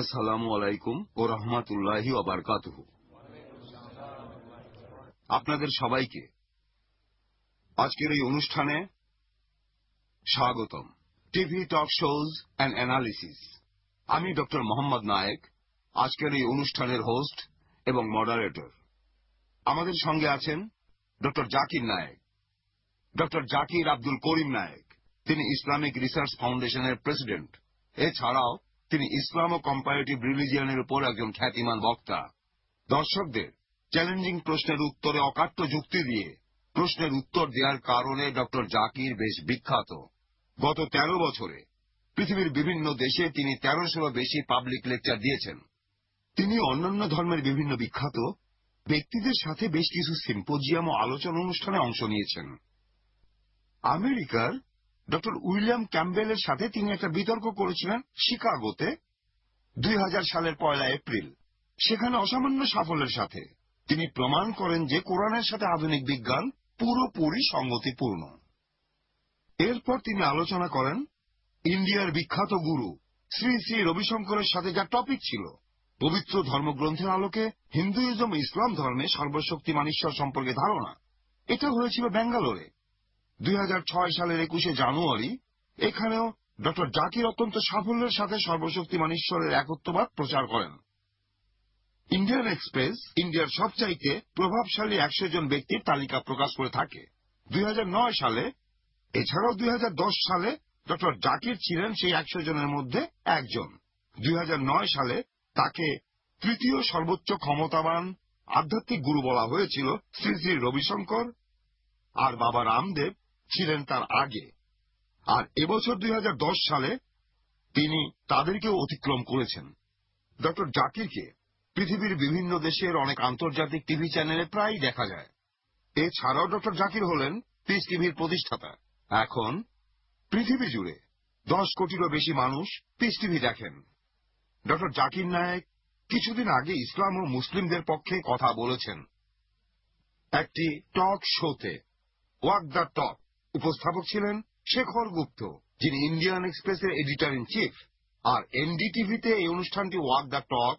আসসালামু আলাইকুম ও রহমাতুল্লাহি ওবরকাতুহ আপনাদের সবাইকে আজকের এই অনুষ্ঠানে স্বাগতম। TV talk shows and analysis. আমি ডক্টর মোহাম্মদ নায়েক, আজকের এই অনুষ্ঠানের হোস্ট এবং মডারেটর। আমাদের সঙ্গে আছেন ডক্টর জাকির নায়েক, ডক্টর জাকির আব্দুল করিম নায়েক, তিনি ইসলামিক রিসার্চ ফাউন্ডেশনের প্রেসিডেন্ট। এছাড়াও তিনি ইসলাম ও কম্পারেটিভ রিলিজিয়ানের উপর একজন খ্যাতিমান বক্তা। দর্শকদের চ্যালেঞ্জিং প্রশ্নের উত্তরে অকাট্য যুক্তি দিয়ে প্রশ্নের উত্তর দেওয়ার কারণে ডক্টর জাকির বেশ বিখ্যাত। গত ১৩ বছরে পৃথিবীর বিভিন্ন দেশে তিনি তেরোশোরও বেশি পাবলিক লেকচার দিয়েছেন। তিনি অন্যান্য ধর্মের বিভিন্ন বিখ্যাত ব্যক্তিদের সাথে বেশ কিছু সিম্পোজিয়াম ও আলোচনা অনুষ্ঠানে অংশ নিয়েছেন। আমেরিকার ডক্টর উইলিয়াম ক্যাম্বেলের সাথে তিনি একটা বিতর্ক করেছিলেন শিকাগোতে দুই হাজার সালের পয়লা এপ্রিল। সেখানে অসামান্য সাফল্যের সাথে তিনি প্রমাণ করেন যে কোরআনের সাথে আধুনিক বিজ্ঞান পুরোপুরি সঙ্গতিপূর্ণ। এরপর তিনি আলোচনা করেন ইন্ডিয়ার বিখ্যাত গুরু শ্রী শ্রী রবিশঙ্করের সাথে যা টপিক ছিল, পবিত্র ধর্মগ্রন্থের আলোকে হিন্দুইজম ইসলাম ধর্মে সর্বশক্তিমান ঈশ্বর সম্পর্কে ধারণা। এটা হয়েছিল ব্যাঙ্গালোরে। দুই হাজার ছয় সালের একুশে জানুয়ারি, এখানেও ডক্টর জাকির অত্যন্ত সাফল্যের সাথে সর্বশক্তিমান ঈশ্বরের একত্ববাদ প্রচার করেন। ইন্ডিয়ান এক্সপ্রেস, ইন্ডিয়ার সবচাইতে প্রভাবশালী একশো জন ব্যক্তির তালিকা প্রকাশ করে থাকে। দুই হাজার নয় সালে, এছাড়াও দুই হাজার দশ সালে ডক্টর জাকির ছিলেন সেই একশো জনের মধ্যে একজন। দুই হাজার নয় সালে তাকে তৃতীয় সর্বোচ্চ ক্ষমতাবান আধ্যাত্মিক গুরু বলা হয়েছিল শ্রী শ্রী রবিশঙ্কর। আর বাবা রামদেব ছিলেন তার আগে। আর এবছর দুই হাজার দশ সালে তিনি তাদেরকেও অতিক্রম করেছেন। ডক্টর জাকিরকে পৃথিবীর বিভিন্ন দেশের অনেক আন্তর্জাতিক টিভি চ্যানেলে প্রায় দেখা যায়। এছাড়াও ডক্টর জাকির হলেন পিস টিভির প্রতিষ্ঠাতা। এখন পৃথিবী জুড়ে দশ কোটিরও বেশি মানুষ পিস টিভি দেখেন। ডক্টর জাকির নায়েক কিছুদিন আগে ইসলাম ও মুসলিমদের পক্ষে কথা বলেছেন। একটি টক শোতে, ওয়াক দ্য টক উপস্থাপক ছিলেন শেখর গুপ্ত, যিনি ইন্ডিয়ান এক্সপ্রেসের এডিটর ইন চিফ। আর এনডিটিভিতে এই অনুষ্ঠানটি ওয়াক দ্য টক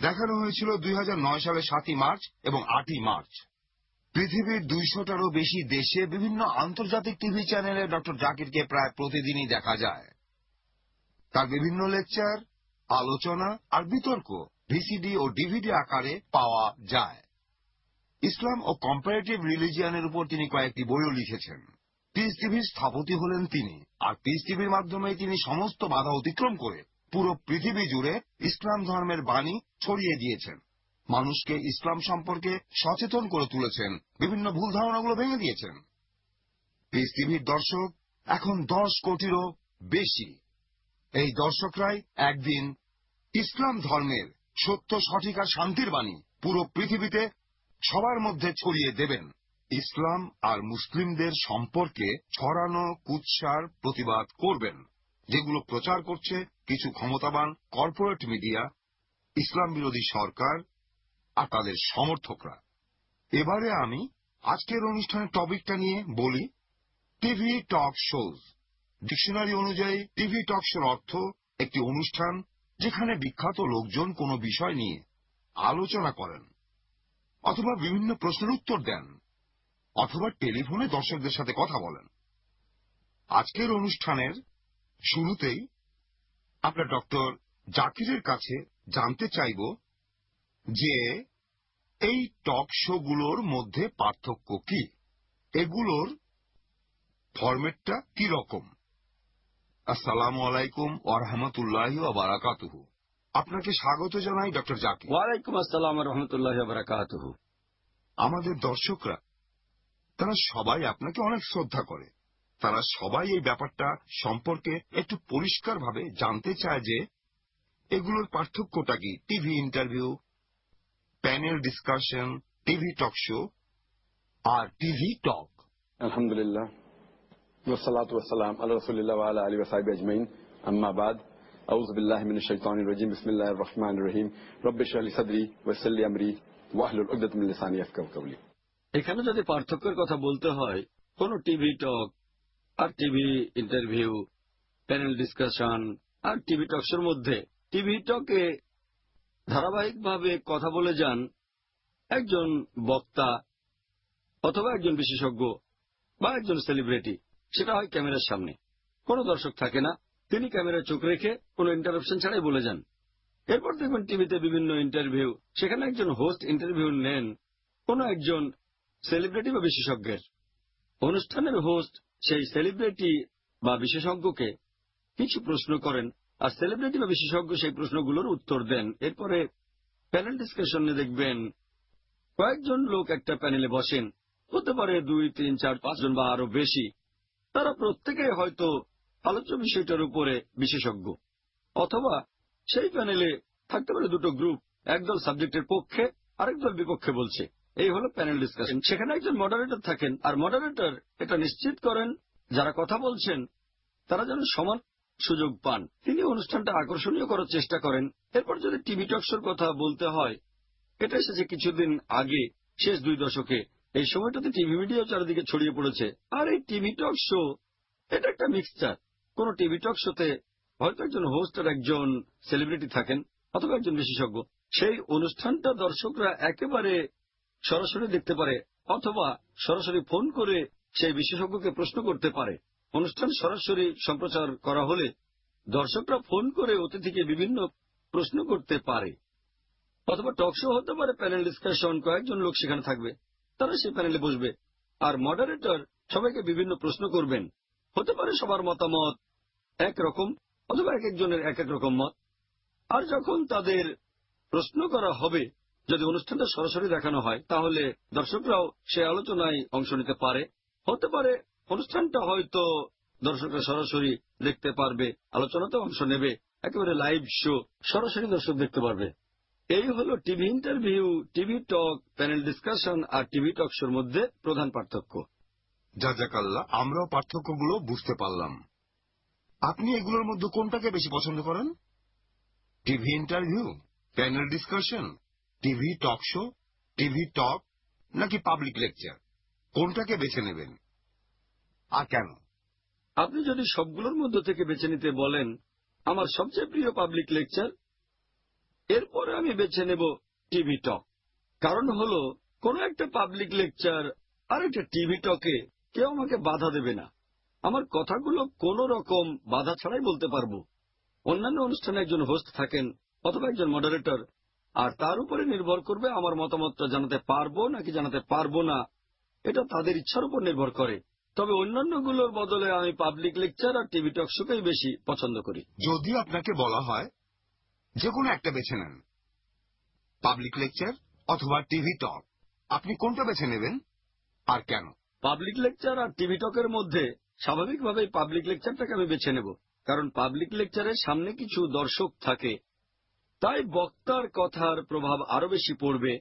দেখানো হয়েছিল দুই সালের সাতই মার্চ এবং আটই মার্চ। পৃথিবীর দুইশোটারও বেশি দেশে বিভিন্ন আন্তর্জাতিক টিভি চ্যানেলে ডক্টর জাকিরকে প্রায় প্রতিদিনই দেখা যায়। তার বিভিন্ন লেকচার, আলোচনা আর বিতর্ক ভিসিডি ও ডিভিডি আকারে পাওয়া যায়। ইসলাম ও কম্পারেটিভ রিলিজিয়ানের উপর তিনি কয়েকটি বইও লিখেছেন। পিস টিভির স্থপতি হলেন তিনি, আর পিস টিভির মাধ্যমে তিনি সমস্ত বাধা অতিক্রম করে পুরো পৃথিবী জুড়ে ইসলাম ধর্মের বাণী ছড়িয়ে দিয়েছেন। মানুষকে ইসলাম সম্পর্কে সচেতন করে তুলেছেন, বিভিন্ন ভুল ধারণাগুলো ভেঙে দিয়েছেন। পিস টিভির দর্শক এখন দশ কোটিরও বেশি। এই দর্শকরাই একদিন ইসলাম ধর্মের সত্য, সঠিক আর শান্তির বাণী পুরো পৃথিবীতে সবার মধ্যে ছড়িয়ে দেবেন ইসলাম আর মুসলিমদের সম্পর্কে ছড়ানো কুৎসার প্রতিবাদ করবেন, যেগুলো প্রচার করছে কিছু ক্ষমতাবান কর্পোরেট মিডিয়া ইসলাম বিরোধী সরকার আর তাদের সমর্থকরা। এবারে আমি আজকের অনুষ্ঠানের টপিকটা নিয়ে বলি টিভি টক শোজ। ডিকশনারি অনুযায়ী টিভি টক শোর অর্থ একটি অনুষ্ঠান যেখানে বিখ্যাত লোকজন কোনো বিষয় নিয়ে আলোচনা করেন। অথবা বিভিন্ন প্রশ্নের উত্তর দেন, অথবা টেলিফোনে দর্শকদের সাথে কথা বলেন। আজকের অনুষ্ঠানের শুরুতেই আমরা ডক্টর জাকিরের কাছে জানতে চাইব যে এই টক শোগুলোর মধ্যে পার্থক্য কি? এগুলোর ফরম্যাটটা কি রকম আসসালামু আলাইকুম ওরহামতুল্লাহ বারাকাতুহু। আপনাকে স্বাগত জানাই ডক্টর জাকির। ওয়ালাইকুম আসসালাম রহমতুল্লাহ বারাকাত আমাদের দর্শকরা তারা সবাই আপনাকে অনেক শ্রদ্ধা করে। তারা সবাই এই ব্যাপারটা সম্পর্কে একটু পরিষ্কারভাবে জানতে চায় যে এগুলোর পার্থক্যটা কি? TV interview panel discussion TV talk show আর টিভি টক। আলহামদুলিল্লাহ। ওসালাত আল্লাহ আলী আজমাইন। আম্মাবাদ أعوذ بالله من الشيطان الرجيم بسم الله الرحمن الرحيم رب اشرح لي صدري ويسر لي أمري واحلل عقدة من لساني يفقهوا قولي এখানে যদি পার্থক্যের কথা বলতে হয় কোন টিভি টক আর টিভি ইন্টারভিউ প্যানেল ডিসকাশন আর টিভি টকশোর মধ্যে টিভি টকে ধারাবাহিকভাবে কথা বলে যান একজন বক্তা অথবা একজন বিশেষজ্ঞ বা একজন সেলিব্রিটি সেটা হয় ক্যামেরার সামনে কোনো দর্শক থাকে না তিনি ক্যামেরায় চোখ রেখে কোনো ইন্টারাপশন ছাড়াই বলে যান। এরপর দেখবেন টিভিতে বিভিন্ন ইন্টারভিউ সেখানে একজন হোস্ট ইন্টারভিউ নেন, কোনো একজন সেলিব্রিটি বা বিশেষজ্ঞের। অনুষ্ঠানের হোস্ট সেই সেলিব্রিটি বা বিশেষজ্ঞকে কিছু প্রশ্ন করেন, আর সেলিব্রিটি বা বিশেষজ্ঞ সেই প্রশ্নগুলোর উত্তর দেন। এরপরে প্যানেল ডিসকাশনে দেখবেন, কয়েকজন লোক একটা প্যানেলে বসেন। হতে পারে দুই, তিন, চার, পাঁচজন বা আরও বেশি। তারা প্রত্যেকে হয়তো আলোচ্য বিষয়টার উপরে বিশেষজ্ঞ। অথবা সেই প্যানেলে থাকতে পারে দুটো গ্রুপ, একদল সাবজেক্টের পক্ষে আরেক দল বিপক্ষে বলছে। এই হলো প্যানেল ডিসকাশন। সেখানে একজন মডারেটর থাকেন, আর মডারেটর এটা নিশ্চিত করেন, যারা কথা বলছেন, তারা যেন সমান সুযোগ পান। তিনি অনুষ্ঠানটা আকর্ষণীয় করার চেষ্টা করেন। এরপর যদি টিভি টকশোর কথা বলতে হয়, এটা এসেছে কিছুদিন আগে, শেষ দুই দশকে। এই সময়টাতে টিভি মিডিয়া চারিদিকে ছড়িয়ে পড়েছে। আর এই টিভি টক শো, এটা একটা মিক্সচার কোন টিভি টক শোতে হয়তো একজন হোস্ট আর একজন সেলিব্রিটি থাকেন, অথবা একজন বিশেষজ্ঞ। সেই অনুষ্ঠানটা দর্শকরা একেবারে সরাসরি দেখতে পারে, অথবা সরাসরি ফোন করে সেই বিশেষজ্ঞকে প্রশ্ন করতে পারে। অনুষ্ঠান সরাসরি সম্প্রচার করা হলে দর্শকরা ফোন করে অতিথিকে বিভিন্ন প্রশ্ন করতে পারে। অথবা টক শো হতে পারে প্যানেল ডিসকাশন কয়েকজন লোক সেখানে থাকবে, তারা সেই প্যানেলে বসবে। আর মডারেটর সবাইকে বিভিন্ন প্রশ্ন করবেন। হতে পারে সবার মতামত একরকম, অথবা এক একজনের এক এক রকম মত। আর যখন তাদের প্রশ্ন করা হবে, যদি অনুষ্ঠানটা সরাসরি দেখানো হয়, তাহলে দর্শকরাও সে আলোচনায় অংশ নিতে পারে। হতে পারে, অনুষ্ঠানটা হয়তো দর্শকরা সরাসরি দেখতে পারবে আলোচনাতে অংশ নেবে, একেবারে লাইভ শো, সরাসরি দর্শক দেখতে পারবে। এই হল TV interview, TV talk, panel discussion আর টিভি টক শোর মধ্যে প্রধান পার্থক্য। যা জাজাকাল্লাহ আমরাও পার্থক্যগুলো বুঝতে পারলাম। আপনি এগুলোর মধ্যে কোনটাকে বেশি পছন্দ করেন? TV interview panel discussion TV talk show TV talk নাকি পাবলিক লেকচার কোনটাকে বেছে নেবেন? আর কেন? আপনি যদি সবগুলোর মধ্য থেকে বেছে নিতে বলেন আমার সবচেয়ে প্রিয় পাবলিক লেকচার এরপরে আমি বেছে নেব টিভি টক কারণ হলো কোন একটা পাবলিক লেকচার আর একটা টিভি টকে কেউ আমাকে বাধা দেবে না। আমার কথাগুলো কোন রকম বাধা ছাড়াই বলতে পারব। অন্যান্য অনুষ্ঠানে একজন হোস্ট থাকেন অথবা একজন মডারেটর আর তার উপরে নির্ভর করবে আমার মতামতটা জানাতে পারব নাকি জানাতে পারব না। এটা তাদের ইচ্ছার উপর নির্ভর করে। তবে অন্যান্যগুলোর বদলে আমি পাবলিক লেকচার আর টিভি টক শোকেই বেশি পছন্দ করি। যদি আপনাকে বলা হয় যে কোনো একটা বেছে নেন। পাবলিক লেকচার অথবা টিভি টক আপনি কোনটা বেছে নেবেন আর কেন? পাবলিক লেকচার আর টিভি টকের মধ্যে স্বাভাবিকভাবেই পাবলিক লেকচারটাকে আমি বেছে নেব। কারণ পাবলিক লেকচারের সামনে কিছু দর্শক থাকে। তাই বক্তার কথার প্রভাব আরও বেশি পড়বে।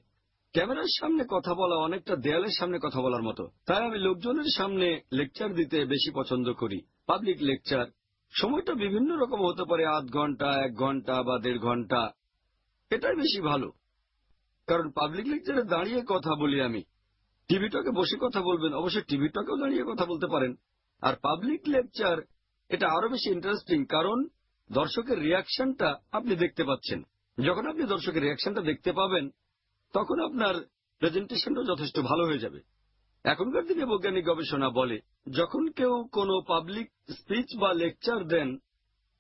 ক্যামেরার সামনে কথা বলা অনেকটা দেয়ালের সামনে কথা বলার মতো। তাই আমি লোকজনের সামনে লেকচার দিতে বেশি পছন্দ করি। পাবলিক লেকচার সময়টা বিভিন্ন রকম হতে পারে। আধ ঘণ্টা, এক ঘণ্টা বা দেড় ঘণ্টা। এটাই বেশি ভালো। কারণ পাবলিক লেকচারে দাঁড়িয়ে কথা বলি আমি। টিভি টকে বসে কথা বলবেন। অবশ্যই টিভি টকেও দাঁড়িয়ে কথা বলতে পারেন। আর পাবলিক লেকচার এটা আরও বেশি ইন্টারেস্টিং কারণ দর্শকের রিয়াকশনটা আপনি দেখতে পাচ্ছেন। যখন আপনি দর্শকের রিয়াকশনটা দেখতে পাবেন, তখন আপনার প্রেজেন্টেশনটা যথেষ্ট ভালো হয়ে যাবে। এখনকার দিনে বৈজ্ঞানিক গবেষণা বলে, যখন কেউ কোনো পাবলিক স্পিচ বা লেকচার দেন,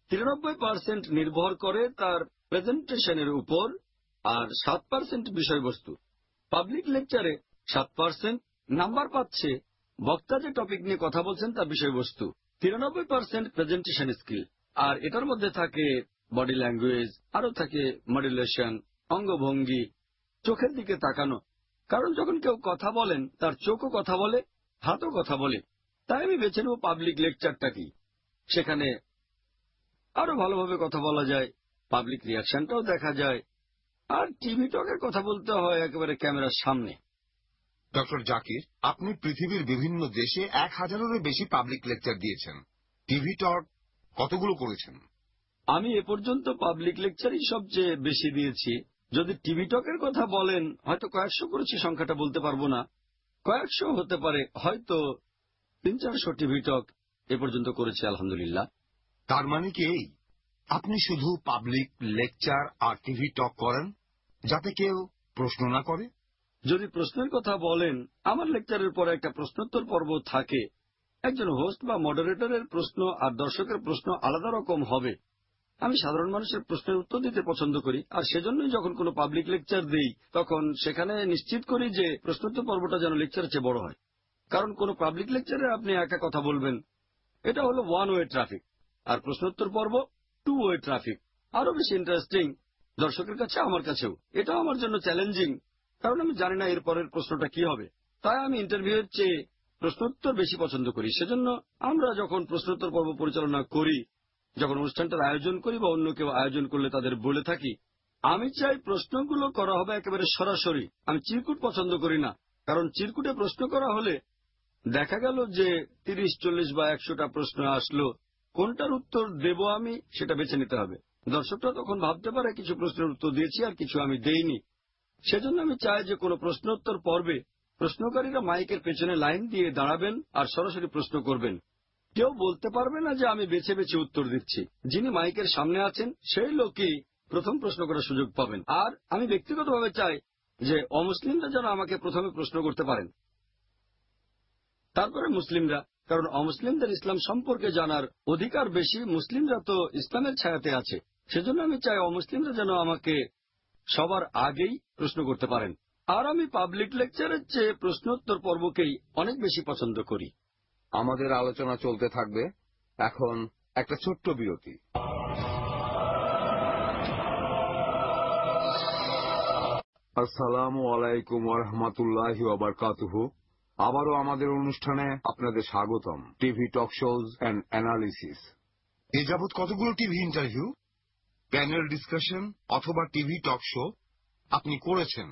তিরানব্বই পার্সেন্ট নির্ভর করে তার প্রেজেন্টেশনের উপর আর সাত পার্সেন্ট বিষয়বস্তু। পাবলিক লেকচারে সাত পার্সেন্ট নাম্বার পাচ্ছে বক্তা যে টপিক নিয়ে কথা বলছেন তার বিষয়বস্তু। তিরানব্বই পার্সেন্ট প্রেজেন্টেশন স্কিল আর এটার মধ্যে থাকে বডি ল্যাঙ্গুয়েজ আরও থাকে মডুলেশন অঙ্গভঙ্গি, চোখের দিকে তাকানো। কারণ যখন কেউ কথা বলেন, তার চোখও কথা বলে, হাতও কথা বলে। তাই আমি বেছে নেব পাবলিক লেকচারটা কি? সেখানে আরও ভালোভাবে কথা বলা যায় পাবলিক রিয়াকশনটাও দেখা যায়। আর টিভি টকের কথা বলতে হয় একেবারে ক্যামেরার সামনে। ডক্টর জাকির আপনি পৃথিবীর বিভিন্ন দেশে এক হাজারেরও বেশি পাবলিক লেকচার দিয়েছেন। টিভি টক কতগুলো করেছেন? আমি এ পর্যন্ত পাবলিক লেকচারই সবচেয়ে বেশি দিয়েছি। যদি টিভি টকের কথা বলেন হয়তো কয়েকশো করেছি সংখ্যাটা বলতে পারব না। কয়েকশো হতে পারে হয়তো তিন চারশো টিভি টক এ পর্যন্ত করেছি আলহামদুলিল্লাহ। তার মানে কি এই? আপনি শুধু পাবলিক লেকচার আর টিভি টক করেন যাতে কেউ প্রশ্ন না করে? যদি প্রশ্নের কথা বলেন, আমার লেকচারের পরে একটা প্রশ্নোত্তর পর্ব থাকে। একজন হোস্ট বা মডারেটরের প্রশ্ন আর দর্শকের প্রশ্ন আলাদা রকম হবে। আমি সাধারণ মানুষের প্রশ্নের উত্তর দিতে পছন্দ করি, আর সেজন্যই যখন কোনো পাবলিক লেকচার দিই, তখন সেখানে নিশ্চিত করি যে প্রশ্নোত্তর পর্বটা যেন লেকচারের চেয়ে বড় হয়। কারণ কোনো পাবলিক লেকচারে আপনি একা কথা বলবেন। এটা হলো ওয়ান ওয়ে ট্রাফিক আর প্রশ্নোত্তর পর্ব টু ওয়ে ট্রাফিক আরও বেশি ইন্টারেস্টিং দর্শকের কাছে আমার কাছেও। এটাও আমার জন্য চ্যালেঞ্জিং কারণ আমি জানি না এর পরের প্রশ্নটা কি হবে। তাই আমি ইন্টারভিউয়ের চেয়ে প্রশ্নোত্তর বেশি পছন্দ করি। সেজন্য আমরা যখন প্রশ্নোত্তর পর্ব পরিচালনা করি, যখন অনুষ্ঠানটার আয়োজন করি বা অন্য কেউ আয়োজন করলে তাদের বলে থাকি, আমি চাই প্রশ্নগুলো করা হবে একেবারে সরাসরি। আমি চিরকুট পছন্দ করি না। কারণ চিরকুটে প্রশ্ন করা হলে দেখা গেল যে তিরিশ, চল্লিশ বা একশোটা প্রশ্ন আসলো। কোনটার উত্তর দেব আমি সেটা বেছে নিতে হবে। দর্শকরা তখন ভাবতে পারে কিছু প্রশ্নের উত্তর দিয়েছি আর কিছু আমি দেইনি। সেজন্য আমি চাই যে কোনো প্রশ্নোত্তর পর্বে প্রশ্নকারীরা মাইকের পেছনে লাইন দিয়ে দাঁড়াবেন আর সরাসরি প্রশ্ন করবেন। কেউ বলতে পারবে না যে আমি বেছে বেছে উত্তর দিচ্ছি। যিনি মাইকের সামনে আছেন, সেই লোকই প্রথম প্রশ্ন করার সুযোগ পাবেন। আর আমি ব্যক্তিগতভাবে চাই যে অমুসলিমরা যেন আমাকে প্রথমে প্রশ্ন করতে পারেন। তারপরে মুসলিমরা, কারণ অমুসলিমদের ইসলাম সম্পর্কে জানার অধিকার বেশি, মুসলিমরা তো ইসলামের ছায়াতে আছে। সেজন্য আমি চাই অমুসলিমরা যেন আমাকে সবার আগেই প্রশ্ন করতে পারেন। আর আমি পাবলিক লেকচারের চেয়ে প্রশ্নোত্তর পর্বকেই অনেক বেশি পছন্দ করি। আমাদের আলোচনা চলতে থাকবে এখন একটা ছোট্ট বিরতি। আসসালামু আলাইকুম ওরহমতুল্লাহ ওবরকাতুহু আবারও আমাদের অনুষ্ঠানে আপনাদের স্বাগতম। TV talk shows and analysis. এ যাবৎ কতগুলো টিভি ইন্টারভিউ? প্যানেল ডিসকাশন অথবা টিভি টক শো আপনি করেছেন।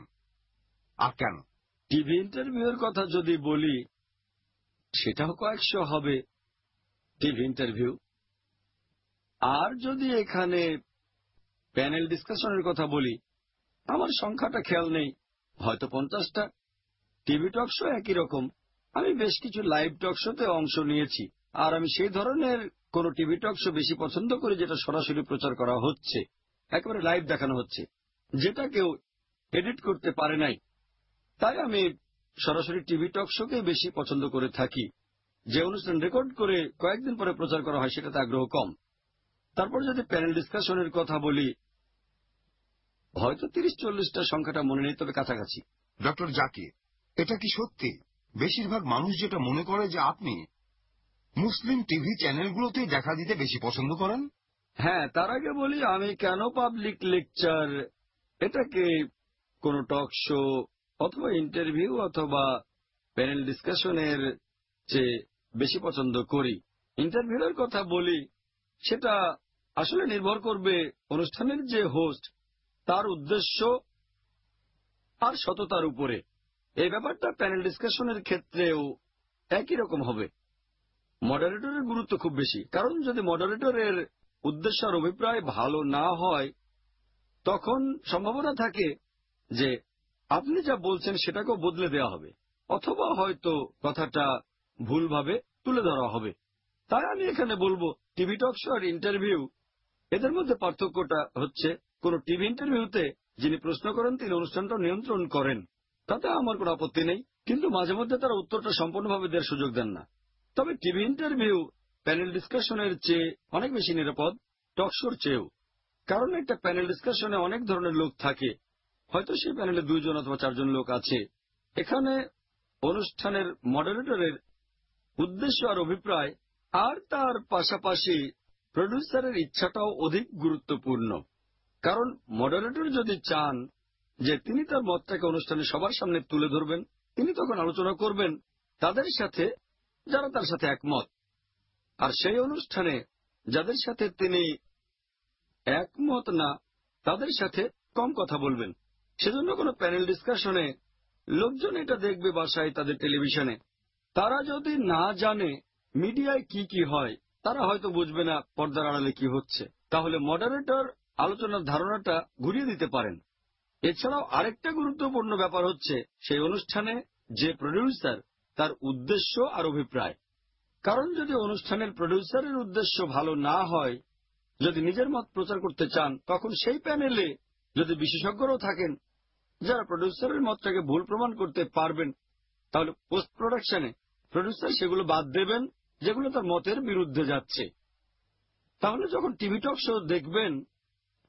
আর কেন? টিভি ইন্টারভিউয়ের কথা যদি বলি, সেটাও কয়েকশো হবে টিভি ইন্টারভিউ। আর যদি এখানে প্যানেল ডিসকাশনের কথা বলি, আমার সংখ্যাটা খেয়াল নেই, হয়তো পঞ্চাশটা। টিভি টক শো একই রকম। আমি বেশ কিছু লাইভ টক শোতে অংশ নিয়েছি, আর আমি সেই ধরনের কোন টিভি টক শো বেশি পছন্দ করি যেটা সরাসরি প্রচার করা হচ্ছে। একেবারে লাইভ দেখানো হচ্ছে। যেটা কেউ এডিট করতে পারে নাই। তাই আমি সরাসরি টিভি টক শোকেই বেশি পছন্দ করে থাকি। যে অনুষ্ঠান রেকর্ড করে কয়েকদিন পরে প্রচার করা হয় সেটাতে আগ্রহ কম। তারপর যদি প্যানেল ডিসকাশনের কথা বলি, হয়তো তিরিশ চল্লিশটা সংখ্যাটা মনে নেই, তবে কাছাকাছি। ডক্টর জাকির, এটা কি সত্যি? বেশিরভাগ মানুষ যেটা মনে করে যে আপনি মুসলিম টিভি চ্যানেলগুলোতেই দেখা দিতে বেশি পছন্দ করেন? হ্যাঁ তার আগে বলি, আমি কেন পাবলিক লেকচার এটাকে কোন টক শো অথবা ইন্টারভিউ অথবা প্যানেল ডিসকাশনের চেয়ে বেশি পছন্দ করি? ইন্টারভিউয়ের কথা বলি, সেটা আসলে নির্ভর করবে অনুষ্ঠানের যে হোস্ট তার উদ্দেশ্য আর সততার উপরে। এই ব্যাপারটা প্যানেল ডিসকাশনের ক্ষেত্রেও একই রকম হবে। মডারেটরের গুরুত্ব খুব বেশি। কারণ যদি মডারেটরের উদ্দেশ্য আর অভিপ্রায় ভালো না হয়, তখন সম্ভাবনা থাকে যে আপনি যা বলছেন সেটাকেও বদলে দেওয়া হবে। অথবা হয়তো কথাটা ভুলভাবে তুলে ধরা হবে। তাই আমি এখানে বলব, টিভি টক শো আর ইন্টারভিউ, এদের মধ্যে পার্থক্যটা হচ্ছে, কোন টিভি ইন্টারভিউতে যিনি প্রশ্ন করেন, তিনি অনুষ্ঠানটা নিয়ন্ত্রণ করেন। তাতে আমার কোনো আপত্তি নেই। কিন্তু মাঝে মধ্যে তারা উত্তরটা সম্পূর্ণভাবে দেওয়ার সুযোগ দেন না। তবে টিভি ইন্টারভিউ প্যানেল ডিসকাশনের চেয়ে অনেক বেশি নিরাপদ টকশোর চেয়েও। কারণ একটা প্যানেল ডিসকাশনে অনেক ধরনের লোক থাকে। হয়তো সেই প্যানেলে দুইজন অথবা চারজন লোক আছে। এখানে অনুষ্ঠানের মডারেটরের উদ্দেশ্য আর অভিপ্রায় আর তার পাশাপাশি প্রডিউসারের ইচ্ছাটাও অধিক গুরুত্বপূর্ণ। কারণ মডারেটর যদি চান যে তিনি তার মতটাকে অনুষ্ঠানে সবার সামনে তুলে ধরবেন, তিনি তখন আলোচনা করবেন, তাদের সাথে যারা তার সাথে একমত। আর সেই অনুষ্ঠানে যাদের সাথে তিনি একমত না, তাদের সাথে কম কথা বলবেন। সেজন্য কোনো প্যানেল ডিসকাশনে লোকজন এটা দেখবে বাসায় তাদের টেলিভিশনে। তারা যদি না জানে মিডিয়ায় কি কি হয়, তারা হয়তো বুঝবে না পর্দার আড়ালে কি হচ্ছে। তাহলে মডারেটর আলোচনার ধারণাটা ঘুরিয়ে দিতে পারেন। এছাড়াও আরেকটা গুরুত্বপূর্ণ ব্যাপার হচ্ছে, সেই অনুষ্ঠানে যে প্রডিউসার তার উদ্দেশ্য আর অভিপ্রায়। কারণ যদি অনুষ্ঠানের প্রডিউসারের উদ্দেশ্য ভালো না হয়, যদি নিজের মত প্রচার করতে চান, তখন সেই প্যানেলে যদি বিশেষজ্ঞরাও থাকেন, যারা প্রডিউসারের মতটাকে ভুল প্রমাণ করতে পারবেন, তাহলে পোস্ট প্রোডাকশনে প্রডিউসার সেগুলো বাদ দেবেন, যেগুলো তার মতের বিরুদ্ধে যাচ্ছে। তাহলে যখন টিভি টক শো দেখবেন,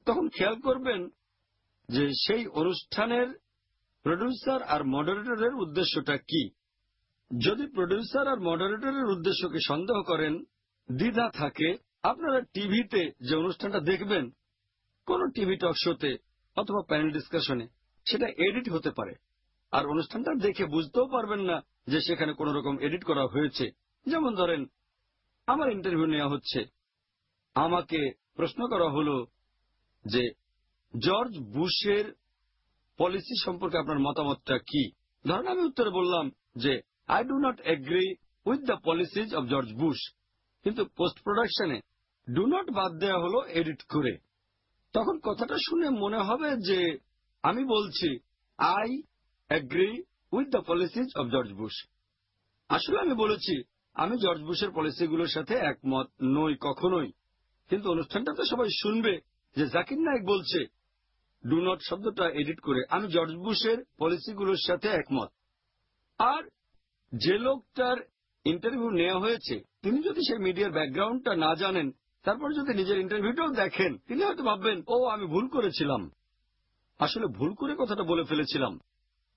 তখন খেয়াল করবেন যে সেই অনুষ্ঠানের প্রডিউসার আর মডারেটরের উদ্দেশ্যটা কি। যদি প্রডিউসার আর মডারেটরের উদ্দেশ্যকে সন্দেহ করেন, দ্বিধা থাকে, আপনারা টিভিতে যে অনুষ্ঠানটা দেখবেন, কোন টিভি টক শোতে অথবা প্যানেল ডিসকাশনে, সেটা এডিট হতে পারে। আর অনুষ্ঠানটা দেখে বুঝতেও পারবেন না যে সেখানে কোন রকম এডিট করা হয়েছে। যেমন ধরেন, আমার ইন্টারভিউ নেওয়া হচ্ছে। আমাকে প্রশ্ন করা হলো যে, জর্জ বুশের পলিসি সম্পর্কে আপনার মতামতটা কি? ধরেন আমি উত্তরে বললাম যে I do not agree with the policies of George Bush কিন্তু পোস্ট প্রোডাকশনে ডু নট বাদ দেওয়া হলো এডিট করে। তখন কথাটা শুনে মনে হবে যে আমি বলছি I agree with the policies of George Bush আসলে আমি বলেছি, আমি জর্জ বুশের পলিসিগুলোর সাথে একমত নই কখনোই। কিন্তু অনুষ্ঠানটা তো সবাই শুনবে যে জাকির নায়ক বলছে ডু নট শব্দটা এডিট করে আমি জর্জ বুশের পলিসিগুলোর সাথে একমত। আর যে লোকটার ইন্টারভিউ নেওয়া হয়েছে, তিনি যদি সেই মিডিয়ার ব্যাকগ্রাউন্ডটা না জানেন, তারপর যদি নিজের ইন্টারভিউটাও দেখেন, তিনি হয়তো ভাববেন, ও, আমি ভুল করেছিলাম। আসলে ভুল করে কথাটা বলে ফেলেছিলাম।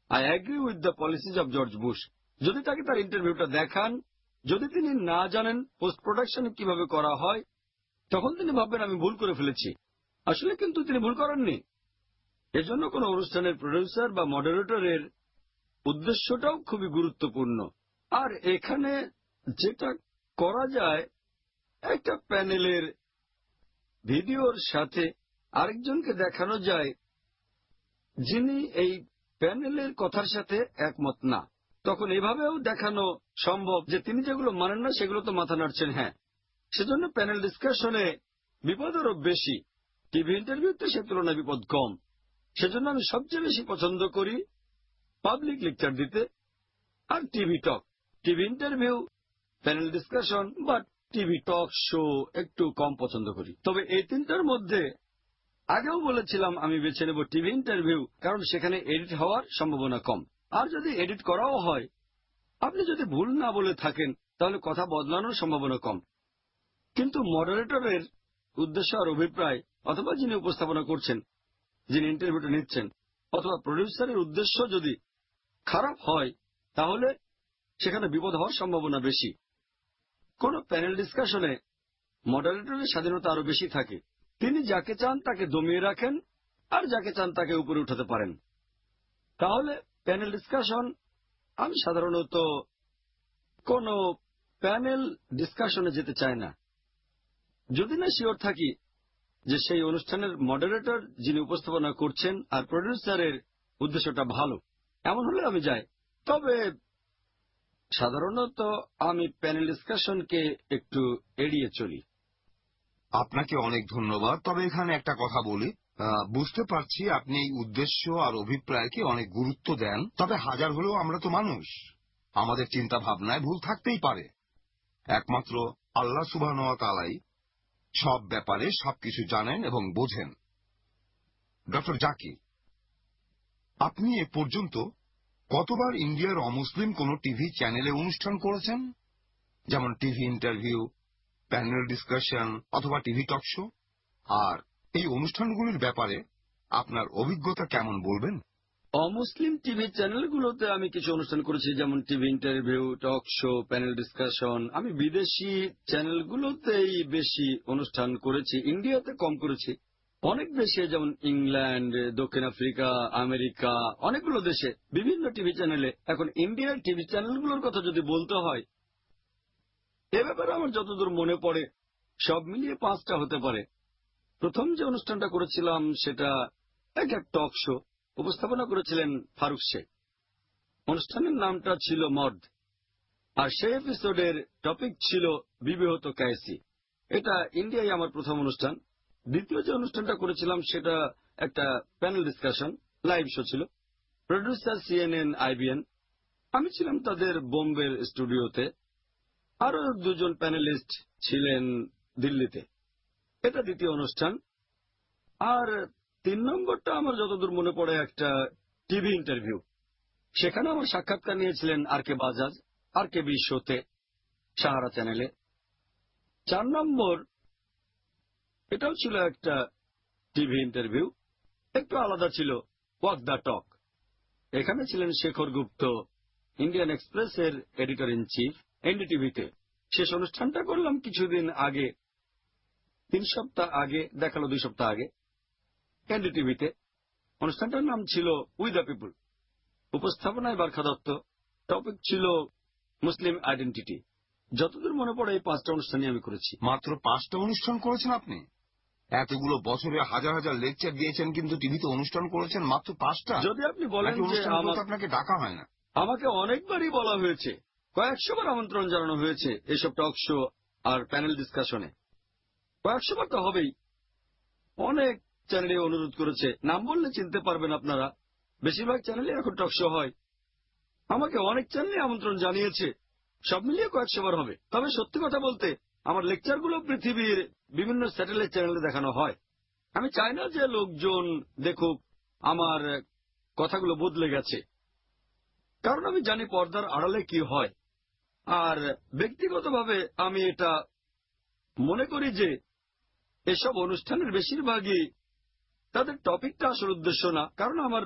I agree with the policies of George Bush যদি তাকে তার ইন্টারভিউটা দেখান, যদি তিনি না জানেন পোস্ট প্রোডাকশন কীভাবে করা হয়, তখন তিনি ভাববেন, আমি ভুল করে ফেলেছি। আসলে কিন্তু তিনি ভুল করেননি। এজন্য কোন অনুষ্ঠানের প্রডিউসার বা মডারেটরের উদ্দেশ্যটাও খুবই গুরুত্বপূর্ণ। আর এখানে যেটা করা যায়, একটা প্যানেলের ভিডিওর সাথে আরেকজনকে দেখানো যায়, যিনি এই প্যানেলের কথার সাথে একমত না। তখন এভাবেও দেখানো সম্ভব যে তিনি যেগুলো মানেন না, সেগুলো তো মাথা নাড়ছেন হ্যাঁ। সেজন্য প্যানেল ডিসকাশনে বিপদেরও বেশি। টিভি ইন্টারভিউতে সে তুলনায় বিপদ কম। সেজন্য আমি সবচেয়ে বেশি পছন্দ করি পাবলিক লেকচার দিতে আর TV talk TV interview panel discussion বা টিভি টক শো একটু কম পছন্দ করি। তবে এই তিনটার মধ্যে আগেও বলেছিলাম আমি বেছে নেব টিভি ইন্টারভিউ কারণ সেখানে এডিট হওয়ার সম্ভাবনা কম। আর যদি এডিট করাও হয়, আপনি যদি ভুল না বলে থাকেন, তাহলে কথা বদলানোর সম্ভাবনা কম। কিন্তু মডারেটরের উদ্দেশ্য আর অভিপ্রায়, অথবা যিনি উপস্থাপনা করছেন, যিনি ইন্টারভিউটা নিচ্ছেন, অথবা প্রডিউসারের উদ্দেশ্য যদি খারাপ হয়, তাহলে সেখানে বিপদ হওয়ার সম্ভাবনা বেশি। কোন প্যানেল ডিসকাশনে মডারেটরের স্বাধীনতা আরও বেশি থাকে। তিনি যাকে চান তাকে দমিয়ে রাখেন আর যাকে চান তাকে উপরে উঠাতে পারেন। তাহলে প্যানেল ডিসকাশন আমি সাধারণত কোন প্যানেল ডিসকাশনে যেতে চাই না। যদি না শিওর থাকি যে সেই অনুষ্ঠানের মডারেটর যিনি উপস্থাপনা করছেন আর প্রডিউসারের উদ্দেশ্যটা ভালো এমন হলে আমি যাই। তবে সাধারণত আমি প্যানেল ডিসকাশনকে একটু এড়িয়ে চলি। আপনাকে অনেক ধন্যবাদ। তবে এখানে একটা কথা বলি। বুঝতে পারছি আপনি এই উদ্দেশ্য আর অভিপ্রায়কে অনেক গুরুত্ব দেন। তবে হাজার হলেও আমরা তো মানুষ। আমাদের চিন্তা ভাবনায় ভুল থাকতেই পারে। একমাত্র আল্লাহ সুবাহ তালাই সব ব্যাপারে সবকিছু জানেন এবং বোঝেন। ডক্টর জাকির আপনি এ পর্যন্ত কতবার ইন্ডিয়ার অমুসলিম কোন টিভি চ্যানেলে অনুষ্ঠান করেছেন? যেমন টিভি ইন্টারভিউ, প্যানেল ডিসকাশন অথবা টিভি টক শো। আর এই অনুষ্ঠানগুলির ব্যাপারে আপনার অভিজ্ঞতা কেমন বলবেন? অমুসলিম টিভি চ্যানেলগুলোতে আমি কিছু অনুষ্ঠান করেছি, যেমন TV interview, talk show, panel discussion. আমি বিদেশি চ্যানেলগুলোতেই বেশি অনুষ্ঠান করেছি, ইন্ডিয়াতে কম করেছি। অনেক দেশে, যেমন ইংল্যান্ড, দক্ষিণ আফ্রিকা, আমেরিকা, অনেকগুলো দেশে, বিভিন্ন টিভি চ্যানেলে, এখন ইন্ডিয়ার টিভি চ্যানেলগুলোর কথা যদি বলতে হয়, এ ব্যাপারে আমার যতদূর মনে পড়ে, সব মিলিয়ে পাঁচটা হতে পারে। প্রথম যে অনুষ্ঠানটা করেছিলাম, সেটা এক এক টক শো উপস্থাপনা করেছিলেন ফারুক শেখ। অনুষ্ঠানের নামটা ছিল মর্দ আর সেই এপিসোডের টপিক ছিল বিবাহত কায়েসি। এটা ইন্ডিয়ায় আমার প্রথম অনুষ্ঠান। দ্বিতীয় যে অনুষ্ঠানটা করেছিলাম, সেটা একটা প্যানেল ডিসকাশন লাইভ শো ছিল। প্রডিউসার সিএনএন আইবিএন আমি ছিলাম তাদের বোম্বের স্টুডিওতে। আরও দুজন প্যানেলিস্ট ছিলেন দিল্লিতে। এটা দ্বিতীয় অনুষ্ঠান। আর তিন নম্বরটা আমার যতদূর মনে পড়ে একটা টিভি ইন্টারভিউ সেখানে আমার সাক্ষাৎকার নিয়েছিলেন আর কে বাজাজ, আর কে বি শোতে, সাহারা চ্যানেলে চার নম্বর এটাও ছিল একটা টিভি ইন্টারভিউ একটু আলাদা ছিল ওয়াক দ্য টক এখানে ছিলেন শেখর গুপ্ত ইন্ডিয়ান এক্সপ্রেসের এডিটর ইন চিফ এনডিটিভিতে শেষ অনুষ্ঠানটা করলাম কিছুদিন আগে, তিন সপ্তাহ আগে, দেখাল দুই সপ্তাহ আগে এনডিটিভিতে অনুষ্ঠানটার নাম ছিল উই দ্য পিপুল উপস্থাপনায় বার্খা দত্ত। টপিক ছিল মুসলিম আইডেন্টিটি যতদূর মনে পড়ে এই পাঁচটা অনুষ্ঠানই আমি করেছি। মাত্র পাঁচটা অনুষ্ঠান করেছেন আপনি? এতগুলো বছরে হাজার হাজার লেকচার দিয়েছেন কিন্তু টিভিতে অনুষ্ঠান করেছেন মাত্র পাঁচটা। যদি আপনি বলেন যে আপনাকে ডাকা হয় না? আমাকে অনেকবারই বলা হয়েছে কয়েকশো বার আমন্ত্রণ জানানো হয়েছে এসব টক শো আর প্যানেল ডিসকাশনে কয়েকশো বার তো হবেই। অনেক চ্যানেলে অনুরোধ করেছে। নাম বললে চিনতে পারবেন আপনারা। বেশিরভাগ চ্যানেলে এখন টক শো হয়। আমাকে অনেক চ্যানেলে আমন্ত্রণ জানিয়েছে। সব মিলিয়ে কয়েকশো বার হবে। তবে সত্যি কথা বলতে আমার লেকচারগুলো পৃথিবীর বিভিন্ন স্যাটেলাইট চ্যানেলে দেখানো হয়। আমি চাই না যে লোকজন দেখুক আমার কথাগুলো বদলে গেছে। কারণ আমি জানি পর্দার আড়ালে কি হয়। আর ব্যক্তিগতভাবে আমি এটা মনে করি যে এসব অনুষ্ঠানের বেশিরভাগই তাদের টপিকটা আসল উদ্দেশ্য না। কারণ আমার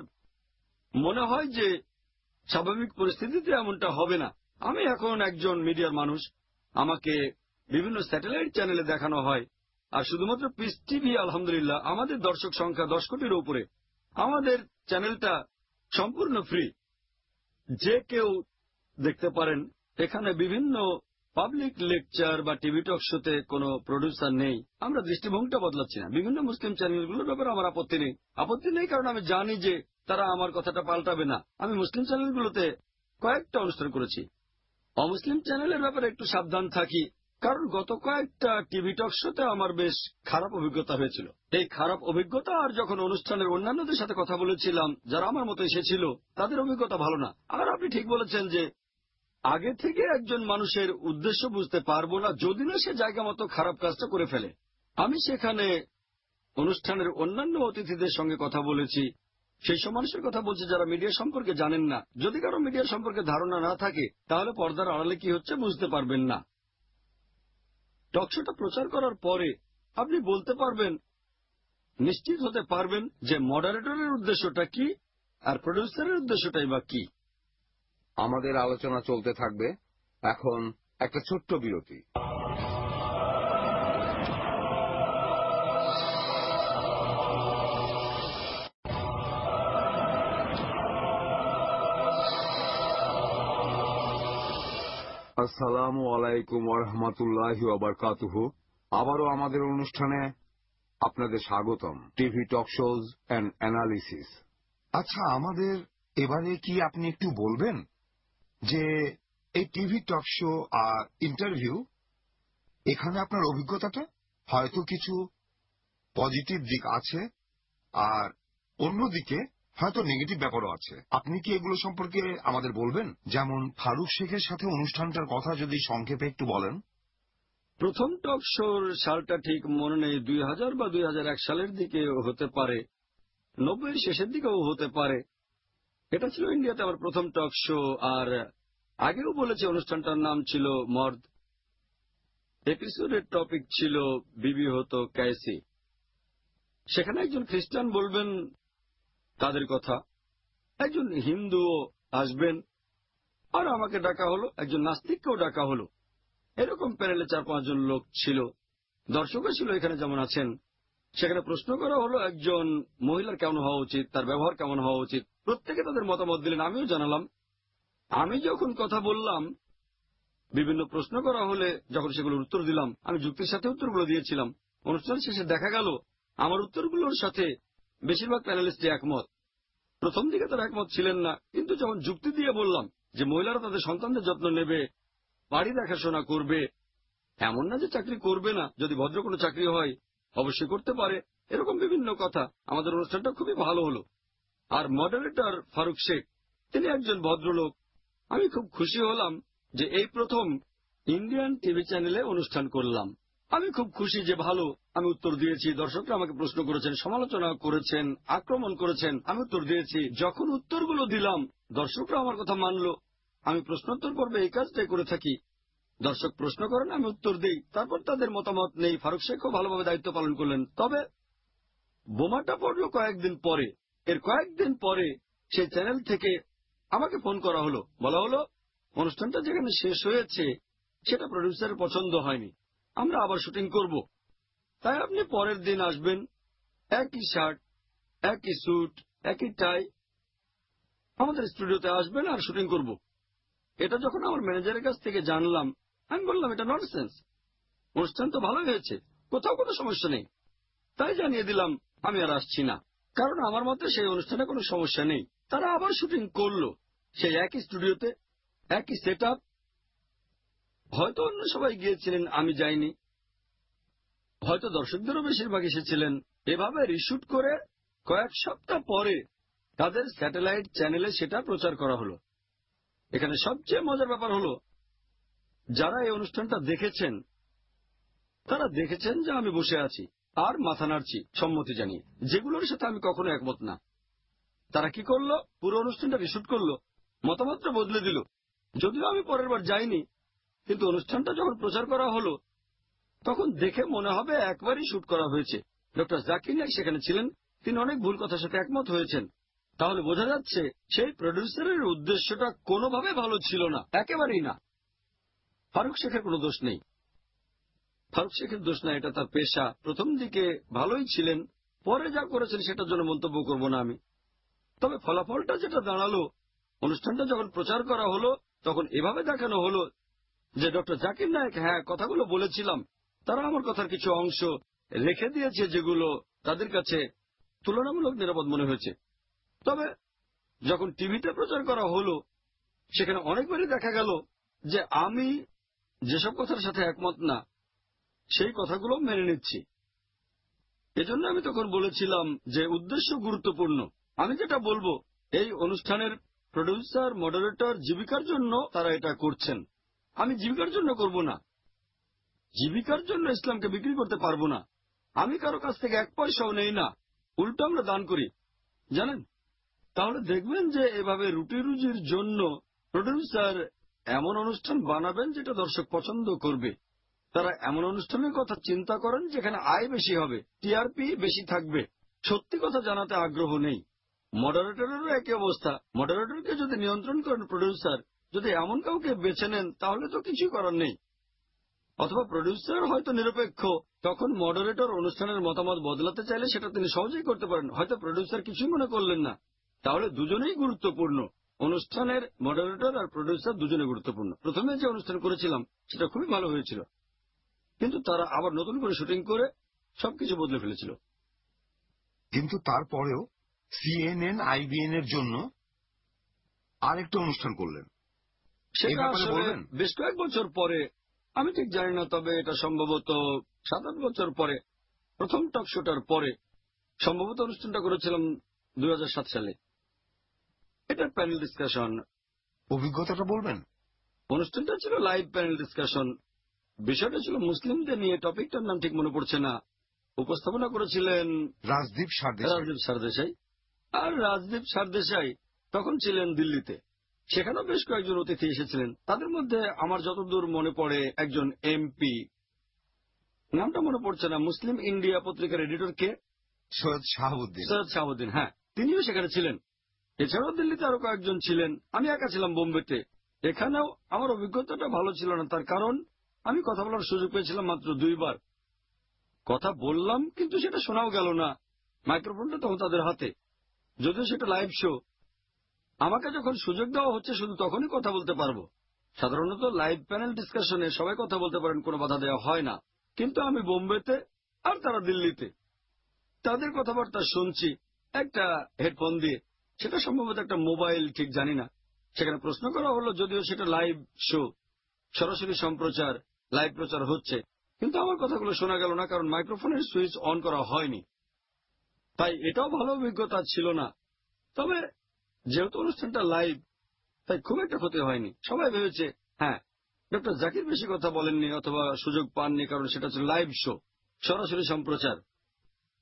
মনে হয় যে স্বাভাবিক পরিস্থিতিতে এমনটা হবে না। আমি এখন একজন মিডিয়ার মানুষ। আমাকে বিভিন্ন স্যাটেলাইট চ্যানেলে দেখানো হয়। আর শুধুমাত্র পিস টিভি আলহামদুলিল্লাহ, আমাদের দর্শক সংখ্যা দশ কোটির উপরে। আমাদের চ্যানেলটা সম্পূর্ণ ফ্রি যে কেউ দেখতে পারেন, এখানে বিভিন্ন পাবলিক লেকচার বা টিভি টক শোতে কোনো প্রডিউসার নেই। আমরা দৃষ্টিভঙ্গিটা বদলাচ্ছি না। বিভিন্ন মুসলিম চ্যানেলগুলোর ব্যাপারে আমার আপত্তি নেই। আপত্তি নেই কারণ আমি জানি যে তারা আমার কথাটা পাল্টাবে না। আমি মুসলিম চ্যানেলগুলোতে কয়েকটা অনুষ্ঠান করেছি। অমুসলিম চ্যানেলের ব্যাপারে একটু সাবধান থাকি। কারণ গত কয়েকটা টিভি টক শোতে আমার বেশ খারাপ অভিজ্ঞতা হয়েছিল। এই খারাপ অভিজ্ঞতা আর যখন অনুষ্ঠানের অন্যান্যদের সাথে কথা বলেছিলাম, যারা আমার মতো এসেছিল, তাদের অভিজ্ঞতা ভালো না। আর আপনি ঠিক বলেছেন যে, আগে থেকে একজন মানুষের উদ্দেশ্য বুঝতে পারব না, যদি না সে জায়গা মতো খারাপ কাজটা করে ফেলে। আমি সেখানে অনুষ্ঠানের অন্যান্য অতিথিদের সঙ্গে কথা বলেছি। সেই সব মানুষের কথা বলছি যারা মিডিয়া সম্পর্কে জানেন না। যদি কারও মিডিয়া সম্পর্কে ধারণা না থাকে, তাহলে পর্দার আড়ালে কি হচ্ছে বুঝতে পারবেন না। টকশোটা প্রচার করার পরে আপনি বলতে পারবেন, নিশ্চিত হতে পারবেন যে মডারেটরের উদ্দেশ্যটা কি আর প্রডিউসারের উদ্দেশ্যটাই বা কি। আমাদের আলোচনা চলতে থাকবে। এখন একটা ছোট্ট বিরতি। আসসালামু আলাইকুম ওরহমতুল্লাহ ওবরকাতুহ আবারও আমাদের অনুষ্ঠানে আপনাদের স্বাগতম। TV talk shows and analysis. আচ্ছা আমাদের এবারে কি আপনি একটু বলবেন যে এই টিভি টক শো আর ইন্টারভিউ, এখানে আপনার অভিজ্ঞতাটা? হয়তো কিছু পজিটিভ দিক আছে, আর অন্যদিকে হয়তো নেগেটিভ ব্যাপারও আছে। আপনি কি এগুলো সম্পর্কে আমাদের বলবেন? যেমন ফারুক শেখের সাথে অনুষ্ঠানটার কথা যদি সংক্ষেপে একটু বলেন। প্রথম টক শোর সালটা ঠিক মনে নেই, দুই হাজার বা দুই হাজার এক সালের দিকে হতে পারে নব্বই শেষের দিকেও হতে পারে। এটা ছিল ইন্ডিয়াতে আমার প্রথম টক শো, আর আগেও বলেছে অনুষ্ঠানটার নাম ছিল মর্দ। এপিসোডের টপিক ছিল বিবি হতো ক্যাসি। সেখানে একজন খ্রিস্টান বলবেন তাদের কথা। একজন হিন্দুও আসবেন, আর আমাকে ডাকা হলো, একজন নাস্তিককেও ডাকা হলো। এরকম প্যানেলে চার পাঁচজন লোক ছিল। দর্শকও ছিল এখানে যেমন আছেন। সেখানে প্রশ্ন করা হলো, একজন মহিলার কেমন হওয়া উচিত, তার ব্যবহার কেমন হওয়া উচিত? প্রত্যেকে তাদের মতামত দিলেন, আমিও জানালাম। আমি যখন কথা বললাম, বিভিন্ন প্রশ্ন করা হলে যখন সেগুলোর উত্তর দিলাম, আমি যুক্তির সাথে উত্তরগুলো দিয়েছিলাম। অনুষ্ঠান শেষে দেখা গেল, আমার উত্তরগুলোর সাথে বেশিরভাগ প্যানেলিস্টই একমত। প্রথম দিকে তারা একমত ছিলেন না, কিন্তু যখন যুক্তি দিয়ে বললাম যে মহিলারা তাদের সন্তানদের যত্ন নেবে, বাড়ি দেখাশোনা করবে, এমন না যে চাকরি করবে না, যদি ভদ্র কোনো চাকরি হয়, অবশ্যই করতে পারে। এরকম বিভিন্ন কথা। আমাদের অনুষ্ঠানটা খুবই ভালো হলো। আর মডারেটর ফারুক শেখ, তিনি একজন ভদ্রলোক। আমি খুব খুশি হলাম যে এই প্রথম ইন্ডিয়ান টিভি চ্যানেলে অনুষ্ঠান করলাম। আমি খুব খুশি যে ভালো, আমি উত্তর দিয়েছি। দর্শকরা আমাকে প্রশ্ন করেছেন, সমালোচনা করেছেন, আক্রমণ করেছেন, আমি উত্তর দিয়েছি। যখন উত্তরগুলো দিলাম, দর্শকরা আমার কথা মানল। আমি প্রশ্নোত্তর পর্বে এই কাজটাই করে থাকি। দর্শক প্রশ্ন করেন, আমি উত্তর দিই। তারপর তাদের মতামত নেই। ফারুক শেখও ভালোভাবে দায়িত্ব পালন করলেন। তবে বোমাটা পড়ল কয়েকদিন পরে। এর কয়েকদিন পরে সেই চ্যানেল থেকে আমাকে ফোন করা হলো। বলা হলো, অনুষ্ঠানটা যেখানে শেষ হয়েছে, সেটা প্রডিউসারের পছন্দ হয়নি। আমরা আবার শুটিং করব। তাই আপনি পরের দিন আসবেন, একই শার্ট, একই স্যুট, একই টাই। আমাদের স্টুডিওতে আসবেন আর শুটিং করব। এটা যখন আমার ম্যানেজারের কাছ থেকে জানলাম, আমি বললাম, এটা ননসেন্স অনুষ্ঠান তো ভালো হয়েছে, কোথাও কোনো সমস্যা নেই। তাই জানিয়ে দিলাম, আমি আর আসছি না। কারণ আমার মতে সেই অনুষ্ঠানে কোনো সমস্যা নেই। তারা আবার শুটিং করল। সেই একই স্টুডিওতে, একই সেট হয়তো অন্য সবাই গিয়েছিলেন, আমি যাইনি। হয়তো দর্শকদেরও বেশিরভাগ এসেছিলেন। এভাবে রিশুট করে কয়েক সপ্তাহ পরে তাদের স্যাটেলাইট চ্যানেলে সেটা প্রচার করা হলো। এখানে সবচেয়ে মজার ব্যাপার হলো, যারা এই অনুষ্ঠানটা দেখেছেন, তারা দেখেছেন যে আমি বসে আছি আর মাথা নাড়ছি, সম্মতি জানিয়ে। যেগুলোর সাথে আমি কখনো একমত না। তারা কি করল? পুরো অনুষ্ঠানটা রিশুট করল, মতামতটা বদলে দিল। যদিও আমি পরের বার যাইনি কিন্তু অনুষ্ঠানটা যখন প্রচার করা হলো, তখন দেখে মনে হবে একবারই শুট করা হয়েছে। ডক্টর জাকির নাইক সেখানে ছিলেন, তিনি অনেক ভুল কথার সাথে একমত হয়েছেন। তাহলে বোঝা যাচ্ছে সেই প্রডিউসারের উদ্দেশ্যটা কোনোভাবে ভালো ছিল না, একেবারেই না। ফারুক শেখের কোনো দোষ নেই। ফারুক শেখের দোষ না, এটা তার পেশা। প্রথম দিকে ভালোই ছিলেন, পরে যা করেছেন সেটার জন্য মন্তব্য করব না আমি। তবে ফলাফলটা যেটা দাঁড়াল, অনুষ্ঠানটা যখন প্রচার করা হলো, তখন এভাবে দেখানো হলো যে ডক্টর জাকির নায়ক হ্যাঁ কথাগুলো বলেছিলাম, তারা আমার কথার কিছু অংশ রেখে দিয়েছে যেগুলো তাদের কাছে তুলনামূলক নিরাপদ মনে হয়েছে। তবে যখন টিভিতে প্রচার করা হলো, সেখানে অনেকবারই দেখা গেল যে আমি যেসব কথার সাথে একমত না, সেই কথাগুলো মেনে নিচ্ছি। এজন্য আমি তখন বলেছিলাম যে উদ্দেশ্য গুরুত্বপূর্ণ। আমি যেটা বলব, এই অনুষ্ঠানের প্রডিউসার, মডারেটর জীবিকার জন্য তারা এটা করছেন। আমি জীবিকার জন্য করব না। জীবিকার জন্য ইসলামকে বিক্রি করতে পারব না। আমি কারও কাছ থেকে এক পয়সাও নেই না। উল্টো আমরা দান করি। জানেন? তাহলে দেখবেন যে এভাবে রুটি রুজির জন্য প্রডিউসার এমন অনুষ্ঠান বানাবেন যেটা দর্শক পছন্দ করবে। তারা এমন অনুষ্ঠানের কথা চিন্তা করেন যেখানে আয় বেশি হবে, টিআরপি বেশি থাকবে। সত্যি কথা জানাতে আগ্রহ নেই। মডারেটরেরও একই অবস্থা। মডারেটরকে যদি নিয়ন্ত্রণ করেন প্রডিউসার যদি এমন কাউকে বেছে নেন, তাহলে তো কিছুই করার নেই। অথবা প্রডিউসার হয়তো নিরপেক্ষ, তখন মডারেটর অনুষ্ঠানের মতামত বদলাতে চাইলে সেটা তিনি সহজেই করতে পারেন। হয়তো প্রডিউসার কিছুই মনে করলেন না। তাহলে দুজনেই গুরুত্বপূর্ণ। অনুষ্ঠানের মডারেটর আর প্রডিউসার দুজনে গুরুত্বপূর্ণ। প্রথমে যে অনুষ্ঠান করেছিলাম, সেটা খুবই ভালো হয়েছিল। কিন্তু তারা আবার নতুন করে শুটিং করে সবকিছু বদলে ফেলেছিল। কিন্তু তারপরেও সিএনএন আইবিএন এর জন্য আরেকটা অনুষ্ঠান করলেন। সেটা আসলে বেশ কয়েক বছর পরে আমি ঠিক জানি না তবে এটা সম্ভবত সাত আট বছর পরে প্রথম টক শোটার পরে সম্ভবত অনুষ্ঠানটা করেছিলাম দু হাজার সাত সালে। এটা প্যানেল ডিসকাশন অভিজ্ঞতাটা বলবেন? অনুষ্ঠানটা ছিল লাইভ প্যানেল ডিসকাশন বিষয়টা ছিল মুসলিমদের নিয়ে টপিকটার নাম ঠিক মনে পড়ছে না। উপস্থাপনা করেছিলেন রাজদীপ সারদেশাই। আর রাজদীপ সারদেশাই তখন ছিলেন দিল্লিতে। সেখানেও বেশ কয়েকজন অতিথি এসেছিলেন। তাদের মধ্যে আমার যতদূর মনে পড়ে একজন এমপি। নামটা মনে পড়ছে না। মুসলিম ইন্ডিয়া পত্রিকার এডিটর কে? সৈয়দ শাহাবুদ্দিন। সৈয়দ শাহাবুদ্দিন হ্যাঁ। তিনিও সেখানে ছিলেন। এছাড়াও দিল্লিতে আরও কয়েকজন ছিলেন। আমি একা ছিলাম বোম্বেতে। এখানেও আমার অভিজ্ঞতাটা ভালো ছিল না। তার কারণ আমি কথা বলার সুযোগ পেয়েছিলাম মাত্র দুইবার। কথা বললাম কিন্তু সেটা শোনাও গেল না। মাইক্রোফোনটা তখন তাদের হাতে। যদিও সেটা লাইভ শো আমাকে যখন সুযোগ দেওয়া হচ্ছে, শুধু তখনই কথা বলতে পারব। সাধারণত লাইভ প্যানেল ডিসকাশনে সবাই কথা বলতে পারেন, কোনো বাধা দেওয়া হয় না। কিন্তু আমি বোম্বেতে আর তারা দিল্লিতে। তাদের কথাবার্তা শুনছি, একটা হেডফোন দিয়ে। সেটা সম্ভবত একটা মোবাইল ঠিক জানি না। সেখানে প্রশ্ন করা হলো, যদিও সেটা লাইভ শো সরাসরি সম্প্রচার লাইভ প্রচার হচ্ছে। কিন্তু আমার কথাগুলো শোনা গেল না, কারণ মাইক্রোফোনের সুইচ অন করা হয়নি। তাই এটাও ভালো অভিজ্ঞতা ছিল না। তবে যেহেতু অনুষ্ঠানটা লাইভ তাই খুব একটা ক্ষতি হয়নি। সবাই ভেবেছে হ্যাঁ ডক্টর জাকির বেশি কথা বলেননি অথবা সুযোগ পাননি, কারণ সেটা হচ্ছে লাইভ শো সরাসরি সম্প্রচার।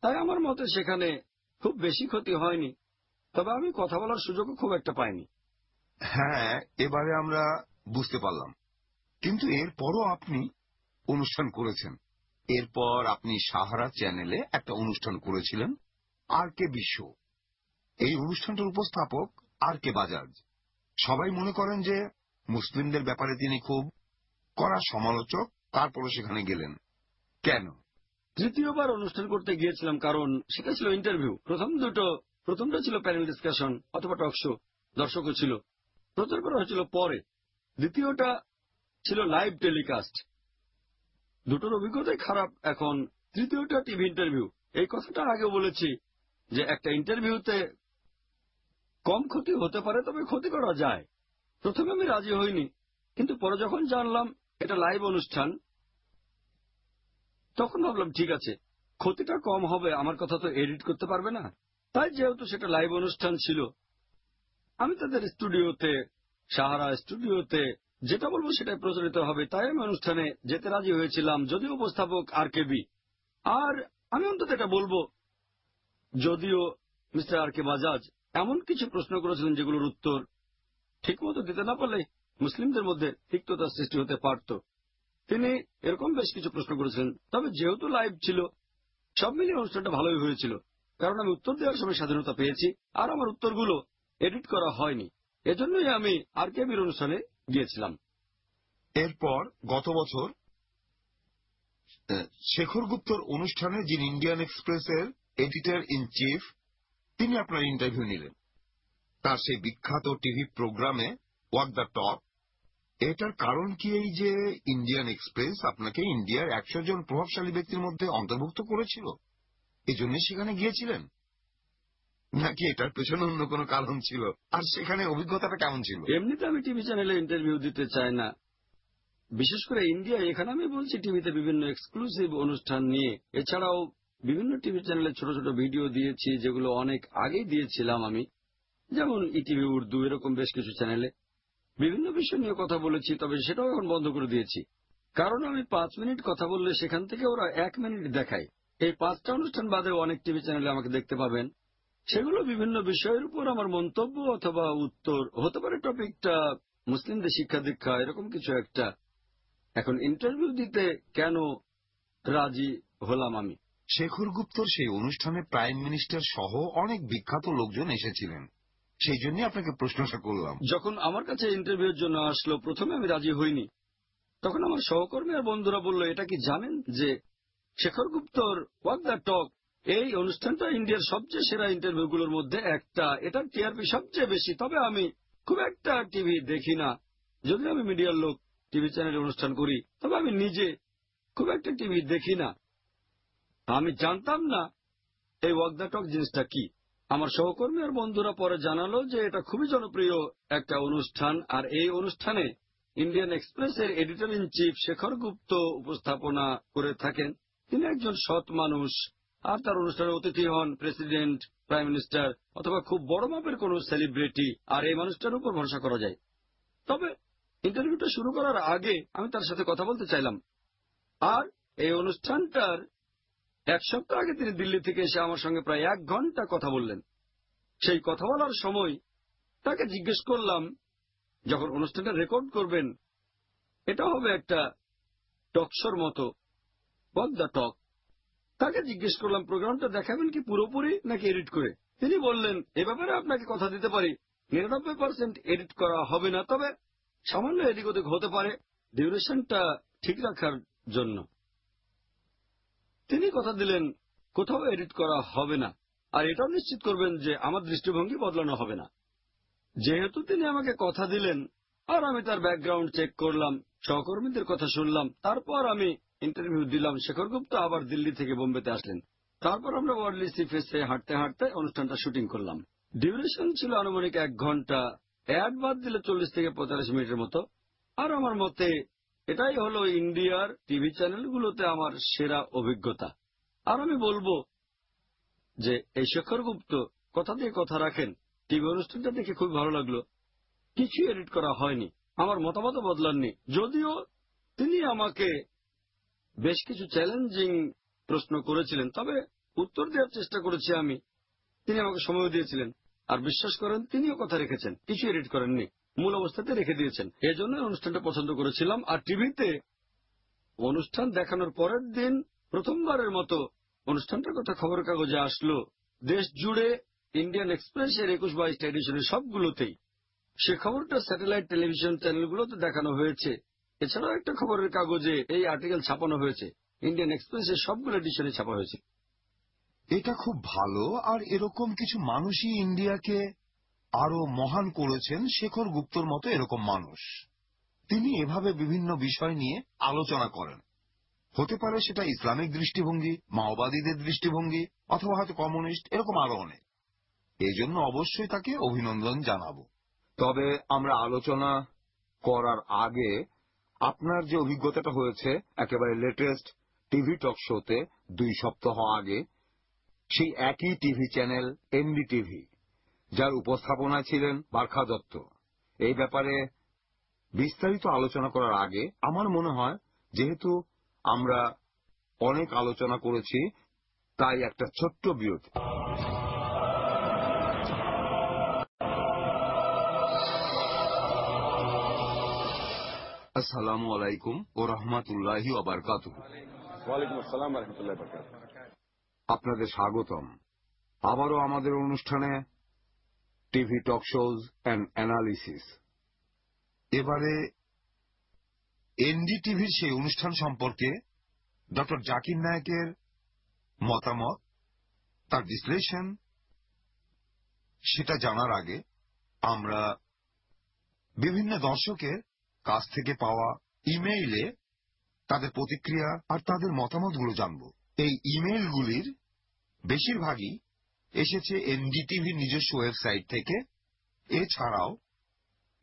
তাই আমার মতে সেখানে খুব বেশি ক্ষতি হয়নি। তবে আমি কথা বলার সুযোগও খুব একটা পাইনি। হ্যাঁ এবারে আমরা বুঝতে পারলাম। কিন্তু এরপরও আপনি অনুষ্ঠান করেছেন। এরপর আপনি সাহারা চ্যানেলে একটা অনুষ্ঠান করেছিলেন, আর কে বিশ্ব এই অনুষ্ঠানটার উপস্থাপক আর কে বাজাজ। সবাই মনে করেন যে মুসলিমদের ব্যাপারে তিনি খুব কড়া সমালোচক তারপরে সেখানে গেলেন। কেন? তৃতীয়বার অনুষ্ঠান করতে গিয়েছিলাম কারণ সেটা ছিল ইন্টারভিউ প্রথম দুটো, প্রথমটা ছিল প্যানেল ডিসকাশন অথবা টক শো দর্শকও ছিল। প্রচার করা হয়েছিল পরে। দ্বিতীয়টা ছিল লাইভ টেলিকাস্ট দুটোর অভিজ্ঞতাই খারাপ এখন। তৃতীয়টা টিভি ইন্টারভিউ এই কথাটা আগে বলেছি যে একটা ইন্টারভিউতে কম ক্ষতি হতে পারে তবে ক্ষতি করা যায়। প্রথমে আমি রাজি হইনি, কিন্তু পরে যখন জানলাম এটা লাইভ অনুষ্ঠান, তখন ভাবলাম, ঠিক আছে, ক্ষতিটা কম হবে, আমার কথা তো এডিট করতে পারবে না। তাই যেহেতু সেটা লাইভ অনুষ্ঠান ছিল, আমি তাদের স্টুডিওতে সাহারা স্টুডিওতে যেটা বলব সেটাই প্রচারিত হবে। তাই আমি অনুষ্ঠানে যেতে রাজি হয়েছিলাম, যদিও উপস্থাপক আর কেবি আর আমি অন্তত এটা বলব, যদিও মিস্টার আর কে বাজাজ এমন কিছু প্রশ্ন করেছিলেন যেগুলোর উত্তর ঠিকমতো দিতে না পারলে মুসলিমদের মধ্যে তিক্ততার সৃষ্টি হতে পারত। তিনি এরকম বেশ কিছু প্রশ্ন করেছিলেন। তবে যেহেতু লাইভ ছিল, সব মিলিয়ে অনুষ্ঠানটা ভালোই হয়েছিল। কারণ আমি উত্তর দেওয়ার সময় স্বাধীনতা পেয়েছি, আর আমার উত্তরগুলো এডিট করা হয়নি। এজন্যই আমি আর কেবির অনুষ্ঠানে গিয়েছিলাম। এরপর গত বছর শেখর গুপ্তর অনুষ্ঠানে যিনি ইন্ডিয়ান এক্সপ্রেসের এডিটর ইন চিফ তিনি আপনার ইন্টারভিউ নিলেন। তার সেই বিখ্যাত টিভি প্রোগ্রামে ওয়াক দ্য টপ এটার কারণ কি এই যে ইন্ডিয়ান এক্সপ্রেস আপনাকে ইন্ডিয়ার একশো জন প্রভাবশালী ব্যক্তির মধ্যে অন্তর্ভুক্ত করেছিল? এজন্য সেখানে গিয়েছিলেন? নাকি এটার পেছনে অন্য কোনো কারণ ছিল? আর সেখানে অভিজ্ঞতাটা কেমন ছিল? এমনিতে আমি টিভি চ্যানেলে ইন্টারভিউ দিতে চাই না। বিশেষ করে ইন্ডিয়া এখানে আমি বলছি টিভিতে বিভিন্ন এক্সক্লুসিভ অনুষ্ঠান নিয়ে। এছাড়াও বিভিন্ন টিভি চ্যানেলে ছোট ছোট ভিডিও দিয়েছি, যেগুলো অনেক আগেই দিয়েছিলাম আমি। যেমন ইটিভি উর্দু এরকম বেশ কিছু চ্যানেলে বিভিন্ন বিষয় নিয়ে কথা বলেছি, তবে সেটাও এখন বন্ধ করে দিয়েছি। কারণ আমি পাঁচ মিনিট কথা বললে সেখান থেকে ওরা এক মিনিট দেখায়। এই পাঁচটা অনুষ্ঠান বাদেও অনেক টিভি চ্যানেলে আমাকে দেখতে পাবেন। সেগুলো বিভিন্ন বিষয়ের উপর আমার মন্তব্য অথবা উত্তর, হতে পারে টপিকটা মুসলিমদের শিক্ষা দীক্ষা, এরকম কিছু একটা। এখন ইন্টারভিউ দিতে কেন রাজি হলাম আমি? শেখর গুপ্তর সেই অনুষ্ঠানে প্রাইম মিনিস্টার সহ অনেক বিখ্যাত লোকজন এসেছিলেন। সেই জন্য আপনাকে প্রশ্নটা করলাম। যখন আমার কাছে ইন্টারভিউর জন্য আসলো, প্রথমে আমি রাজি হইনি। তখন আমার সহকর্মী আর বন্ধুরা বলল, এটা কি জানেন যে শেখর গুপ্তর ওয়াক দ্য টক, এই অনুষ্ঠানটা ইন্ডিয়ার সবচেয়ে সেরা ইন্টারভিউগুলোর মধ্যে একটা। এটার টিআরপি সবচেয়ে বেশি। তবে আমি খুব একটা টিভি দেখি না। যদি আমি মিডিয়ার লোক টিভি চ্যানেলে অনুষ্ঠান করি, তবে আমি নিজে খুব একটা টিভি দেখি না। আমি জানতাম না। এই ওয়াক দ্য টক জিনিসটা কি? আমার সহকর্মী আর বন্ধুরা পরে জানালো যে এটা খুবই জনপ্রিয় একটা অনুষ্ঠান, আর এই অনুষ্ঠানে ইন্ডিয়ান এক্সপ্রেসের editor in chief Shekhar Gupta উপস্থাপনা করে থাকেন। তিনি একজন সৎ মানুষ, আর তার অনুষ্ঠানের অতিথি হন প্রেসিডেন্ট, প্রাইম মিনিস্টার, অথবা খুব বড় মাপের কোন সেলিব্রিটি, আর এই মানুষটার উপর ভরসা করা যায়। তবে ইন্টারভিউটা শুরু করার আগে আমি তার সাথে কথা বলতে চাইলাম। আর এই অনুষ্ঠানটার এক সপ্তাহ আগে তিনি দিল্লি থেকে এসে আমার সঙ্গে প্রায় এক ঘণ্টা কথা বললেন। সেই কথা বলার সময় তাকে জিজ্ঞেস করলাম, যখন অনুষ্ঠানটা রেকর্ড করবেন, এটা হবে একটা টকশোর মতো বদ টক তাকে জিজ্ঞেস করলাম, প্রোগ্রামটা দেখাবেন কি পুরোপুরি নাকি এডিট করে? তিনি বললেন, এ ব্যাপারে আপনাকে কথা দিতে পারি। নিরানব্বই পার্সেন্ট এডিট করা হবে না, তবে সামান্য এদিক ওদিক হতে পারে। ডিউরেশনটা ঠিক রাখার জন্য। তিনি কথা দিলেন, কোথাও এডিট করা হবে না। আর এটাও নিশ্চিত করবেন যে আমার দৃষ্টিভঙ্গি বদলানো হবে না। যেহেতু তিনি আমাকে কথা দিলেন, আর আমি তার ব্যাকগ্রাউন্ড চেক করলাম, সহকর্মীদের কথা শুনলাম, তারপর আমি ইন্টারভিউ দিলাম, শেখর গুপ্ত আবার দিল্লি থেকে বোম্বেতে আসলেন। তারপর আমরা ওয়ার্লি সিফেসে হাঁটতে হাঁটতে অনুষ্ঠানটা শুটিং করলাম। ডিউরেশন ছিল আনুমানিক এক ঘণ্টা অ্যাড বাদ দিলে চল্লিশ থেকে পঁয়তাল্লিশ মিনিটের মতো। আর আমার মতে এটাই হলো ইন্ডিয়ার টিভি চ্যানেলগুলোতে আমার সেরা অভিজ্ঞতা। আর আমি বলব যে এই শেখর গুপ্ত কথা দিয়ে কথা রাখেন, টিভি অনুষ্ঠানটা দেখে খুব ভালো লাগল। কিছু এডিট করা হয়নি, আমার মতামত বদলাননি। যদিও তিনি আমাকে বেশ কিছু চ্যালেঞ্জিং প্রশ্ন করেছিলেন, তবে উত্তর দেওয়ার চেষ্টা করেছি আমি। তিনি আমাকে সময় দিয়েছিলেন, আর বিশ্বাস করেন তিনিও কথা রেখেছেন কিছু এডিট করেননি। মূল অবস্থাতে রেখে দিয়েছেন। এজন্য অনুষ্ঠানটা পছন্দ করেছিলাম। আর টিভিতে অনুষ্ঠান দেখানোর পরের দিন প্রথমবারের মতো অনুষ্ঠানটার কথা খবরের কাগজে আসলো। দেশ জুড়ে ইন্ডিয়ান এক্সপ্রেসের একুশ বাইশটা এডিশনের সবগুলোতেই। সে খবরটা স্যাটেলাইট টেলিভিশন চ্যানেলগুলোতে দেখানো হয়েছে। এছাড়াও একটা খবরের কাগজে এই আর্টিকেল ছাপানো হয়েছে। ইন্ডিয়ান এক্সপ্রেসের সবগুলো এডিশনে ছাপা হয়েছে। এটা খুব ভালো। আর এরকম কিছু মানুষই ইন্ডিয়াকে আরও মহান করেছেন শেখর গুপ্তর মতো এরকম মানুষ। তিনি এভাবে বিভিন্ন বিষয় নিয়ে আলোচনা করেন। হতে পারে সেটা ইসলামিক দৃষ্টিভঙ্গি, মাওবাদীদের দৃষ্টিভঙ্গি, অথবা হয়তো কমিউনিস্ট, এরকম আরও অনেক। এই জন্য অবশ্যই তাকে অভিনন্দন জানাব। তবে আমরা আলোচনা করার আগে আপনার যে অভিজ্ঞতাটা হয়েছে, একেবারে লেটেস্ট টিভি টক শোতে দুই সপ্তাহ আগে, সেই একই টিভি চ্যানেল এনডিটিভি যার উপস্থাপনায় ছিলেন বার্খা দত্ত। এই ব্যাপারে বিস্তারিত আলোচনা করার আগে আমার মনে হয় যেহেতু আমরা অনেক আলোচনা করেছি তাই একটা ছোট্ট বিরতি। আসসালামু আলাইকুম ও রহমাতুল্লাহি আপনাদের স্বাগতম। আবারও আমাদের অনুষ্ঠানে TV talk shows and analysis. এবারে এনডিটিভির সেই অনুষ্ঠান সম্পর্কে ডক্টর জাকির নায়কের মতামত, তার বিশ্লেষণ, সেটা জানার আগে আমরা বিভিন্ন দর্শকের কাছ থেকে পাওয়া ইমেইলে তাদের প্রতিক্রিয়া আর তাদের মতামতগুলো জানব। এই ইমেইলগুলির বেশিরভাগই এসেছে এনডিটিভির নিজস্ব ওয়েবসাইট থেকে। এছাড়াও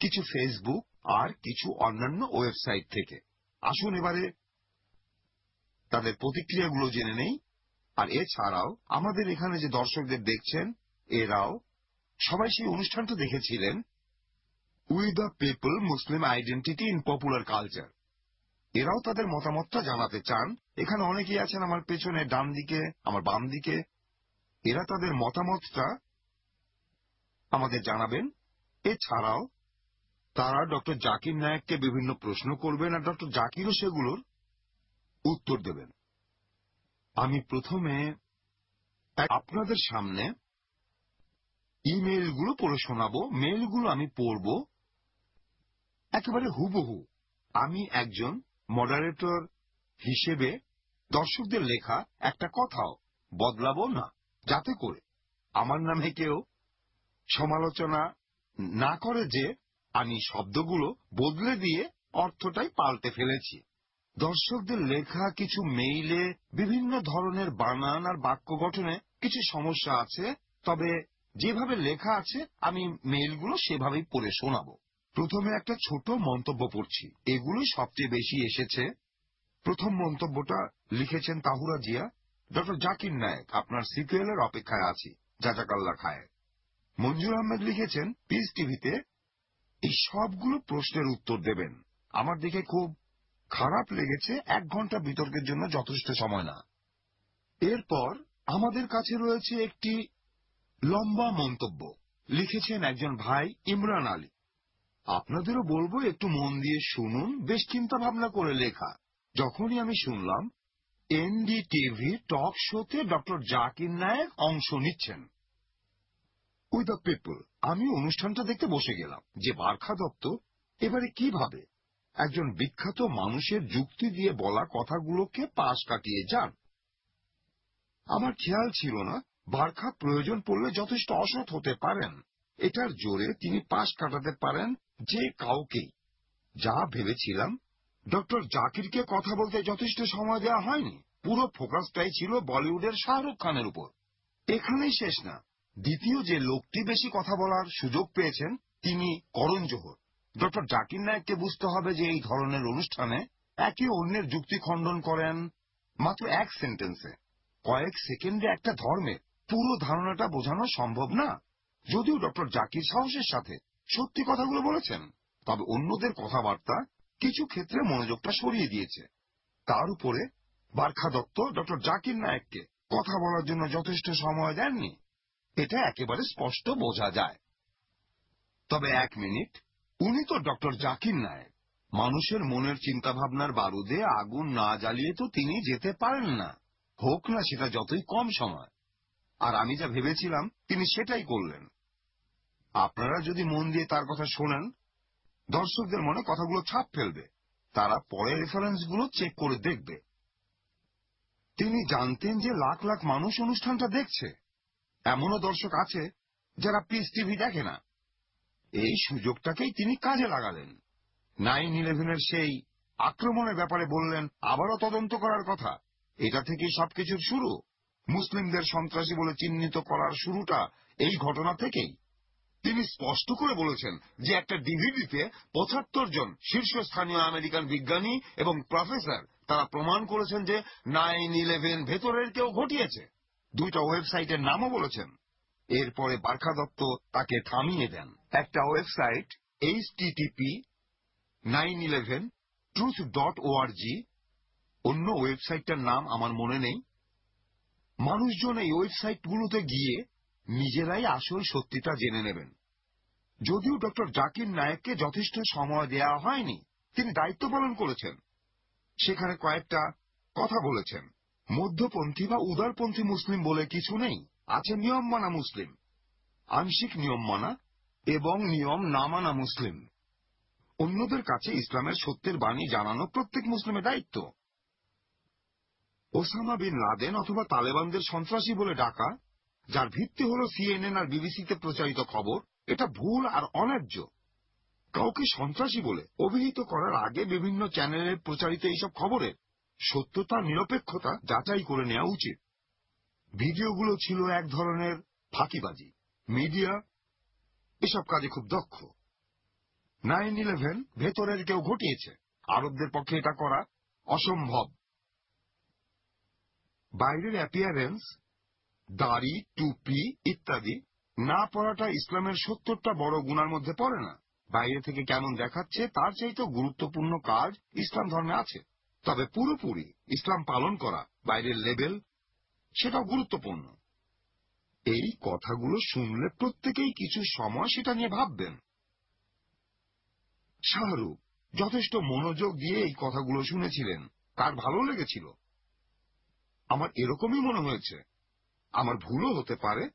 কিছু ফেসবুক আর কিছু অন্যান্য ওয়েবসাইট থেকে। আসুন এবারে তাদের প্রতিক্রিয়াগুলো জেনে নেই। আর এছাড়াও আমাদের এখানে যে দর্শকদের দেখছেন, এরাও সবাই সেই অনুষ্ঠানটা দেখেছিলেন। We the people, Muslim identity in popular culture. এরাও তাদের মতামতটা জানাতে চান। এখানে অনেকেই আছেন আমার পেছনে ডান দিকে আমার বাম দিকে এরা তাদের মতামতটা আমাদের জানাবেন। এছাড়াও তারা ডক্টর জাকির নায়ককে বিভিন্ন প্রশ্ন করবেন আর ডক্টর জাকিরও সেগুলোর উত্তর দেবেন। আমি প্রথমে আপনাদের সামনে ইমেলগুলো পড়ে শোনাবো। মেলগুলো আমি পড়ব একেবারে হুবহু। আমি একজন মডারেটর হিসেবে দর্শকদের লেখা একটা কথাও বদলাবো না। যাতে করে আমার নামে কেউ সমালোচনা না করে যে আমি শব্দগুলো বদলে দিয়ে অর্থটাই পাল্টে ফেলেছি। দর্শকদের লেখা কিছু মেইলে বিভিন্ন ধরনের বানান আর বাক্য গঠনে কিছু সমস্যা আছে, তবে যেভাবে লেখা আছে, আমি মেইলগুলো সেভাবেই পড়ে শোনাবো। প্রথমে একটা ছোট মন্তব্য পড়ছি। এগুলোই সবচেয়ে বেশি এসেছে। প্রথম মন্তব্যটা লিখেছেন তাহুরা জিয়া। ডক্টর জাকির নায়ক আপনার সিকুয়েলের অপেক্ষায় আছি জাজাকাল্লা খায়। মঞ্জুর আহমেদ লিখেছেন, পিস টিভিতে, এই সবগুলো প্রশ্নের উত্তর দেবেন। আমার দেখে খুব খারাপ লেগেছে, এক ঘণ্টা বিতর্কের জন্য যথেষ্ট সময় না। এরপর আমাদের কাছে রয়েছে একটি লম্বা মন্তব্য, লিখেছেন একজন ভাই ইমরান আলী। আপনাদেরও বলব, একটু মন দিয়ে শুনুন, বেশ চিন্তা ভাবনা করে লেখা। যখনই আমি শুনলাম এনডিটিভি টক শোতে ডক্টর জাকির অংশ নিচ্ছেন। উই দ্য পিপল আমি অনুষ্ঠানটা দেখতে বসে গেলাম যে দত্ত এবারে কীভাবে একজন বিখ্যাত মানুষের যুক্তি দিয়ে বলা কথাগুলোকে পাশ কাটিয়ে যান। আমার খেয়াল ছিল না, বার্খা প্রয়োজন পড়লে যথেষ্ট অসৎ হতে পারেন। এটার জোরে তিনি পাশ কাটাতে পারেন যে কাউকেই। যা ভেবেছিলাম ডক্টর জাকিরকে কথা বলতে যথেষ্ট সময় দেওয়া হয়নি। পুরো ফোকাসটাই ছিল বলিউডের শাহরুখ খানের উপর। এখানেই শেষ না। দ্বিতীয় যে লোকটি বেশি কথা বলার সুযোগ পেয়েছেন, তিনি করণ জোহর। ডক্টর জাকির নায়ককে বুঝতে হবে যে এই ধরনের অনুষ্ঠানে একে অন্যের যুক্তি খণ্ডন করেন মাত্র এক সেন্টেন্সে। কয়েক সেকেন্ডে একটা ধর্মে পুরো ধারণাটা বোঝানো সম্ভব না। যদিও ডক্টর জাকির সাহসের সাথে সত্যি কথাগুলো বলেছেন, তবে অন্যদের কথাবার্তা কিছু ক্ষেত্রে মনোযোগটা সরিয়ে দিয়েছে। তার উপরে বারখা দত্ত ডক্টর জাকির নায়েককে কথা বলার জন্য যথেষ্ট সময় দেননি। এটা একেবারে স্পষ্ট বোঝা যায়। তবে এক মিনিট, উনি তো ডক্টর জাকির নায়েক। মানুষের মনের চিন্তাভাবনার বারুদে আগুন না জ্বালিয়ে তো তিনি যেতে পারেন না। হোক না সেটা যতই কম সময়। আর আমি যা ভেবেছিলাম, তিনি সেটাই করলেন। আপনারা যদি মন দিয়ে তার কথা শোনেন দর্শকদের মনে কথাগুলো ছাপ ফেলবে। তারা পরে রেফারেন্সগুলো চেক করে দেখবে। তিনি জানতেন যে লাখ লাখ মানুষ অনুষ্ঠানটা দেখছে। এমনও দর্শক আছে যারা পিস টিভি দেখে না। এই সুযোগটাকেই তিনি কাজে লাগালেন। নাইন ইলেভেনের সেই আক্রমণের ব্যাপারে বললেন, আবারও তদন্ত করার কথা। এটা থেকেই সবকিছুর শুরু। মুসলিমদের সন্ত্রাসী বলে চিহ্নিত করার শুরুটা এই ঘটনা থেকেই। তিনি স্পষ্ট করে বলেছেন যে একটা ডিভিডিতে পঁচাত্তর জন শীর্ষস্থানীয় আমেরিকান বিজ্ঞানী এবং প্রফেসর তারা প্রমাণ করেছেন যে নাইন ইলেভেন ভেতরের কেউ ঘটিয়েছে। দুইটা ওয়েবসাইটের নামও বলেছেন। এরপরে বার্খা দত্ত তাকে থামিয়ে দেন। একটা website H TTP nine eleven truth dot ORG অন্য ওয়েবসাইটটার নাম আমার মনে নেই। মানুষজন এই ওয়েবসাইটগুলোতে গিয়ে নিজেরাই আসল সত্যিটা জেনে নেবেন। যদিও ডক্টর জাকির নায়েককে যথেষ্ট সময় দেয়া হয়নি, তিনি দায়িত্ব পালন করেছেন। সেখানে কয়েকটা কথা বলেছেন। মধ্যপন্থী বা উদারপন্থী মুসলিম বলে কিছু নেই, আছে নিয়ম মানা মুসলিম, আংশিক নিয়ম মানা এবং নিয়ম না মানা মুসলিম। অন্যদের কাছে ইসলামের সত্যের বাণী জানানো প্রত্যেক মুসলিমের দায়িত্ব। ওসামা বিন লাদেন অথবা তালেবানদের সন্ত্রাসী বলে ডাকা, যার ভিত্তি হল সিএনএন আর বিবিসিতে প্রচারিত খবর এটা ভুল আর অন্যায্য। কাউকে সন্ত্রাসী বলে অভিহিত করার আগে বিভিন্ন চ্যানেলে প্রচারিত এইসব খবরের সত্যতা, নিরপেক্ষতা যাচাই করে নেওয়া উচিত। ভিডিওগুলো ছিল এক ধরনের ফাঁকিবাজি। মিডিয়া এসব কাজে খুব দক্ষ। নাইন ইলেভেন ভেতরের কেউ ঘটিয়েছে। আরবদের পক্ষে এটা করা অসম্ভব। বাইরের অ্যাপিয়ারেন্স, দাড়ি, টুপি ইত্যাদি না পড়াটা ইসলামের সত্তরটা বড় গুণার মধ্যে পড়ে না। বাইরে থেকে কেমন দেখাচ্ছে, তার চাইতেও গুরুত্বপূর্ণ কাজ ইসলাম ধর্মে আছে। তবে পুরোপুরি ইসলাম পালন করা, বাইরের লেভেল সেটাও গুরুত্বপূর্ণ। এই কথাগুলো শুনলে প্রত্যেকেই কিছু সময় সেটা নিয়ে ভাববেন। শাহরুখ, যথেষ্ট মনোযোগ দিয়ে এই কথাগুলো শুনেছিলেন। তার ভালো লেগেছিল। আমার এরকমই মনে হয়েছে। আমার ভুলও হতে পারে।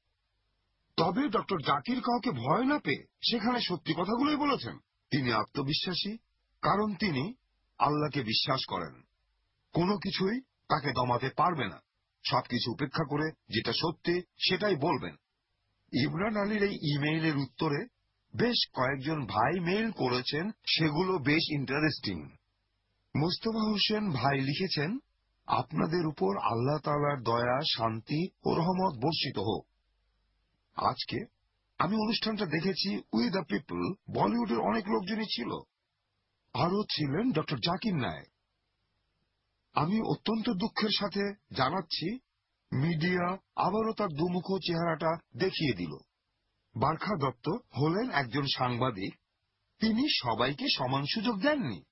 তবে ডক্টর জাকির কাউকে ভয় না পেয়ে সেখানে সত্যি কথাগুলোই বলেছেন। তিনি আত্মবিশ্বাসী, কারণ তিনি আল্লাহকে বিশ্বাস করেন। কোনো কিছুই তাকে দমাতে পারবে না। সবকিছু উপেক্ষা করে যেটা সত্যি সেটাই বলবেন। ইমরান আলীর এই ইমেইলের উত্তরে বেশ কয়েকজন ভাই মেইল করেছেন, সেগুলো বেশ ইন্টারেস্টিং মুস্তফা হোসেন ভাই লিখেছেন, আপনাদের উপর আল্লাহ তালার দয়া, শান্তি ও রহমত বর্ষিত হোক। আজকে আমি অনুষ্ঠানটা দেখেছি উই দ্য পিপল, বলিউডের অনেক লোকজনই ছিল। আরও ছিলেন ডক্টর জাকির নায়ক। আমি অত্যন্ত দুঃখের সাথে জানাচ্ছি, মিডিয়া আবারও তার দুমুখ চেহারাটা দেখিয়ে দিল। বারখা দত্ত হলেন একজন সাংবাদিক। তিনি সবাইকে সমান সুযোগ দেননি।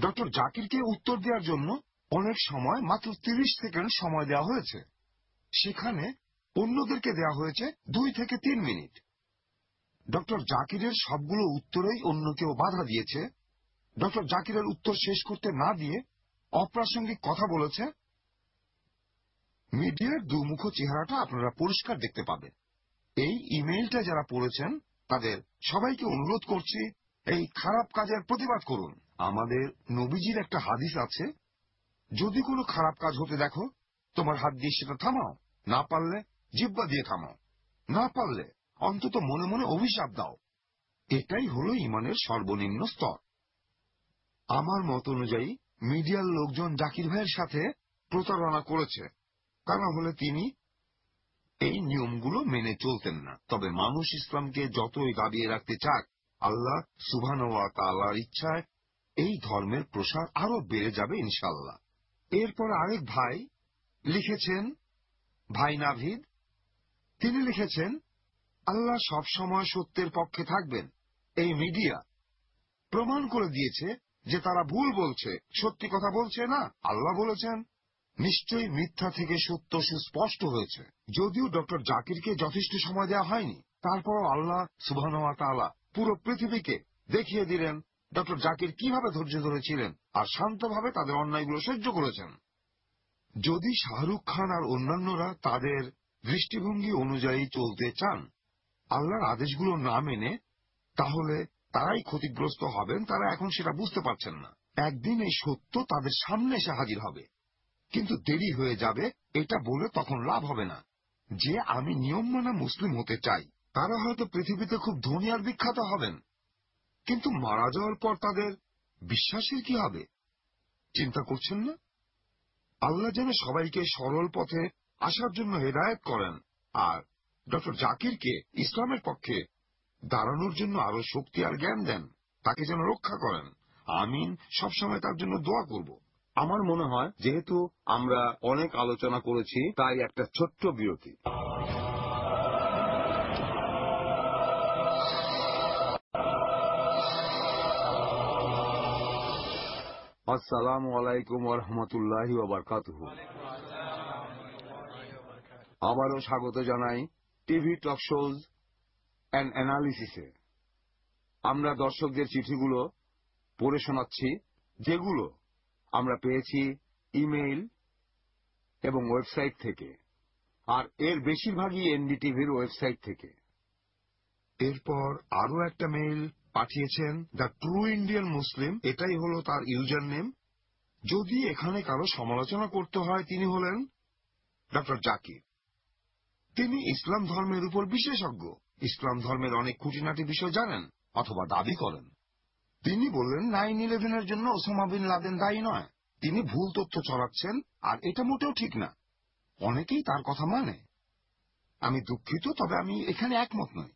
ডক্টর জাকিরকে উত্তর দেওয়ার জন্য অনেক সময় মাত্র তিরিশ সেকেন্ড সময় দেওয়া হয়েছে। সেখানে অন্যদেরকে দেওয়া হয়েছে দুই থেকে তিন মিনিট। ডক্টর জাকিরের সবগুলো উত্তরেই অন্য কেউ বাধা দিয়েছে। ডক্টর জাকিরের উত্তর শেষ করতে না দিয়ে অপ্রাসঙ্গিক কথা বলেছে। মিডিয়ার দুমুখ চেহারাটা আপনারা পরিষ্কার দেখতে পাবেন। এই ইমেইলটা যারা পড়েছেন, তাদের সবাইকে অনুরোধ করছি, এই খারাপ কাজের প্রতিবাদ করুন। আমাদের নবীজির একটা হাদিস আছে, যদি কোনো খারাপ কাজ হতে দেখো, তোমার হাত দিয়ে সেটা থামাও, না পারলে জিব্বা দিয়ে থামাও। না পারলে অন্তত মনে মনে অভিশাপ দাও। এটাই হলো ইমানের সর্বনিম্ন স্তর। আমার মত অনুযায়ী, মিডিয়ার লোকজন জাকির ভাইয়ের সাথে প্রতারণা করেছে। না হলে তিনি এই নিয়মগুলো মেনে চলতেন না। তবে মানুষ ইসলামকে যতই দাবিয়ে রাখতে চাক, আল্লাহ সুবহান তাল্লাহর ইচ্ছায় এই ধর্মের প্রসার আরও বেড়ে যাবে ইনশাল্লাহ এরপর আরেক ভাই লিখেছেন, ভাই নাভিদ তিনি লিখেছেন, আল্লাহ সব সময় সত্যের পক্ষে থাকবেন। এই মিডিয়া প্রমাণ করে দিয়েছে যে তারা ভুল বলছে। সত্যি কথা বলছে না, আল্লাহ বলেছেন। নিশ্চয়ই মিথ্যা থেকে সত্য সুস্পষ্ট হয়েছে। যদিও ডক্টর জাকিরকে যথেষ্ট সময় দেওয়া হয়নি, তারপরও আল্লাহ সুবাহ পুরো পৃথিবীকে দেখিয়ে দিলেন ডক্টর জাকির কীভাবে ধৈর্য ধরেছিলেন আর শান্তভাবে তাদের অন্যায়গুলো সহ্য করেছেন। যদি শাহরুখ খান আর অন্যান্যরা তাদের দৃষ্টিভঙ্গি অনুযায়ী চলতে চান, আল্লাহর আদেশগুলো না মেনে, তাহলে তারাই ক্ষতিগ্রস্ত হবেন, তারা এখন সেটা বুঝতে পারছেন না। একদিন এই সত্য তাদের সামনে এসে হাজির হবে। কিন্তু দেরি হয়ে যাবে, এটা বলে তখন লাভ হবে না। যে আমি নিয়ম মানা মুসলিম হতে চাই, তারা হয়তো পৃথিবীতে খুব ধনী আর বিখ্যাত হবেন। কিন্তু মারা যাওয়ার পর তাদের বিশ্বাসের কি হবে? চিন্তা করছেন না? আল্লাহ যেন সবাইকে সরল পথে আসার জন্য হেদায়েত করেন আর ডক্টর জাকিরকে ইসলামের পক্ষে দাঁড়ানোর জন্য আরও শক্তি আর জ্ঞান দেন, তাকে যেন রক্ষা করেন। আমিন, সবসময় তার জন্য দোয়া করব। আমার মনে হয়, যেহেতু আমরা অনেক আলোচনা করেছি, তাই একটা ছোট্ট বিরতি। আসসালামু আলাইকুম ওরহমতুল্লাহ ওবরকাতুহ আবারও স্বাগত জানাই টিভি টক শোজ অ্যান্ড অ্যানালিসিসে। আমরা দর্শকদের চিঠিগুলো পড়ে শোনাচ্ছি, যেগুলো আমরা পেয়েছি ইমেইল এবং ওয়েবসাইট থেকে। আর এর বেশিরভাগই এনডিটিভির ওয়েবসাইট থেকে। এরপর আরও একটা মেইল পাঠিয়েছেন দ্য ট্রু ইন্ডিয়ান মুসলিম। এটাই হলো তার ইউজার নেম যদি এখানে কারও সমালোচনা করতে হয়, তিনি হলেন ডক্টর জাকির। তিনি ইসলাম ধর্মের উপর বিশেষজ্ঞ। ইসলাম ধর্মের অনেক খুঁটিনাটি বিষয় জানেন অথবা দাবি করেন। তিনি বললেন নাইন ইলেভেনের জন্য ওসামা বিন লাদেন দায়ী নয়। তিনি ভুল তথ্য ছড়াচ্ছেন, আর এটা মোটেও ঠিক না। অনেকেই তার কথা মানে। আমি দুঃখিত, তবে আমি এখানে একমত নই।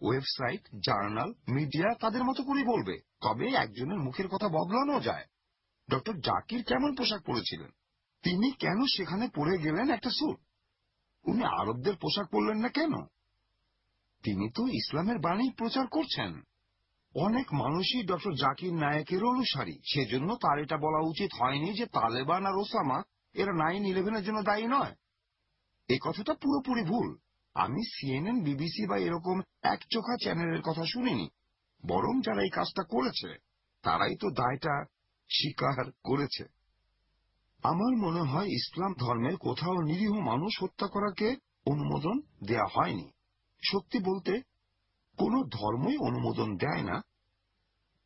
ওয়েবসাইট, জার্নাল, মিডিয়া তাদের মতো করে বলবে। তবে একজনের মুখের কথা বদলানো যায়। ডক্টর জাকির কেমন পোশাক পরেছিলেন? তিনি কেন সেখানে পরে গেলেন একটা স্যুট? উনি আরবদের পোশাক পরলেন না কেন? তিনি তো ইসলামের বাণী প্রচার করছেন। অনেক মানুষই ডক্টর জাকির নায়কের অনুসারী। সেজন্য তার এটা বলা উচিত হয়নি যে তালেবান আর ওসামা এরা নাইন ইলেভেনের জন্য দায়ী নয়। এই কথাটা পুরোপুরি ভুল। আমি সিএনএন, বিবিসি বা এরকম একচোখা চ্যানেলের কথা শুনিনি। বরং যারা এই কাজটা করেছে, তারাই তো দায়টা স্বীকার করেছে। আমার মনে হয় ইসলাম ধর্মের কোথাও নিরীহ মানুষ হত্যা করাকে অনুমোদন দেয়া হয়নি। সত্যি বলতে, কোনো ধর্মই অনুমোদন দেয় না।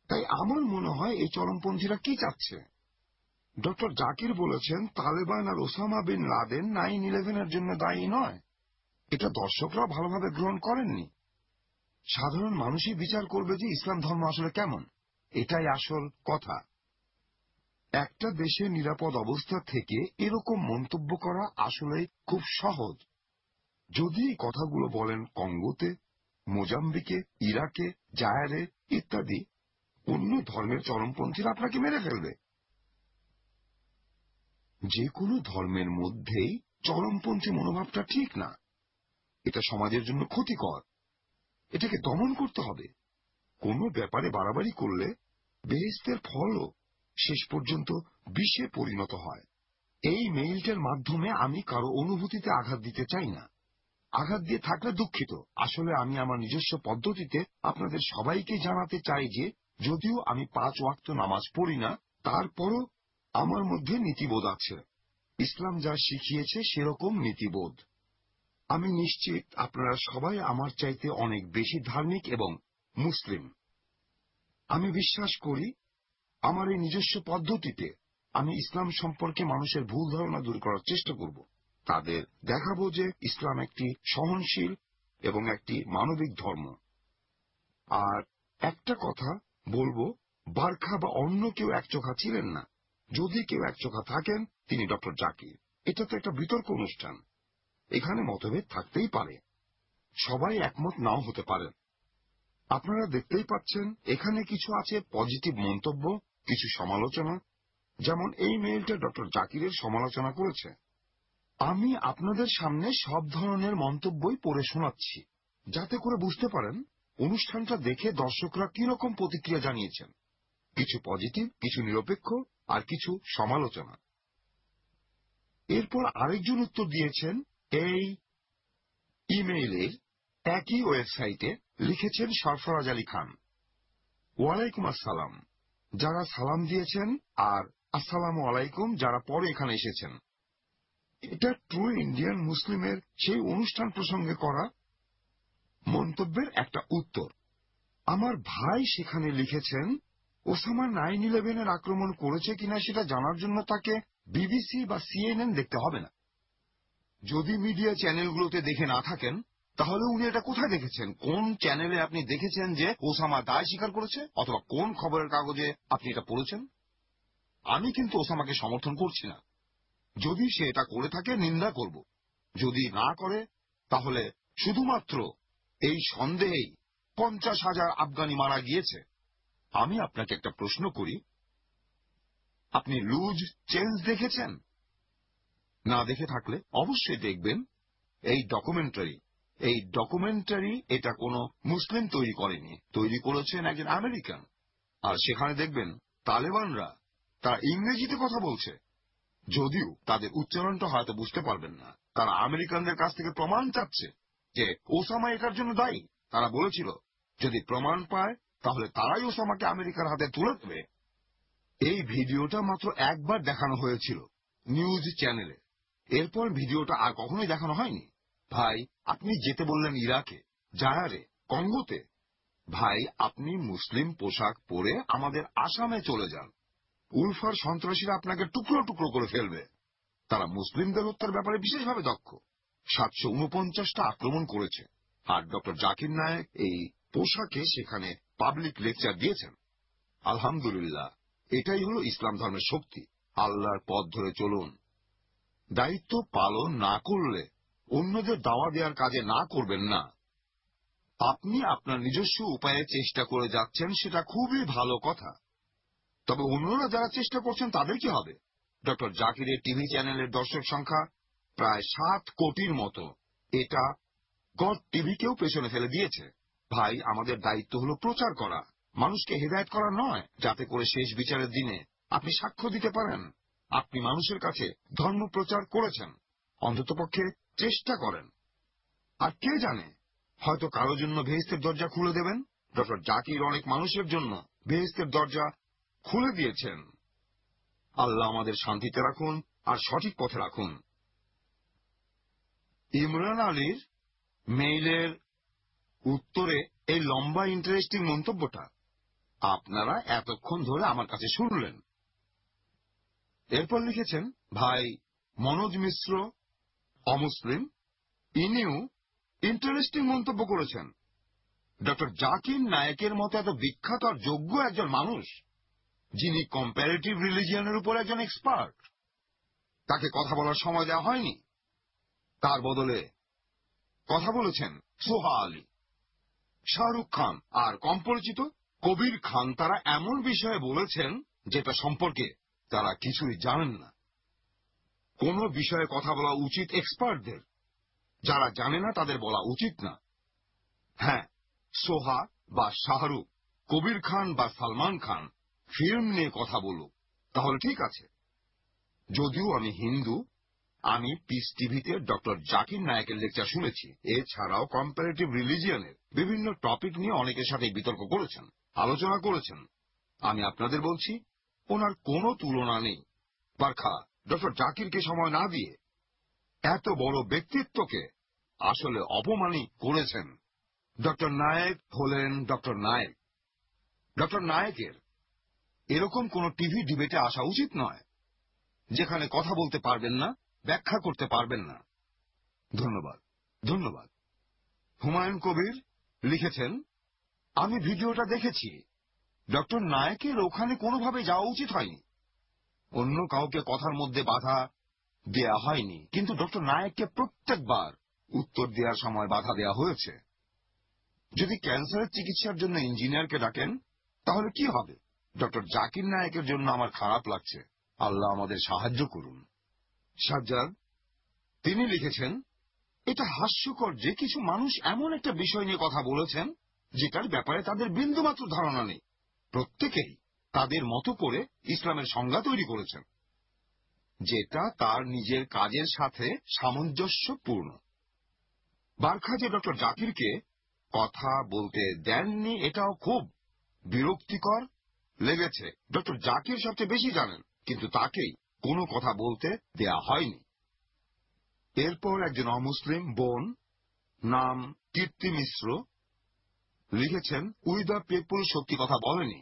তাই আমার মনে হয় এই চরমপন্থীরা কি চাচ্ছে? ডক্টর জাকির বলেছেন, তালেবান আর ওসামা বিন লাদেন নাইন ইলেভেনের জন্য দায়ী নয়। এটা দর্শকরা ভালোভাবে গ্রহণ করেননি। সাধারণ মানুষই বিচার করবে যে ইসলাম ধর্ম আসলে কেমন। এটাই আসল কথা। একটা দেশের নিরাপদ অবস্থা থেকে এরকম মন্তব্য করা আসলে খুব সহজ। যদি কথাগুলো বলেন কঙ্গোতে, মোজাম্বিকে, ইরাকে, জায়ারে ইত্যাদি, অন্য ধর্মের চরমপন্থীরা আপনাকে মেরে ফেলবে। যে কোনো ধর্মের মধ্যেই চরমপন্থী মনোভাবটা ঠিক না। এটা সমাজের জন্য ক্ষতিকর। এটাকে দমন করতে হবে। কোনো ব্যাপারে বাড়াবাড়ি করলে বেহেস্তের ফলও শেষ পর্যন্ত বিষে পরিণত হয়। এই মেইলটার মাধ্যমে আমি কারও অনুভূতিতে আঘাত দিতে চাই না। আঘাত দিয়ে থাকলে দুঃখিত। আসলে আমি আমার নিজস্ব পদ্ধতিতে আপনাদের সবাইকে জানাতে চাই যে, যদিও আমি পাঁচ ওয়াক্ত নামাজ পড়ি না, তারপরও আমার মধ্যে নীতিবোধ আছে। ইসলাম যা শিখিয়েছে সেরকম নীতিবোধ। আমি নিশ্চিত আপনারা সবাই আমার চাইতে অনেক বেশি ধার্মিক এবং মুসলিম। আমি বিশ্বাস করি আমার এই নিজস্ব পদ্ধতিতে আমি ইসলাম সম্পর্কে মানুষের ভুল ধারণা দূর করার চেষ্টা করব। তাদের দেখাবো যে ইসলাম একটি সহনশীল এবং একটি মানবিক ধর্ম। আর একটা কথা বলব, বারখা বা অন্য কেউ একচোখা ছিলেন না। যদি কেউ একচোখা থাকেন, তিনি ডক্টর জাকির। এটা তো একটা বিতর্ক অনুষ্ঠান। এখানে মতভেদ থাকতেই পারে। সবাই একমত নাও হতে পারেন। আপনারা দেখতেই পাচ্ছেন, এখানে কিছু আছে পজিটিভ মন্তব্য, কিছু সমালোচনা। যেমন এই মেইলটা ডক্টর জাকিরের সমালোচনা করেছে। আমি আপনাদের সামনে সব ধরনের মন্তব্যই পড়ে শোনাচ্ছি, যাতে করে বুঝতে পারেন অনুষ্ঠানটা দেখে দর্শকরা কীরকম প্রতিক্রিয়া জানিয়েছেন। কিছু পজিটিভ, কিছু নিরপেক্ষ আর কিছু সমালোচনা। এরপর আরেকজন উত্তর দিয়েছেন, এই ইমেইলের একই ওয়েবসাইটে লিখেছেন সরফরাজ আলী খান। ওয়ালাইকুম আসসালাম। যারা সালাম দিয়েছেন আর আসসালাম আলাইকুম যারা পরে এখানে এসেছেন। এটা ট্রু ইন্ডিয়ান মুসলিমের সেই অনুষ্ঠান প্রসঙ্গে করা মন্তব্যের একটা উত্তর। আমার ভাই সেখানে লিখেছেন, ওসামা নাইন ইলেভেনের আক্রমণ করেছে কিনা সেটা জানার জন্য তাকে বিবিসি বা সিএনএন দেখতে হবে না। যদি মিডিয়া চ্যানেলগুলোতে দেখে না থাকেন তাহলে উনি এটা কোথায় দেখেছেন? কোন চ্যানেলে আপনি দেখেছেন যে ওসামা দায় স্বীকার করেছে? অথবা কোন খবরের কাগজে আপনি এটা পড়েছেন? আমি কিন্তু ওসামাকে সমর্থন করছি না। যদি সে এটা করে থাকে, নিন্দা করব। যদি না করে, তাহলে শুধুমাত্র এই সন্দেহেই পঞ্চাশ হাজার আফগানি মারা গিয়েছে। আমি আপনাকে একটা প্রশ্ন করি। আপনি লুজ চেঞ্জ দেখেছেন? না দেখে থাকলে অবশ্যই দেখবেন। এই ডকুমেন্টারি এই ডকুমেন্টারি এটা কোনো মুসলিম তৈরি করেনি। তৈরি করেছেন একজন আমেরিকান। আর সেখানে দেখবেন, তালেবানরা তারা ইংরেজিতে কথা বলছে। যদিও তাদের উচ্চারণটা হয়তো বুঝতে পারবেন না। তারা আমেরিকানদের কাছ থেকে প্রমাণ চাচ্ছে যে ওসামা এটার জন্য দায়ী। তারা বলেছিল, যদি প্রমাণ পায়, তাহলে তারাই ওসামাকে আমেরিকার হাতে তুলে দেবে। এই ভিডিওটা মাত্র একবার দেখানো হয়েছিল নিউজ চ্যানেলে। এরপর ভিডিওটা আর কখনোই দেখানো হয়নি। ভাই, আপনি যেতে বললেন ইরাকে। জায়ারে কঙ্গোতে? ভাই, আপনি মুসলিম পোশাক পরে আমাদের আসামে চলে যান। উলফার সন্ত্রাসীরা আপনাকে টুকরো টুকরো করে ফেলবে। তারা মুসলিমদের হত্যার ব্যাপারে বিশেষভাবে দক্ষ। সাতশো উনপঞ্চাশটা আক্রমণ করেছে। আর ডক্টর জাকির নায়েক এই পোশাকে সেখানে পাবলিক লেকচার দিয়েছেন। আলহামদুলিল্লাহ, এটাই হলো ইসলাম ধর্মের শক্তি। আল্লাহর পথ ধরে চলুন। দায়িত্ব পালন না করলে অন্যদের দাওয়া দেওয়ার কাজে না করবেন না। আপনি আপনার নিজস্ব উপায়ে চেষ্টা করে যাচ্ছেন, সেটা খুবই ভালো কথা। তবে অন্যরা যারা চেষ্টা করছেন, তাদের কি হবে? ডক্টর জাকিরের টিভি চ্যানেলের দর্শক সংখ্যা প্রায় সাত কোটির মতো। এটা গড টিভিকেও পেছনে ফেলে দিয়েছে। ভাই, আমাদের দায়িত্ব হলো প্রচার করা। মানুষকে হেদায়ত করা নয়, যাতে করে শেষ বিচারের দিনে আপনি সাক্ষ্য দিতে পারেন। আপনি মানুষের কাছে ধর্ম প্রচার করেছেন। অন্ততপক্ষে চেষ্টা করেন। আর কে জানে, হয়তো কারও জন্য ভেস্তের দরজা খুলে দেবেন? ডক্টর জাকির অনেক মানুষের জন্য ভেস্তের দরজা খুলে দিয়েছেন। আল্লাহ আমাদের শান্তিতে রাখুন আর সঠিক পথে রাখুন। ইমরান আলীর মেইলের উত্তরে এই লম্বা ইন্টারেস্টিং মন্তব্যটা আপনারা এতক্ষণ ধরে আমার কাছে শুনলেন। এরপর লিখেছেন, ভাই, মনোজ মিশ্র অমুসলিম, ইনিও ইন্টারেস্টিং মন্তব্য করেছেন। ডক্টর জাকির নায়কের মতো এত বিখ্যাত আর যোগ্য একজন মানুষ, যিনি কম্পারেটিভ রিলিজিয়নের উপর একজন এক্সপার্ট তাকে কথা বলার সময় দেওয়া হয়নি। তার বদলে কথা বলেছেন সোহা আলী। শাহরুখ খান আর কম পরিচিত কবির খান তারা এমন বিষয়ে বলেছেন, যেটা সম্পর্কে তারা কিছুই জানেন না। কোন বিষয়ে কথা বলা উচিত এক্সপার্টদের যারা জানে না, তাদের বলা উচিত না। হ্যাঁ সোহা বা শাহরুখ, কবির খান বা সালমান খান ফিল্ম নিয়ে কথা বলুক তাহলে ঠিক আছে। যদিও আমি হিন্দু, আমি পিস টিভিতে ডক্টর জাকির নায়কের লেকচার শুনেছি। এছাড়াও কম্পারেটিভ রিলিজিয়নের বিভিন্ন টপিক নিয়ে অনেকের সাথে বিতর্ক করেছেন, আলোচনা করেছেন। আমি আপনাদের বলছি, ওনার কোনো তুলনা নেই। বারখা ডক্টর জাকিরকে সময় না দিয়ে এত বড় ব্যক্তিত্বকে আসলে অপমানই করেছেন ডক্টর নায়েক হলেন ডক্টর নায়েক। ডক্টর নায়েকের এরকম কোন টিভি ডিবেটে আসা উচিত নয়, যেখানে কথা বলতে পারবেন না, ব্যাখ্যা করতে পারবেন না। ধন্যবাদ ধন্যবাদ। হুমায়ুন কবির লিখেছেন, আমি ভিডিওটা দেখেছি। ডক্টর নায়কের ওখানে কোনোভাবে যাওয়া উচিত হয়নি। অন্য কাউকে কথার মধ্যে বাধা দেয়া হয়নি। কিন্তু ডক্টর নায়ককে প্রত্যেকবার উত্তর দেওয়ার সময় বাধা দেয়া হয়েছে। যদি ক্যান্সারের চিকিৎসার জন্য ইঞ্জিনিয়ারকে ডাকেন, তাহলে কি হবে? ডক্টর জাকির নায়কের জন্য আমার খারাপ লাগছে। আল্লাহ আমাদের সাহায্য করুন। সাজ্জাদ, তিনি লিখেছেন, এটা হাস্যকর যে কিছু মানুষ এমন একটা বিষয় নিয়ে কথা বলেছেন, যেটার ব্যাপারে তাদের বিন্দুমাত্র ধারণা নেই। প্রত্যেকেই তাদের মতো করে ইসলামের সংজ্ঞা তৈরি করেছেন, যেটা তার নিজের কাজের সাথে সামঞ্জস্যপূর্ণ। বারখা যে ডক্টর জাকিরকে কথা বলতে দেননি, এটাও খুব বিরক্তিকর লেগেছে। ডক্টর জাকির সবচেয়ে বেশি জানেন, কিন্তু তাকেই কোনো কথা বলতে দেয়া হয়নি। এরপর একজন অমুসলিম বোন নাম কীর্তি মিশ্র লিখেছেন, উই দ্য পিপুল সত্যি কথা বলেনি।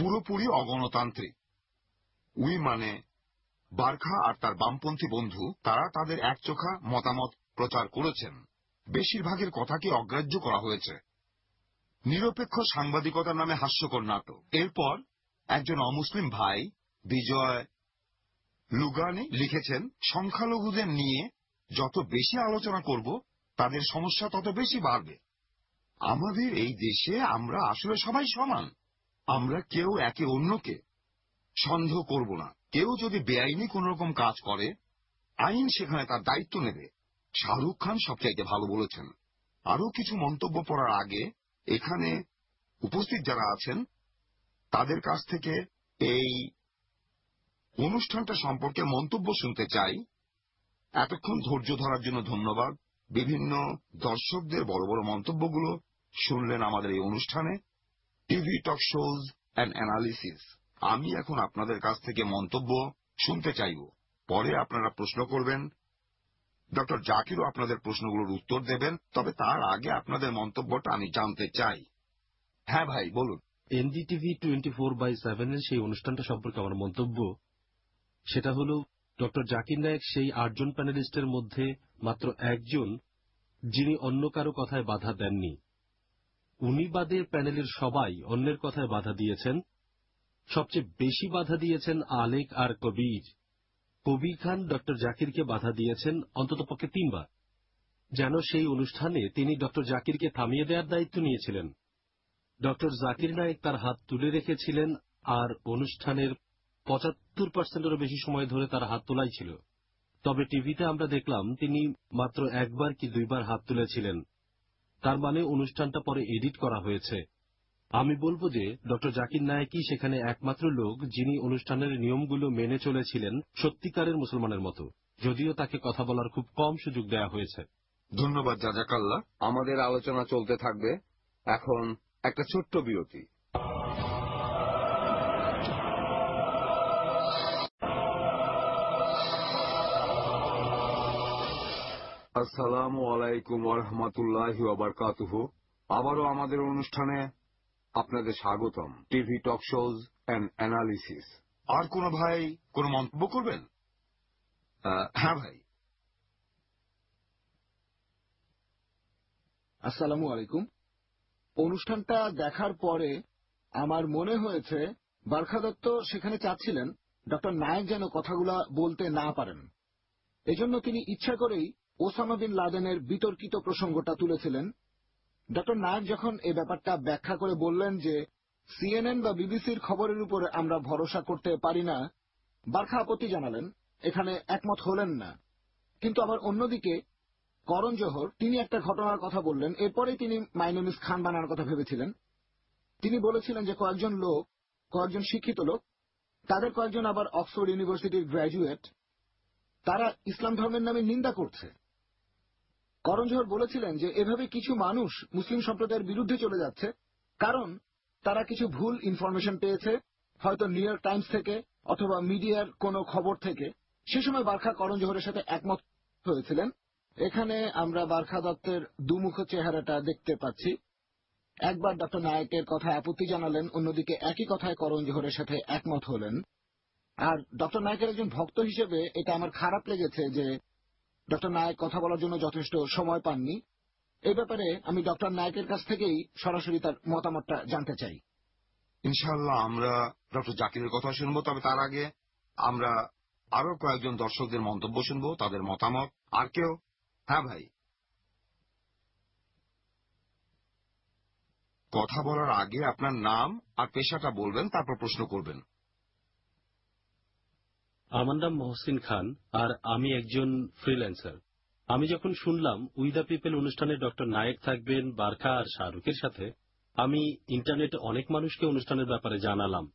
পুরোপুরি অগণতান্ত্রিক। উই মানে বারখা আর তার বামপন্থী বন্ধু, তারা তাদের একচোখা মতামত প্রচার করেছেন। বেশিরভাগের কথাকে অগ্রাহ্য করা হয়েছে। নিরপেক্ষ সাংবাদিকতার নামে হাস্যকর নাটক। এরপর একজন অমুসলিম ভাই, বিজয় লুগানি, লিখেছেন, সংখ্যালঘুদের নিয়ে যত বেশি আলোচনা করব, তাদের সমস্যা তত বেশি বাড়বে। আমাদের এই দেশে আমরা আসলে সবাই সমান। আমরা কেউ একে অন্যকে সন্দেহ করব না। কেউ যদি বেআইনি কোন রকম কাজ করে, আইন সেখানে তার দায়িত্ব নেবে। শাহরুখ খান সবচাইতে ভালো বলেছেন। আরও কিছু মন্তব্য পড়ার আগে এখানে উপস্থিত যারা আছেন, তাদের কাছ থেকে এই অনুষ্ঠানটা সম্পর্কে মন্তব্য শুনতে চাই। এতক্ষণ ধৈর্য ধরার জন্য ধন্যবাদ। বিভিন্ন দর্শকদের বড় বড় মন্তব্যগুলো শুনলেন আমাদের এই অনুষ্ঠানে। TV talk shows and analysis. আমি এখন আপনাদের কাছ থেকে মন্তব্য শুনতে চাইব। পরে আপনারা প্রশ্ন করবেন। ডক্টর জাকিরও আপনাদের প্রশ্নগুলোর উত্তর দেবেন, তবে তার আগে আপনাদের মন্তব্যটা আমি জানতে চাই। হ্যাঁ ভাই, বলুন। এনডিটিভি টোয়েন্টি ফোর বাই সেভেনের সেই অনুষ্ঠানটা সম্পর্কে আমার মন্তব্য। সেটা হল, ডক্টর জাকির নায়েক সেই আটজন প্যানেলিস্টের মধ্যে মাত্র একজন, যিনি অন্য কারও কথায় বাধা দেননি। উনি বাদে প্যানেলের সবাই অন্যের কথায় বাধা দিয়েছেন। সবচেয়ে বেশি বাধা দিয়েছেন আলেক আর কবির। কবির খান ডক্টর জাকিরকে বাধা দিয়েছেন অন্ততপক্ষে তিনবার। যেন সেই অনুষ্ঠানে তিনি ডক্টর জাকিরকে থামিয়ে দেওয়ার দায়িত্ব নিয়েছিলেন। ডক্টর জাকির নায়েক তার হাত তুলে রেখেছিলেন আর অনুষ্ঠানের পঁচাত্তর পার্সেন্টেরও বেশি সময় ধরে তার হাত তোলাই ছিল। তবে টিভিতে আমরা দেখলাম, তিনি মাত্র একবার কি দুইবার হাত তুলেছিলেন। তার মানে অনুষ্ঠানটা পরে এডিট করা হয়েছে। আমি বলব যে ড জাকির নায়েকই সেখানে একমাত্র লোক যিনি অনুষ্ঠানের নিয়মগুলো মেনে চলেছিলেন সত্যিকারের মুসলমানের মতো। যদিও তাকে কথা বলার খুব কম সুযোগ দেয়া হয়েছে। ধন্যবাদ, জাজাকাল্লা। আমাদের আলোচনা চলতে থাকবে। এখন একটা ছোট্ট বিরতি। আসসালামু আলাইকুম রহমতুল্লাহ ওবরকাতুহ আবারও আমাদের অনুষ্ঠানে আপনাদের স্বাগতম। TV talk shows and analysis. আর কোন ভাই কোন মন্তব্য করবেন? হ্যাঁ ভাই। আসসালামু আলাইকুম। অনুষ্ঠানটা দেখার পরে আমার মনে হয়েছে বারখা দত্ত সেখানে চাচ্ছিলেন ডক্টর নায়ক যেন কথাগুলা বলতে না পারেন। এজন্য তিনি ইচ্ছা করেই ওসামা বিন লাদেনের বিতর্কিত প্রসঙ্গটা তুলেছিলেন। ডক্টর নায়ক যখন এ ব্যাপারটা ব্যাখ্যা করে বললেন যে, সিএনএন বা বিবিসির খবরের উপর আমরা ভরসা করতে পারি না, বার্খা আপত্তি জানালেন, এখানে একমত হলেন না। কিন্তু আবার অন্যদিকে, করণ জোহর, তিনি একটা ঘটনার কথা বললেন, এরপরেই তিনি মাইনমিস খান বানানোর কথা ভেবেছিলেন। তিনি বলেছিলেন যে কয়েকজন লোক, কয়েকজন শিক্ষিত লোক, তাদের কয়েকজন আবার অক্সফোর্ড ইউনিভার্সিটির গ্র্যাজুয়েট, তারা ইসলাম ধর্মের নামে নিন্দা করছে। করণ জোহর বলেছিলেন যে, এভাবে কিছু মানুষ মুসলিম সম্প্রদায়ের বিরুদ্ধে চলে যাচ্ছে, কারণ তারা কিছু ভুল ইনফরমেশন পেয়েছে, হয়তো নিউ ইয়র্ক টাইমস থেকে অথবা মিডিয়ার কোনো খবর থেকে। সে সময় বারখা করণ জোহরের সাথে একমত হয়েছিলেন। এখানে আমরা বারখা দত্তের দুমুখ চেহারাটা দেখতে পাচ্ছি। একবার ডক্টর নায়কের কথায় আপত্তি জানালেন, অন্যদিকে একই কথায় করণ জোহরের সাথে একমত হলেন। আর ডক্টর নায়কের একজন ভক্ত হিসেবে এটা আমার খারাপ লেগেছে যে ডক্টর নায়ক কথা বলার জন্য যথেষ্ট সময় পাননি। এই ব্যাপারে আমি ডক্টর নায়কের কাছ থেকেই সরাসরি তার মতামতটা জানতে চাই। ইনশাল্লাহ আমরা ডক্টর জাকিরের কথা শুনব, তবে তার আগে আমরা আরও কয়েকজন দর্শকদের মন্তব্য শুনব, তাদের মতামত। আর কেউ? হ্যাঁ ভাই। কথা বলার আগে আপনার নাম আর পেশাটা বলবেন, তারপর প্রশ্ন করবেন। আমার নাম মহসিন খান আর আমি একজন ফ্রিল্যান্সার আমি যখন শুনলাম উই দ্য পিপল অনুষ্ঠানে ডক্টর নায়েক থাকবেন, বারখা আর শাহরুখের সাথে, আমি ইন্টারনেটে অনেক মানুষকে অনুষ্ঠানের ব্যাপারে জানালাম।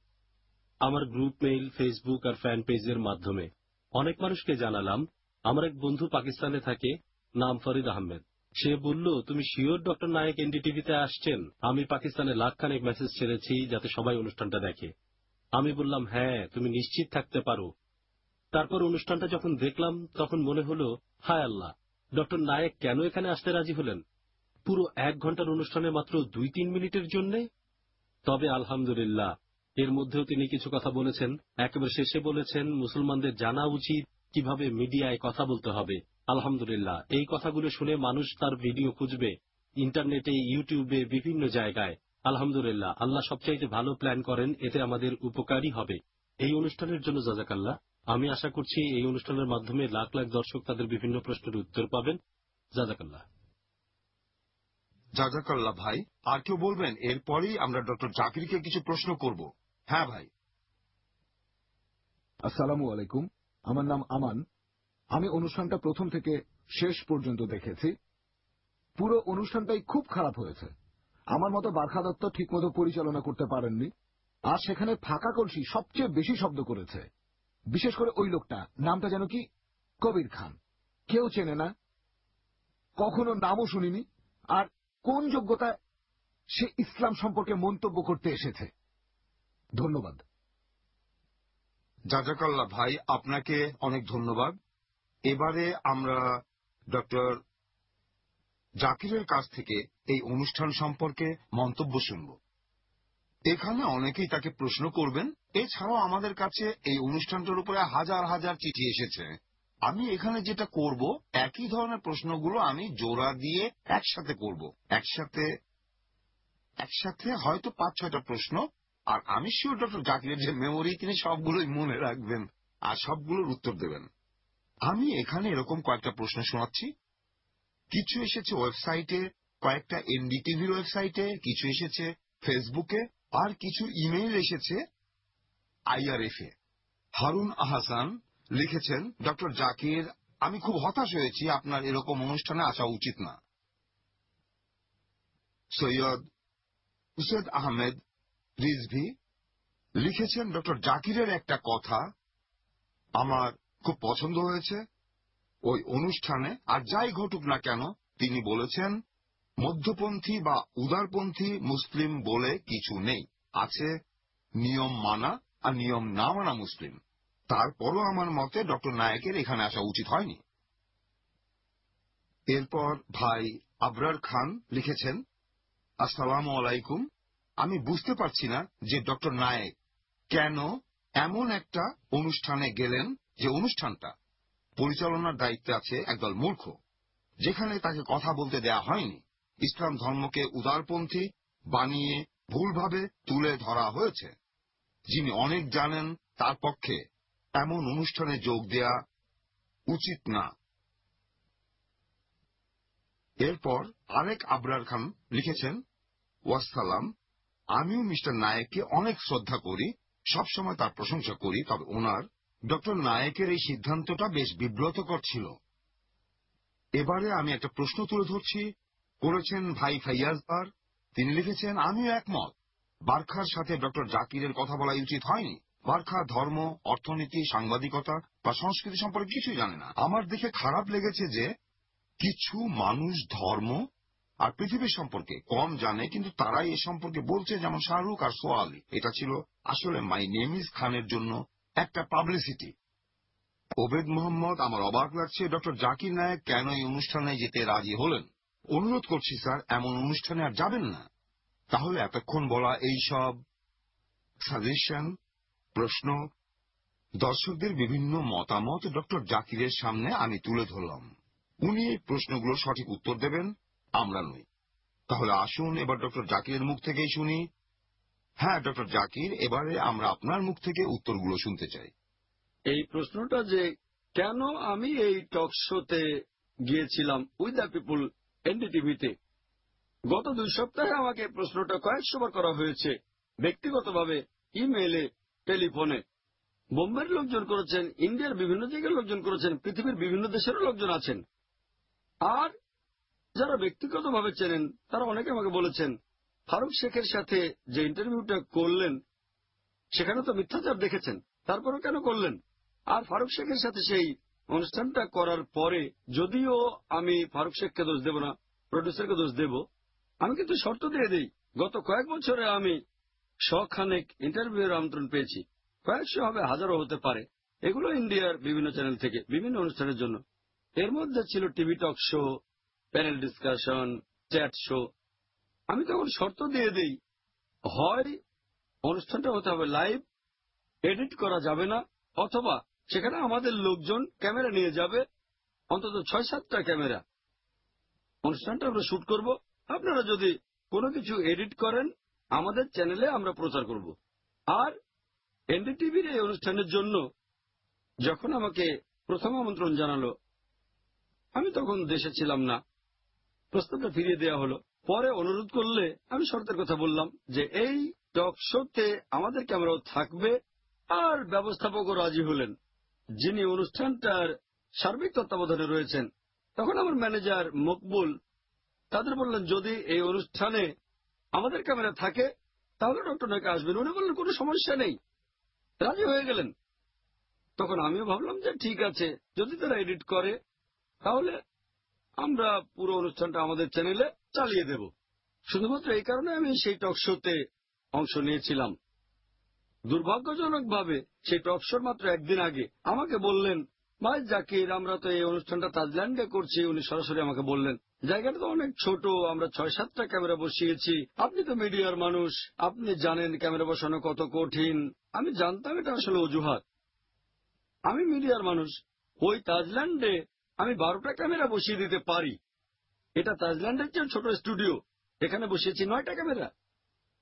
আমার গ্রুপ মেইল ফেসবুক আর ফ্যান পেজের মাধ্যমে অনেক মানুষকে জানালাম। আমার এক বন্ধু পাকিস্তানে থাকে, নাম ফরিদ আহমেদ। সে বলল, তুমি শিওর ডক্টর নায়ক এনডিটিভিতে আসছেন? আমি পাকিস্তানে লাখখানেক মেসেজ ছেড়েছি যাতে সবাই অনুষ্ঠানটা দেখে। আমি বললাম হ্যাঁ তুমি নিশ্চিত থাকতে পারো। তারপর অনুষ্ঠানটা যখন দেখলাম, তখন মনে হলো, হায় আল্লাহ, ডক্টর নায়েক কেন এখানে আসতে রাজি হলেন? পুরো এক ঘণ্টার অনুষ্ঠানে মাত্র দুই তিন মিনিটের জন্যে? তবে আলহামদুলিল্লাহ, এর মধ্যেও তিনি কিছু কথা বলেছেন। একেবারে শেষে বলেছেন, মুসলমানদের জানা উচিত কীভাবে মিডিয়ায় কথা বলতে হবে। আলহামদুলিল্লাহ, এই কথাগুলো শুনে মানুষ তার ভিডিও খুঁজবে, ইন্টারনেটে, ইউটিউবে, বিভিন্ন জায়গায়। আলহামদুলিল্লাহ, আল্লাহ সবচাইতে ভালো প্ল্যান করেন, এতে আমাদের উপকারই হবে। এই অনুষ্ঠানের জন্য জাজাকাল্লাহ। আমি আশা করছি এই অনুষ্ঠানের মাধ্যমে লাখ লাখ দর্শক তাদের বিভিন্ন প্রশ্নের উত্তর পাবেন। জাজাকাল্লাহ। জাজাকাল্লাহ ভাই আর কেউ বলবেন এরপরেই আমরা ডক্টর জাকিরকে কিছু প্রশ্ন করব। হ্যাঁ ভাই। আসসালামু আলাইকুম আমার নাম আমান। আমি অনুষ্ঠানটা প্রথম থেকে শেষ পর্যন্ত দেখেছি। পুরো অনুষ্ঠানটাই খুব খারাপ হয়েছে। আমার মতো বারখা দত্ত ঠিকমতো পরিচালনা করতে পারেননি। আর সেখানে ফাঁকা কলসি সবচেয়ে বেশি শব্দ করেছে। বিশেষ করে ওই লোকটা। নামটা যেন কি? কবির খান। কেউ চেনে না। কখনো নামও শুনিনি। আর কোন যোগ্যতায় সে ইসলাম সম্পর্কে মন্তব্য করতে এসেছে? ধন্যবাদ। জাজাকাল্লাহ ভাই, আপনাকে অনেক ধন্যবাদ। এবারে আমরা ডক্টর জাকিরের কাছ থেকে এই অনুষ্ঠান সম্পর্কে মন্তব্য শুনব। এখানে অনেকেই তাকে প্রশ্ন করবেন, এছাড়াও আমাদের কাছে এই অনুষ্ঠানটার উপরে হাজার হাজার চিঠি এসেছে। আমি এখানে যেটা করব, একই ধরনের প্রশ্নগুলো আমি জোড়া দিয়ে একসাথে করব। একসাথে একসাথে হয়তো পাঁচ, ছয়টা প্রশ্ন, আর আমি শিওর ডক্টর জাকিরের যে মেমোরি তিনি সবগুলোই মনে রাখবেন আর সবগুলোর উত্তর দেবেন। আমি এখানে এরকম কয়েকটা প্রশ্ন শোনাচ্ছি। কিছু এসেছে ওয়েবসাইটে কয়েকটা এনডিটিভির ওয়েবসাইটে কিছু এসেছে ফেসবুকে আর কিছু ইমেইল এসেছে আইআরএফ হারুন আহসান লিখেছেন, ডক্টর জাকির, আমি খুব হতাশ হয়েছি, আপনার এরকম অনুষ্ঠানে আসা উচিত না। সৈয়দ হুসেদ আহমেদ রিজভি লিখেছেন, ডক্টর জাকিরের একটা কথা আমার খুব পছন্দ হয়েছে। ওই অনুষ্ঠানে, আর যাই ঘটুক না কেন, তিনি বলেছেন মধ্যপন্থী বা উদারপন্থী মুসলিম বলে কিছু নেই। আছে নিয়ম মানা আর নিয়ম না মানা মুসলিম। তারপরও আমার মতে ডক্টর নায়কের এখানে আসা উচিত হয়নি। এরপর ভাই আবরার খান লিখেছেন, আসসালাম আলাইকুম। আমি বুঝতে পারছি না যে ডক্টর নায়েক কেন এমন একটা অনুষ্ঠানে গেলেন যে অনুষ্ঠানটা পরিচালনার দায়িত্বে আছে একদল মূর্খ, যেখানে তাকে কথা বলতে দেয়া হয়নি। ইসলাম ধর্মকে উদারপন্থী বানিয়ে ভুলভাবে তুলে ধরা হয়েছে। যিনি অনেক জানেন, তার পক্ষে এমন অনুষ্ঠানে যোগ দেয়া উচিত না। এরপর আরেক আবরার খান লিখেছেন ওয়াসালাম আমিও মিস্টার নায়েককে অনেক শ্রদ্ধা করি, সবসময় তার প্রশংসা করি, তবে ওনার, ডক্টর নায়েকের এই সিদ্ধান্তটা বেশ বিব্রতকর ছিল। এবারে আমি একটা প্রশ্ন তুলে ধরছি করেছেন ভাই ফাইয়াজবার তিনি লিখেছেন, আমিও একমত। বার্খার সাথে ডক্টর জাকিরের কথা বলা উচিত হয়নি। বার্খা ধর্ম, অর্থনীতি, সাংবাদিকতা বা সংস্কৃতি সম্পর্কে কিছুই জানে না। আমার দেখে খারাপ লেগেছে যে কিছু মানুষ ধর্ম আর পৃথিবী সম্পর্কে কম জানে, কিন্তু তারাই এ সম্পর্কে বলছে, যেমন শাহরুখ আর সোয়ালি এটা ছিল আসলে মাই নেম ইজ খানের জন্য একটা পাবলিসিটি। ওবেদ মোহাম্মদ, আমার অবাক লাগছে ডক্টর জাকির নায়ক কেন এই অনুষ্ঠানে যেতে রাজি হলেন? অনুরোধ করছি, স্যার, এমন অনুষ্ঠানে আর যাবেন না। তাহলে এতক্ষণ বলা এই সব সাজেশন, প্রশ্ন, দর্শকদের বিভিন্ন মতামত ডক্টর জাকিরের সামনে আমি তুলে ধরলাম। উনি এই প্রশ্নগুলোর সঠিক উত্তর দেবেন, আমরা নই। তাহলে আসুন, এবার ডক্টর জাকিরের মুখ থেকেই শুনি। হ্যাঁ ডক্টর জাকির, এবারে আমরা আপনার মুখ থেকে উত্তরগুলো শুনতে চাই। এই প্রশ্নটা যে, কেন আমি এই টক শোতে গিয়েছিলাম উইথ দ্য পিপুল এনডিটিভিতে গত দুই সপ্তাহে আমাকে প্রশ্নটা কয়েকশো বার করা হয়েছে। ব্যক্তিগতভাবে ইমেইলে, টেলিফোনে। বোম্বের লোকজন করেছেন, ইন্ডিয়ার বিভিন্ন জায়গার লোকজন করেছেন, পৃথিবীর বিভিন্ন দেশেরও লোকজন আছেন। আর যারা ব্যক্তিগতভাবে চেনেন, তারা অনেকে আমাকে বলেছেন, ফারুক শেখের সাথে যে ইন্টারভিউটা করলেন, সেখানে তো মিথ্যাচার দেখেছেন, তারপরও কেন করলেন? আর ফারুক শেখের সাথে সেই অনুষ্ঠানটা করার পরে যদিও আমি ফারুক শেখকে দোষ দেব না প্রডিউসারকে দোষ দেব, আমি কিন্তু শর্ত দিয়ে দিই। গত কয়েক বছরে আমি শখানেক ইন্টারভিউয়ের আমন্ত্রণ পেয়েছি। কয়েকশো হবে, হাজারও হতে পারে। এগুলো ইন্ডিয়ার বিভিন্ন চ্যানেল থেকে, বিভিন্ন অনুষ্ঠানের জন্য। এর মধ্যে ছিল TV talk show panel discussion chat show আমি তখন শর্ত দিয়ে দিই, হয় অনুষ্ঠানটা হতে হবে লাইভ এডিট করা যাবে না, অথবা সেখানে আমাদের লোকজন ক্যামেরা নিয়ে যাবে। অন্তত ছয় সাতটা ক্যামেরা। অনুষ্ঠানটা আমরা শুট করব। আপনারা যদি কোনো কিছু এডিট করেন, আমাদের চ্যানেলে আমরা প্রচার করব। আর এনডিটিভির এই অনুষ্ঠানের জন্য যখন আমাকে প্রথম আমন্ত্রণ জানালো, আমি তখন দেশে ছিলাম না। প্রস্তাবটা ফিরিয়ে দেওয়া হলো। পরে অনুরোধ করলে আমি শর্তের কথা বললাম যে এই টক শোতে আমাদের ক্যামেরাও থাকবে আর ব্যবস্থাপকও রাজি হলেন। যিনি অনুষ্ঠানটার সার্বিক তত্ত্বাবধানে রয়েছেন, তখন আমার ম্যানেজার মকবুল তাদের বললেন, যদি এই অনুষ্ঠানে আমাদের ক্যামেরা থাকে, তাহলে ডক্টর নায়ক আসবেন। উনি বললেন, কোনো সমস্যা নেই। রাজি হয়ে গেলেন। তখন আমিও ভাবলাম যে ঠিক আছে, যদি তারা এডিট করে, তাহলে আমরা পুরো অনুষ্ঠানটা আমাদের চ্যানেলে চালিয়ে দেব। শুধুমাত্র এই কারণে আমি সেই টক শোতে অংশ নিয়েছিলাম। দুর্ভাগ্যজনকভাবে সেই টক মাত্র একদিন আগে আমাকে বললেন, ভাই জাকির, আমরা তো এই অনুষ্ঠানটা তাজল্যান্ডে করছি। উনি সরাসরি আমাকে বললেন, জায়গাটা তো অনেক ছোট, আমরা ছয় সাতটা ক্যামেরা বসিয়েছি। আপনি তো মিডিয়ার মানুষ, আপনি জানেন ক্যামেরা বসানো কত কঠিন। আমি জানতাম এটা আসলে অজুহাত। আমি মিডিয়ার মানুষ, ওই তাজল্যান্ডে আমি বারোটা ক্যামেরা বসিয়ে দিতে পারি। এটা তাজল্যান্ডের চেয়ে ছোট স্টুডিও, এখানে বসিয়েছি নয়টা camera.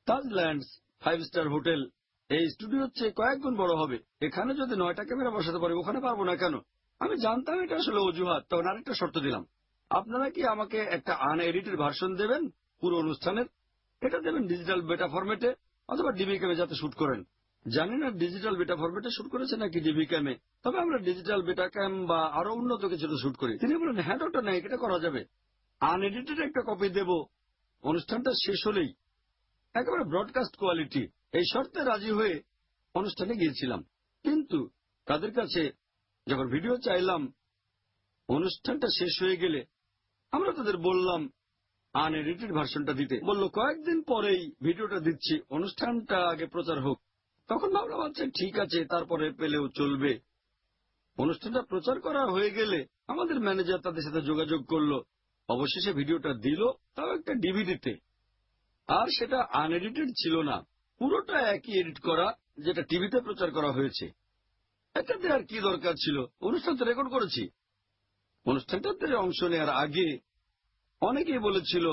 Taj Lands five star hotel এই স্টুডিওর চেয়ে কয়েক গুণ বড় হবে। এখানে যদি নয়টা ক্যামেরা বসাতে পারি, ওখানে পারব না কেন? আমি জানতাম এটা আসলে অজুহাত, তখন আরেকটা শর্ত দিলাম। আপনারা কি আমাকে একটা আন এডিটেড ভার্সন দেবেন, পুরো অনুষ্ঠানের? এটা দেবেন ডিজিটাল বেটা ফরম্যাটে অথবা ডিবি ক্যামে যাতে শুট করেন। জানি না ডিজিটাল বেটা ফরম্যাটে শুট করেছে নাকি ডিবি ক্যামে তবে আমরা ডিজিটাল বেটা ক্যাম বা আরও উন্নত কিছুতে শুট করি। তিনি বলেন হ্যাঁ ডক্টর নাই, এটা করা যাবে। আনএডিটেড একটা কপি দেব। অনুষ্ঠানটা শেষ হলেই। একেবারে ব্রডকাস্ট কোয়ালিটি এই শর্তে রাজি হয়ে অনুষ্ঠানে গিয়েছিলাম। কিন্তু তাদের কাছে যখন ভিডিও চাইলাম, অনুষ্ঠানটা শেষ হয়ে গেলে আমরা তাদের বললাম আনএডিটেড ভার্সনটা দিতে। বলল, কয়েকদিন পরেই ভিডিওটা দিচ্ছি, অনুষ্ঠানটা আগে প্রচার হোক। তখন ভাবলাম আচ্ছা ঠিক আছে, তারপরে পেলেও চলবে। অনুষ্ঠানটা প্রচার করা হয়ে গেলে আমাদের ম্যানেজার তাদের সাথে যোগাযোগ করল। অবশেষে ভিডিওটা দিল, তাও একটা ডিভিডিতে। আর সেটা আনএডিটেড ছিল না। পুরোটা একই এডিট করা, যেটা টিভিতে প্রচার করা হয়েছে। এটাতে আর কি দরকার ছিল? অনুষ্ঠান তো রেকর্ড করেছি। অনুষ্ঠানটাতে অংশ নেওয়ার আগে অনেকেই বলেছিল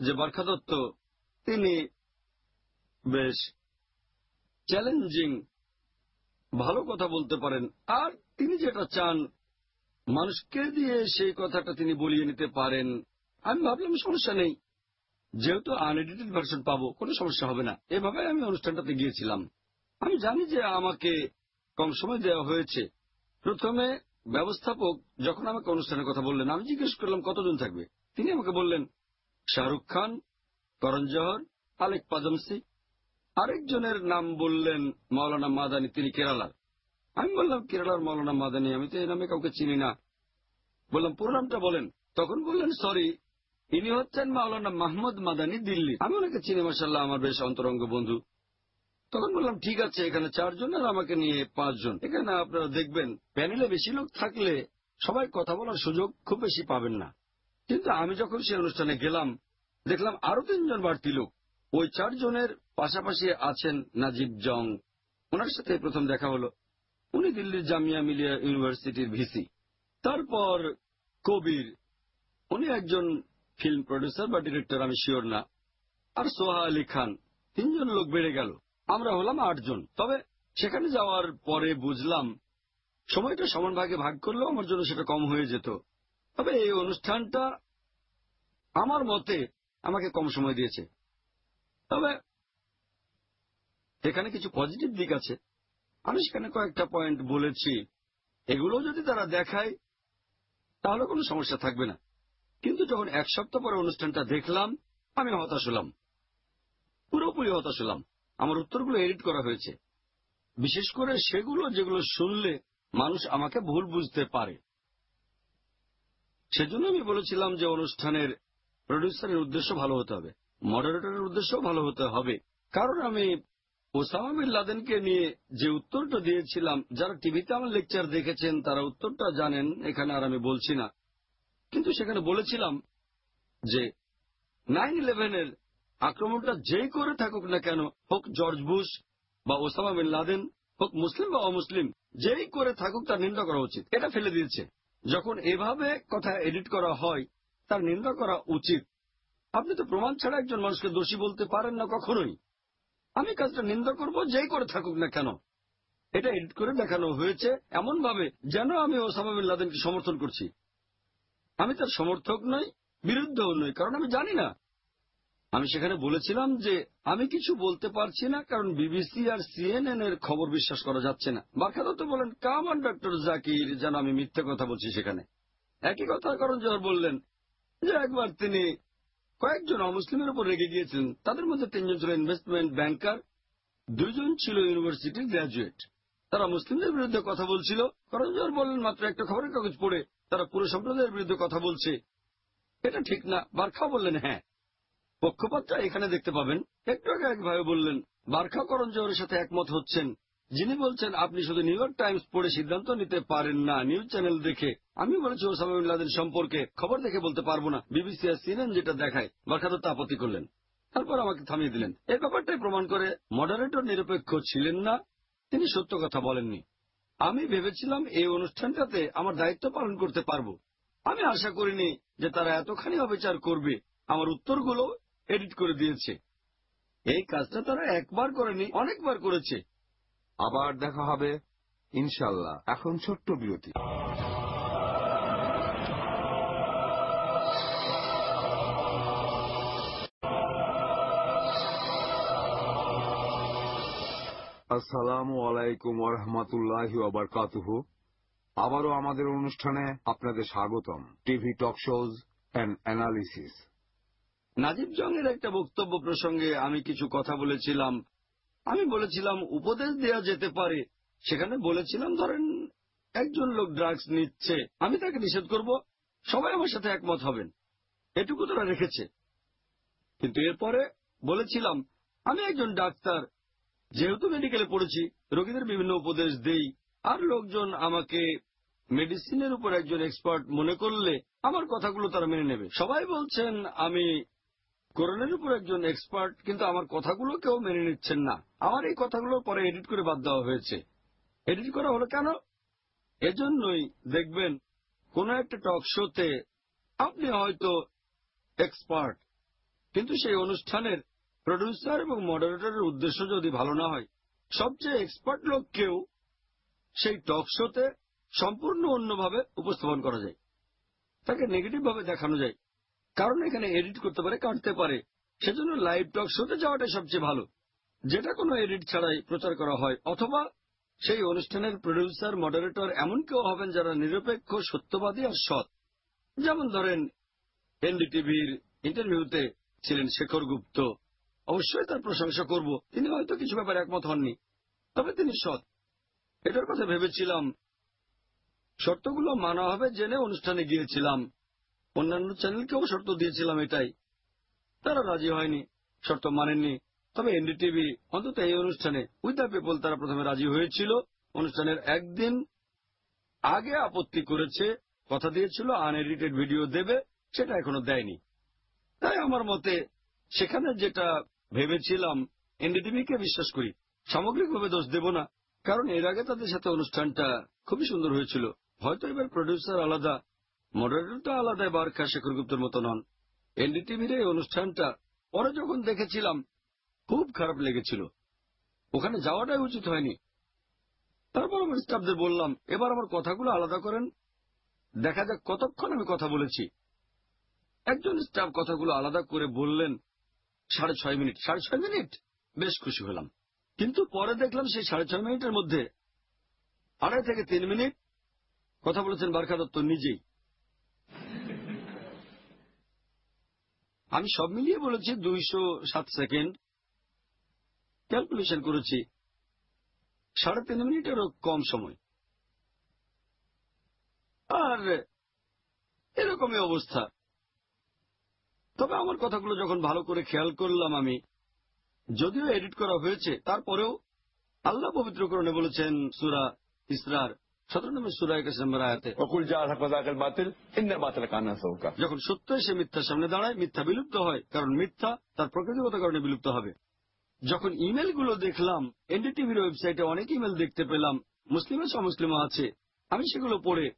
যে বরখা দত্ত, তিনি বেশ চ্যালেঞ্জিং ভালো কথা বলতে পারেন। আর তিনি যেটা চান, মানুষকে দিয়ে সেই কথাটা তিনি বলিয়ে নিতে পারেন। আমি ভাবলাম সমস্যা নেই। যেহেতু আনএডিটেড ভার্সন পাবো, কোনো সমস্যা হবে না। এভাবে আমি অনুষ্ঠানটাতে গিয়েছিলাম। আমি জানি যে আমাকে কম সময় দেওয়া হয়েছে। প্রথমে ব্যবস্থাপক যখন আমাকে অনুষ্ঠানের কথা বললেন, আমি জিজ্ঞেস করলাম, কতজন থাকবে? তিনি আমাকে বললেন, শাহরুখ খান, করণ জহর আলেক পাদমসি আরেকজনের নাম বললেন মাওলানা মাদানি, তিনি কেরালার। আমি বললাম, কেরালার মাওলানা মাদানি, আমি তো এই নামে কাউকে চিনি না। বললাম, পুরো নামটা বলেন। তখন বললেন, সরি ইনি হচ্ছেন মাওলানা মাহমুদ মাদানি দিল্লি। আমি ওনাকে চিনি মাসাল্লাহ আমার বেশ অন্তরঙ্গ বন্ধু। তখন বললাম, ঠিক আছে, এখানে চারজন আর আমাকে নিয়ে পাঁচজন। এখানে আপনারা দেখবেন, প্যানেলে বেশি লোক থাকলে সবাই কথা বলার সুযোগ খুব বেশি পাবেন না। কিন্তু আমি যখন সেই অনুষ্ঠানে গেলাম, দেখলাম আরও তিনজন বাড়তি লোক। ওই চারজনের পাশাপাশি আছেন নাজিব জং। ওনার সাথে প্রথম দেখা হলো। উনি দিল্লির জামিয়া মিলিয়া ইউনিভার্সিটির ভিসি। তারপর কবির। উনি একজন ফিল্ম প্রডিউসার বা ডিরেক্টর আমি শিওর না। আর সোহা আলী খান, তিনজন লোক বেড়ে গেল। আমরা হলাম আটজন। তবে সেখানে যাওয়ার পরে বুঝলাম, সময়টা সমান ভাগে ভাগ করলেও আমার জন্য সেটা কম হয়ে যেত। তবে এই অনুষ্ঠানটা আমার মতে আমাকে কম সময় দিয়েছে। তবে এখানে কিছু পজিটিভ দিক আছে। আমি সেখানে কয়েকটা পয়েন্ট বলেছি। এগুলো যদি তারা দেখায়, তাহলে কোনো সমস্যা থাকবে না। কিন্তু যখন এক সপ্তাহ পরে অনুষ্ঠানটা দেখলাম, আমি হতাশ হলাম। পুরোপুরি হতাশ হলাম। আমার উত্তরগুলো এডিট করা হয়েছে। বিশেষ করে সেগুলো যেগুলো শুনলে মানুষ আমাকে ভুল বুঝতে পারে। সেজন্য আমি বলেছিলাম যে অনুষ্ঠানের প্রডিউসারের উদ্দেশ্য ভালো হতে হবে মডারেটরের উদ্দেশ্য ভালো হতে হবে। কারণ আমি ওসামা বিন লাদেনকে নিয়ে যে উত্তরটা দিয়েছিলাম, যারা টিভিতে আমার লেকচার দেখেছেন, তারা উত্তরটা জানেন, এখানে আর আমি বলছি না। কিন্তু সেখানে বলেছিলাম যে নাইন ইলেভেনের আক্রমণটা যেই করে থাকুক না কেন, হোক জর্জ বুশ বা ওসামা বিন লাদেন, হোক মুসলিম বা অমুসলিম, যেই করে থাকুক তার নিন্দা করা উচিত। এটা ফেলে দিয়েছে। যখন এভাবে কথা এডিট করা হয়, তার নিন্দা করা উচিত। আপনি তো প্রমাণ ছাড়া একজন মানুষকে দোষী বলতে পারেন না কখনোই। আমি কাজটা নিন্দা করব যেই করে থাকুক না কেন। এটা এডিট করে দেখানো হয়েছে এমন ভাবে যেন আমি ওসামা বিন লাদেনকে সমর্থন করছি। আমি তার সমর্থক নই, বিরুদ্ধও নই, কারণ আমি জানি না। আমি সেখানে বলেছিলাম যে আমি কিছু বলতে পারছি না, কারণ বিবিসি আর সিএনএন এর খবর বিশ্বাস করা যাচ্ছে না। বারখাদত্ত বলেন, কামান ডক্টর জাকির, যেন আমি মিথ্যে কথা বলছি সেখানে। একই কথা করণ জোহর বললেন যে একবার তিনি কয়েকজন অমুসলিমের উপর রেগে গিয়েছিলেন। তাদের মধ্যে তিনজন ছিল ইনভেস্টমেন্ট ব্যাংকার, দুইজন ছিল ইউনিভার্সিটির গ্র্যাজুয়েট। তারা মুসলিমদের বিরুদ্ধে কথা বলছিল। করণ জোহর বললেন, মাত্র একটা খবরের কাগজ পড়ে তারা পুরো সম্প্রদায়ের বিরুদ্ধে কথা বলছে। এটা ঠিক না। বারখা বললেন হ্যাঁ। পক্ষপাতটা এখানে দেখতে পাবেন। একটু আগে একভাবে বললেন, বারখা করণ জোহরের সাথে একমত হচ্ছেন। যিনি বলছেন, আপনি শুধু নিউ ইয়র্ক টাইমস পড়ে সিদ্ধান্ত নিতে পারেন না, নিউজ চ্যানেল দেখে। আমি বলেছি, ওসামা বিন সম্পর্কে খবর দেখে বলতে পারব না। বিবিসি আর সিএনএন যেটা দেখায় বারখাদত্ত আপত্তি করলেন। তারপর আমাকে থামিয়ে দিলেন। এই ব্যাপারটাই প্রমাণ করে মডারেটর নিরপেক্ষ ছিলেন না, তিনি সত্য কথা বলেননি। আমি ভেবেছিলাম এই অনুষ্ঠানটাতে আমার দায়িত্ব পালন করতে পারব। আমি আশা করিনি যে তারা এতখানি অবিচার করবে। আমার উত্তরগুলো এডিট করে দিয়েছে। এই কাজটা তারা একবার করেনি, অনেকবার করেছে। আবার দেখা হবে, ইনশাল্লাহ। এখন ছোট্ট বিরতি। আলাইকুম আবারও আমাদের অনুষ্ঠানে আপনাদের স্বাগতম। TV talk shows and analysis. Najeeb জঙ্গের একটা বক্তব্য প্রসঙ্গে আমি কিছু কথা বলেছিলাম। আমি বলেছিলাম, উপদেশ দেয়া যেতে পারে। সেখানে বলেছিলাম, ধরেন, একজন লোক ড্রাগস নিচ্ছে। আমি তাকে নিষেধ করব, সবাই আমার সাথে একমত হবেন। এটুকু তারা রেখেছে। কিন্তু এরপরে বলেছিলাম, আমি একজন ডাক্তার যেহেতু মেডিকেলে পড়েছি, রোগীদের বিভিন্ন উপদেশ দেই। আর লোকজন আমাকে মেডিসিনের উপর একজন এক্সপার্ট মনে করলে আমার কথাগুলো তারা মেনে নেবে। সবাই বলছেন, আমি করোনার উপর একজন এক্সপার্ট কিন্তু আমার কথাগুলো কেউ মেনে নিচ্ছেন না। আমার এই কথাগুলো পরে এডিট করে বাদ দেওয়া হয়েছে। এডিট করা হলো কেন? এজন্যই দেখবেন, কোন একটা টক শোতে আপনি হয়তো এক্সপার্ট কিন্তু সেই অনুষ্ঠানের প্রডিউসার এবং মডারেটরের উদ্দেশ্য যদি ভালো না হয়, সবচেয়ে এক্সপার্ট লোককেও সেই টক শোতে সম্পূর্ণ অন্যভাবে উপস্থাপন করা যায়। তাকে নেগেটিভ ভাবে দেখানো যায়। কারণ এখানে এডিট করতে পারে, কাটতে পারে। সেজন্য লাইভ টক শোতে যাওয়াটাই সবচেয়ে ভালো। যেটা কোনো এডিট ছাড়াই প্রচার করা হয়, অথবা সেই অনুষ্ঠানের প্রডিউসার মডারেটর এমন কেউ হবেন যারা নিরপেক্ষ, সত্যবাদী আর সৎ। যেমন ধরেন, এনডিটিভির ইন্টারভিউতে ছিলেন শেখর গুপ্ত। অবশ্যই তার প্রশংসা করব। তিনি হয়তো কিছু ব্যাপারে একমত হননি। তবে তিনি সৎ। এটার কথা ভেবেছিলাম। শর্তগুলো মানা হবে জেনে অনুষ্ঠানে গিয়েছিলাম। অন্যান্য চ্যানেলকেও শর্ত দিয়েছিলাম এটাই। তারা রাজি হয়নি। শর্ত মানেননি। তবে এনডিটিভি অন্তত এই অনুষ্ঠানে, উইথ দ্য পিপল তারা প্রথমে রাজি হয়েছিল। অনুষ্ঠানের একদিন আগে আপত্তি করেছে, কথা দিয়েছিল আনএডিটেড ভিডিও দেবে, সেটা এখনও দেয়নি। তাই আমার মতে, সেখানে যেটা ভেবেছিলাম এনডিটিভিকে বিশ্বাস করি। সামগ্রিকভাবে দোষ দেব না, কারণ এর আগে তাদের সাথে অনুষ্ঠানটা খুবই সুন্দর হয়েছিল। হয়তো এবার প্রডিউসার আলাদা, মডারেটরটা আলাদা বারখা শেখর গুপ্তের মতো নন। এনডিটিভির এই অনুষ্ঠানটা পরে যখন দেখেছিলাম, খুব খারাপ লেগেছিল। ওখানে যাওয়াটাই উচিত হয়নি। তারপর আমার স্টাফদের বললাম, এবার আমার কথাগুলো আলাদা করেন। দেখা যাক কতক্ষণ আমি কথা বলেছি। একজন স্টাফ কথাগুলো আলাদা করে বললেন সাড়ে ছয় মিনিট, সাড়ে ছয় মিনিট? বেশ খুশি হলাম। কিন্তু পরে দেখলাম সেই সাড়ে ছয় মিনিটের মধ্যে আড়াই থেকে তিন মিনিট কথা বলেছেন বারখা দত্ত নিজেই। আমি সব মিলিয়ে বলেছি দুইশো সাত সেকেন্ড ক্যালকুলেশন করেছি। সাড়ে তিন মিনিটেরও কম সময়। আর এরকমই অবস্থা। তবে আমার কথাগুলো যখন ভালো করে খেয়াল করলাম আমি যদিও এডিট করা হয়েছে তারপরেও আল্লাহ পবিত্রকরণে বলেছেন সুরা ইসরার সতেরো অকুল জাহাকাল যখন সত্য এসে মিথ্যার সামনে দাঁড়ায় মিথ্যা বিলুপ্ত হয় কারণ মিথ্যা তার প্রকৃতিগত কারণে বিলুপ্ত হবে। যখন ইমেলগুলো দেখলাম এনডিটিভির ওয়েবসাইটে অনেক ইমেল দেখতে পেলাম মুসলিমের সমুসলিমও আছে আমি সেগুলো পড়ে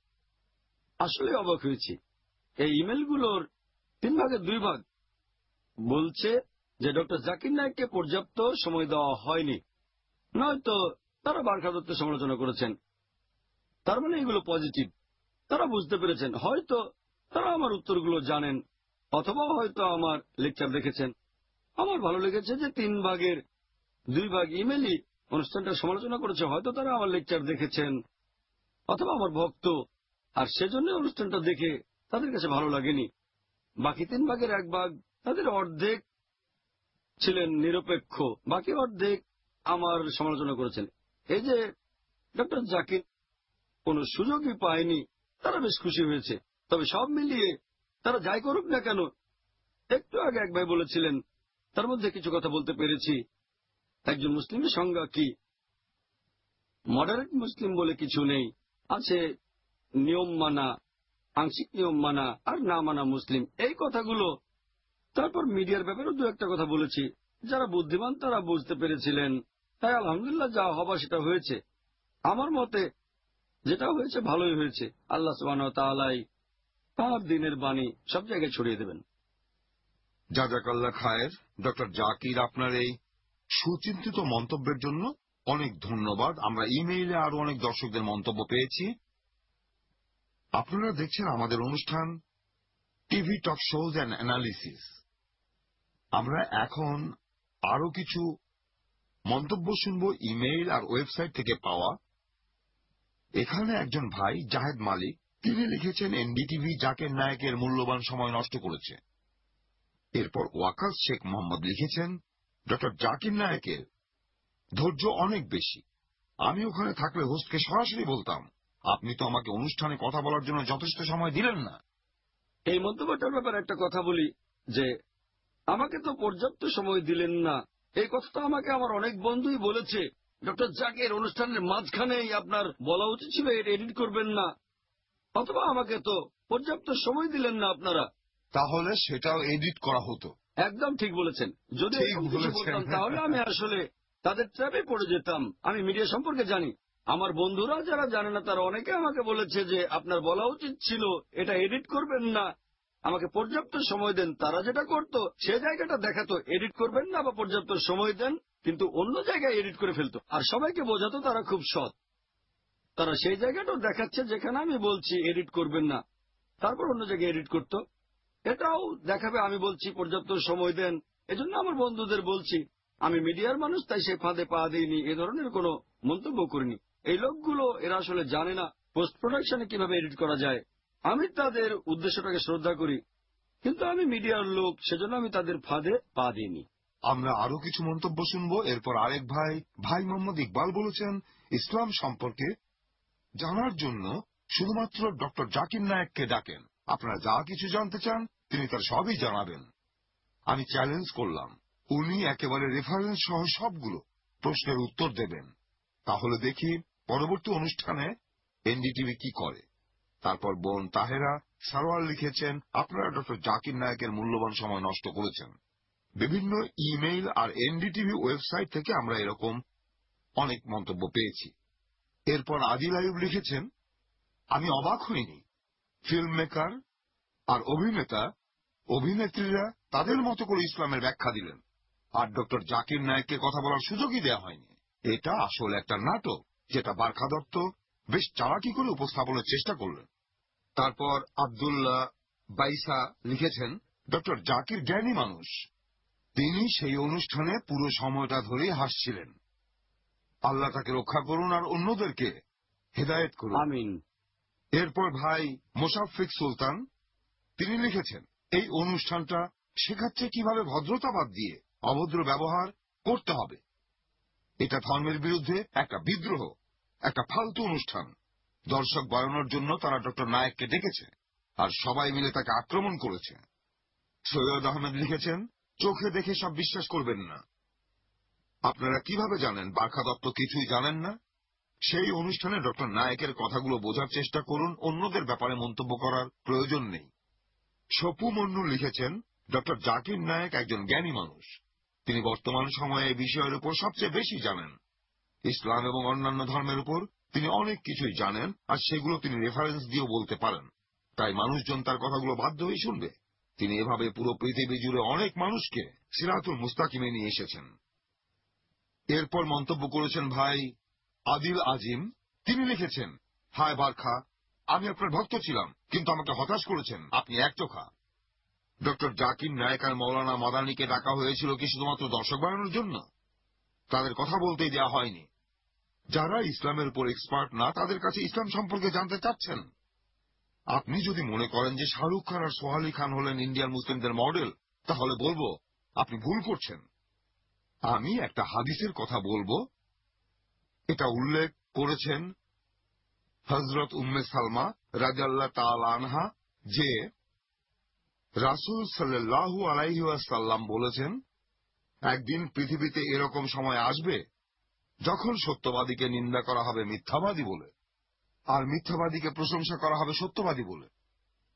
আসলে অবাক হয়েছি। এই ইমেলগুলোর তিন ভাগের দুই ভাগ। বলছে যে ডক্টর জাকির নায়ককে পর্যাপ্ত সময় দেওয়া হয়নি। নয়তো তারা বারখা দত্তের সমালোচনা করেছেন। তার মানে এগুলো পজিটিভ। তারা বুঝতে পেরেছেন। হয়তো তারা আমার উত্তরগুলো জানেন, অথবা হয়তো আমার লেকচার দেখেছেন। আমার ভালো লেগেছে যে তিন ভাগের দুই ভাগ ইমেলই অনুষ্ঠানটা সমালোচনা করেছে। হয়তো তারা আমার লেকচার দেখেছেন, অথবা আমার ভক্ত। আর সেজন্য অনুষ্ঠানটা দেখে তাদের কাছে ভালো লাগেনি। বাকি তিন ভাগের এক ভাগ তাদের অর্ধেক ছিলেন নিরপেক্ষ, বাকি অর্ধেক আমার সমালোচনা করেছেন। এই যে ডক্টর জাকির কোনো সুযোগই পায়নি, তারা বেশ খুশি হয়েছে। তবে সব মিলিয়ে তারা যাই করুক না কেন, একটু আগে এক ভাই বলেছিলেন, তার মধ্যে কিছু কথা বলতে পেরেছি। একজন মুসলিমের সংজ্ঞা কি? মডারেট মুসলিম বলে কিছু নেই। আছে নিয়ম মানা আংশিক নিয়ম মানা আর না মানা মুসলিম, এই কথাগুলো। তারপর মিডিয়ার ব্যাপারেও দু একটা কথা বলেছি। যারা বুদ্ধিমান, তারা বুঝতে পেরেছিলেন। তাই আলহামদুলিল্লাহ যা হবার সেটা হয়েছে। আমার মতে যেটা হয়েছে ভালোই হয়েছে। আল্লাহ সুবাহ তালাই তাঁর দিনের বাণী সব জায়গায় ছড়িয়ে দেবেন। জাজাকাল্লা খায়ের, ডক্টর জাকির আপনার এই সুচিন্তিত মন্তব্যের জন্য অনেক ধন্যবাদ। আমরা ইমেইলে আরও অনেক দর্শকদের মন্তব্য পেয়েছি। আপনারা দেখছেন আমাদের অনুষ্ঠান TV talk shows and analysis. আমরা এখন আরও কিছু মন্তব্য শুনব ইমেইল আর ওয়েবসাইট থেকে পাওয়া। এখানে একজন ভাই, জাহেদ মালিক, তিনি লিখেছেন, এনডিটিভি জাকের নায়কের মূল্যবান সময় নষ্ট করেছে। এরপর ওয়াকাস শেখ মোহাম্মদ লিখেছেন, ডক্টর জাকির নায়কের ধৈর্য অনেক বেশি। আমি ওখানে থাকলে হোস্টকে সরাসরি বলতাম আপনি তো আমাকে অনুষ্ঠানে কথা বলার জন্য যথেষ্ট সময় দিলেন না। এই মন্তব্যটার ব্যাপারে একটা কথা বলি যে আমাকে তো পর্যাপ্ত সময় দিলেন না। এই কথাটা আমাকে আমার অনেক বন্ধুই বলেছে। ডক্টর জাকের অনুষ্ঠানের মাঝখানেই আপনার বলা উচিত ছিল এটা এডিট করবেন না। অথবা আমাকে তো পর্যাপ্ত সময় দিলেন না আপনারা। তাহলে সেটাও এডিট করা হতো। একদম ঠিক বলেছেন। যদি তাহলে আমি আসলে তাদের ট্র্যাপে পড়ে যেতাম। আমি মিডিয়া সম্পর্কে জানি। আমার বন্ধুরা যারা জানে না, তারা অনেকে আমাকে বলেছে যে আপনার বলা উচিত ছিল, এটা এডিট করবেন না। আমাকে পর্যাপ্ত সময় দেন, তারা যেটা করত, সে জায়গাটা দেখাতো এডিট করবেন না বা পর্যাপ্ত সময় দেন, কিন্তু অন্য জায়গায় এডিট করে ফেলতো। আর সবাইকে বোঝাতো তারা খুব সৎ। তারা সেই জায়গাটাও দেখাচ্ছে যেখানে আমি বলছি এডিট করবেন না। তারপর অন্য জায়গায় এডিট করত। এটাও দেখাবে, আমি বলছি পর্যাপ্ত সময় দেন। এজন্য আমার বন্ধুদের বলছি, আমি মিডিয়ার মানুষ, তাই সে ফাঁদে পা দিইনি, এ ধরনের কোনো মন্তব্য করিনি। এই লোকগুলো এরা আসলে জানে না পোস্ট প্রোডাকশনে কীভাবে এডিট করা যায়। আমি তাদের উদ্দেশ্যটাকে শ্রদ্ধা করি, কিন্তু আমি মিডিয়ার লোক, সেজন্য আমি তাদের ফাঁদে পা দিইনি। আমরা আরও কিছু মন্তব্য শুনব, এরপর আরেক ভাই ভাই মোহাম্মদ ইকবাল বলেছেন, ইসলাম সম্পর্কে জানার জন্য শুধুমাত্র ডক্টর জাকির নায়েককে ডাকেন। আপনারা যা কিছু জানতে চান, তিনি তার সবই জানাবেন। আমি চ্যালেঞ্জ করলাম। উনি একেবারে রেফারেন্স সহ সবগুলো প্রশ্নের উত্তর দেবেন। তাহলে দেখি পরবর্তী অনুষ্ঠানে এনডিটিভি কি করে? তারপর বোন তাহেরা সারোয়ার লিখেছেন, আপনারা ডক্টর জাকির নায়কের মূল্যবান সময় নষ্ট করেছেন। বিভিন্ন ইমেইল আর এনডিটিভি ওয়েবসাইট থেকে আমরা এরকম অনেক মন্তব্য পেয়েছি। এরপর আদিল আয়ুব লিখেছেন, আমি অবাক হইনি। ফিল্ম মেকার আর অভিনেতা, অভিনেত্রীরা তাদের মতো করে ইসলামের ব্যাখ্যা দিলেন। আর ডক্টর জাকির নায়ককে কথা বলার সুযোগই দেওয়া হয়নি। এটা আসলে একটা নাটক। যেটা বারখা দত্ত বেশ চালাকি করে উপস্থাপনের চেষ্টা করলেন। তারপর আবদুল্লাহ বাইসা লিখেছেন ডক্টর জাকির জ্ঞানী মানুষ। তিনি সেই অনুষ্ঠানে পুরো সময়টা ধরেই হাসছিলেন। আল্লাহ তাকে রক্ষা করুন আর অন্যদেরকে হেদায়েত করুন। আমিন। এরপর ভাই মোশাফিক সুলতান তিনি লিখেছেন এই অনুষ্ঠানটা শেখাচ্ছে কীভাবে ভদ্রতাবাদ দিয়ে অভদ্র ব্যবহার করতে হবে। এটা ধর্মের বিরুদ্ধে একটা বিদ্রোহ, একটা ফালতু অনুষ্ঠান। দর্শক বাড়ানোর জন্য তারা ডক্টর নায়েককে ডেকেছে আর সবাই মিলে তাকে আক্রমণ করেছে। সৈয়দ আহমেদ লিখেছেন, চোখে দেখে সব বিশ্বাস করবেন না। আপনারা কীভাবে জানেন? বারখা দত্ত কিছুই জানেন না? সেই অনুষ্ঠানে ডক্টর নায়েকের কথাগুলো বোঝার চেষ্টা করুন, অন্যদের ব্যাপারে মন্তব্য করার প্রয়োজন নেই। সপু মন্নু লিখেছেন, ডক্টর জাকির নায়ক একজন জ্ঞানী মানুষ। তিনি বর্তমান সময়ে এই বিষয়ের উপর সবচেয়ে বেশি জানেন। ইসলাম এবং অন্যান্য ধর্মের উপর তিনি অনেক কিছুই জানেন, আর সেগুলো তিনি রেফারেন্স দিয়েও বলতে পারেন। তাই মানুষজন তার কথাগুলো বাধ্য হয়ে শুনবে। তিনি এভাবে পুরো পৃথিবী জুড়ে অনেক মানুষকে সিরাতুল মুস্তাকিমে নিয়ে এসেছেন। এরপর মন্তব্য করেছেন ভাই আদিল আজিম। তিনি লিখেছেন, হায় বারখা, আমি আপনার ভক্ত ছিলাম, কিন্তু আমাকে হতাশ করেছেন। আপনি একচোখা ডক্টর জাকির নায়ক আর মৌলানা মাদানিকে ডাকা হয়েছিল কি শুধুমাত্র দর্শক বাড়ানোর জন্য? তাদের কথা বলতেই দেওয়া হয়নি। যারা ইসলামের উপর এক্সপার্ট না, তাদের কাছে ইসলাম সম্পর্কে জানতে চাচ্ছেন। আপনি যদি মনে করেন যে শাহরুখ খান আর সোহালি খান হলেন ইন্ডিয়ান মুসলিমদের মডেল, তাহলে বলব, আপনি ভুল করছেন। আমি একটা হাদিসের কথা বলব। এটা উল্লেখ করেছেন হজরত উম্মে সালমা রাজাল্লাহ তাল আনহা যে রাসুল সাল্লাহু আলাইহাসাল্লাম বলেছেন, একদিন পৃথিবীতে এরকম সময় আসবে যখন সত্যবাদীকে নিন্দা করা হবে মিথ্যাবাদী বলে, আর মিথ্যাবাদীকে প্রশংসা করা হবে সত্যবাদী বলে।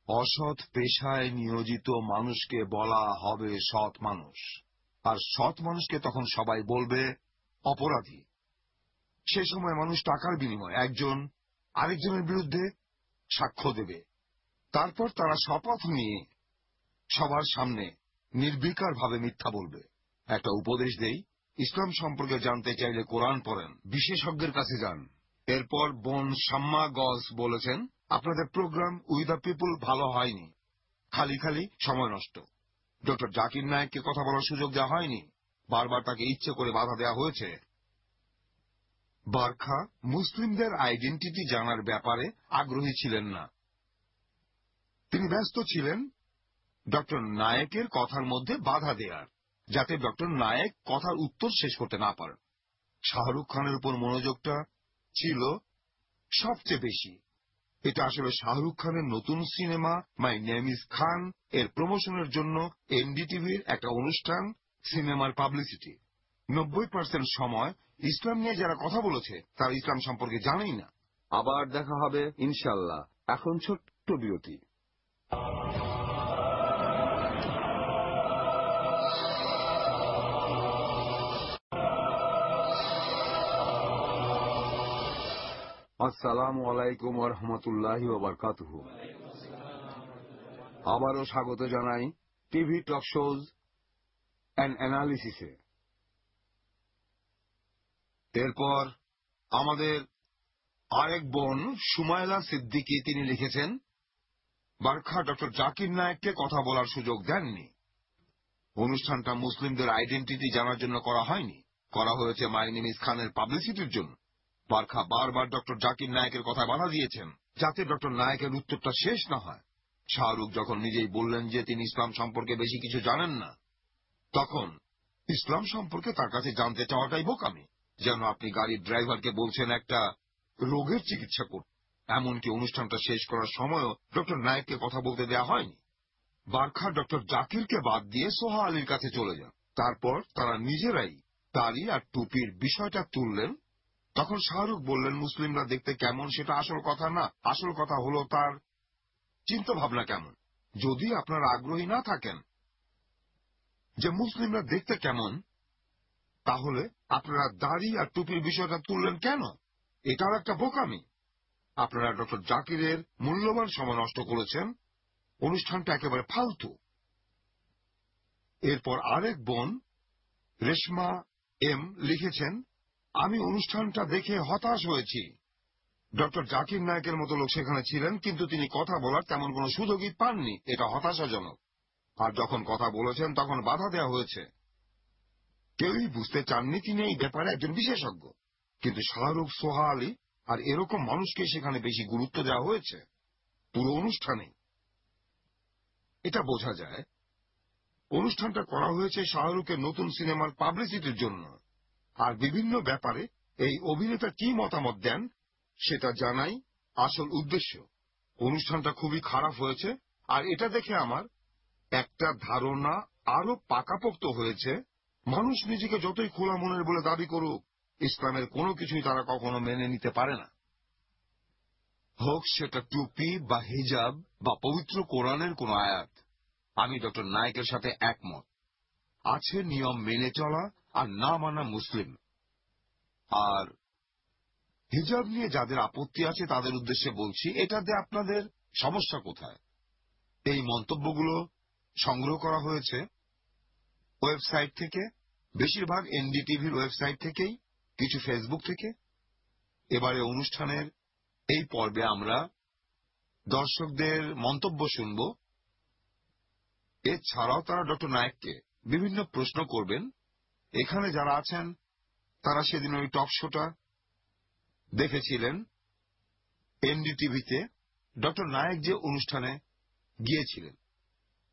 অসৎ পেশায় নিয়োজিত মানুষকে বলা হবে সৎ মানুষ, আর সৎ মানুষকে তখন সবাই বলবে অপরাধী। সে সময় মানুষ টাকার বিনিময়ে একজন আরেকজনের বিরুদ্ধে সাক্ষ্য দেবে। তারপর তারা শপথ নিয়ে সবার সামনে নির্বিকারভাবে মিথ্যা বলবে। একটা উপদেশ দেই, ইসলাম সম্পর্কে জানতে চাইলে কোরআন পড়েন, বিশেষজ্ঞের কাছে যান। এরপর বোন শাম্মা গজ বলেছেন, আপনাদের প্রোগ্রাম উই দ্য পিপুল ভালো হয়নি। খালি খালি সময় নষ্ট। ডক্টর জাকির নায়ককে কথা বলার সুযোগ দেওয়া হয়নি। বারবার তাকে ইচ্ছে করে বাধা দেওয়া হয়েছে। বারখা, মুসলিমদের আইডেন্টিটি জানার ব্যাপারে আগ্রহী ছিলেন না। তিনি ব্যস্ত ছিলেন ডক্টর নায়েকের কথার মধ্যে বাধা দেয়ার, যাতে ডক্টর নায়েক কথার উত্তর শেষ করতে না পারেন শাহরুখ খানের উপর মনোযোগটা ছিল সবচেয়ে বেশি। এটা আসলে শাহরুখ খানের নতুন cinema, my name is Khan, এর প্রমোশনের জন্য এনডিটিভির একটা অনুষ্ঠান, সিনেমার পাবলিসিটি। নব্বই পার্সেন্ট সময় ইসলাম নিয়ে যারা কথা বলেছে, তারা ইসলাম সম্পর্কে জানেই না। আবার দেখা হবে ইনশাল্লাহ। এখন ছোট্ট বিরতি। আসসালামু আলাইকুম রহমতুল্লাহ আবারও স্বাগত জানাই টিভি টক শোজ অ্যান্ড অ্যানালিসিসে। এরপর আমাদের আরেক বোন সুমাইলা সিদ্দিকি, তিনি লিখেছেন, বারখা ডক্টর জাকির নায়েককে কথা বলার সুযোগ দেননি। অনুষ্ঠানটা মুসলিমদের আইডেন্টিটি জানার জন্য করা হয়নি। করা হয়েছে মাই নিমিস খানের পাবলিসিটির জন্য। বারখা বারবার ডক্টর জাকির নায়েকের কথা বাধা দিয়েছেন, যাতে ডক্টর নায়েকের উত্তরটা শেষ না হয়। শাহরুখ যখন নিজেই বললেন যে তিনি ইসলাম সম্পর্কে বেশি কিছু জানেন না, তখন ইসলাম সম্পর্কে তার কাছে জানতে চাওয়াটাই বোকামি, যেন আপনি গাড়ির ড্রাইভারকে বলছেন একটা রোগের চিকিৎসা করুন। এমনকি অনুষ্ঠানটা শেষ করার সময়ও ডক্টর নায়েককে কথা বলতে দেওয়া হয়নি। বারখা ডক্টর জাকিরকে বাদ দিয়ে সোহা আলীর কাছে চলে যান। তারপর তারা নিজেরাই দাড়ি আর টুপির বিষয়টা তুললেন তখন শাহরুখ বললেন, মুসলিমরা দেখতে কেমন সেটা আসল কথা না। আসল কথা হলো তার চিন্তা ভাবনা কেমন। যদি আপনারা আগ্রহী না থাকেন যে মুসলিমরা দেখতে কেমন, তাহলে আপনারা দাড়ি আর টুপির বিষয়টা তুললেন কেন? এটাও একটা বোকামি। আপনারা ডক্টর জাকিরের মূল্যবান সময় নষ্ট করেছেন। অনুষ্ঠানটা একেবারে ফালতু। এরপর আরেক বোন রেশমা এম লিখেছেন আমি অনুষ্ঠানটা দেখে হতাশ হয়েছি। ডক্টর জাকির নায়কের মতো লোক সেখানে ছিলেন, কিন্তু তিনি কথা বলার তেমন কোনো সুযোগই পাননি। এটা হতাশাজনক। আর যখন কথা বলেছেন, তখন বাধা দেওয়া হয়েছে। কেউই বুঝতে চাননি তিনি এই ব্যাপারে একজন বিশেষজ্ঞ। কিন্তু শাহরুখ সোহা আলী আর এরকম মানুষকে সেখানে বেশি গুরুত্ব দেওয়া হয়েছে পুরো অনুষ্ঠানে। এটা বোঝা যায়, অনুষ্ঠানটা করা হয়েছে শাহরুখের নতুন সিনেমার পাবলিসিটির জন্য। আর বিভিন্ন ব্যাপারে এই অভিনেতা কি মতামত দেন, সেটা জানাই আসল উদ্দেশ্য। অনুষ্ঠানটা খুবই খারাপ হয়েছে, আর এটা দেখে আমার একটা ধারণা আরও পাকাপোক্ত হয়েছে। মানুষ নিজেকে যতই খোলা মনের বলে দাবি করুক, ইসলামের কোনো কিছুই তারা কখনো মেনে নিতে পারে না। হোক সেটা টুপি বা হিজাব বা পবিত্র কোরআনের কোন আয়াত। আমি ডক্টর নায়কের সাথে একমত। আছে নিয়ম মেনে চলা আর না মানা মুসলিম। আর হিজাব নিয়ে যাদের আপত্তি আছে তাদের উদ্দেশ্যে বলছি, এটাতে আপনাদের সমস্যা কোথায়? এই মন্তব্যগুলো সংগ্রহ করা হয়েছে ওয়েবসাইট থেকে, বেশিরভাগ এনডিটিভির ওয়েবসাইট থেকেই, কিছু ফেসবুক থেকে। এবারে অনুষ্ঠানের এই পর্বে আমরা দর্শকদের মন্তব্য শুনব। এছাড়াও তারা ডক্টর নায়ককে বিভিন্ন প্রশ্ন করবেন। এখানে যারা আছেন, তারা সেদিন ওই টক শোটা দেখেছিলেন এনডিটিভিতে। ডক্টর নায়ক যে অনুষ্ঠানে গিয়েছিলেন।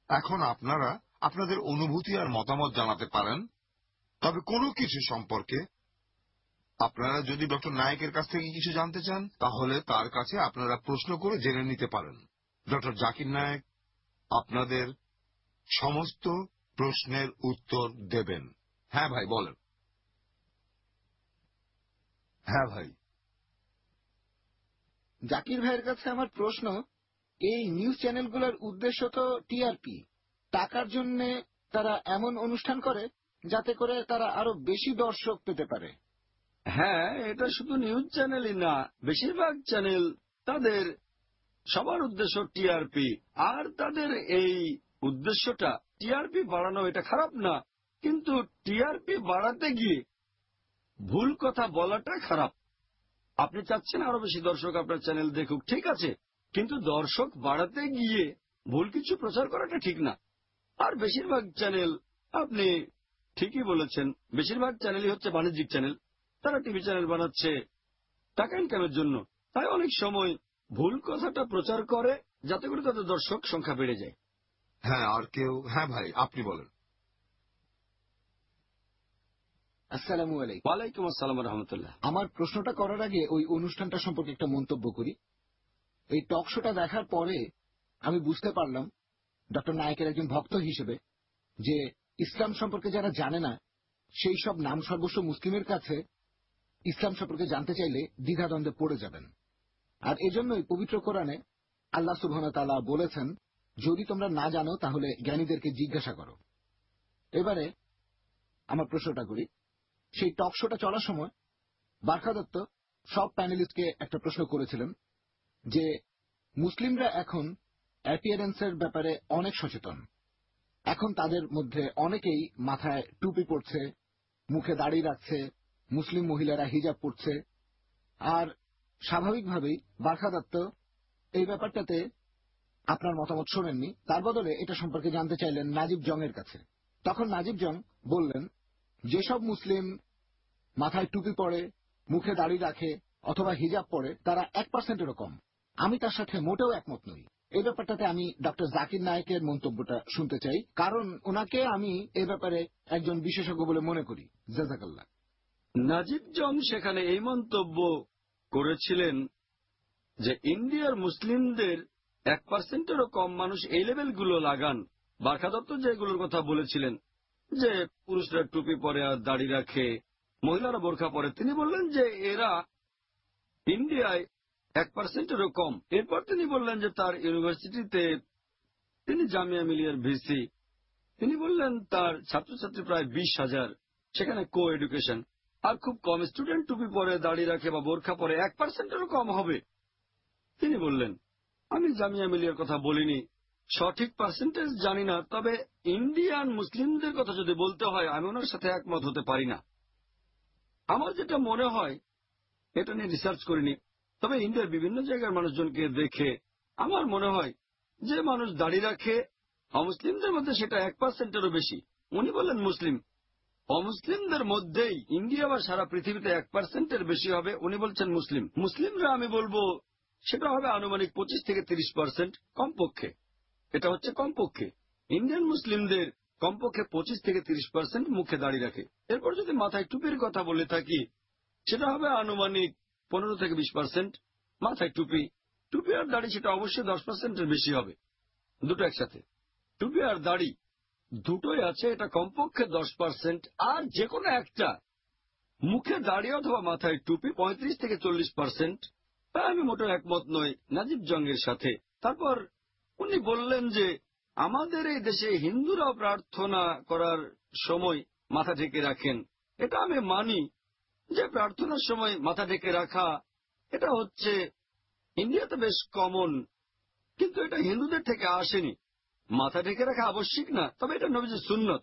এখন আপনারা, আপনাদের অনুভূতি আর মতামত জানাতে পারেন, তবে কোনো কিছু সম্পর্কে আপনারা যদি ডক্টর নায়কের কাছ থেকে কিছু জানতে চান, তাহলে তার কাছে আপনারা প্রশ্ন করে জেনে নিতে পারেন। ডক্টর জাকির নায়ক আপনাদের সমস্ত প্রশ্নের উত্তর দেবেন। হ্যাঁ ভাই, বলেন। হ্যাঁ ভাই। জাকির ভাইয়ের কাছে আমার প্রশ্ন, এই নিউজ চ্যানেলগুলোর উদ্দেশ্য তো টিআরপি টাকার জন্য তারা এমন অনুষ্ঠান করে যাতে করে তারা আরও বেশি দর্শক পেতে পারে। হ্যাঁ এটা শুধু নিউজ চ্যানেলই না, বেশিরভাগ চ্যানেল তাদের সবার উদ্দেশ্য টিআরপি আর তাদের এই উদ্দেশ্যটা টিআরপি বাড়ানো এটা খারাপ না কিন্তু টিআরপি বাড়াতে গিয়ে ভুল কথা বলাটা খারাপ। আপনি চাচ্ছেন আরও বেশি দর্শক আপনার চ্যানেল দেখুক, ঠিক আছে। কিন্তু দর্শক বাড়াতে গিয়ে ভুল কিছু প্রচার করাটা ঠিক না। আর বেশিরভাগ চ্যানেল, আপনি ঠিকই বলেছেন, বেশিরভাগ চ্যানেলই হচ্ছে বাণিজ্যিক চ্যানেল। তারা টিভি চ্যানেল বানাচ্ছে টাকা ইনকামের জন্য। তাই অনেক সময় ভুল কথাটা প্রচার করে, যাতে করে তাদের দর্শক সংখ্যা বেড়ে যায়। হ্যাঁ আর কেউ হ্যাঁ ভাই, আপনি বলেন। আসসালামু আলাইকুম। ওয়ালাইকুম আসসালাম রহমতুল্লাহ। আমার প্রশ্নটা করার আগে ওই অনুষ্ঠানটা সম্পর্কে একটা মন্তব্য করি। এই টক শোটা দেখার পরে আমি বুঝতে পারলাম ডক্টর নায়কের একজন ভক্ত হিসেবে যে ইসলাম সম্পর্কে যারা জানে না সেই সব নাম সর্বস্ব মুসলিমের কাছে ইসলাম সম্পর্কে জানতে চাইলে দ্বিধাদ্বন্দ্বে পড়ে যাবেন। আর এজন্যই পবিত্র কোরআনে আল্লাহ সুবহান তাআলা বলেছেন যদি তোমরা না জানো তাহলে জ্ঞানীদেরকে জিজ্ঞাসা করো। এবারে আমার প্রশ্নটা করি সেই টক শোটা চলার সময় বারখা দত্ত সব প্যানেলিস্টকে একটা প্রশ্ন করেছিলেন যে, মুসলিমরা এখন অ্যাপিয়ারেন্সের ব্যাপারে অনেক সচেতন। এখন তাদের মধ্যে অনেকেই মাথায় টুপি পড়ছে মুখে দাড়ি রাখছে, মুসলিম মহিলারা হিজাব পড়ছে আর স্বাভাবিকভাবেই বারখা দত্ত এই ব্যাপারটাতে আপনার মতামত শোনেননি। তার বদলে এটা সম্পর্কে জানতে চাইলেন নাজিব জং এর কাছে। তখন নাজিব জং বললেন যেসব মুসলিম মাথায় টুপি পরে, মুখে দাড়ি রাখে অথবা হিজাব পরে, তারা এক পার্সেন্টেরও কম। আমি তার সাথে মোটেও একমত নই। এই ব্যাপারটাতে আমি ডক্টর জাকির নায়কের মন্তব্যটা শুনতে চাই, কারণ ওনাকে আমি এ ব্যাপারে একজন বিশেষজ্ঞ বলে মনে করি। জাজাকাল্লাহ নাজিব জং সেখানে এই মন্তব্য করেছিলেন যে ইন্ডিয়ার মুসলিমদের এক পার্সেন্টেরও কম মানুষ এই লেভেলগুলো লাগান। বারখা দত্ত যেগুলোর কথা বলেছিলেন যে পুরুষরা টুপি পরে আর দাড়ি রাখে, মহিলারা বোরখা পরে, তিনি বললেন যে এরা ইন্ডিয়ায় এক পার্সেন্টেরও কম। এরপর তিনি বললেন যে তার ইউনিভার্সিটিতে তিনি জামিয়া মিলিয়ার ভিসি। তিনি বললেন তার ছাত্রছাত্রী প্রায় বিশ হাজার, সেখানে কো এডুকেশন আর খুব কম স্টুডেন্ট টুপি পরে, দাড়ি রাখে বা বোরখা পরে, এক পার্সেন্টেরও কম হবে। তিনি বললেন, আমি জামিয়া মিলিয়ার কথা বলিনি সঠিক পার্সেন্টেজ জানি না, তবে ইন্ডিয়ান মুসলিমদের কথা যদি বলতে হয়, আমি ওনার সাথে একমত হতে পারি না। আমার যেটা মনে হয়, এটা নিয়ে রিসার্চ করিনি, তবে ইন্ডিয়ার বিভিন্ন জায়গার মানুষজনকে দেখে আমার মনে হয় যে মানুষ দাড়ি রাখে, অমুসলিমদের মধ্যে সেটা এক পার্সেন্টেরও বেশি। উনি বললেন মুসলিম। অমুসলিমদের মধ্যেই ইন্ডিয়া বা সারা পৃথিবীতে এক পার্সেন্টের বেশি হবে, উনি বলছেন মুসলিম। মুসলিমরা আমি বলব, সেটা হবে আনুমানিক পঁচিশ থেকে তিরিশ পার্সেন্ট কমপক্ষে। এটা হচ্ছে কমপক্ষে। ইন্ডিয়ান মুসলিমদের কমপক্ষে পঁচিশ থেকে তিরিশ পার্সেন্ট মুখে দাঁড়িয়ে রাখে। এরপর যদি মাথায় টুপির কথা বলে থাকি, সেটা হবে আনুমানিক পনেরো থেকে বিশ পার্সেন্ট মাথায় টুপি। টুপি আর দাড়ি সেটা অবশ্যই দশ পার্সেন্টের বেশি হবে, দুটো একসাথে। টুপি আর দাড়ি দুটোই আছে, এটা কমপক্ষে দশ পার্সেন্ট। আর যে কোনো একটা, মুখে দাঁড়িয়ে অথবা মাথায় টুপি পঁয়ত্রিশ থেকে চল্লিশ পার্সেন্ট। আমি মোটো একমত নই, নাজিব জঙ্গের সাথে। তারপর উনি বললেন যে, আমাদের এই দেশে হিন্দুরা প্রার্থনা করার সময় মাথা ঢেকে রাখেন। এটা আমি মানি। যে প্রার্থনার সময় মাথা ঢেকে রাখা, এটা হচ্ছে ইন্ডিয়াতে বেশ কমন। কিন্তু এটা হিন্দুদের থেকে আসেনি। মাথা ঢেকে রাখা আবশ্যিক না, তবে এটা নবীজি সুন্নত।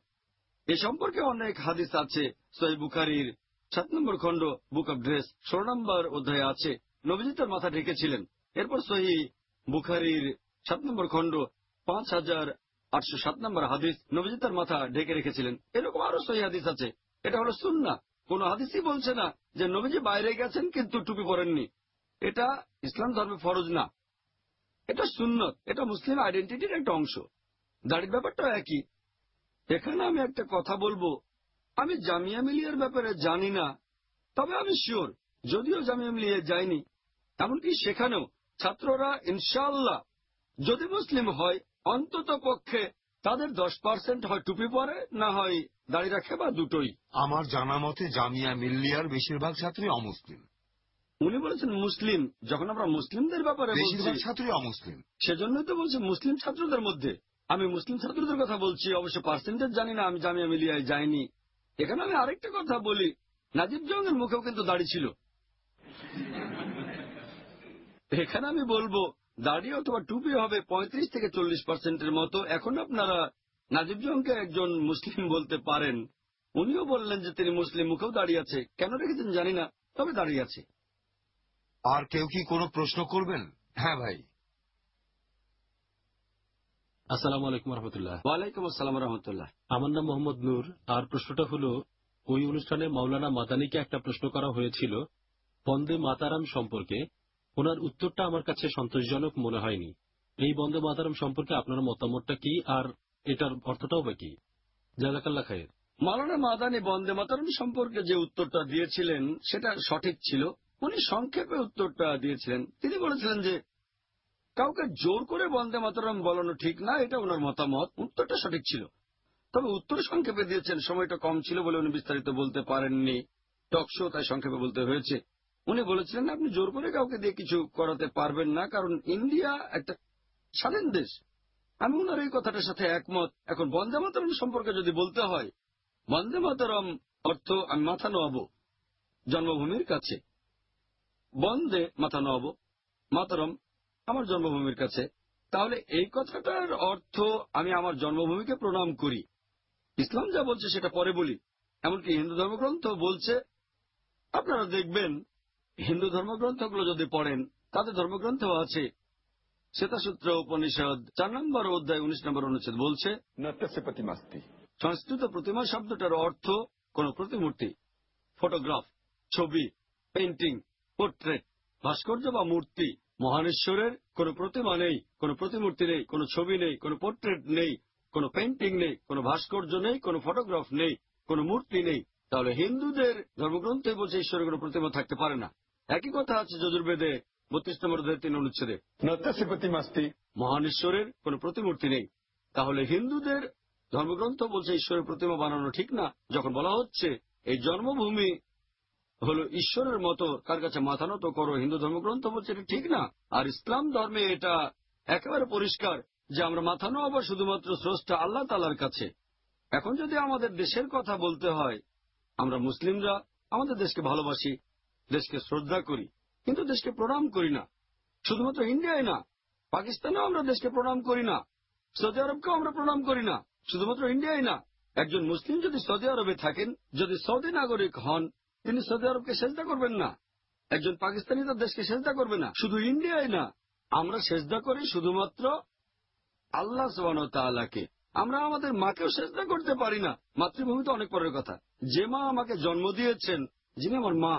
এ সম্পর্কে অনেক হাদিস আছে সই বুখারির সাত নম্বর খণ্ড, বুক অব ড্রেস, ষোলো নম্বর অধ্যায়ে আছে। নবীজি তার মাথা ঢেকেছিলেন। এরপর সহি বুখারির সাত নম্বর খণ্ড, পাঁচ হাজার আটশো সাত নম্বর হাদিস। নবীজি তার মাথা ঢেকে রেখেছিলেন। এরকম আরও সহি হাদিস আছে। এটা হলো সুন্না। কোন হাদিসই বলছে না যে নবীজি বাইরে গেছেন কিন্তু টুপি পরেননি। এটা ইসলাম ধর্মে ফরজ না। এটা সুন্নত। এটা মুসলিম আইডেন্টিটির একটা অংশ। দাড়ির ব্যাপারটা একই। এখানে আমি একটা কথা বলব। আমি জামিয়া মিলিয়ার ব্যাপারে জানি না। তবে আমি শিওর, যদিও জামিয়া মিলিয়ে যাইনি এমনকি সেখানেও ছাত্ররা ইনশাল্লাহ যদি মুসলিম হয় অন্তত পক্ষে তাদের দশ পার্সেন্ট হয় টুপি পরে না হয় দাড়ি রাখে বা দুটোই। আমার জানা মতে জামিয়া মিল্লিয়ার বেশিরভাগ ছাত্রী অমুসলিম। উনি বলেছেন মুসলিম। যখন আমরা মুসলিমদের ব্যাপারে বেশিরভাগ ছাত্রী অমুসলিম। সেজন্যই তো বলছি মুসলিম ছাত্রদের মধ্যে। আমি মুসলিম ছাত্রদের কথা বলছি অবশ্য পার্সেন্টেজ জানি না আমি জামিয়া মিলিয়ায় যাইনি। এখানে আমি আরেকটা কথা বলি নাজিব জঙ্গের মুখেও কিন্তু দাড়ি ছিল। এখানে আমি বলব দাড়ি অথবা টুপি হবে পঁয়ত্রিশ থেকে চল্লিশ পার্সেন্টের মতো। এখন আপনারা নাজিব জঙ্গকে একজন মুসলিম বলতে পারেন। উনিও বললেন যে তিনি মুসলিম মুখেও দাঁড়িয়ে আছে। কেন রেখেছেন জানি না তবে দাঁড়িয়ে আছে। আর কেউ কি কোনো প্রশ্ন করবেন? হ্যাঁ ভাই। আসসালামু আলাইকুম রহমতুল্লাহ। ওয়ালাইকুম আসসালাম রহমতুল্লাহ। আমার নাম মোহাম্মদ নূর। আর প্রশ্নটা হলো ওই অনুষ্ঠানে মাওলানা মাদানিকে একটা প্রশ্ন করা হয়েছিল বন্দে মাতারাম সম্পর্কে। ওনার উত্তরটা আমার কাছে সন্তোষজনক মনে হয়নি। এই বন্দে মাতারাম সম্পর্কে আপনার মতামতটা কি আর এটার অর্থটাও বা কি? জাজাকাল্লা খায়ের। মালানা মাদানি বন্দে মাতারম সম্পর্কে যে উত্তরটা দিয়েছিলেন, সেটা সঠিক ছিল। উনি সংক্ষেপে উত্তরটা দিয়েছিলেন। তিনি বলেছিলেন যে, কাউকে জোর করে বন্দে মাতারম বলানো ঠিক না, এটা ওনার মতামত। উত্তরটা সঠিক ছিল। তবে উত্তর সংক্ষেপে দিয়েছেন, সময়টা কম ছিল বলে উনি বিস্তারিত বলতে পারেননি। টকশো তাই সংক্ষেপে বলতে হয়েছে। উনি বলেছিলেন, আপনি জোর করে কাউকে দিয়ে কিছু করাতে পারবেন না, কারণ ইন্ডিয়া একটা স্বাধীন দেশ। আমি ওনার এই কথাটার সাথে একমত। এখন বন্দে মাতারম সম্পর্কে যদি বলতে হয়, বন্দে মাতারম অর্থ আমি মাথা নোয়াবো, জন্মভূমির কাছে। বন্দে মাথা নোয়াবো, মাতারম আমার জন্মভূমির কাছে। তাহলে এই কথাটার অর্থ আমি আমার জন্মভূমিকে প্রণাম করি। ইসলাম যা বলছে সেটা পরে বলি। এমনকি হিন্দু ধর্মগ্রন্থ বলছে, আপনারা দেখবেন হিন্দু ধর্মগ্রন্থগুলো যদি পড়েন তাতে ধর্মগ্রন্থ আছে। শ্বেতাসূত্র উপনিষদ চার নম্বর অধ্যায় উনিশ নম্বর অনুচ্ছেদ বলছে সংস্কৃত প্রতিমা শব্দটার অর্থ কোন প্রতিমূর্তি ফটোগ্রাফ ছবি পেন্টিং পোর্ট্রেট ভাস্কর্য বা মূর্তি মহানেশ্বরের কোন প্রতিমা নেই কোন প্রতিমূর্তি নেই কোন ছবি নেই কোন পোর্ট্রেট নেই কোন পেন্টিং নেই কোন ভাস্কর্য নেই কোন ফটোগ্রাফ নেই কোন মূর্তি নেই। তাহলে হিন্দুদের ধর্মগ্রন্থে বলছে ঈশ্বরের কোন প্রতিমা থাকতে পারে না। একই কথা আছে যজুর্বেদে বত্রিশ নম্বর তিন অনুচ্ছেদে। মহান ঈশ্বরের কোন প্রতিমূর্তি নেই। তাহলে হিন্দুদের ধর্মগ্রন্থ বলছে ঈশ্বরের প্রতিমা বানানো ঠিক না। যখন বলা হচ্ছে এই জন্মভূমি হল ঈশ্বরের মতো কার কাছে মাথা নত করো হিন্দু ধর্মগ্রন্থ বলছে এটা ঠিক না। আর ইসলাম ধর্মে এটা একেবারে পরিষ্কার যে আমরা মাথা আবার শুধুমাত্র স্রষ্টা আল্লাহ তালার কাছে। এখন যদি আমাদের দেশের কথা বলতে হয় আমরা মুসলিমরা আমাদের দেশকে ভালোবাসি দেশকে শ্রদ্ধা করি, কিন্তু দেশকে প্রণাম করি না। শুধুমাত্র ইন্ডিয়ায় না, পাকিস্তানেও আমরা দেশকে প্রণাম করি না, সৌদি আরবকেও আমরা প্রণাম করি না, শুধুমাত্র ইন্ডিয়ায় না। একজন মুসলিম যদি সৌদি আরবে থাকেন, যদি সৌদি নাগরিক হন, তিনি সৌদি আরবকে সেজদা করবেন না। একজন পাকিস্তানি তার দেশকে সেজদা করবে না। শুধু ইন্ডিয়ায় না, আমরা সেজদা করি শুধুমাত্র আল্লাহ তাআলাকে। আমরা আমাদের মাকেও সেজদা করতে পারি না। মাতৃভূমি তো অনেক পরের কথা। যে মা আমাকে জন্ম দিয়েছেন, যিনি আমার মা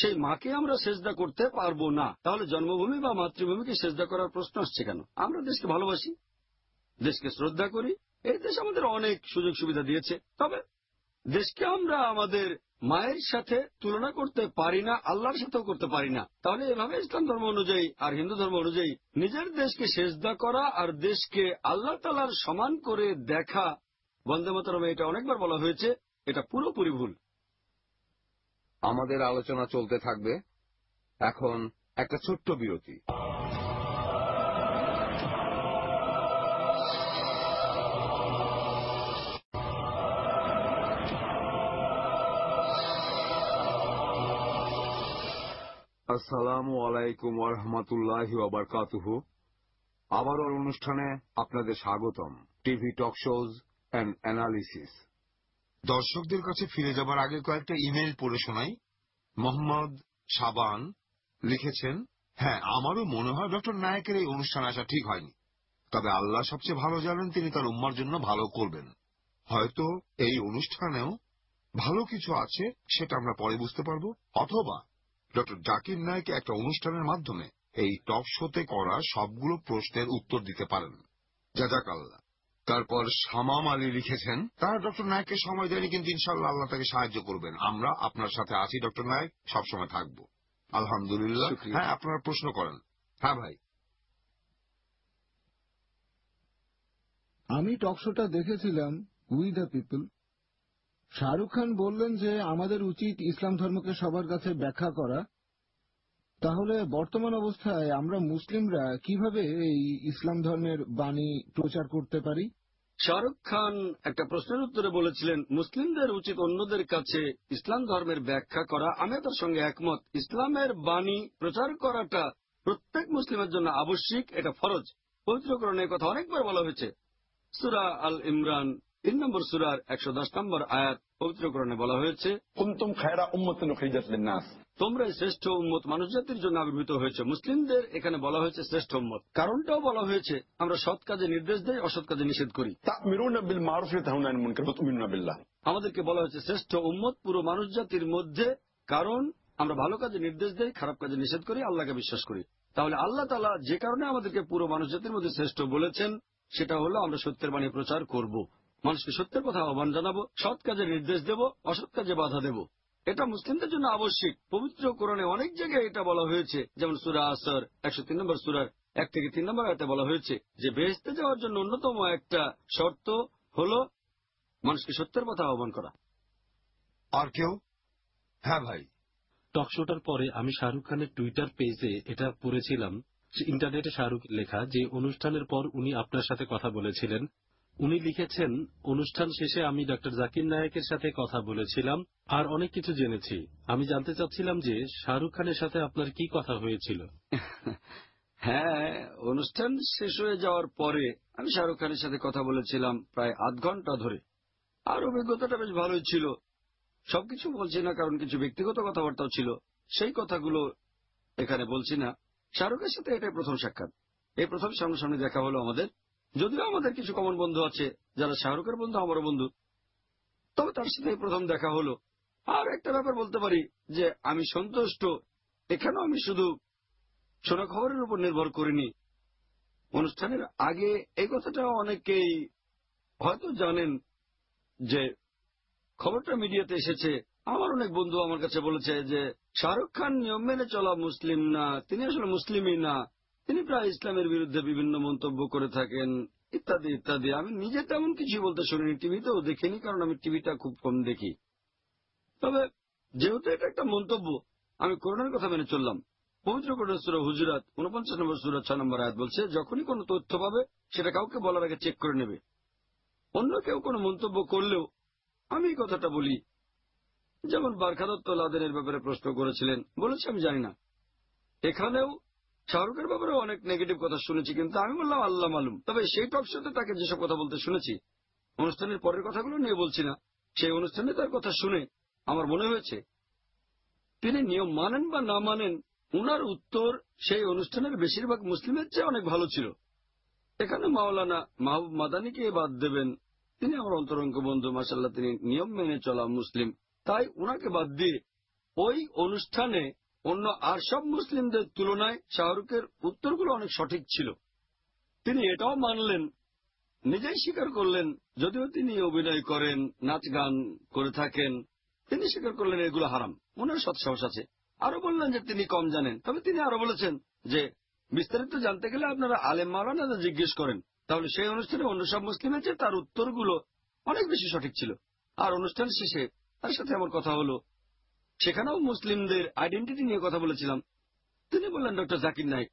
সেই মাকে আমরা সেজদা করতে পারব না। তাহলে জন্মভূমি বা মাতৃভূমিকে সেজদা করার প্রশ্ন আসছে কেন? আমরা দেশকে ভালোবাসি, দেশকে শ্রদ্ধা করি, এই দেশ আমাদের অনেক সুযোগ সুবিধা দিয়েছে। তবে দেশকে আমরা আমাদের মায়ের সাথে তুলনা করতে পারি না, আল্লাহর সাথেও করতে পারি না। তাহলে এভাবে ইসলাম ধর্ম অনুযায়ী আর হিন্দু ধর্ম অনুযায়ী নিজের দেশকে সেজদা করা আর দেশকে আল্লাহ তালার সমান করে দেখা, বন্দে মাতরমে এটা অনেকবার বলা হয়েছে, এটা পুরোপুরি ভুল। আমাদের আলোচনা চলতে থাকবে এখন একটা ছোট্ট বিরতি। আসসালামু আলাইকুম ওরহমতুল্লাহ ওবরকাতুহু আবারও অনুষ্ঠানে আপনাদের স্বাগতম। TV talk shows and analysis. দর্শকদের কাছে ফিরে যাবার আগে কয়েকটা ইমেল পড়ে শোনাই। মোহাম্মদ সাবান লিখেছেন হ্যাঁ আমারও মনে হয় ডক্টর নায়কের এই অনুষ্ঠান আসা ঠিক হয়নি। তবে আল্লাহ সবচেয়ে ভালো জানেন তিনি তার উম্মার জন্য ভালো করবেন। হয়তো এই অনুষ্ঠানেও ভালো কিছু আছে, সেটা আমরা পরে বুঝতে পারব। অথবা ডক্টর জাকির নায়ক একটা অনুষ্ঠানের মাধ্যমে এই টক শোতে করা সবগুলো প্রশ্নের উত্তর দিতে পারেন। জাজাক আল্লাহ তারপর শামাম আলী লিখেছেন তারা ডক্টর নায়ককে সময় দেয়নি কিন্তু ইনশাল্লাহ আল্লাহ তাকে সাহায্য করবেন। আমরা আপনার সাথে আছি ডক্টর নায়ক সবসময় থাকব। আলহামদুলিল্লাহ। হ্যাঁ আপনারা প্রশ্ন করেন। হ্যাঁ ভাই। আমি টকশোটা দেখেছিলাম we the people. Shahrukh Khan বললেন যে আমাদের উচিত ইসলাম ধর্মকে সবার কাছে ব্যাখ্যা করা। তাহলে বর্তমান অবস্থায় আমরা মুসলিমরা কীভাবে এই ইসলাম ধর্মের বাণী প্রচার করতে পারি? শাহরুখ খান একটা প্রশ্নের উত্তরে বলেছিলেন, মুসলিমদের উচিত অন্যদের কাছে ইসলাম ধর্মের ব্যাখ্যা করা। আমি তার সঙ্গে একমত। ইসলামের বাণী প্রচার করাটা প্রত্যেক মুসলিমের জন্য আবশ্যিক, এটা ফরজ। পবিত্রকরণের কথা অনেকবার বলা হয়েছে। সুরা আল ইমরান, তিন নম্বর সুরার একশো দশ নম্বর আয়াত পবিত্রকরণে বলা হয়েছে লিন-নাস তোমরা শ্রেষ্ঠ উম্মত মানুষ জাতির জন্য আবির্ভূত হয়েছে। মুসলিমদের এখানে বলা হয়েছে শ্রেষ্ঠ উম্মত। কারণটাও বলা হয়েছে আমরা সৎ কাজে নির্দেশ দেই অসৎ কাজে নিষেধ করি। আমাদেরকে বলা হয়েছে শ্রেষ্ঠ উম্মত পুরো মানুষ জাতির মধ্যে কারণ আমরা ভালো কাজে নির্দেশ দেই খারাপ কাজে নিষেধ করি আল্লাহকে বিশ্বাস করি। তাহলে আল্লাহ তালা যে কারণে আমাদেরকে পুরো মানুষ জাতির মধ্যে শ্রেষ্ঠ বলেছেন সেটা হলো আমরা সত্যের বাণী প্রচার করব। মানুষকে সত্যের কথা আহ্বান জানাব সৎ কাজে নির্দেশ দেব অসৎ কাজে বাধা দেব। এটা মুসলিমদের জন্য আবশ্যিক। পবিত্র কোরআনে অনেক জায়গায় এটা বলা হয়েছে। যেমন সুরা আসর একশো তিন নম্বর সুরার এক থেকে তিন নম্বর আয়তে বলা হয়েছে যে বেহেস্তে যাওয়ার জন্য অন্যতম একটা শর্ত হলো মানুষকে সত্যের কথা আহ্বান করা। আর কেউ? হ্যাঁ ভাই। টকশোটার পরে আমি শাহরুখ খানের টুইটার পেজে এটা পড়েছিলাম যে ইন্টারনেটে শাহরুখ লেখা যে অনুষ্ঠানের পর উনি আপনার সাথে কথা বলেছিলেন। উনি লিখেছেন, অনুষ্ঠান শেষে আমি ডক্টর জাকির নায়েকের সাথে কথা বলেছিলাম, আর অনেক কিছু জেনেছি। আমি জানতে চাচ্ছিলাম যে শাহরুখ খানের সাথে আপনার কি কথা হয়েছিল? হ্যাঁ অনুষ্ঠান শেষ হয়ে যাওয়ার পরে আমি শাহরুখ খানের সাথে কথা বলেছিলাম প্রায় আধ ঘণ্টা ধরে। আর অভিজ্ঞতাটা বেশ ভালোই ছিল। সবকিছু বলছি না, কারণ কিছু ব্যক্তিগত কথাবার্তাও ছিল। সেই কথাগুলো এখানে বলছি না। শাহরুখের সাথে এটাই প্রথম সাক্ষাৎ। এই প্রথম সামনাসামনি দেখা হলো আমাদের। যদিও আমাদের কিছু কমন বন্ধু আছে, যারা শাহরুখের বন্ধু, আমারও বন্ধু। তবে তার সাথে প্রথম দেখা হলো। আর একটা ব্যাপার বলতে পারি যে, আমি সন্তুষ্ট। এখানেও আমি শুধু শোনা খবরের উপর নির্ভর করিনি। অনুষ্ঠানের আগে এই কথাটা অনেকেই হয়তো জানেন যে, খবরটা মিডিয়াতে এসেছে। আমার অনেক বন্ধু আমার কাছে বলেছে যে, শাহরুখ খান নিয়ম মেনে চলা মুসলিম না, তিনি আসলে মুসলিমই না। তিনি প্রায় ইসলামের বিরুদ্ধে বিভিন্ন মন্তব্য করে থাকেন, ইত্যাদি ইত্যাদি। আমি নিজে তেমন কিছু বলতে শুনিনি, টিভিতেও দেখিনি, কারণ আমি টিভিটা খুব কম দেখি। তবে যেহেতু এটা একটা মন্তব্য, আমি করোনার কথা মেনে চললাম। পবিত্র হুজুরাত, উনপঞ্চাশ নম্বর সুরা ছয় নম্বর আয়াত বলছে, যখনই কোনো তথ্য পাবে, সেটা কাউকে বলার আগে চেক করে নেবে। অন্য কেউ কোনো মন্তব্য করলেও আমি এই কথাটা বলি। যেমন বারখাদত্ত লাদেনের ব্যাপারে প্রশ্ন করেছিলেন, বলেছে আমি জানি না। এখানেও শাহরুখের ব্যাপারে অনেক নেগেটিভ কথা শুনেছি, কিন্তু আমি বললাম আল্লাহ মালুম। তবে সেই টক শোতে তাকে যেসব কথা বলতে শুনেছি, অনুষ্ঠানের পরের কথাগুলো নিয়ে বলছি না। সেই অনুষ্ঠানে তার কথা শুনে আমার মনে হয়েছে, তিনি নিয়ম মানেন বা না মানেন, উনার উত্তর সেই অনুষ্ঠানের বেশিরভাগ মুসলিমের চেয়ে অনেক ভালো ছিল। এখানে মাওলানা মাহবুব মাদানিকে বাদ দেবেন। তিনি আমার অন্তরঙ্গ বন্ধু মাসাল্লাহ তিনি নিয়ম মেনে চলা মুসলিম। তাই উনাকে বাদ দিয়ে ওই অনুষ্ঠানে অন্য আর সব মুসলিমদের তুলনায় শাহরুখের উত্তরগুলো অনেক সঠিক ছিল। তিনি এটাও মানলেন, নিজেই স্বীকার করলেন, যদিও তিনি অভিনয় করেন, নাচ গান করে থাকেন, তিনি স্বীকার করলেন এগুলো হারাম। মনের সৎসাহস আছে। আরও বললেন যে তিনি কম জানেন। তবে তিনি আরও বলেছেন যে, বিস্তারিত জানতে গেলে আপনারা আলেম মাওলানা জিজ্ঞেস করেন। তাহলে সেই অনুষ্ঠানে অন্য সব মুসলিমের চেয়ে তার উত্তরগুলো অনেক বেশি সঠিক ছিল। আর অনুষ্ঠান শেষে তার সাথে আমার কথা হলো সেখানেও মুসলিমদের আইডেন্টিটি নিয়ে কথা বলেছিলাম। তিনি বললেন ডক্টর জাকির নাইক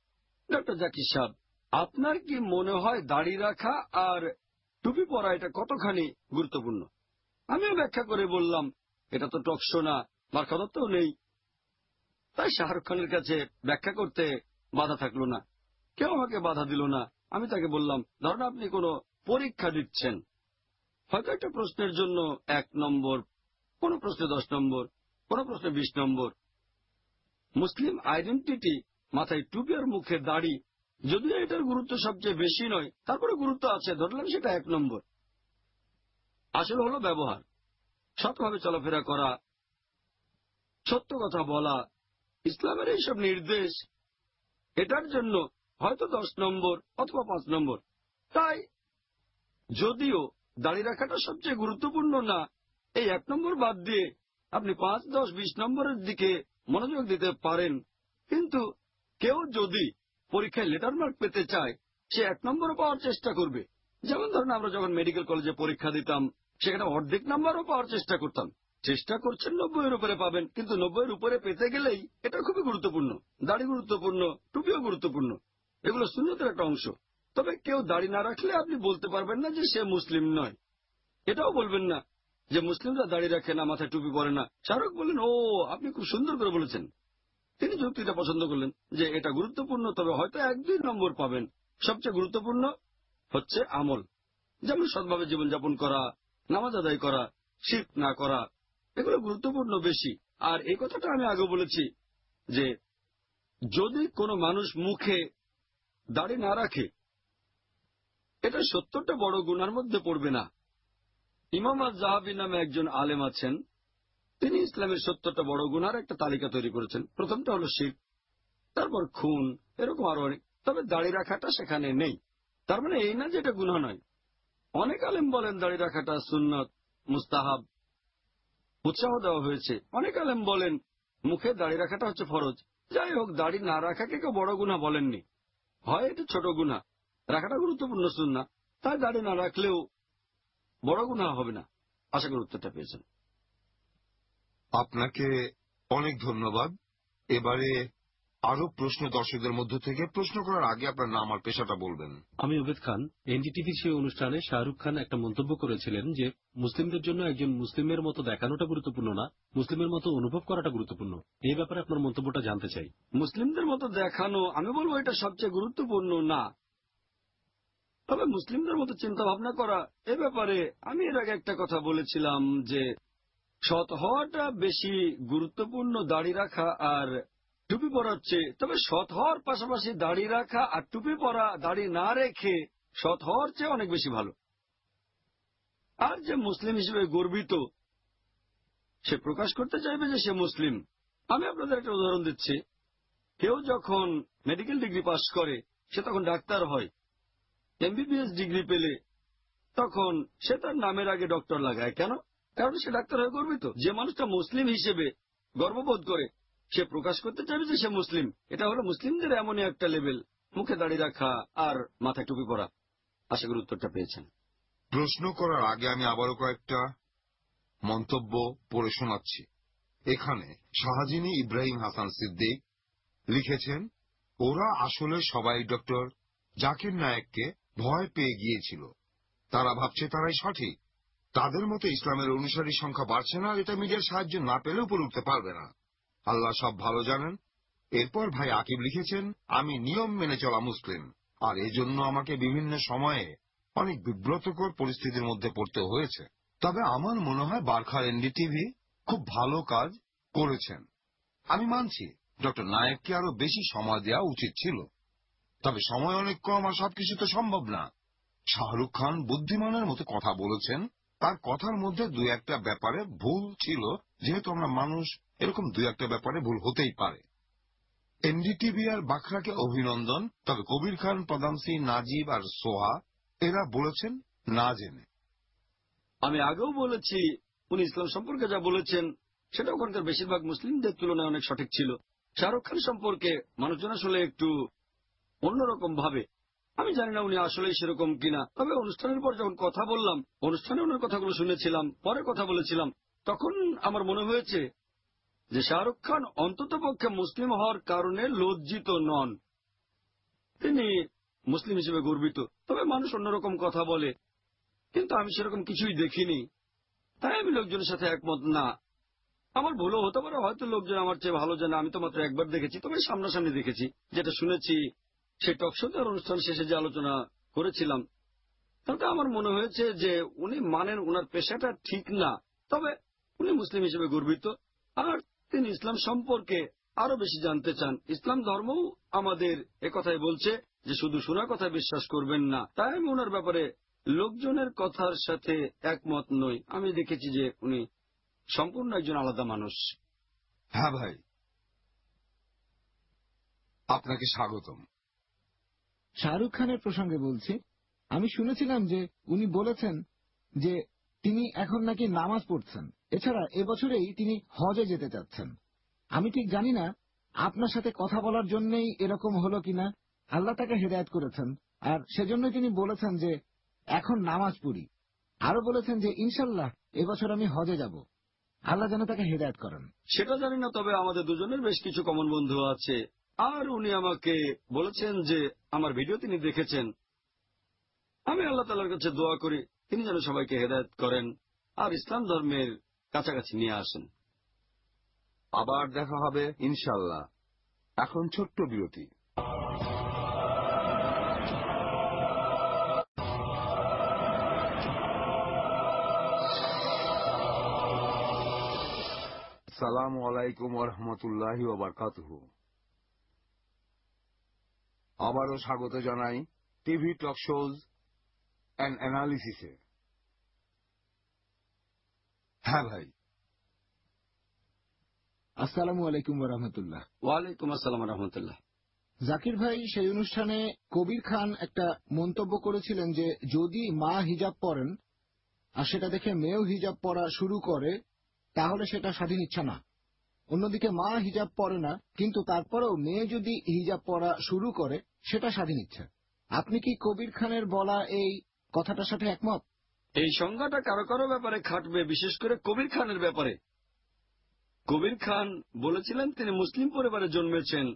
ডক্টর জাকির সাহেব, আপনার কি মনে হয় দাড়ি রাখা আর টুপি পরা এটা কতখানি গুরুত্বপূর্ণ? আমিও ব্যাখ্যা করে বললাম, এটা তো টকশো না মার্কাদত্তও নেই। তাই শাহরুখ খানের কাছে ব্যাখ্যা করতে বাধা থাকল না। কেউ আমাকে বাধা দিল না। আমি তাকে বললাম, ধরেন আপনি কোনো পরীক্ষা দিচ্ছেন। হয়তো একটা প্রশ্নের জন্য এক নম্বর, কোন প্রশ্নে দশ নম্বর কোন প্রশ্নে বিশ নম্বর। মুসলিম আইডেন্টিটি মাথায় টুপি আর মুখে দাড়ি, যদিও এটার গুরুত্ব সবচেয়ে বেশি নয়, তারপরে গুরুত্ব আছে, ধরলাম সেটা এক নম্বর। আসলে হলো ব্যবহার, সৎভাবে চলাফেরা করা, সত্য কথা বলা, ইসলামের এইসব নির্দেশ, এটার জন্য হয়তো দশ নম্বর অথবা পাঁচ নম্বর। তাই যদিও দাড়ি রাখাটা সবচেয়ে গুরুত্বপূর্ণ না, এই এক নম্বর বাদ দিয়ে আপনি পাঁচ, দশ, বিশ নম্বরের দিকে মনোযোগ দিতে পারেন। কিন্তু কেউ যদি পরীক্ষায় লেটার মার্ক পেতে চায়, সে এক নম্বর পাওয়ার চেষ্টা করবে। যেমন ধরেন, আমরা যখন মেডিকেল কলেজে পরীক্ষা দিতাম, সেখানে অর্ধেক নাম্বারও পাওয়ার চেষ্টা করতাম। চেষ্টা করছেন, নব্বইয়ের উপরে পাবেন। কিন্তু নব্বইয়ের উপরে পেতে গেলেই এটা খুবই গুরুত্বপূর্ণ। দাড়ি গুরুত্বপূর্ণ, টুপিও গুরুত্বপূর্ণ। এগুলো শূন্যতের একটা অংশ। তবে কেউ দাড়ি না রাখলে আপনি বলতে পারবেন না যে সে মুসলিম নয়। এটাও বলবেন না যে মুসলিমরা দাড়ি রাখে না, মাথায় টুপি পরে না। শাহরুখ বললেন, ও, আপনি খুব সুন্দর করে বলেছেন। তিনি যুক্তিটা পছন্দ করলেন যে এটা গুরুত্বপূর্ণ, তবে হয়তো এক, দুই নম্বর পাবেন। সবচেয়ে গুরুত্বপূর্ণ হচ্ছে আমল। যেমন সৎভাবে জীবনযাপন করা, নামাজ আদায় করা শীত না করা, এগুলো গুরুত্বপূর্ণ বেশি। আর এই কথাটা আমি আগে বলেছি যে যদি কোনো মানুষ মুখে দাড়ি না রাখে, এটা সত্তরটা বড় গুনার মধ্যে পড়বে না। ইমাম জাহাবি নামে একজন আলেম আছেন। তিনি ইসলামের সত্তরটা বড় গুনার একটা তালিকা তৈরি করেছেন। প্রথমটা হলো শিখ তারপর খুন, এরকম আরও অনেক। তবে দাড়ি রাখাটা সেখানে নেই। তার মানে এই না যে এটা গুনা নয়। অনেক আলেম বলেন দাড়ি রাখাটা সুন্নত, মুস্তাহাব, উৎসাহ দেওয়া হয়েছে। অনেক আলেম বলেন মুখে দাড়ি রাখাটা হচ্ছে ফরজ। যাই হোক, দাড়ি না রাখাকে কেউ বড় গুণা বলেননি। হয় এটা ছোট গুণা রাখাটা গুরুত্বপূর্ণ শুননা তাই দাড়ি না রাখলেও বড় গুণা হবে না। আশা করি উত্তরটা পেয়েছেন। আপনাকে অনেক ধন্যবাদ। এবারে আরও প্রশ্ন দর্শকদের মধ্য থেকে প্রশ্ন করার আগে আপনার নাম আর পেশাটা বলবেন। আমি ওবেদ খান। এনডিটিভির সেই অনুষ্ঠানে শাহরুখ খান একটা মন্তব্য করেছিলেন যে মুসলিমদের জন্য একজন মুসলিমের মতো দেখানোটা গুরুত্বপূর্ণ না মুসলিমের মতো অনুভব করাটা গুরুত্বপূর্ণ। এই ব্যাপারে আপনার মন্তব্যটা জানতে চাই। মুসলিমদের মতো দেখানো আমি বলব এটা সবচেয়ে গুরুত্বপূর্ণ না। তবে মুসলিমদের মতো চিন্তা ভাবনা করা, এ ব্যাপারে আমি এর আগে একটা কথা বলেছিলাম যে সৎ হওয়াটা বেশি গুরুত্বপূর্ণ দাড়ি রাখা আর টুপি পরার চেয়ে তবে সৎ হওয়ার পাশাপাশি দাড়ি রাখা আর টুপি পরা, দাড়ি না রেখে সৎ হওয়ার চেয়ে অনেক বেশি ভালো। আর যে মুসলিম হিসেবে গর্বিত, সে প্রকাশ করতে চাইবে যে সে মুসলিম। আমি আপনাদের একটা উদাহরণ দিচ্ছি। কেউ যখন মেডিকেল ডিগ্রি পাশ করে, সে তখন ডাক্তার হয়। এমবিবিএস ডিগ্রি পেলে তখন সে তার নামের আগে ডক্টর লাগায়। কেন? কারণ সে ডাক্তার হয়ে গর্বিত। যে মানুষটা মুসলিম হিসেবে গর্ববোধ করে, সে প্রকাশ করতে চাইবে যে সে মুসলিম। এটা হলো মুসলিমদের এমনই একটা লেভেল মুখে দাড়ি রাখা আর মাথায় টুপি পরা। আশা করি উত্তরটা পেয়েছেন। প্রশ্ন করার আগে আমি আবারও কয়েকটা মন্তব্য পড়ে শোনাচ্ছি। এখানে শাহজিনী ইব্রাহিম হাসান সিদ্দিক লিখেছেন, ওরা আসলে সবাই ডক্টর জাকির নায়েককে ভয় পেয়ে গিয়েছিল। তারা ভাবছে তারাই সঠিক। তাদের মতো ইসলামের অনুসারী সংখ্যা বাড়ছে না, আর এটা মিডিয়ার সাহায্য না পেলেও উপরে উঠতে পারবে না। আল্লাহ সব ভালো জানেন। এরপর ভাই আকিব লিখেছেন, আমি নিয়ম মেনে চলা মুসলিম, আর এজন্য আমাকে বিভিন্ন সময়ে অনেক বিব্রতকর পরিস্থিতির মধ্যে পড়তে হয়েছে। তবে আমার মনে হয় বারখার এনডিটিভি খুব ভালো কাজ করেছেন। আমি মানছি, ডক্টর নায়েককে আরও বেশি সময় দেওয়া উচিত ছিল। তবে সময় অনেক কম আর সবকিছু তো সম্ভব না। শাহরুখ খান বুদ্ধিমানের মতো কথা বলেছেন। তার কথার মধ্যে দু একটা ব্যাপারে ভুল ছিল, যেহেতু আমরা মানুষ, এরকম দু একটা ব্যাপারে ভুল হতেই পারে। এনডিটিভি আর বাখরাকে অভিনন্দন। তবে কবির খান পদামসি নাজিব আর সোহা, এরা বলেছেন না জেনে। আমি আগেও বলেছি, উনি ইসলাম সম্পর্কে যা বলেছেন, সেটা ওখানকার বেশিরভাগ মুসলিমদের তুলনায় অনেক সঠিক ছিল। শাহরুখ খান সম্পর্কে মানুষজন আসলে একটু অন্যরকম ভাবে। আমি জানি না উনি আসলে সেরকম কিনা। তবে অনুষ্ঠানের পর যখন কথা বললাম, অনুষ্ঠানে ওনার কথাগুলো শুনেছিলাম, পরে কথা বলেছিলাম, তখন আমার মনে হয়েছে যে শাহরুখ খান অন্তত পক্ষে মুসলিম হওয়ার কারণে লজ্জিত নন। তিনি মুসলিম হিসেবে গর্বিত। তবে মানুষ অন্যরকম কথা বলে। কিন্তু আমি সেরকম কিছুই দেখিনি। তাই আমি লোকজনের সাথে একমত না। আমার ভুলও হতে পারে, হয়তো লোকজন আমার চেয়ে ভালো জানে। আমি তো মাত্র একবার দেখেছি, তবে সামনাসামনি দেখেছি। যেটা শুনেছি সেই টকশোতে আর অনুষ্ঠান শেষে যে আলোচনা করেছিলাম, তাতে আমার মনে হয়েছে যে উনি মানেন ওনার পেশাটা ঠিক না। তবে উনি মুসলিম হিসেবে গর্বিত। আর তিনি ইসলাম সম্পর্কে আরও বেশি জানতে চান। ইসলাম ধর্মও আমাদের একথাই বলছে যে শুধু শোনা কথা বিশ্বাস করবেন না। তাই আমি ওনার ব্যাপারে লোকজনের কথার সাথে একমত নই। আমি দেখেছি যে উনি সম্পূর্ণ একজন আলাদা মানুষ। হ্যাঁ ভাই, আপনাকে স্বাগতম। শাহরুখ খানের প্রসঙ্গে বলছি, আমি শুনেছিলাম যে উনি বলেছেন যে তিনি এখন নাকি নামাজ পড়ছেন। এছাড়া এবছরেই তিনি হজে যেতে চাচ্ছেন। আমি ঠিক জানি না আপনার সাথে কথা বলার জন্যই এরকম হলো কিনা। আল্লাহ তাকে হেদায়ত করেছেন। আর সেজন্যই তিনি বলেছেন যে এখন নামাজ পড়ি। আরও বলেছেন যে, ইনশাল্লাহ, এবছর আমি হজে যাব। আল্লাহ যেন তাকে হেদায়ত করেন। সেটা জানি না, তবে আমাদের দুজনের বেশ কিছু কমন বন্ধু আছে। আর উনি আমাকে বলেছেন যে, আমার ভিডিও তিনি দেখেছেন। আমি আল্লাহ তালার কাছে দোয়া করি, তিনি যেন সবাইকে হেদায়ত করেন আর ইসলাম ধর্মের কাছাকাছি নিয়ে আসেন। আবার দেখা হবে ইনশাল্লাহ এখন ছোট্ট বিরতি। সালাম আলাইকুম রহমতুল্লাহ ওবরকাতুহ আবারও স্বাগত জানাই টিভি টক শোজ অ্যান্ড অ্যানালিসিসে। হ্যাঁ ভাই। আসসালামু আলাইকুম রহমতুল্লাহ। ওয়ালাইকুম আসসালাম রহমতুল্লাহ। জাকির ভাই সেই অনুষ্ঠানে কবির খান একটা মন্তব্য করেছিলেন যে যদি মা হিজাব পরেন আর সেটা দেখে মেয়েও হিজাব পরা শুরু করে তাহলে সেটা স্বাধীন ইচ্ছা না। অন্যদিকে মা হিজাব পরে না, কিন্তু তারপরেও মেয়ে যদি হিজাব পরা শুরু করে, সেটা স্বাধীন ইচ্ছা। আপনি কি কবির খানের বলা এই কথাটার সাথে একমত? এই সংজ্ঞাটা কারও কারও ব্যাপারে খাটবে, বিশেষ করে কবির খানের ব্যাপারে। কবির খান বলেছিলেন, তিনি মুসলিম পরিবারে জন্মেছেন।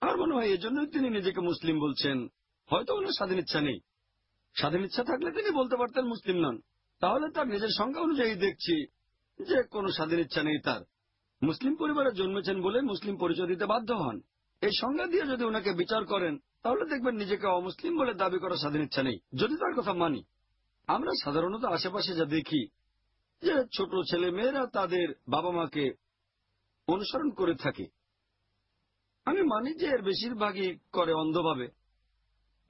আর মনে হয় এজন্যই তিনি নিজেকে মুসলিম বলছেন। হয়তো ওনার স্বাধীন ইচ্ছা নেই। স্বাধীন ইচ্ছা থাকলে তিনি বলতে পারতেন মুসলিম নন। তাহলে তার নিজের সংজ্ঞা অনুযায়ী দেখছি যে কোনো স্বাধীন ইচ্ছা নেই তার। মুসলিম পরিবারে জন্মেছেন বলে মুসলিম পরিচয় দিতে বাধ্য হন। এই সংজ্ঞা দিয়ে যদি ওনাকে বিচার করেন, তাহলে দেখবেন নিজেকে অমুসলিম বলে দাবি করার স্বাধীন ইচ্ছা নেই। যদি তার কথা মানি, আমরা সাধারণত আশেপাশে যা দেখি, যে ছোট ছেলে মেয়েরা তাদের বাবা মাকে অনুসরণ করে থাকে। আমি মানি যে এর বেশিরভাগই করে অন্ধভাবে।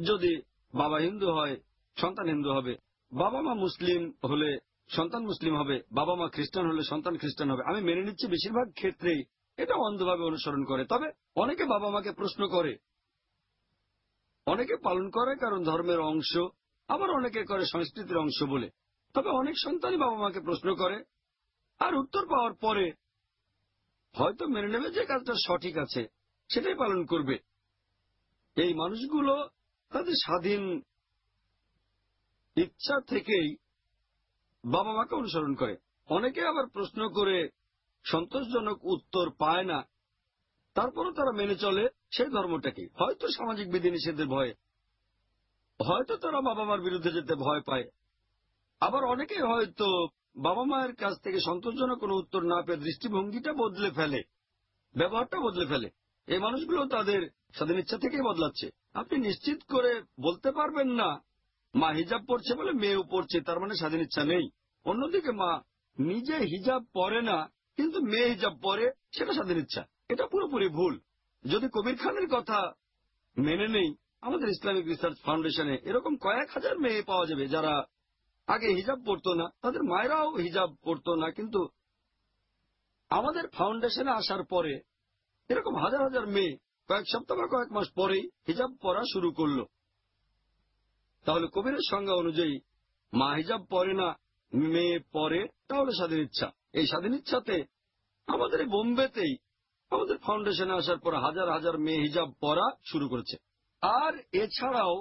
যদি বাবা হিন্দু হয়, সন্তান হিন্দু হবে, বাবা মা মুসলিম হলে সন্তান মুসলিম হবে বাবা মা খ্রিস্টান হলে সন্তান খ্রিস্টান হবে। আমি মেনে নিচ্ছি বেশিরভাগ ক্ষেত্রেই এটা অন্ধভাবে অনুসরণ করে। তবে অনেকে বাবা মাকে প্রশ্ন করে, অনেকে পালন করে কারণ ধর্মের অংশ, আবার অনেকে করে সংস্কৃতির অংশ বলে। তবে অনেক সন্তানই বাবা মাকে প্রশ্ন করে, আর উত্তর পাওয়ার পরে হয়তো মেনে নেবে যে কাজটা সঠিক আছে, সেটাই পালন করবে। এই মানুষগুলো তাদের স্বাধীন ইচ্ছা থেকেই বাবা মাকে অনুসরণ করে। অনেকে আবার প্রশ্ন করে, সন্তোষজনক উত্তর পায় না। তারপরও তারা মেনে চলে সেই ধর্মটাকে। হয়তো সামাজিক বিধিনিষেধের ভয়ে। হয়তো তারা বাবা মার বিরুদ্ধে যেতে ভয় পায়। আবার অনেকে হয়তো বাবা মায়ের কাছ থেকে সন্তোষজনক কোনো উত্তর না পেয়ে দৃষ্টিভঙ্গিটা বদলে ফেলে, ব্যবহারটা বদলে ফেলে। এই মানুষগুলো তাদের স্বাধীন ইচ্ছা থেকেই বদলাচ্ছে। আপনি নিশ্চিত করে বলতে পারবেন না মা হিজাব পড়ছে বলে মেয়েও পড়ছে, তার মানে স্বাধীন ইচ্ছা নেই। অন্যদিকে মা নিজে হিজাব পরে না, কিন্তু মেয়ে হিজাব পরে, সেটা স্বাধীন ইচ্ছা। এটা পুরোপুরি ভুল। যদি কবির খানের কথা মেনে নেই, আমাদের ইসলামিক রিসার্চ ফাউন্ডেশনে এরকম কয়েক হাজার মেয়ে পাওয়া যাবে যারা আগে হিজাব পড়তো না, তাদের মায়েরাও হিজাব পড়তো না, কিন্তু আমাদের ফাউন্ডেশনে আসার পরে এরকম হাজার হাজার মেয়ে কয়েক সপ্তাহ বা কয়েক মাস পরেই হিজাব পরা শুরু করল। তাহলে কবিরের সংজ্ঞা অনুযায়ী, মা হিজাব পরে না, মেয়ে পরে, তাহলে স্বাধীন ইচ্ছা। এই স্বাধীন ইচ্ছাতে আমাদের এই বোম্বেতেই আমাদের ফাউন্ডেশনে আসার পর হাজার হাজার মেয়ে হিজাব পরা শুরু করেছে। আর এছাড়াও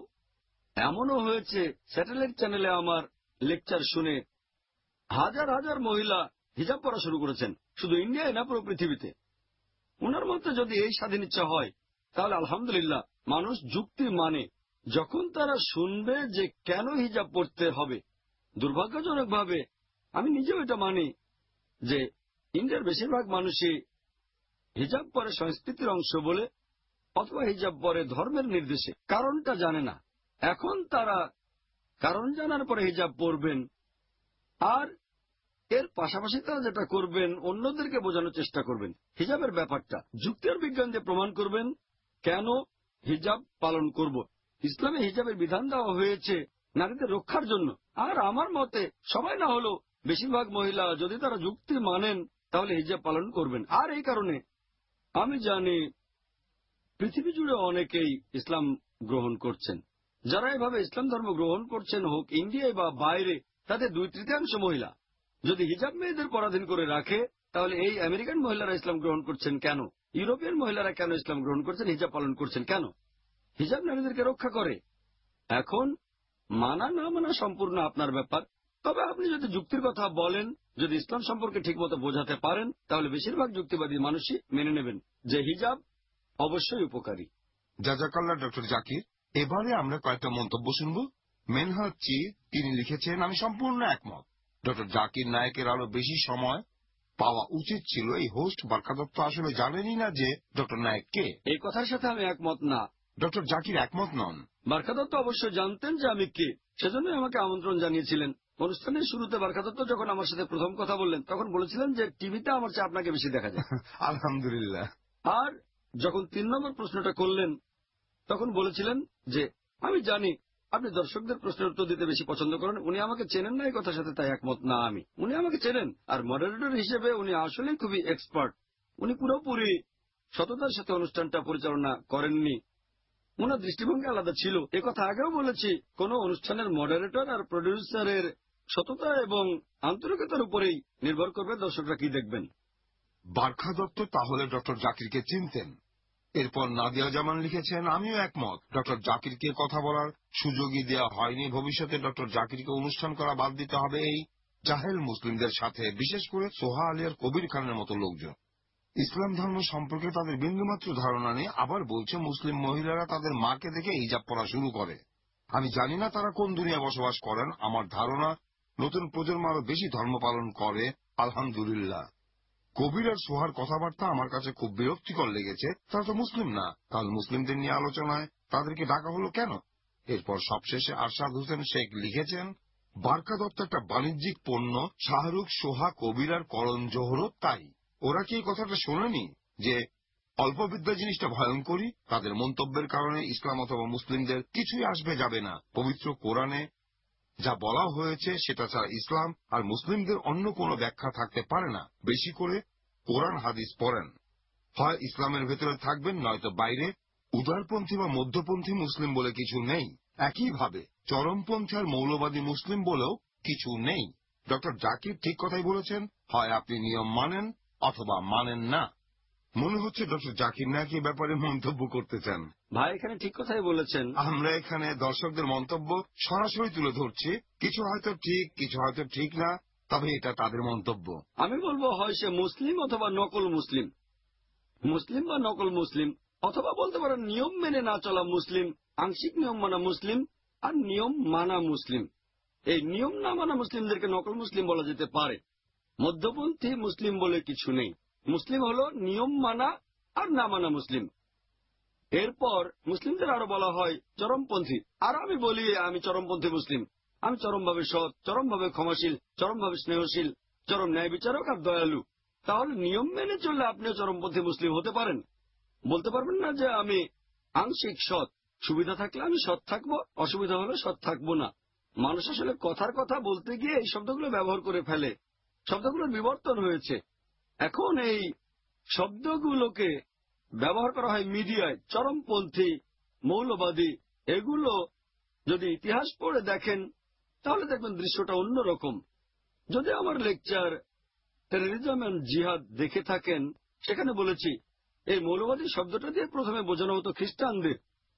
এমনও হয়েছে স্যাটেলাইট চ্যানেলে আমার লেকচার শুনে হাজার হাজার মহিলা হিজাব পরা শুরু করেছেন। শুধু ইন্ডিয়ায় না, পুরো পৃথিবীতে। ওনার মধ্যে যদি এই স্বাধীন ইচ্ছা হয়, তাহলে আলহামদুলিল্লাহ, মানুষ যুক্তি মানে যখন তারা শুনবে যে কেন হিজাব পড়তে হবে, দুর্ভাগ্যজনকভাবে আমি নিজেও এটা মানি যে ইন্ডিয়ার বেশিরভাগ মানুষই হিজাব পরে সংস্কৃতির অংশ বলে অথবা হিজাব পরে ধর্মের নির্দেশে, কারণটা জানে না। এখন তারা কারণ জানার পরে হিজাব পরবেন আর এর পাশাপাশি তারা যেটা করবেন, অন্যদেরকে বোঝানোর চেষ্টা করবেন। হিজাবের ব্যাপারটা যুক্তি আর বিজ্ঞান দিয়ে প্রমাণ করবেন কেন হিজাব পালন করব। ইসলামে হিজাবের বিধান দেওয়া হয়েছে নারীদের রক্ষার জন্য। আর আমার মতে, সবাই না হলেও বেশিরভাগ মহিলা যদি তারা যুক্তি মানেন, তাহলে হিজাব পালন করবেন। আর এই কারণে আমি জানি পৃথিবী জুড়ে অনেকেই ইসলাম গ্রহণ করছেন। যারা এভাবে ইসলাম ধর্ম গ্রহণ করছেন, হোক ইন্ডিয়ায় বা বাইরে, তাদের দুই তৃতীয়াংশ মহিলা। যদি হিজাব মেয়েদের পরাধীন করে রাখে, তাহলে এই আমেরিকান মহিলারা ইসলাম গ্রহণ করছেন কেন? ইউরোপিয়ান মহিলারা কেন ইসলাম গ্রহণ করছেন, হিজাব পালন করছেন কেন? হিজাব নারীদেরকে রক্ষা করে। এখন মানা না মানা সম্পূর্ণ আপনার ব্যাপার। তবে আপনি যদি যুক্তির কথা বলেন যদি ইসলাম সম্পর্কে ঠিকমতো বোঝাতে পারেন তাহলে বেশিরভাগ যুক্তিবাদী মানুষই মেনে নেবেন যে হিজাব অবশ্যই উপকারী। জাজাকাল্লা ডক্টর জাকির এবারে আমরা কয়েকটা মন্তব্য শুনব। মেনহাজ চি তিনি লিখেছেন আমি সম্পূর্ণ একমত। ডক্টর জাকির নায়কের আরও বেশি সময় পাওয়া উচিত ছিল এই হোস্ট। বার্কা দত্ত আসলে জানেনই না যে ডক্টর নায়ক কে। এই কথার সাথে আমি একমত না। ডক্টর জাকির একমত নন। বার্কা দত্ত অবশ্য জানতেন যে আমি কে সেজন্যই আমাকে আমন্ত্রণ জানিয়েছিলেন। অনুষ্ঠানের শুরুতে বার্কা দত্ত যখন আমার সাথে প্রথম কথা বললেন তখন বলেছিলেন যে টিভিতে আমার চেয়ে আপনাকে বেশি দেখা যায়। আলহামদুলিল্লাহ। আর যখন তিন নম্বর প্রশ্নটা করলেন তখন বলেছিলেন যে আমি জানি আপনি দর্শকদের প্রশ্নের উত্তর দিতে বেশি পছন্দ করেন উনি আমাকে চেনেন না এই কথার সাথে তাই একমত না আমি। উনি আমাকে চেনেন আর মডারেটর হিসেবে উনি আসলেই খুবই এক্সপার্ট উনি পুরোপুরি সততার সাথে অনুষ্ঠানটা পরিচালনা করেননি। ওনার দৃষ্টিভঙ্গি আলাদা ছিল। কথা আগেও বলেছি, কোন অনুষ্ঠানের মডারেটর আর প্রডিউসারের সততা এবং আন্তরিকতার উপরেই নির্ভর করবে দর্শকরা কি দেখবেন। বার্খা দত্ত তাহলে ডক্টর জাকিরকে চিনতেন। এরপর নাদিয়া জামান লিখেছেন, আমিও একমত। ডক্টর জাকিরকে কথা বলার সুযোগই দেওয়া হয়নি। ভবিষ্যতে ডক্টর জাকিরকে অনুষ্ঠান করা বাদ দিতে হবে এই জাহেল মুসলিমদের সাথে, বিশেষ করে সোহা আলিয়ার কবির খানের মতো লোকজন। ইসলাম ধর্ম সম্পর্কে তাদের বিন্দুমাত্র ধারণা নেই। আবার বলছে, মুসলিম মহিলারা তাদের মাকে দেখে ইজাব পড়া শুরু করে। আমি জানি না তারা কোন দুনিয়া বসবাস করেন। আমার ধারণা, নতুন প্রজন্ম আরও বেশি ধর্ম পালন করে। আলহামদুলিল্লাহ। কবির আর সোহার কথাবার্তা আমার কাছে খুব বিরক্তিকর লেগেছে। তারা তো মুসলিম না। তাহলে মুসলিমদের নিয়ে আলোচনায় তাদেরকে ডাকা হলো কেন? এরপর সবশেষে আরশাদ হোসেন শেখ লিখেছেন, বার্কা দত্ত একটা বাণিজ্যিক পণ্য, শাহরুখ, সোহা, কবির আর করণ জোহরও তাই। ওরা কি এই কথাটা শোনেনি? যে অল্পবিদ্যা জিনিসটা ভয়ঙ্করী তাদের মন্তব্যের কারণে ইসলাম অথবা মুসলিমদের কিছুই আসবে যাবে না। পবিত্র কোরআনে যা বলা হয়েছে, সেটা ছাড়া ইসলাম আর মুসলিমদের অন্য কোনো ব্যাখ্যা থাকতে পারে না। বেশি করে কোরআন হাদিস পড়েন। হয় ইসলামের ভেতরে থাকবেন, নয়তো বাইরে। উদারপন্থী বা মধ্যপন্থী মুসলিম বলে কিছু নেই। একইভাবে চরমপন্থী আর মৌলবাদী মুসলিম বলেও কিছু নেই। ডক্টর জাকির ঠিক কথাই বলেছেন, হয় আপনি নিয়ম মানেন অথবা মানেন না। মনে হচ্ছে ডক্টর জাকির নায়ক এ ব্যাপারে মন্তব্য করতে চান। ভাই এখানে ঠিক কথাই বলেছেন। আমরা এখানে দর্শকদের মন্তব্য সরাসরি তুলে ধরছি। কিছু হয়তো ঠিক কিছু হয়তো ঠিক না তবে এটা তাদের মন্তব্য। আমি বলব হয় সে মুসলিম অথবা নকল মুসলিম। মুসলিম বা নকল মুসলিম অথবা বলতে পারেন নিয়ম মেনে না চলা মুসলিম আংশিক নিয়ম মানা মুসলিম আর নিয়ম মানা মুসলিম। এই নিয়ম না মানা মুসলিমদেরকে নকল মুসলিম বলা যেতে পারে। মধ্যপন্থী মুসলিম বলে কিছু নেই। মুসলিম হল নিয়ম মানা আর না মানা মুসলিম। এরপর মুসলিমদের আরও বলা হয় চরমপন্থী। আর আমি বলি, আমি চরমপন্থী মুসলিম। আমি চরমভাবে সৎ, চরমভাবে ক্ষমাশীল, চরমভাবে স্নেহশীল, চরম ন্যায় বিচারক আর দয়ালু। তাহলে নিয়ম মেনে চললে আপনিও চরমপন্থী মুসলিম হতে পারেন। বলতে পারবেন না যে আমি আংশিক সৎ। সুবিধা থাকলে আমি সৎ থাকব, অসুবিধা হলে সৎ থাকব না। মানুষ আসলে কথার কথা বলতে গিয়ে এই শব্দগুলো ব্যবহার করে ফেলে। শব্দগুলোর বিবর্তন হয়েছে। এখন এই শব্দগুলোকে ব্যবহার করা হয় মিডিয়ায় চরমপন্থী মৌলবাদী। এগুলো যদি ইতিহাস পড়ে দেখেন, তাহলে দেখবেন দৃশ্যটা অন্যরকম। যদি আমার লেকচার টেরোরিজম অ্যান্ড জিহাদ দেখে থাকেন, সেখানে বলেছি, এই মৌলবাদী শব্দটা দিয়ে প্রথমে বোঝানো হতো খ্রিস্টানদের।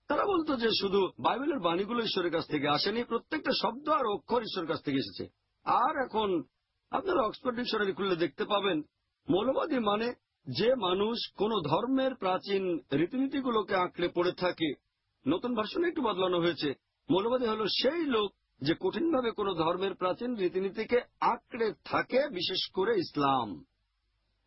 তারা বলতো যে শুধু বাইবেলের বাণীগুলো ঈশ্বরের কাছ থেকে আসেনি, প্রত্যেকটা শব্দ আর অক্ষর ঈশ্বরের কাছ থেকে এসেছে। আর এখন আপনারা অক্সফোর্ড ডিকশনারি খুললে দেখতে পাবেন, মৌলবাদী মানে যে মানুষ কোন ধর্মের প্রাচীন রীতিনীতিগুলোকে আঁকড়ে পড়ে থাকে। নতুন ভার্সনে একটু বদলানো হয়েছে। মৌলবাদী হলো সেই লোক যে কঠিনভাবে কোন ধর্মের প্রাচীন রীতিনীতিকে আঁকড়ে থাকে, বিশেষ করে ইসলাম।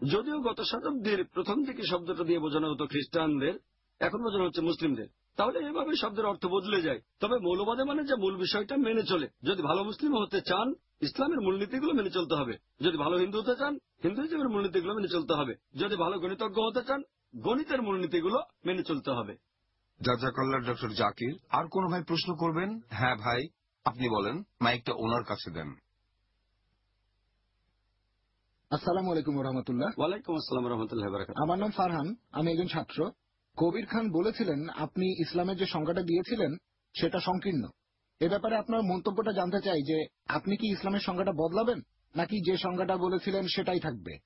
যদিও গত শতাব্দীর প্রথম দিকে শব্দটা দিয়ে বোঝানো হতো খ্রিস্টানদের, এখন বোঝানো হচ্ছে মুসলিমদের। তাহলে এভাবে শব্দের অর্থ বদলে যায়। তবে মৌলবাদে মানে যে মূল বিষয়টা মেনে চলে। যদি ভালো মুসলিম হতে চান ইসলামের মূলনীতিগুলো মেনে চলতে হবে। যদি ভালো হিন্দু হতে চান হিন্দুইজমের মূলনীতিগুলো মেনে চলতে হবে। যদি ভালো গণিতজ্ঞ হতে চান গণিতের মূলনীতিগুলো মেনে চলতে হবে। জাজাকাল্লাহ ডক্টর জাকির আর কোন ভাই প্রশ্ন করবেন? হ্যাঁ ভাই আপনি বলেন মাইকটা ওনার কাছে দেন। আসসালামু আলাইকুম রহমতুল্লাহ। ওয়ালাইকুম আসসালাম রহমতুল্লাহ বারাকাত আমার নাম ফারহান আমি একজন ছাত্র। কবির খান বলেছিলেন, আপনি ইসলামের যে সংজ্ঞাটা দিয়েছিলেন, সেটা সংকীর্ণ। এ ব্যাপারে আপনার মন্তব্যটা জানতে চাই যে, আপনি কি ইসলামের সংজ্ঞাটা বদলাবেন, নাকি যে সংজ্ঞাটা বলেছিলেন, সেটাই থাকবে?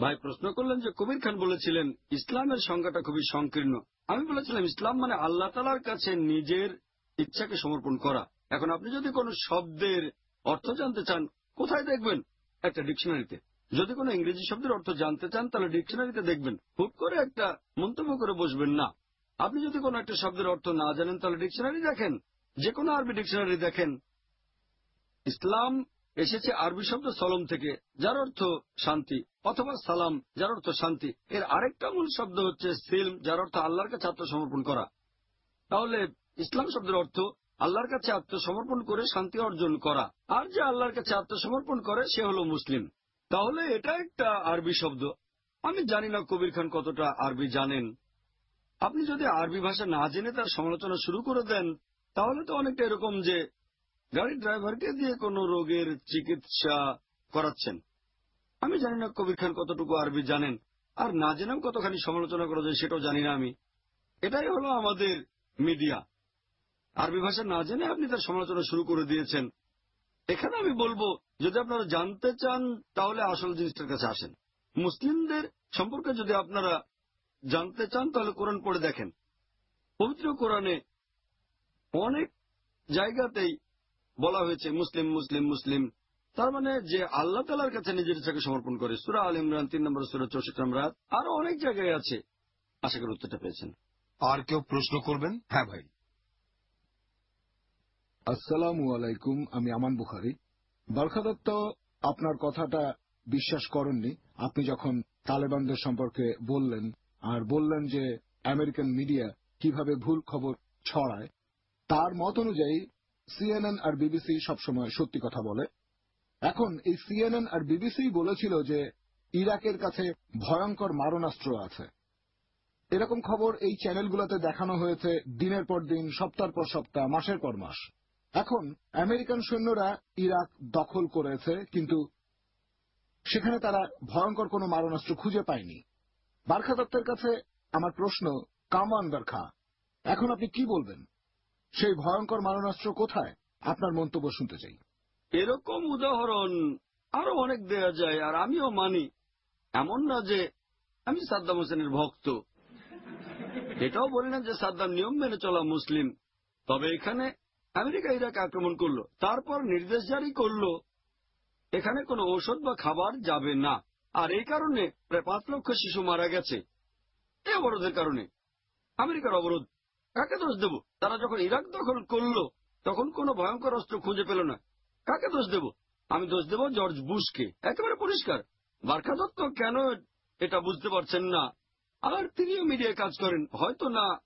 ভাই, প্রশ্ন করলেন যে, কবির খান বলেছিলেন, ইসলামের সংজ্ঞাটা খুবই সংকীর্ণ। আমি বলেছিলাম, ইসলাম মানে আল্লাহ তালার কাছে নিজের ইচ্ছাকে সমর্পণ করা। এখন আপনি যদি কোনো শব্দের অর্থ জানতে চান, কোথায় দেখবেন? একটা ডিকশনারিতে। যদি কোনো ইংরেজি শব্দের অর্থ জানতে চান, তাহলে ডিকশনারিতে দেখবেন, হুট করে একটা মন্তব্য করে বসবেন না। আপনি যদি কোনো একটা শব্দের অর্থ না জানেন, তাহলে ডিকশনারি দেখেন, যে কোনো আরবি ডিকশনারি দেখেন। ইসলাম এসেছে আরবি শব্দ সলম থেকে, যার অর্থ শান্তি, অথবা সালাম, যার অর্থ শান্তি। এর আরেকটা মূল শব্দ হচ্ছে সিলম, যার অর্থ আল্লাহর কাছে আত্মসমর্পণ করা। তাহলে ইসলাম শব্দের অর্থ আল্লাহর কাছে আত্মসমর্পণ করে শান্তি অর্জন করা। আর যে আল্লাহর কাছে আত্মসমর্পণ করে, সে হলো মুসলিম। তাহলে এটা একটা আরবি শব্দ। আমি জানি না কবির খান কতটা আরবি জানেন। আপনি যদি আরবি ভাষা না জেনে তার সমালোচনা শুরু করে দেন, তাহলে তো অনেকটা এরকম যে গাড়ির ড্রাইভারকে দিয়ে কোনো রোগের চিকিৎসা করাচ্ছেন। আমি জানি না কবির খান কতটুকু আরবি জানেন, আর না জেনেও কতখানি সমালোচনা করা যায় সেটাও জানি না আমি। এটাই হলো আমাদের মিডিয়া। আরবি ভাষা না জেনে আপনি তার সমালোচনা শুরু করে দিয়েছেন। এখানে আমি বলব যদি আপনারা জানতে চান তাহলে আসল জিনিসটার কাছে আসেন। মুসলিমদের সম্পর্কে যদি আপনারা জানতে চান তাহলে কোরআন পড়ে দেখেন। পবিত্র কোরআনে অনেক জায়গাতেই বলা হয়েছে মুসলিম মুসলিম মুসলিম। তার মানে যে আল্লাহ তালার কাছে নিজের ইচ্ছাকে সমর্পণ করে। সুরা আল ইমরান তিন নম্বর সুরা চৌষট্টি নম্বর। আরও অনেক জায়গায় আছে। আশা করি উত্তরটা পেয়েছেন। আর কেউ প্রশ্ন করবেন? হ্যাঁ ভাই। আসসালামু আলাইকুম আমি আমান বুখারি। বারখা দত্ত আপনার কথাটা বিশ্বাস করেননি। আপনি যখন তালেবানদের সম্পর্কে বললেন, আর বললেন যে আমেরিকান মিডিয়া কীভাবে ভুল খবর ছড়ায়, তার মত অনুযায়ী সিএনএন আর বিবিসি সবসময় সত্যি কথা বলে। এখন এই সিএনএন আর বিবিসি বলেছিল যে ইরাকের কাছে ভয়ঙ্কর মারণাস্ত্র আছে। এরকম খবর এই চ্যানেলগুলোতে দেখানো হয়েছে দিনের পর দিন, সপ্তাহ পর সপ্তাহ, মাসের পর মাস। এখন আমেরিকান সৈন্যরা ইরাক দখল করেছে, কিন্তু সেখানে তারা ভয়ঙ্কর কোনো মারণাস্ত্র খুঁজে পায়নি। বারখা দত্তের কাছে আমার প্রশ্ন, কামান বারখা, এখন আপনি কি বলবেন? সেই ভয়ঙ্কর মারণাস্ত্র কোথায়? আপনার মন্তব্য শুনতে চাই। এরকম উদাহরণ আরও অনেক দেয়া যায়, আর আমিও মানি। এমন না যে আমি সাদ্দাম হোসেনের ভক্ত। এটাও বলি না যে সাদ্দাম নিয়ম মেনে চলা মুসলিম। তবে এখানে আমেরিকা ইরাক আক্রমণ করল, তারপর নির্দেশ জারি করল, এখানে কোনো ঔষধ বা খাবার যাবে না। আর এই কারণে প্রায় পাঁচ লক্ষ শিশু মারা গেছে। এই অবরোধের কারণে। আমেরিকার অবরোধ, কাকে দোষ দেব? তারা যখন ইরাক দখল করল, তখন কোনো ভয়ঙ্কর অস্ত্র খুঁজে পেল না। কাকে দোষ দেব? আমি দোষ দেব জর্জ বুশকে। একেবারে পরিষ্কার। বার্খা দত্ত কেন এটা বুঝতে পারছেন না? আর তিনিও মিডিয়ায় কাজ করেন। হয়তো না।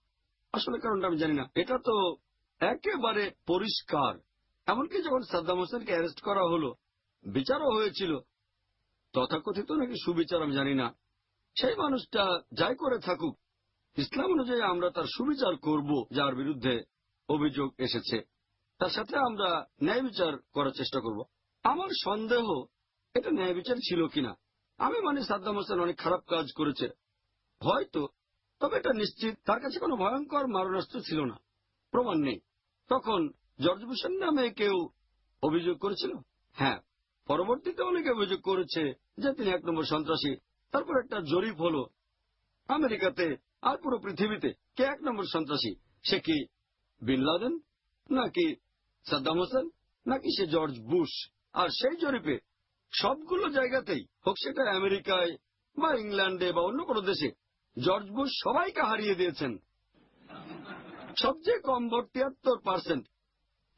আসলে কারণটা আমি জানি না। এটা তো একেবারে পরিষ্কার। এমনকি যখন সাদ্দাম হোসেনকে অ্যারেস্ট করা হলো, বিচারও হয়েছিল। তথাকথিত নাকি সুবিচার আমি জানি না। সেই মানুষটা যাই করে থাকুক, ইসলাম অনুযায়ী আমরা তার সুবিচার করব, যার বিরুদ্ধে অভিযোগ এসেছে। তার সাথে আমরা ন্যায় বিচার করার চেষ্টা করব। আমার সন্দেহ, এটা ন্যায় বিচার ছিল কিনা? আমি মানে সাদ্দাম হোসেন অনেক খারাপ কাজ করেছে। হয়তো, তবে এটা নিশ্চিত, তার কাছে কোনো ভয়ঙ্কর মারণাস্ত্র ছিল না। প্রমাণ নেই। তখন জর্জ বুশের নামে কেউ অভিযোগ করেছিল? হ্যাঁ পরবর্তীতে অনেকে অভিযোগ করেছে যে তিনি এক নম্বর সন্ত্রাসী। তারপর একটা জরিপ হলো, আমেরিকাতে আর পুরো পৃথিবীতে কে এক নম্বর সন্ত্রাসী? সে কি বিন লাদেন, নাকি সাদ্দাম হোসেন, নাকি সে জর্জ বুশ? আর সেই জরিপে সবগুলো জায়গাতেই, হোক সেটা আমেরিকায় বা ইংল্যান্ডে বা অন্য কোনো দেশে, জর্জ বুশ সবাইকে হারিয়ে দিয়েছেন। সবচেয়ে কম ভোট তিয়াত্তর পার্সেন্ট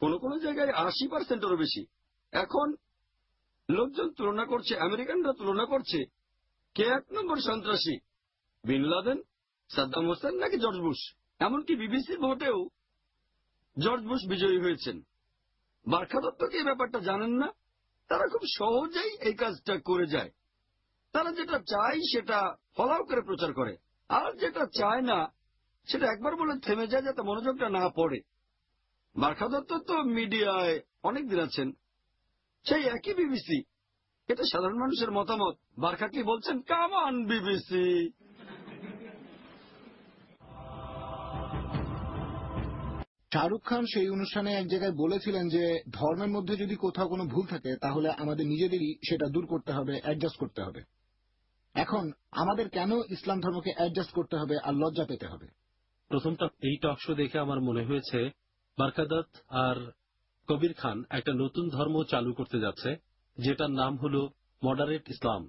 কোন কোন জায়গায় আশি পার্সেন্টেরও বেশি। এখন লোকজন তুলনা করছে, আমেরিকানরা তুলনা করছে, কে এক নম্বর সন্ত্রাসী? বিন লাদেন, সাদ্দাম হোসেন নাকি জর্জ বুশ? এমনকি বিবিসির ভোটেও জর্জ বুশ বিজয়ী হয়েছেন। বার্খা দত্তকে এই ব্যাপারটা জানেন না? তারা খুব সহজেই এই কাজটা করে যায়। তারা যেটা চায় সেটা ফলাও করে প্রচার করে। আর যেটা চায় না সেটা একবার বলে থেমে যায় যাতে মনোযোগটা না পড়ে। বার্খা দত্ত তো মিডিয়ায় অনেক দিন আছেন। সেই একই বিবিসি। এটা সাধারণ মানুষের মতামত। বার্খা কি বলছেন? কামান বিবিসি। শাহরুখ খান সেই অনুষ্ঠানে এক জায়গায় বলেছিলেন যে, ধর্মের মধ্যে যদি কোথাও কোনো ভুল থাকে, তাহলে আমাদের নিজেদেরই সেটা দূর করতে হবে অ্যাডজাস্ট করতে হবে। এখন আমাদের কেন ইসলাম ধর্মকে অ্যাডজাস্ট করতে হবে আর লজ্জা পেতে হবে? প্রথমটা এই টক শো দেখে আমার মনে হয়েছে বারকাদত আর কবির খান একটা নতুন ধর্ম চালু করতে যাচ্ছে যেটার নাম হল মডারেট ইসলাম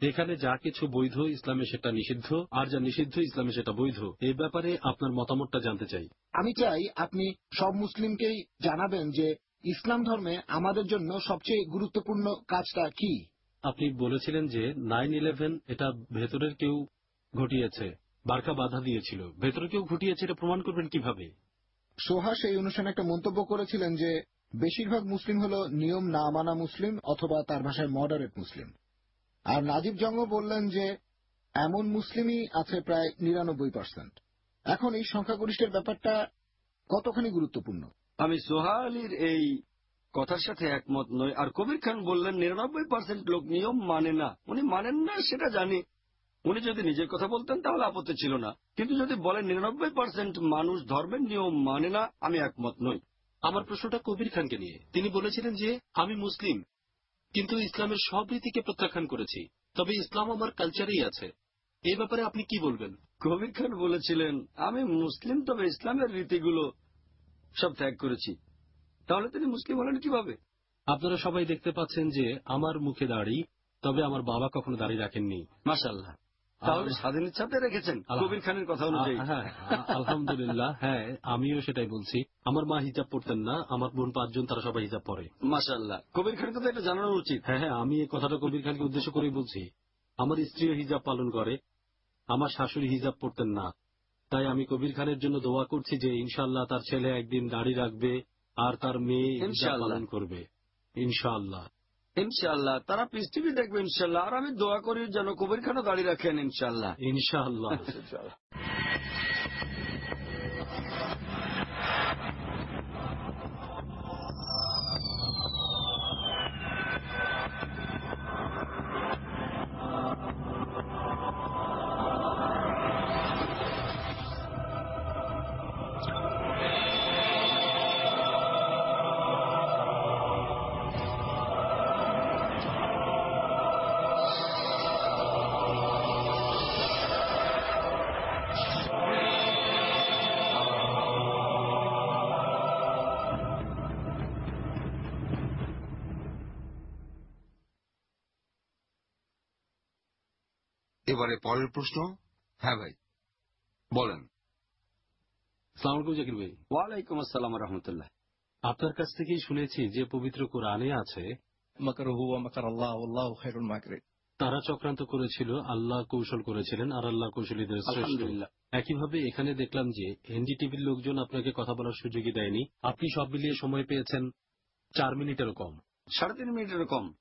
এখানে যা কিছু বৈধ ইসলামে সেটা নিষিদ্ধ আর যা নিষিদ্ধ ইসলামে সেটা বৈধ। এই ব্যাপারে আপনার মতামতটা জানতে চাই। আমি চাই আপনি সব মুসলিমকেই জানাবেন যে ইসলাম ধর্মে আমাদের জন্য সবচেয়ে গুরুত্বপূর্ণ কাজটা কি। আপনি বলেছিলেন যে নাইন ইলেভেন এটা ভেতরের কেউ ঘটিয়েছে। বারকা বাধা দিয়েছিল। ভেতরে কেউ ঘটিয়েছে এটা প্রমাণ করবেন কীভাবে? সোহা সেই অনুষ্ঠানে একটা মন্তব্য করেছিলেন যে বেশিরভাগ মুসলিম হল নিয়ম না মানা মুসলিম অথবা তার ভাষায় মডারেট মুসলিম। আর নাজিব জঙ্গ বললেন যে এমন মুসলিমই আছে প্রায় নিরানব্বই পার্সেন্ট এখন এই সংখ্যাগরিষ্ঠের ব্যাপারটা কতখানি গুরুত্বপূর্ণ? আমি সোহা আলীর এই কথার সাথে একমত নই। আর কবির খান বললেন নিরানব্বই পার্সেন্ট লোক নিয়ম মানে না। উনি মানেন না সেটা জানি। উনি যদি নিজের কথা বলতেন তাহলে আপত্তি ছিল না। কিন্তু যদি বলেন নিরানব্বই পার্সেন্ট মানুষ ধর্মের নিয়ম মানে না আমি একমত নই। আমার প্রশ্নটা কবির খানকে নিয়ে। তিনি বলেছিলেন যে আমি মুসলিম কিন্তু ইসলামের সব রীতিকে প্রত্যাখ্যান করেছি। তবে ইসলাম আমার কালচারেই আছে। এই ব্যাপারে আপনি কি বলবেন? কবির খান বলেছিলেন আমি মুসলিম তবে ইসলামের রীতিগুলো সব ত্যাগ করেছি। তাহলে তিনি মুসলিম হলেন কীভাবে? আপনারা সবাই দেখতে পাচ্ছেন যে আমার মুখে দাড়ি তবে আমার বাবা কখনো দাড়ি রাখেননি। মাসাল্লাহ তাহলে স্বাধীন ইচ্ছাতে রেখেছেন কবির খানের কথা অনুযায়ী। হ্যাঁ আলহামদুলিল্লাহ হ্যাঁ আমিও সেটাই বলছি। আমার মা হিজাব পড়তেন না আমার বোন পাঁচজন তারা সবাই হিজাব পরে মাসাল্লাহ কবির এটা জানানো উচিত। হ্যাঁ হ্যাঁ আমি এই কথাটা কবির খানকে উদ্দেশ্য করেই বলছি। আমার স্ত্রীও হিজাব পালন করে আমার শাশুড়ি হিজাব পড়তেন না। তাই আমি কবির খানের জন্য দোয়া করছি যে ইনশাল্লাহ তার ছেলে একদিন দাড়ি রাখবে আর তার মেয়ে। পালন করবে। ইনশাআল্লাহ। ইনশাল্লাহ তারা পৃথিবী দেখবে ইনশাল্লাহ আর আমি দোয়া করি যেন কবির খানও দাঁড়িয়ে রাখেন ইনশাল্লাহ ইনশাআল্লাহ। এবারে পরের প্রশ্ন? হ্যাঁ ভাই। বলেন। জাকির ভাই। ওয়ালাইকুম আসসালাম রহমতুল্লাহ। আপনার কাছ থেকেই শুনেছি যে পবিত্র কোরআনে আছে তারা চক্রান্ত করেছিল আল্লাহ কৌশল করেছিলেন আর আল্লাহ কৌশলীদের একইভাবে এখানে দেখলাম যে হিন্দি টিভির লোকজন আপনাকে কথা বলার সুযোগই দেয়নি। আপনি সব মিলিয়ে সময় পেয়েছেন চার মিনিটেরও কম। সাড়ে তিন মিনিটেরও কম।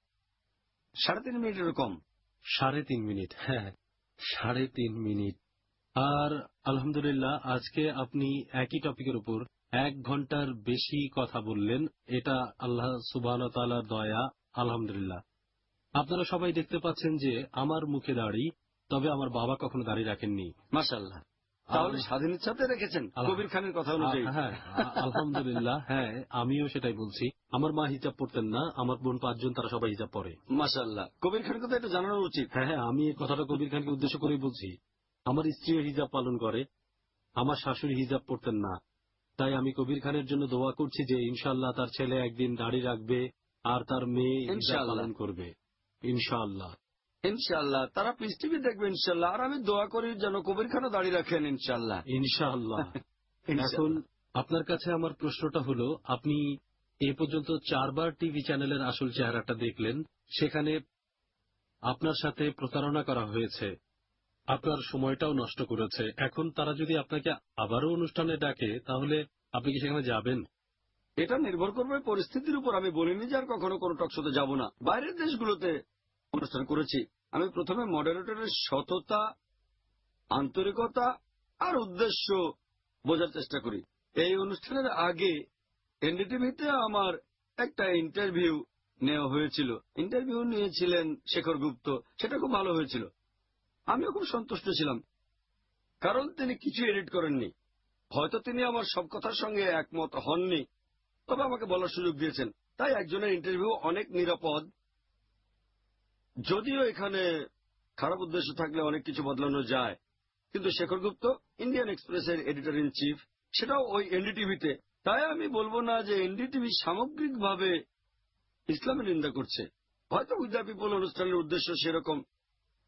সাড়ে তিন মিনিটেরও কম। সাড়ে তিন মিনিট হ্যাঁ। সাড়ে তিন মিনিট। আর আলহামদুলিল্লাহ আজকে আপনি একই টপিকের উপর এক ঘণ্টার বেশি কথা বললেন। এটা আল্লাহ সুবাহ তালার দয়া আলহামদুলিল্লাহ। আপনারা সবাই দেখতে পাচ্ছেন যে আমার মুখে দাড়ি তবে আমার বাবা কখনো দাড়ি রাখেননি। মাসাল্লাহ তাহলে স্বাধীন ইচ্ছাতে রেখেছেন। কবির খানের কথা অনুযায়ী। হ্যাঁ আলহামদুলিল্লাহ হ্যাঁ আমিও সেটাই বলছি। আমার মা হিজাব পড়তেন না আমার বোন পাঁচজন তারা সবাই হিজাব পরে মাসাল্লাহ কবির খানকে তো এটা জানানো উচিত। হ্যাঁ হ্যাঁ আমি এই কথাটা কবির খানকে উদ্দেশ্য করেই বলছি। আমার স্ত্রীও হিজাব পালন করে আমার শাশুড়ি হিজাব পড়তেন না। তাই আমি কবির খানের জন্য দোয়া করছি যে ইনশাআল্লাহ তার ছেলে একদিন দাড়ি রাখবে আর তার মেয়ে হিজাব। পালন করবে। ইনশাআল্লাহ। ইনশাল্লাহ তারা পিস টিভি দেখবে ইনশাল্লাহ আর আমি দোয়া করি যেন কবির খানও দাঁড়িয়ে রাখেন ইনশাল্লাহ ইনশাআল্লাহ। এখন আপনার কাছে আমার প্রশ্নটা হলো আপনি এ পর্যন্ত চারবার টিভি চ্যানেলের আসল চেহারাটা দেখলেন। সেখানে আপনার সাথে প্রতারণা করা হয়েছে। আপনার সময়টাও নষ্ট করেছে। এখন তারা যদি আপনাকে আবারও অনুষ্ঠানে ডাকে, তাহলে আপনি কি সেখানে যাবেন? এটা নির্ভর করবে পরিস্থিতির উপর। আমি বলিনি যে আর কখনো কোনো টকশোতে যাব না। বাইরের দেশগুলোতে অনুষ্ঠান করেছি। আমি প্রথমে মডারেটরের সততা, আন্তরিকতা আর উদ্দেশ্য বোঝার চেষ্টা করি। এই অনুষ্ঠানের আগে এনডিটিভিতে আমার একটা ইন্টারভিউ নেওয়া হয়েছিল। ইন্টারভিউ নিয়েছিলেন শেখর গুপ্ত। সেটা খুব ভালো হয়েছিল। আমিও খুব সন্তুষ্ট ছিলাম। কারণ তিনি কিছু এডিট করেননি। হয়তো তিনি আমার সব কথার সঙ্গে একমত হননি। তবে আমাকে বলার সুযোগ দিয়েছেন। তাই একজনের ইন্টারভিউ অনেক নিরাপদ। যদিও এখানে খারাপ উদ্দেশ্য থাকলে অনেক কিছু বদলানো যায়। কিন্তু শেখর গুপ্ত ইন্ডিয়ান এক্সপ্রেসের এডিটর ইন চিফ সেটাও ওই এনডিটিভিতে তাই আমি বলব না যে এনডিটিভি সামগ্রিকভাবে ইসলামের নিন্দা করছে। হয়তো উইথ দ্য পিপল অনুষ্ঠানের উদ্দেশ্য সেরকম,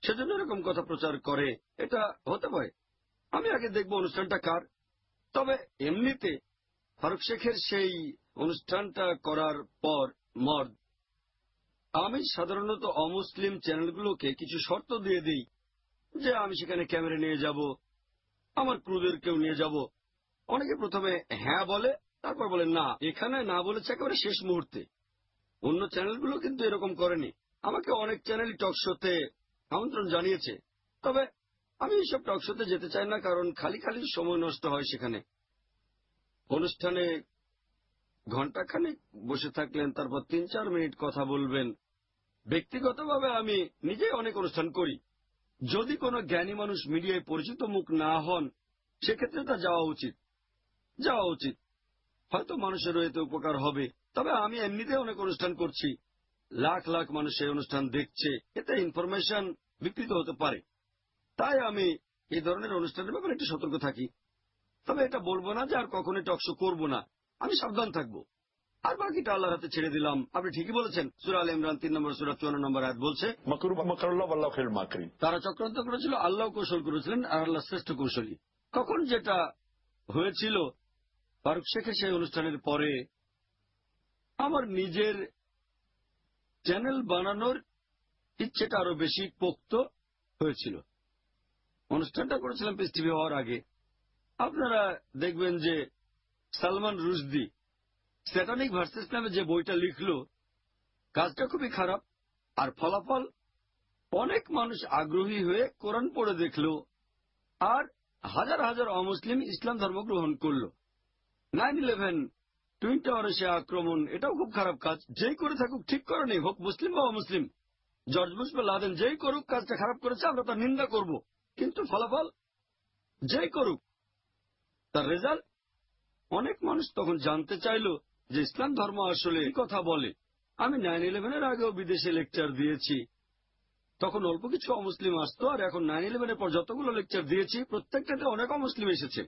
সেজন্য এরকম কথা প্রচার করে, এটা হতে পারে। আমি আগে দেখব অনুষ্ঠানটা কার। তবে এমনিতে ফারুক শেখের সেই অনুষ্ঠানটা করার পর মর্দ আমি সাধারণত অমুসলিম চ্যানেলগুলোকে কিছু শর্ত দিয়ে দিই যে আমি সেখানে ক্যামেরা নিয়ে যাব, আমার ক্রুদেরকেও নিয়ে যাব অনেকে প্রথমে হ্যাঁ বলে, তারপর বলে, না, এখানে না বলেছে একেবারে শেষ মুহূর্তে। অন্য চ্যানেলগুলো কিন্তু এরকম করেনি। আমাকে অনেক চ্যানেল টক শোতে আমন্ত্রণ জানিয়েছে। তবে আমি এইসব টক শোতে যেতে চাই না, কারণ খালি খালি সময় নষ্ট হয় সেখানে। অনুষ্ঠানে ঘন্টাখানেক বসে থাকলেন, তারপর তিন চার মিনিট কথা বলবেন। ব্যক্তিগতভাবে আমি নিজেই অনেক অনুষ্ঠান করি। যদি কোনো জ্ঞানী মানুষ মিডিয়ায় পরিচিত মুখ না হন, সেক্ষেত্রে তা যাওয়া উচিত। যাওয়া উচিত। হয়তো মানুষের এতে উপকার হবে। তবে আমি এমনিতে অনেক অনুষ্ঠান করছি। লাখ লাখ মানুষ এই অনুষ্ঠান দেখছে। এতে ইনফরমেশন বিকৃত হতে পারে। তাই আমি এই ধরনের অনুষ্ঠানের ব্যাপারে একটু সতর্ক থাকি। তবে এটা বলব না যে আর কখনোই টকশো করব না। আমি সাবধান থাকব। আর বাকিটা আল্লাহর হাতে ছেড়ে দিলাম। আপনি ঠিকই বলেছেন সুরা আল ইমরান তিন নম্বর সুরা চুয়ান্ন নম্বর আয়াত বলছে তারা চক্রান্ত করেছিল আল্লাহ কৌশল করেছিলেন আর আল্লাহ শ্রেষ্ঠ কৌশলী। কখন যেটা হয়েছিল ফারুক শেখের সেই অনুষ্ঠানের পরে আমার নিজের চ্যানেল বানানোর ইচ্ছেটা আরও বেশি পোক্ত হয়েছিল। অনুষ্ঠানটা করেছিলাম পিস টিভি হওয়ার আগে। আপনারা দেখবেন যে সালমান রুশদি স্যাটানিক ভার্সেস নামে যে বইটা লিখল, কাজটা খুবই খারাপ। আর ফলাফল, অনেক মানুষ আগ্রহী হয়ে কোরআন পড়ে দেখল আর হাজার হাজার অমুসলিম ইসলাম ধর্ম গ্রহণ করল। নাইন ইলেভেন টুইন টাওয়ারে সে আক্রমণ, এটাও খুব খারাপ কাজ। যেই করে থাকুক, ঠিক করে নেই, হোক মুসলিম বা অমুসলিম জর্জ বুশ বা লাদেন যেই করুক, কাজটা খারাপ করেছে, আমরা তার নিন্দা করব। কিন্তু ফলাফল যেই করুক, তার রেজাল্ট অনেক মানুষ তখন জানতে চাইল যে ইসলাম ধর্ম আসলে কথা বলে। আমি নাইন ইলেভেনের আগেও বিদেশে লেকচার দিয়েছি। তখন অল্প কিছু অমুসলিম আসতো, আর এখন নাইন ইলেভেনের পর যতগুলো লেকচার দিয়েছি, প্রত্যেকটাতে অনেক অমুসলিম এসেছে।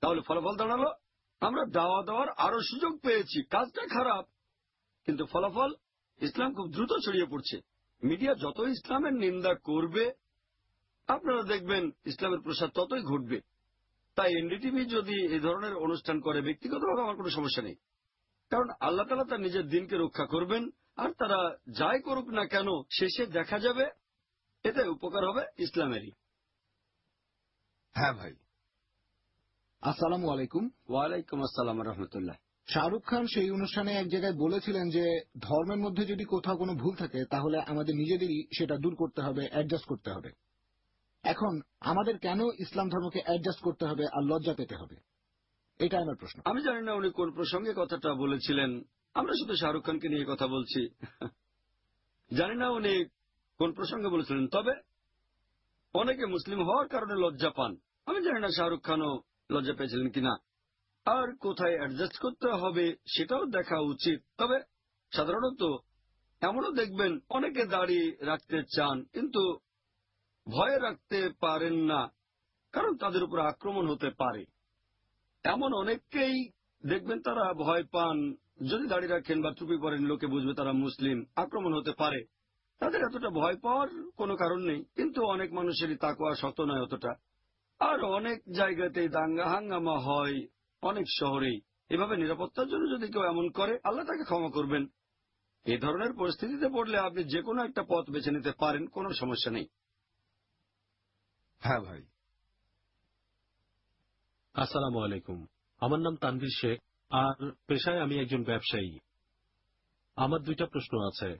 তাহলে ফলাফল দাঁড়াল। আমরা দাওয়া দেওয়ার আরও সুযোগ পেয়েছি। কাজটা খারাপ, কিন্তু ফলাফল ইসলাম খুব দ্রুত ছড়িয়ে পড়ছে। মিডিয়া যত ইসলামের নিন্দা করবে, আপনারা দেখবেন ইসলামের প্রসার ততই ঘটবে। তাই এনডিটিভি যদি এই ধরনের অনুষ্ঠান করে ব্যক্তিগতভাবে আমার কোনো সমস্যা নেই। কারণ আল্লাহ তালা তার নিজের দিনকে রক্ষা করবেন, আর তারা যাই করুক না কেন, শেষে দেখা যাবে, এতে উপকার হবে ইসলামেরই। হ্যাঁ ভাই। আসসালামু আলাইকুম। ওয়ালাইকুম আসসালাম রহমতুল্লাহ। শাহরুখ খান সেই অনুষ্ঠানে এক জায়গায় বলেছিলেন যে ধর্মের মধ্যে যদি কোথাও কোনো ভুল থাকে তাহলে আমাদের নিজেদেরই সেটা দূর করতে হবে অ্যাডজাস্ট করতে হবে। এখন আমাদের কেন ইসলাম ধর্মকে অ্যাডজাস্ট করতে হবে আর লজ্জা পেতে হবে? এটা আমার প্রশ্ন। আমি জানি না উনি কোন প্রসঙ্গে কথাটা বলেছিলেন। আমরা শুধু শাহরুখ খানকে নিয়ে কথা বলছি। জানি না উনি কোন প্রসঙ্গে বলেছিলেন। তবে অনেকে মুসলিম হওয়ার কারণে লজ্জা পান। আমি জানি না শাহরুখ খানও লজ্জা পেয়েছিলেন কিনা আর কোথায় অ্যাডজাস্ট করতে হবে সেটাও দেখা উচিত। তবে সাধারণত এমনও দেখবেন অনেকে দাড়ি রাখতে চান, কিন্তু ভয়ে রাখতে পারেন না, কারণ তাদের উপর আক্রমণ হতে পারে। এমন অনেককেই দেখবেন তারা ভয় পান। যদি দাড়ি রাখেন বা টুপি পরেন লোকে বুঝবে তারা মুসলিম, আক্রমণ হতে পারে। তাদের এতটা ভয় পাওয়ার কোনো কারণ নেই, কিন্তু অনেক মানুষেরই তাকুয়া শত নয় অতটা। আর অনেক জায়গাতেই দাঙ্গা হাঙ্গামা হয় অনেক শহরেই। এভাবে নিরাপত্তার জন্য যদি কেউ এমন করে আল্লাহ তাকে ক্ষমা করবেন। এই ধরনের পরিস্থিতিতে পড়লে আপনি যে কোনো একটা পথ বেছে নিতে পারেন কোনো সমস্যা নেই। হ্যাঁ ভাই। আসসালামু আলাইকুম। আমার নাম তানভীর শেখ আর পেশায় আমি একজন ব্যবসায়ী। আমার দুইটা প্রশ্ন আছে।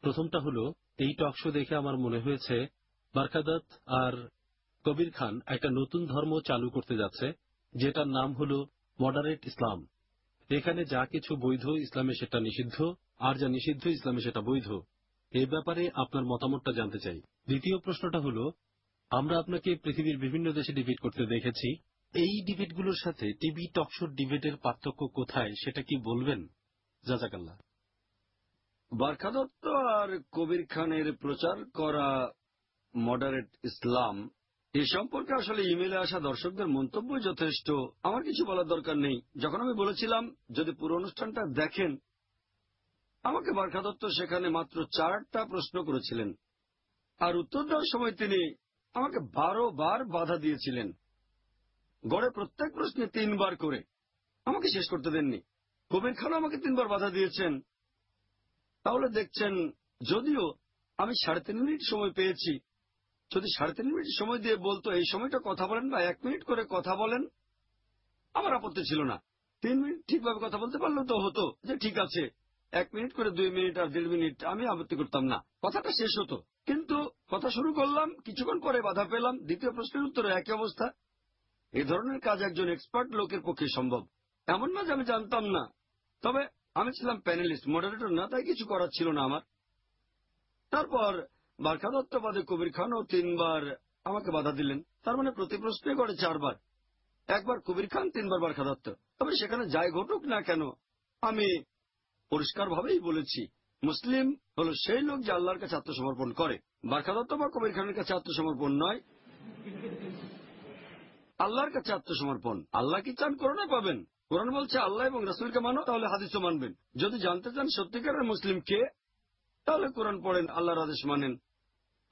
প্রথমটা হলো এই টক শো দেখে আমার মনে হয়েছে বারকাদত আর কবির খান একটা নতুন ধর্ম চালু করতে যাচ্ছে, যেটার নাম হল মডারেট ইসলাম। এখানে যা কিছু বৈধ ইসলামে সেটা নিষিদ্ধ, আর যা নিষিদ্ধ ইসলামে সেটা বৈধ। এ ব্যাপারে আপনার মতামতটা জানতে চাই। দ্বিতীয় প্রশ্নটা হলো, আমরা আপনাকে পৃথিবীর বিভিন্ন দেশে ডিবেট করতে দেখেছি। এই ডিবেটগুলোর সাথে টিভি টকশোর ডিবেটের পার্থক্য কোথায় সেটা কি বলবেন? জাজাকাল্লাহ। বারখা দত্ত আর কবির খানের প্রচার করা মডারেট ইসলাম এ সম্পর্কে আসলে ইমেলে আসা দর্শকদের মন্তব্য যথেষ্ট। আমার কিছু বলার দরকার নেই। যখন আমি বলেছিলাম, যদি পুরো অনুষ্ঠানটা দেখেন, আমাকে বারখা দত্ত সেখানে মাত্র চারটা প্রশ্ন করেছিলেন। আর উত্তর দেওয়ার সময় তিনি আমাকে বারো বার বাধা দিয়েছিলেন। গড়ে প্রত্যেক প্রশ্নে তিনবার করে। আমাকে শেষ করতে দেননি। কবির খান আমাকে তিনবার বাধা দিয়েছেন। তাহলে দেখছেন, যদিও আমি সাড়ে তিন মিনিট সময় পেয়েছি যদি সাড়ে তিন মিনিট সময় দিয়ে বলতো, এই সময়টা কথা বলেন বা এক মিনিট করে কথা বলেন, আমার আপত্তি ছিল না। তিন মিনিট ঠিকভাবে কথা বলতে পারলেও তো হতো যে ঠিক আছে, এক মিনিট করে দুই মিনিট আর দেড় মিনিট আমি আপত্তি করতাম না। কথাটা শেষ হতো। কিন্তু কথা শুরু করলাম, কিছুক্ষণ পরে বাধা পেলাম, দ্বিতীয় প্রশ্নের উত্তরে একই অবস্থা। এই ধরনের কাজ একজন এক্সপার্ট লোকের পক্ষে সম্ভব। এমন না যে আমি জানতাম না। তবে আমি ছিলাম প্যানেলিস্ট, মডারেটর না, তাই কিছু করার ছিল না আমার। তারপর বারখা দত্ত বাদে কবির খানও তিনবার আমাকে বাধা দিলেন। তার মানে প্রতি প্রশ্নে করে চারবার। একবার কবির খান, তিনবার বারখা দত্ত তবে সেখানে যাই ঘটুক না কেন, আমি পরিষ্কারভাবেই বলেছি, মুসলিম হল সেই লোক যে আল্লাহর কাছে আত্মসমর্পণ করে। বারখা দত্ত বা কবির খানের কাছে আত্মসমর্পণ নয়। আল্লাহর কাছে আত্মসমর্পণ। আল্লাহ কি চান? করোনা পাবেন। কোরআন বলছে, আল্লাহ এবং রসুলকে মানো, তাহলে হাদিসও মানবেন। যদি জানতে চান সত্যিকারের মুসলিম কে তাহলে কোরআন পড়েন, আল্লাহর আদেশ মানেন।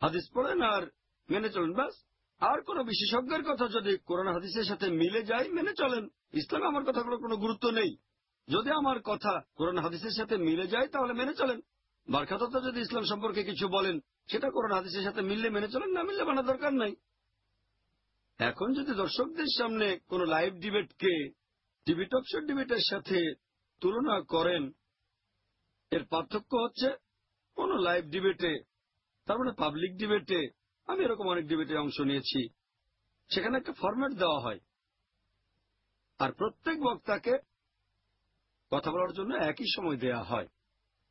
হাদিস পড়েন আর মেনে চলেন, ব্যাস। আর কোন বিশেষজ্ঞের কথা যদি কোরআন হাদিসের সাথে মিলে যায়, মেনে চলেন। ইসলামে আমার কথাগুলোর কোনো গুরুত্ব নেই। যদি আমার কথা কোরআন হাদিসের সাথে মিলে যায়, তাহলে মেনে চলেন। বারখাতত্ব যদি ইসলাম সম্পর্কে কিছু বলেন, সেটা কোরআন হাদিসের সাথে মিললে মেনে চলেন, না মিললে মানা দরকার নাই। এখন যদি দর্শকদের সামনে কোন লাইভ ডিবেটকে টিভি টকশো ডিবেটের সাথে তুলনা করেন, এর পার্থক্য হচ্ছে কোন লাইভ ডিবেটে তার মানে পাবলিক ডিবেটে আমি এরকম অনেক ডিবেটে অংশ নিয়েছি। সেখানে একটা ফরম্যাট দেওয়া হয়। আর প্রত্যেক বক্তাকে কথা বলার জন্য একই সময় দেয়া হয়।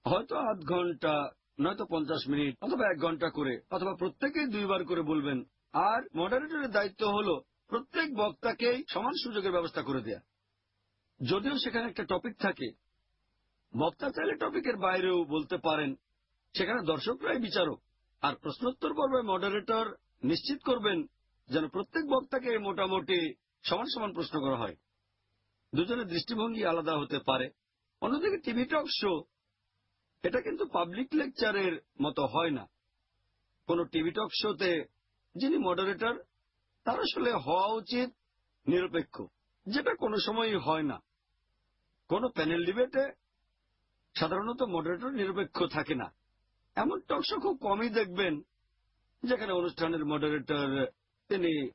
হয়তো আধ ঘণ্টা, নয়তো পঞ্চাশ মিনিট, অথবা এক ঘণ্টা করে, অথবা প্রত্যেকেই দুইবার করে বলবেন। আর মডারেটরের দায়িত্ব হল প্রত্যেক বক্তাকেই সমান সুযোগের ব্যবস্থা করে দেয়া। যদিও সেখানে একটা টপিক থাকে। বক্তা চাইলে টপিকের বাইরেও বলতে পারেন। সেখানে দর্শকরাই বিচারক। আর প্রশ্নোত্তর পর্বে মডারেটর নিশ্চিত করবেন যেন প্রত্যেক বক্তাকে মোটামুটি সমান সমান প্রশ্ন করা হয়। দুজনের দৃষ্টিভঙ্গি আলাদা হতে পারে। অন্যদিকে টিভি টক শো এটা কিন্তু পাবলিক লেকচারের মতো হয় না। কোন টিভি টক শোতে যিনি মডারেটর তার আসলে হওয়া উচিত নিরপেক্ষ, যেটা কোনো সময়ই হয় না। কোন প্যানেল ডিবেটে সাধারণত মডারেটর নিরপেক্ষ থাকে না। এমন টকশো খুব কমই দেখবেন, যেখানে অনুষ্ঠানের মডারেটর তিনি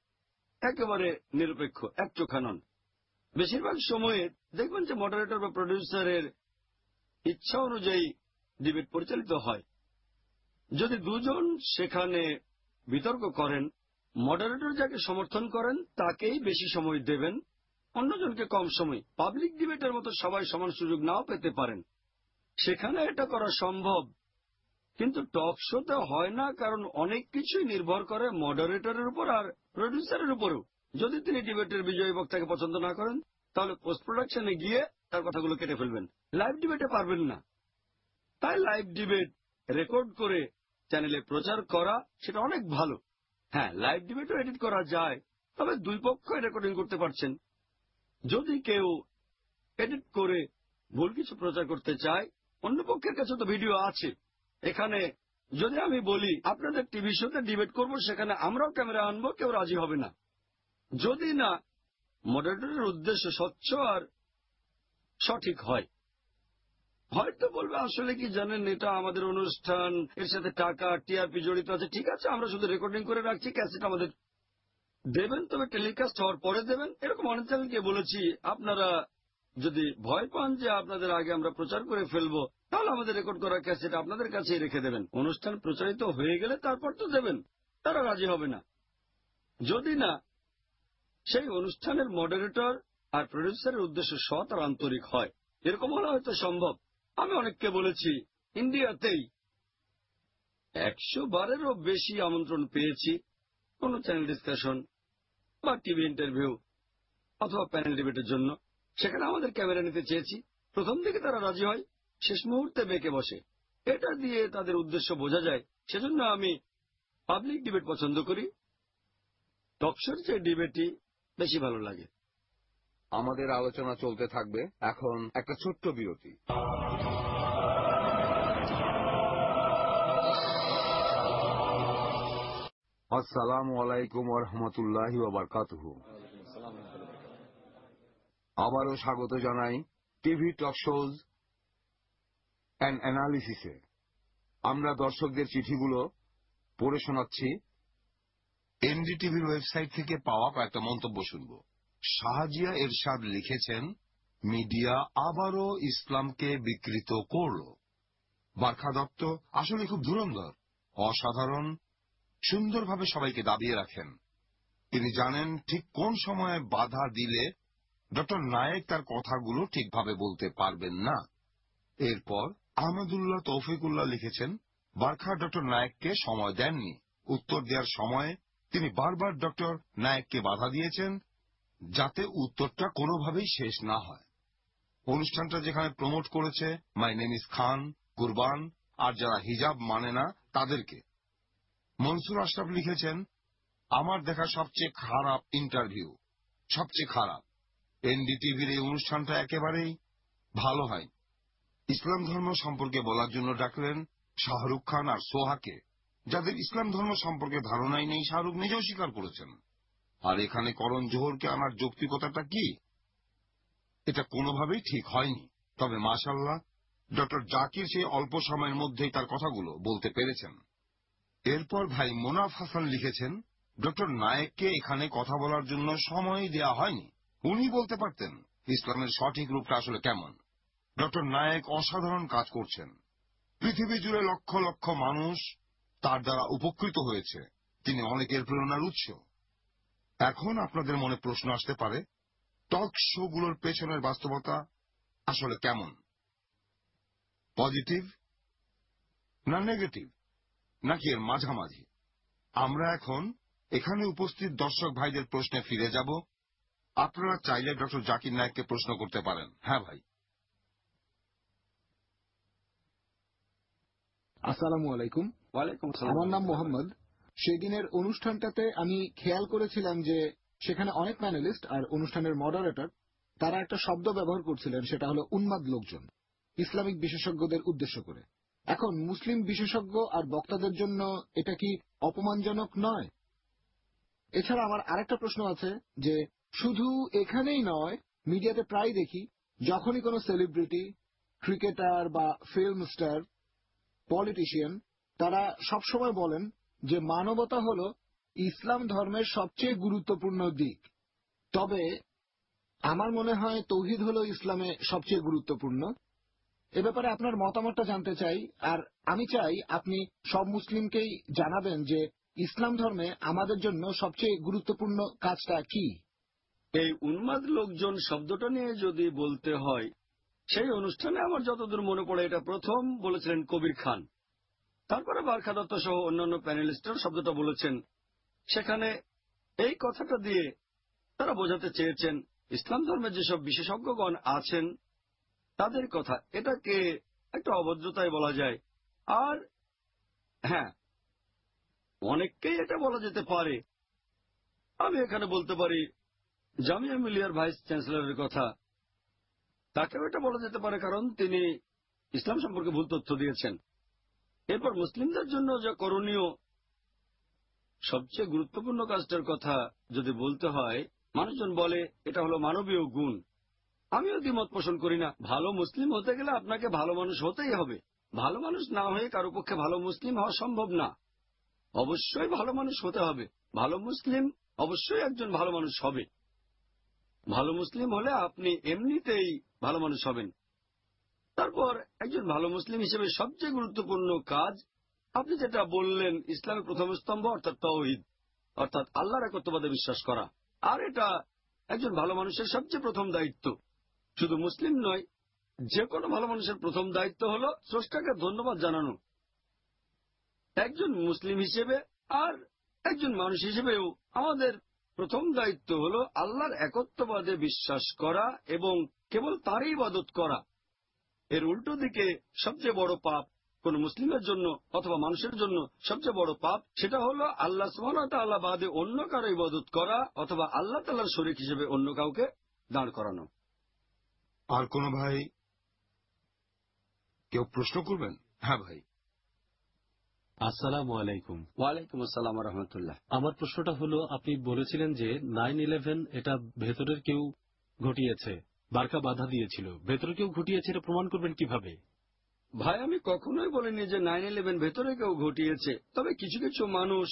একেবারে নিরপেক্ষ, এক চোখা নন। বেশিরভাগ সময়ে দেখবেন যে মডারেটর বা প্রডিউসারের ইচ্ছা অনুযায়ী ডিবেট পরিচালিত হয়। যদি দুজন সেখানে বিতর্ক করেন মডারেটর যাকে সমর্থন করেন, তাকেই বেশি সময় দেবেন, অন্যজনকে কম সময়। পাবলিক ডিবেটের মতো সবাই সমান সুযোগ নাও পেতে পারেন। সেখানে এটা করা সম্ভব কিন্তু টক শোতে হয় না কারণ অনেক কিছুই নির্ভর করে মডারেটরের উপর আর প্রডিউসারের উপরও। যদি তিনি ডিবেটের বিজয়ী বক্তাকে পছন্দ না করেন, তাহলে পোস্ট প্রোডাকশনে গিয়ে তার কথাগুলো কেটে ফেলবেন। লাইভ ডিবেটে পারবেন না। তাই লাইভ ডিবেট রেকর্ড করে চ্যানেলে প্রচার করা সেটা অনেক ভালো। হ্যাঁ লাইভ ডিবেটও এডিট করা যায়, তবে দুই পক্ষই রেকর্ডিং করতে পারছেন। যদি কেউ এডিট করে ভুল কিছু প্রচার করতে চায়, অন্য পক্ষের কাছে তো ভিডিও আছে। এখানে যদি আমি বলি, আপনাদের টিভি শোতে ডিবেট করব, সেখানে আমরাও ক্যামেরা আনব, কেউ রাজি হবে না। যদি না মডারেটরের উদ্দেশ্য স্বচ্ছ আর সঠিক হয়। হয়তো বলবে, আসলে কি জানেন, এটা আমাদের অনুষ্ঠান, এর সাথে টাকা, টিআরপি জড়িত আছে, ঠিক আছে, আমরা শুধু রেকর্ডিং করে রাখছি ক্যাসেট আমাদের দেবেন, তবে টেলিকাস্ট হওয়ার পরে দেবেন। এরকম অনেক চ্যানেলকে বলেছি, আপনারা যদি ভয় পান যে আপনাদের আগে আমরা প্রচার করে ফেলব তাহলে আমাদের রেকর্ড করা ক্যাসেট আপনাদের কাছেই রেখে দেবেন। অনুষ্ঠান প্রচারিত হয়ে গেলে তারপর তো দেবেন। তারা রাজি হবে না। যদি না, সেই অনুষ্ঠানের মডারেটর আর প্রডিউসারের উদ্দেশ্য সৎ আর আন্তরিক হয়। এরকম হলে হয়তো সম্ভব। আমি অনেককে বলেছি, ইন্ডিয়াতেই একশো বারেরও বেশি আমন্ত্রণ পেয়েছি। কোন চ্যানেল ডিসকাশন বা টিভি ইন্টারভিউ অথবা প্যানেল ডিবেটের জন্য। সেখানে আমাদের ক্যামেরা নিতে চেয়েছি। প্রথম দিকে তারা রাজি হয়। শেষ মুহূর্তে বেঁকে বসে। এটা দিয়ে তাদের উদ্দেশ্য বোঝা যায় সেজন্য আমি পাবলিক ডিবেট পছন্দ করি। টকশোর যে ডিবেটই বেশি ভালো লাগে। আমাদের আলোচনা চলতে থাকবে এখন একটা ছোট্ট বিরতি। আসসালামু আলাইকুম রহমতুল্লাহ বারকাতুহু। আবারও স্বাগত জানাই টিভি টক শোজ অ্যান্ড অ্যানালিসিসে আমরা দর্শকদের চিঠিগুলো পড়ে শোনাচ্ছি। এনডিটিভির ওয়েবসাইট থেকে পাওয়া কয়েকটা মন্তব্য শুনব। শাহজিয়া এরশাদ লিখেছেন, মিডিয়া আবারও ইসলামকে বিকৃত করল। বার্খা দত্ত, আসলে খুব ধুরন্ধর, অসাধারণ, সুন্দরভাবে সবাইকে দাবিয়ে রাখেন। তিনি জানেন ঠিক কোন সময়ে বাধা দিলে ডক্টর নায়েক তার কথাগুলো ঠিকভাবে বলতে পারবেন না। এরপর আহমদুল্লাহ তৌফিকুল্লাহ লিখেছেন বার্খা ডক্টর নায়েককে সময় দেননি। উত্তর দেওয়ার সময় তিনি বারবার ডক্টর নায়েককে বাধা দিয়েছেন, যাতে উত্তরটা কোনোভাবেই শেষ না হয়। অনুষ্ঠানটা যেখানে প্রমোট করেছে, মাই নেম ইস খান, কুরবান, আর যারা হিজাব মানে না, তাদেরকে। মনসুর আশরাফ লিখেছেন, আমার দেখা সবচেয়ে খারাপ ইন্টারভিউ, সবচেয়ে খারাপ। এনডিটিভির এই অনুষ্ঠানটা একেবারেই ভালো হয় ইসলাম ধর্ম সম্পর্কে বলার জন্য ডাকলেন শাহরুখ খান আর সোহাকে, যাদের ইসলাম ধর্ম সম্পর্কে ধারণাই নেই, শাহরুখ নিজেও স্বীকার করেছেন। আর এখানে করণ জোহরকে আনার যৌক্তিকতাটা কি? এটা কোনোভাবেই ঠিক হয়নি। তবে মাশাল্লাহ ডক্টর জাকির সেই অল্প সময়ের মধ্যেই তার কথাগুলো বলতে পেরেছেন। এরপর ভাই মোনাফ হাসান লিখেছেন, ডক্টর নায়েককে এখানে কথা বলার জন্য সময় দেয়া হয়নি। উনি বলতে পারতেন, ইসলামের সঠিক রূপটা আসলে কেমন? ডক্টর নায়েক অসাধারণ কাজ করছেন। পৃথিবী জুড়ে লক্ষ লক্ষ মানুষ তার দ্বারা উপকৃত হয়েছে। তিনি অনেকের প্রেরণার উৎস। এখন আপনাদের মনে প্রশ্ন আসতে পারে, টক শোগুলোর পেছনের বাস্তবতা আসলে কেমন? পজিটিভ না নেগেটিভ? নাকি এর মাঝামাঝি? আমরা এখন এখানে উপস্থিত দর্শক ভাইদের প্রশ্নে ফিরে যাব। আপনারা চাইলে ডক্টর জাকির নায়ককে প্রশ্ন করতে পারেন। হ্যাঁ ভাই। আসসালামু আলাইকুম। ওয়ালাইকুম আমার নাম মোহাম্মদ। সেদিনের অনুষ্ঠানটাতে আমি খেয়াল করেছিলাম যে সেখানে অনেক প্যানেলিস্ট আর অনুষ্ঠানের মডারেটর তারা একটা শব্দ ব্যবহার করছিলেন সেটা হলো উন্মাদ লোকজন ইসলামিক বিশেষজ্ঞদের উদ্দেশ্য করে। এখন মুসলিম বিশেষজ্ঞ আর বক্তাদের জন্য এটা কি অপমানজনক নয়? এছাড়া আমার আরেকটা প্রশ্ন আছে যে শুধু এখানেই নয় মিডিয়াতে প্রায় দেখি যখনই কোনো সেলিব্রিটি ক্রিকেটার বা ফিল্ম স্টার পলিটিশিয়ান, তারা সবসময় বলেন যে মানবতা হল ইসলাম ধর্মের সবচেয়ে গুরুত্বপূর্ণ দিক। তবে আমার মনে হয় তৌহিদ হল ইসলামে সবচেয়ে গুরুত্বপূর্ণ। এ ব্যাপারে আপনার মতামতটা জানতে চাই, আর আমি চাই আপনি সব মুসলিমকেই জানাবেন যে ইসলাম ধর্মে আমাদের জন্য সবচেয়ে গুরুত্বপূর্ণ কাজটা কি। এই উন্মাদ লোকজন শব্দটা নিয়ে যদি বলতে হয় সেই অনুষ্ঠানে আমার যতদূর মনে পড়ে, এটা প্রথম বলেছিলেন কবির খান। তারপরে বারখা দত্ত সহ অন্যান্য প্যানেলিস্টরা শব্দটা বলেছেন। সেখানে এই কথাটা দিয়ে তারা বোঝাতে চেয়েছেন, ইসলাম ধর্মের যেসব বিশেষজ্ঞগণ আছেন, তাদের কথা। এটাকে একটা অভদ্রতায় বলা যায়। আর হ্যাঁ অনেককেই এটা বলা যেতে পারে। আমি এখানে বলতে পারি, জামিয়া মিলিয়ার ভাইস চ্যান্সেলরের কথা। তাকেও এটা বলা যেতে পারে, কারণ তিনি ইসলাম সম্পর্কে ভুল তথ্য দিয়েছেন। এরপর মুসলিমদের জন্য যা করণীয়, সবচেয়ে গুরুত্বপূর্ণ কাজটার কথা যদি বলতে হয়, মানুষজন বলে, এটা হলো মানবীয় গুণ। আমিও দ্বিমত পোষণ করি না। ভালো মুসলিম হতে গেলে আপনাকে ভালো মানুষ হতেই হবে। ভালো মানুষ না হয়ে কারও পক্ষে ভালো মুসলিম হওয়া সম্ভব না। অবশ্যই ভালো মানুষ হতে হবে। ভালো মুসলিম অবশ্যই একজন ভালো মানুষ হবে। ভালো মুসলিম হলে আপনি এমনিতেই ভালো মানুষ হবেন। তারপর একজন ভালো মুসলিম হিসেবে সবচেয়ে গুরুত্বপূর্ণ কাজ, আপনি যেটা বললেন ইসলামের প্রথম স্তম্ভ অর্থাৎ তৌহিদ অর্থাৎ আল্লাহর একত্ববাদে বিশ্বাস করা। আর এটা একজন ভালো মানুষের সবচেয়ে প্রথম দায়িত্ব। শুধু মুসলিম নয় যে কোনো ভালো মানুষের প্রথম দায়িত্ব হল স্রষ্টাকে ধন্যবাদ জানানো। একজন মুসলিম হিসেবে আর একজন মানুষ হিসেবেও আমাদের প্রথম দায়িত্ব হল আল্লাহর একত্ববাদে বিশ্বাস করা এবং কেবল তারই ইবাদত করা। এর উল্টো দিকে সবচেয়ে বড় পাপ কোন মুসলিমের জন্য অথবা মানুষের জন্য সবচেয়ে বড় পাপ সেটা হলো আল্লাহ সুবাহ বাদে অন্য কারও ইবাদত করা অথবা আল্লাহ তাল্লাহর শরিক হিসেবে অন্য কাউকে দাঁড় করানো। আর কোন ভাই কেউ প্রশ্ন করবেন? হ্যাঁ ভাই। আসসালামু আলাইকুম। ওয়ালাইকুম আসসালাম রহমতুল্লাহ আমার প্রশ্নটা হলো আপনি বলেছিলেন যে নাইন ইলেভেন এটা ভেতরের কেউ ঘটিয়েছে বারকা বাধা দিয়েছিল। ভেতরে কেউ ঘটিয়েছে এটা প্রমাণ করবেন কীভাবে? ভাই আমি কখনোই বলিনি যে নাইন ইলেভেন ভেতরে কেউ ঘটিয়েছে তবে কিছু কিছু মানুষ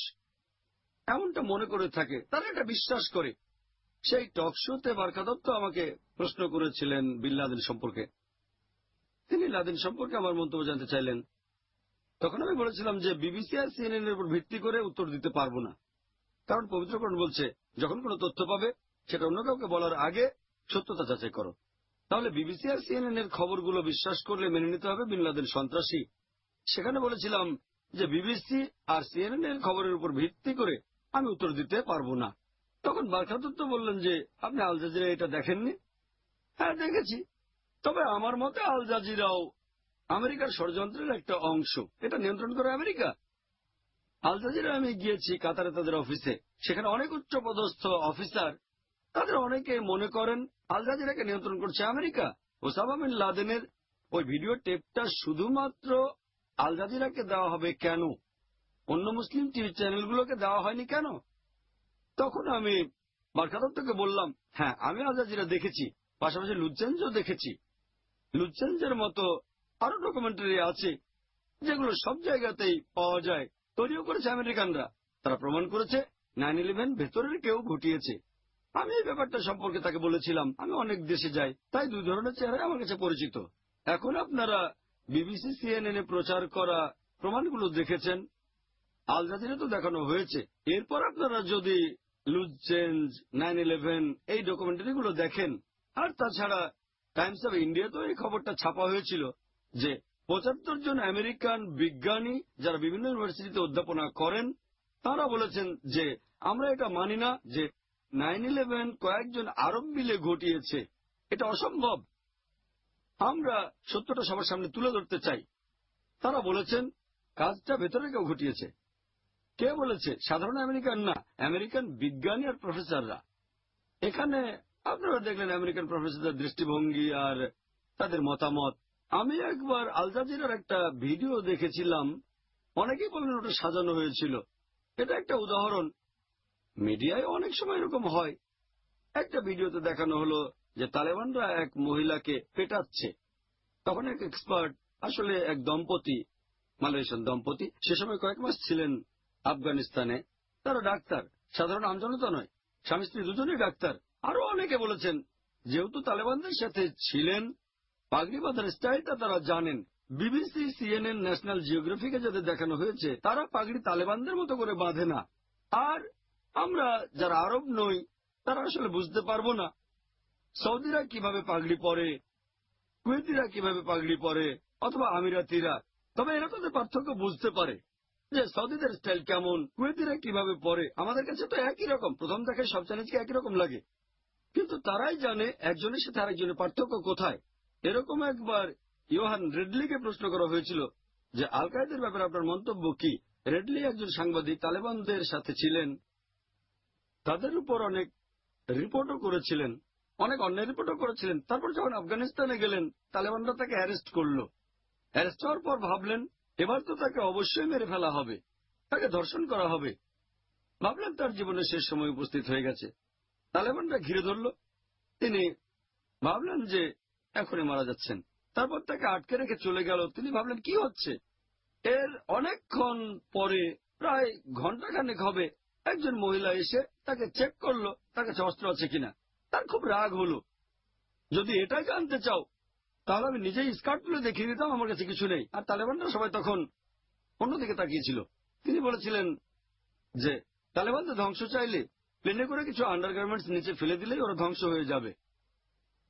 এমনটা মনে করে থাকে তারা এটা বিশ্বাস করে। সেই টক শোতে বারকা দত্ত আমাকে প্রশ্ন করেছিলেন বিন লাদেন সম্পর্কে। তিনি লাদেন সম্পর্কে আমার মন্তব্য জানতে চাইলেন। তখন আমি বলেছিলাম যে বিবিসি আর সিএনএন এর উপর ভিত্তি করে উত্তর দিতে পারব না। কারণ পবিত্রকরণ বলছে, যখন কোনো তথ্য পাবে, সেটা অন্য কাউকে বলার আগে সত্যতা যাচাই করো। তাহলে বিবিসি আর সিএনএন এর খবরগুলো বিশ্বাস করলে মেনে নিতে হবে বিন লাদেন সন্ত্রাসী। সেখানে বলেছিলাম যে বিবিসি আর সিএনএন এর খবরের উপর ভিত্তি করে আমি উত্তর দিতে পারব না। তখন বারখাদত্ত বললেন যে, আপনি আল জাজিরা এটা দেখেননি? হ্যাঁ দেখেছি। তবে আমার মতে আল জাজিরাও আমেরিকার ষড়যন্ত্রের একটা অংশ। এটা নিয়ন্ত্রণ করে আমেরিকা। আল জাজিরা আমি গিয়েছি কাতারে তাদের অফিসে। সেখানে অনেক উচ্চ পদস্থ অফিসার। তাদের অনেকে মনে করেন আল জাজিরাকে নিয়ন্ত্রণ করছে আমেরিকা। ওসামা বিন লাদেনের ওই ভিডিও টেপটা শুধুমাত্র আল জাজিরাকে দেওয়া হবে কেন? অন্য মুসলিম টিভি চ্যানেলগুলোকে দেওয়া হয়নি কেন? তখন আমি বারখাদত্তকে বললাম হ্যাঁ আমি আল জাজিরা দেখেছি। পাশাপাশি লুচেঞ্জও দেখেছি। লুচেঞ্জের মতো আরও ডকুমেন্টারি আছে, যেগুলো সব জায়গাতেই পাওয়া যায়। তৈরিও করেছে আমেরিকানরা। তারা প্রমাণ করেছে নাইন ইলেভেন ভেতরের কেউ ঘটিয়েছে। আমি এই ব্যাপারটা সম্পর্কে তাকে বলেছিলাম, আমি অনেক দেশে যাই, তাই দুই ধরনের চেহারা আমার কাছে পরিচিত। এখন আপনারা বিবিসি সিএনএন এ প্রচার করা প্রমাণগুলো দেখেছেন। আল জাজিরা তো দেখানো হয়েছে। এরপর আপনারা যদি লুজ চেঞ্জ নাইন ইলেভেন এই ডকুমেন্টারিগুলো দেখেন। আর তাছাড়া টাইমস অব ইন্ডিয়াতেও এই খবরটা ছাপা হয়েছিল। যে পঁচাত্তর জন আমেরিকান বিজ্ঞানী যারা বিভিন্ন ইউনিভার্সিটিতে অধ্যাপনা করেন, তারা বলেছেন যে আমরা এটা মানি না যে নাইন ইলেভেন কয়েকজন আরব মিলে ঘটিয়েছে। এটা অসম্ভব। আমরা সত্যটা সবার সামনে তুলে ধরতে চাই। তারা বলেছেন, কাজটা ভেতরে কেউ ঘটিয়েছে। কে বলেছে? সাধারণ আমেরিকান না, আমেরিকান বিজ্ঞানী আর প্রফেসররা এখানে আপনারা দেখলেন আমেরিকান প্রফেসরদের দৃষ্টিভঙ্গি আর তাদের মতামত। আমি একবার আল জাজিরার একটা ভিডিও দেখেছিলাম। অনেকেই বললেন ওটা সাজানো হয়েছিল। এটা একটা উদাহরণ। মিডিয়ায় অনেক সময় এরকম হয়। একটা ভিডিওতে দেখানো হলো যে তালেবানরা এক মহিলাকে পেটাচ্ছে। তখন এক এক্সপার্ট, আসলে এক দম্পতি, মালয়েশিয়ান দম্পতি, সে সময় কয়েক মাস ছিলেন আফগানিস্তানে। তারা ডাক্তার। সাধারণ আমজনতা নয়। স্বামী স্ত্রী দুজনেই ডাক্তার। আরও অনেকে বলেছেন, যেহেতু তালেবানদের সাথে ছিলেন পাগড়ি বাঁধার স্টাইলটা তারা জানেন। বিবিসি, সিএনএন, ন্যাশনাল জিওগ্রাফিকে যাদের দেখানো হয়েছে, তারা পাগড়ি তালেবানদের মতো করে বাঁধে না। আর আমরা যারা আরব নই, তারা আসলে বুঝতে পারব না। সৌদিরা কীভাবে পাগড়ি পরে, কুয়েতিরা কীভাবে পাগড়ি পরে, অথবা আমিরাতিরা। তবে এরা তাদের পার্থক্য বুঝতে পারে যে সৌদিদের স্টাইল কেমন, কুয়েতিরা কীভাবে পরে। আমাদের কাছে তো একই রকম। প্রথম দেখায় সব চ্যালেঞ্জকে একই রকম লাগে। কিন্তু তারাই জানে একজনের সাথে আরেকজনের পার্থক্য কোথায়। এরকম একবার ইয়োহান রেডলিকে প্রশ্ন করা হয়েছিল যে আল কায়দের ব্যাপারে আপনার মন্তব্য কি? রেডলি একজন সাংবাদিক, তালেবানদের সাথে ছিলেন। তাদের উপর অনেক রিপোর্টও করেছিলেন, অনেক অন্যায় রিপোর্টও করেছিলেন। তারপর যখন আফগানিস্তানে গেলেন, তালেবানরা তাকে অ্যারেস্ট করল। অ্যারেস্ট হওয়ার পর ভাবলেন, এবার তো তাকে অবশ্যই মেরে ফেলা হবে, তাকে ধর্ষণ করা হবে। ভাবলেন তার জীবনে শেষ সময় উপস্থিত হয়ে গেছে। তালেবানরা ঘিরে ধরল। তিনি ভাবলেন যে এখনই মারা যাচ্ছেন। তারপর তাকে আটকে রেখে চলে গেল। তিনি ভাবলেন, কি হচ্ছে? এর অনেকক্ষণ পরে, প্রায় ঘন্টাখানেক হবে, একজন মহিলা এসে তাকে চেক করল, তার কাছে অস্ত্র আছে কিনা। তার খুব রাগ হলো। যদি এটা জানতে চাও, তাহলে আমি নিজেই স্কার্ট তুলে দেখিয়ে দিতাম, আমার কাছে কিছু নেই। আর তালেবানরা সবাই তখন অন্যদিকে তাকিয়েছিল। তিনি বলেছিলেন যে, তালেবানদের ধ্বংস চাইলে, প্লেনে করে কিছু আন্ডারগার্মেন্টস নিচে ফেলে দিলেই ওরা ধ্বংস হয়ে যাবে।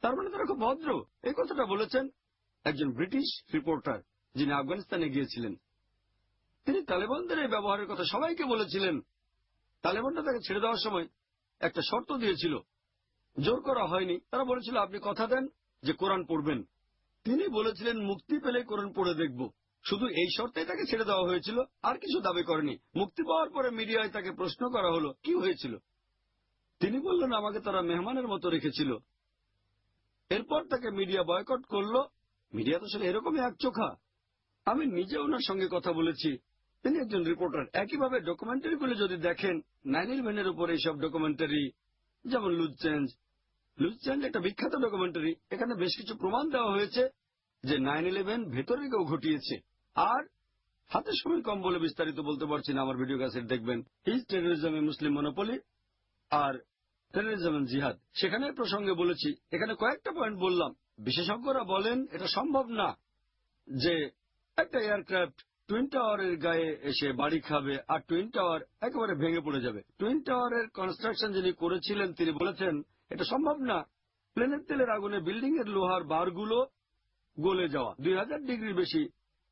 তার মানে তারা খুব ভদ্র। এই কথাটা বলেছেন একজন ব্রিটিশ রিপোর্টার, যিনি আফগানিস্তানে গিয়েছিলেন। তিনি তালেবানদের এই ব্যবহারের কথা সবাইকে বলেছিলেন। তালেবানরা তাকে ছেড়ে দেওয়ার সময় একটা শর্ত দিয়েছিল। জোর করা হয়নি। তারা বলেছিল, আপনি কথা দেন যে কোরআন পড়বেন। তিনি বলেছিলেন, মুক্তি পেলে কোরআন পড়ে দেখব। শুধু এই শর্তেই তাকে ছেড়ে দেওয়া হয়েছিল, আর কিছু দাবি করেনি। মুক্তি পাওয়ার পরে মিডিয়ায় তাকে প্রশ্ন করা হলো, কি হয়েছিল? তিনি বললেন, আমাকে তারা মেহমানের মতো রেখেছিল। এরপর তাকে মিডিয়া বয়কট করল। মিডিয়া তো আসলে এরকমই এক চোখা। আমি নিজে ওনার সঙ্গে কথা বলেছি। তিনি একজন রিপোর্টার। একইভাবে ডকুমেন্টারিগুলো যদি দেখেন নাইন ইলেভেনের উপর এইসব ডকুমেন্টারি যেমন লুজ চেঞ্জ লুজ চেঞ্জ একটা বিখ্যাত ডকুমেন্টারি এখানে বেশ কিছু প্রমাণ দেওয়া হয়েছে যে নাইন ইলেভেন ভেতরে কেউ ঘটিয়েছে। আর হাতে সময় কম বলে বিস্তারিত বলতে পারছি না। আমার ভিডিও ক্যাসেট দেখবেন। ইজ এ মুসলিম মনোপলি আর টেরোরিজম জিহাদ সেখানে প্রসঙ্গে বলেছি, এখানে কয়েকটা পয়েন্ট বললাম। বিশেষজ্ঞরা বলেন, এটা সম্ভব না যে একটা এয়ারক্রাফট টুইন টাওয়ারের গায়ে এসে বাড়ি খাবে আর টুইন টাওয়ার একেবারে ভেঙে পড়ে যাবে। টুইন টাওয়ারের কনস্ট্রাকশন যিনি করেছিলেন, তিনি বলেছেন, এটা সম্ভব না। প্লেনের তেলের আগুনে বিল্ডিং এর লোহার বারগুলো গলে যাওয়া। দুই হাজার ডিগ্রির বেশি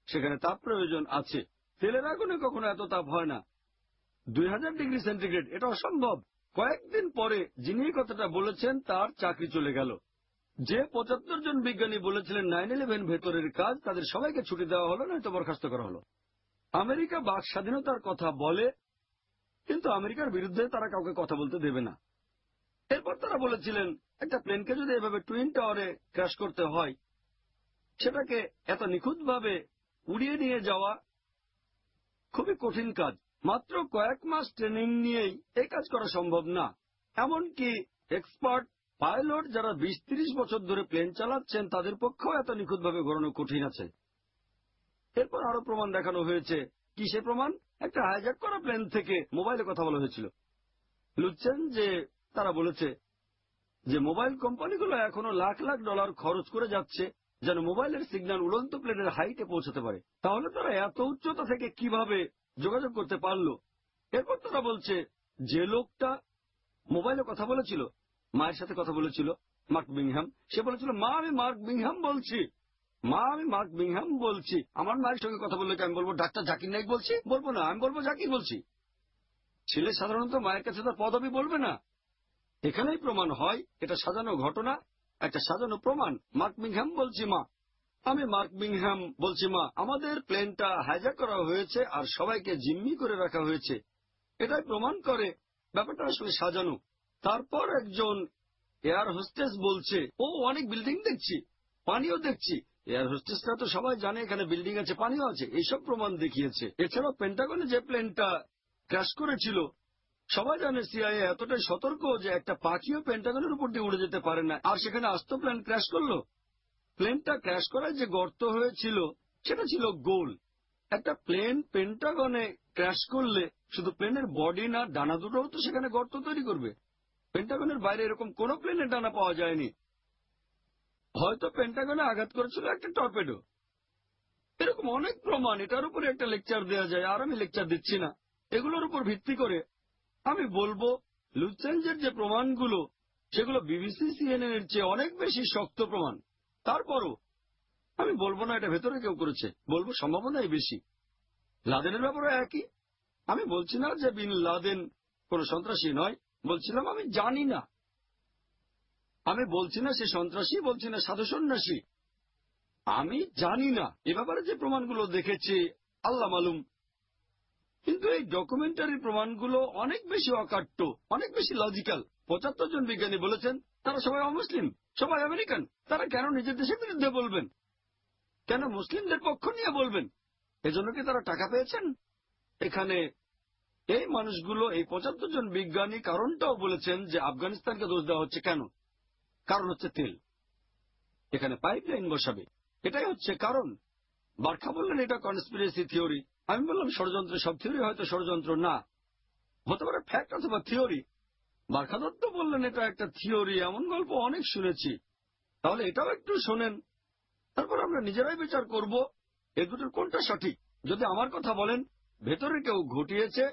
সেখানে তাপ প্রয়োজন আছে। তেলের আগুনে কখনো এত তাপ হয় না। দুই হাজার ডিগ্রি সেন্টিগ্রেড, এটা অসম্ভব। কয়েকদিন পরে যিনি কথাটা বলেছেন, তার চাকরি চলে গেল। যে পঁচাত্তর জন বিজ্ঞানী বলেছিলেন, নাইন ইলেভেন ভেতরের কাজ, তাদের সবাইকে ছুটি দেওয়া হলো, নয়তো বরখাস্ত করা হলো। আমেরিকা বাক স্বাধীনতার কথা বলে, কিন্তু আমেরিকার বিরুদ্ধে তারা কাউকে কথা বলতে দেবে না। এরপর তারা বলেছিলেন, একটা প্লেনকে যদি এভাবে টুইন টাওয়ারে ক্র্যাশ করতে হয়, সেটাকে এত নিখুঁতভাবে উড়িয়ে নিয়ে যাওয়া খুবই কঠিন কাজ। মাত্র কয়েক মাস ট্রেনিং নিয়েই এই কাজ করা সম্ভব না। এমনকি এক্সপার্ট পাইলট যারা বিশ ত্রিশ বছর ধরে প্লেন চালাচ্ছেন, তাদের পক্ষেও এত নিখুঁতভাবে ঘোরানো কঠিন আছে। এরপর আরও প্রমাণ দেখানো হয়েছে। কি সে প্রমাণ? একটা হাইজ্যাক করা প্লেন থেকে মোবাইলে কথা বলা হয়েছিল। লুচ্ছেন যে তারা বলেছে যে মোবাইল কোম্পানিগুলো এখনও লাখ লাখ ডলার খরচ করে যাচ্ছে যেন মোবাইলের সিগন্যাল উড়ন্ত প্লেনের হাইটে পৌঁছাতে পারে। তাহলে তারা এত উচ্চতা থেকে কীভাবে যোগাযোগ করতে পারল। এরপর তারা বলছে, যে লোকটা মোবাইলে কথা বলেছিল, মায়ের সাথে কথা বলেছিল, মার্ক বিংহাম, সে বলেছিল, মা, আমি মার্ক বিংহাম বলছি। মা, আমি মার্ক বিংহাম বলছি। আমার মায়ের সঙ্গে কথা বললে আমি বলব, ডাক্তার জাকির নাইক বলছি? বলব না, আমি বলব জাকির বলছি। ছেলে সাধারণত মায়ের কাছে তার পদবি বলবে না। এখানেই প্রমাণ হয়, এটা সাজানো ঘটনা, একটা সাজানো প্রমাণ। মার্ক বিংহাম বলছি, মা আমি মার্ক বিংহাম বলছি, মা, আমাদের প্লেনটা হাইজ্যাক করা হয়েছে আর সবাইকে জিম্মি করে রাখা হয়েছে। এটাই প্রমাণ করে ব্যাপারটা আসলে সাজানো। তারপর একজন এয়ার হোস্টেস বলছে, ও, অনেক বিল্ডিং দেখছি, পানিও দেখছি। এয়ার হোস্টেসরা তো সবাই জানে এখানে বিল্ডিং আছে, পানিও আছে এইসব প্রমাণ দেখিয়েছে। এছাড়াও পেন্টাগনে যে প্লেনটা ক্র্যাশ করেছিল, সবাই জানে সিআইএ এতটাই সতর্ক যে একটা পাখিও পেন্টাগনের উপর দিয়ে উড়ে যেতে পারে না। আর সেখানে আস্ত প্লেন ক্র্যাশ করল। প্লেনটা ক্র্যাশ করার যে গর্ত হয়েছিল, সেটা ছিল গোল। একটা প্লেন পেন্টাগনে ক্র্যাশ করলে শুধু প্লেনের বডি না, ডানা দুটোও তো সেখানে গর্ত তৈরি করবে। পেন্টাগনের বাইরে এরকম কোন প্লেনের ডানা পাওয়া যায়নি। হয়তো পেন্টাগনে আঘাত করেছিল একটা টর্পেডো। এরকম অনেক প্রমাণ, এটার উপরে একটা লেকচার দেওয়া যায়, আর আমি লেকচার দিচ্ছি না। এগুলোর উপর ভিত্তি করে আমি বলব লুচেঞ্জের যে প্রমাণগুলো, সেগুলো বিবিসি সিএনএন এর চেয়ে অনেক বেশি শক্ত প্রমাণ। তারপরও আমি বলব না এটা ভেতরে কেউ করেছে, বলব সম্ভাবনাই বেশি। লাদেনের ব্যাপারে একই। আমি বলছি না যে বিন লাদেন কোন সন্ত্রাসী নয়, বলছিলাম আমি জানি না। আমি বলছি না সে সন্ত্রাসী, বলছি না সাধু সন্ন্যাসী। আমি জানি না, এ ব্যাপারে যে প্রমাণগুলো দেখেছি, আল্লাহ মালুম। কিন্তু এই ডকুমেন্টারি প্রমাণগুলো অনেক বেশি অকাট্য, অনেক বেশি লজিক্যাল। পঁচাত্তর জন বিজ্ঞানী বলেছেন, তারা সবাই অমুসলিম। সবাই আমেরিকান, তারা কেন নিজের দেশের বিরুদ্ধে বলবেন? কেন মুসলিমদের পক্ষ নিয়ে বলবেন? এজন্য কি তারা টাকা পেয়েছেন? এখানে এই মানুষগুলো, এই পঁচাত্তর জন বিজ্ঞানী কারণটাও বলেছেন যে আফগানিস্তানকে দোষ দেওয়া হচ্ছে কেন? কারণ হচ্ছে তেল। এখানে পাইপ লাইন বসাবে। এটাই হচ্ছে কারণ। বার্খা বললেন এটা কনস্পিরেসি থিওরি আমি বললাম ষড়যন্ত্র সব থিওরি হয়তো ষড়যন্ত্র না। হতে পারে ফ্যাক্ট অথবা থিওরি বার্খা দত্ত বললেন, এটা একটা থিওরি, এমন গল্প অনেক শুনেছি। তাহলে এটাও একটু শোনেন। তারপর আমরা নিজেরাই বিচার করব, এ দুটোর কোনটা সঠিক? যদি আমার কথা বলেন, ভেতরে কেউ ঘটিয়েছে,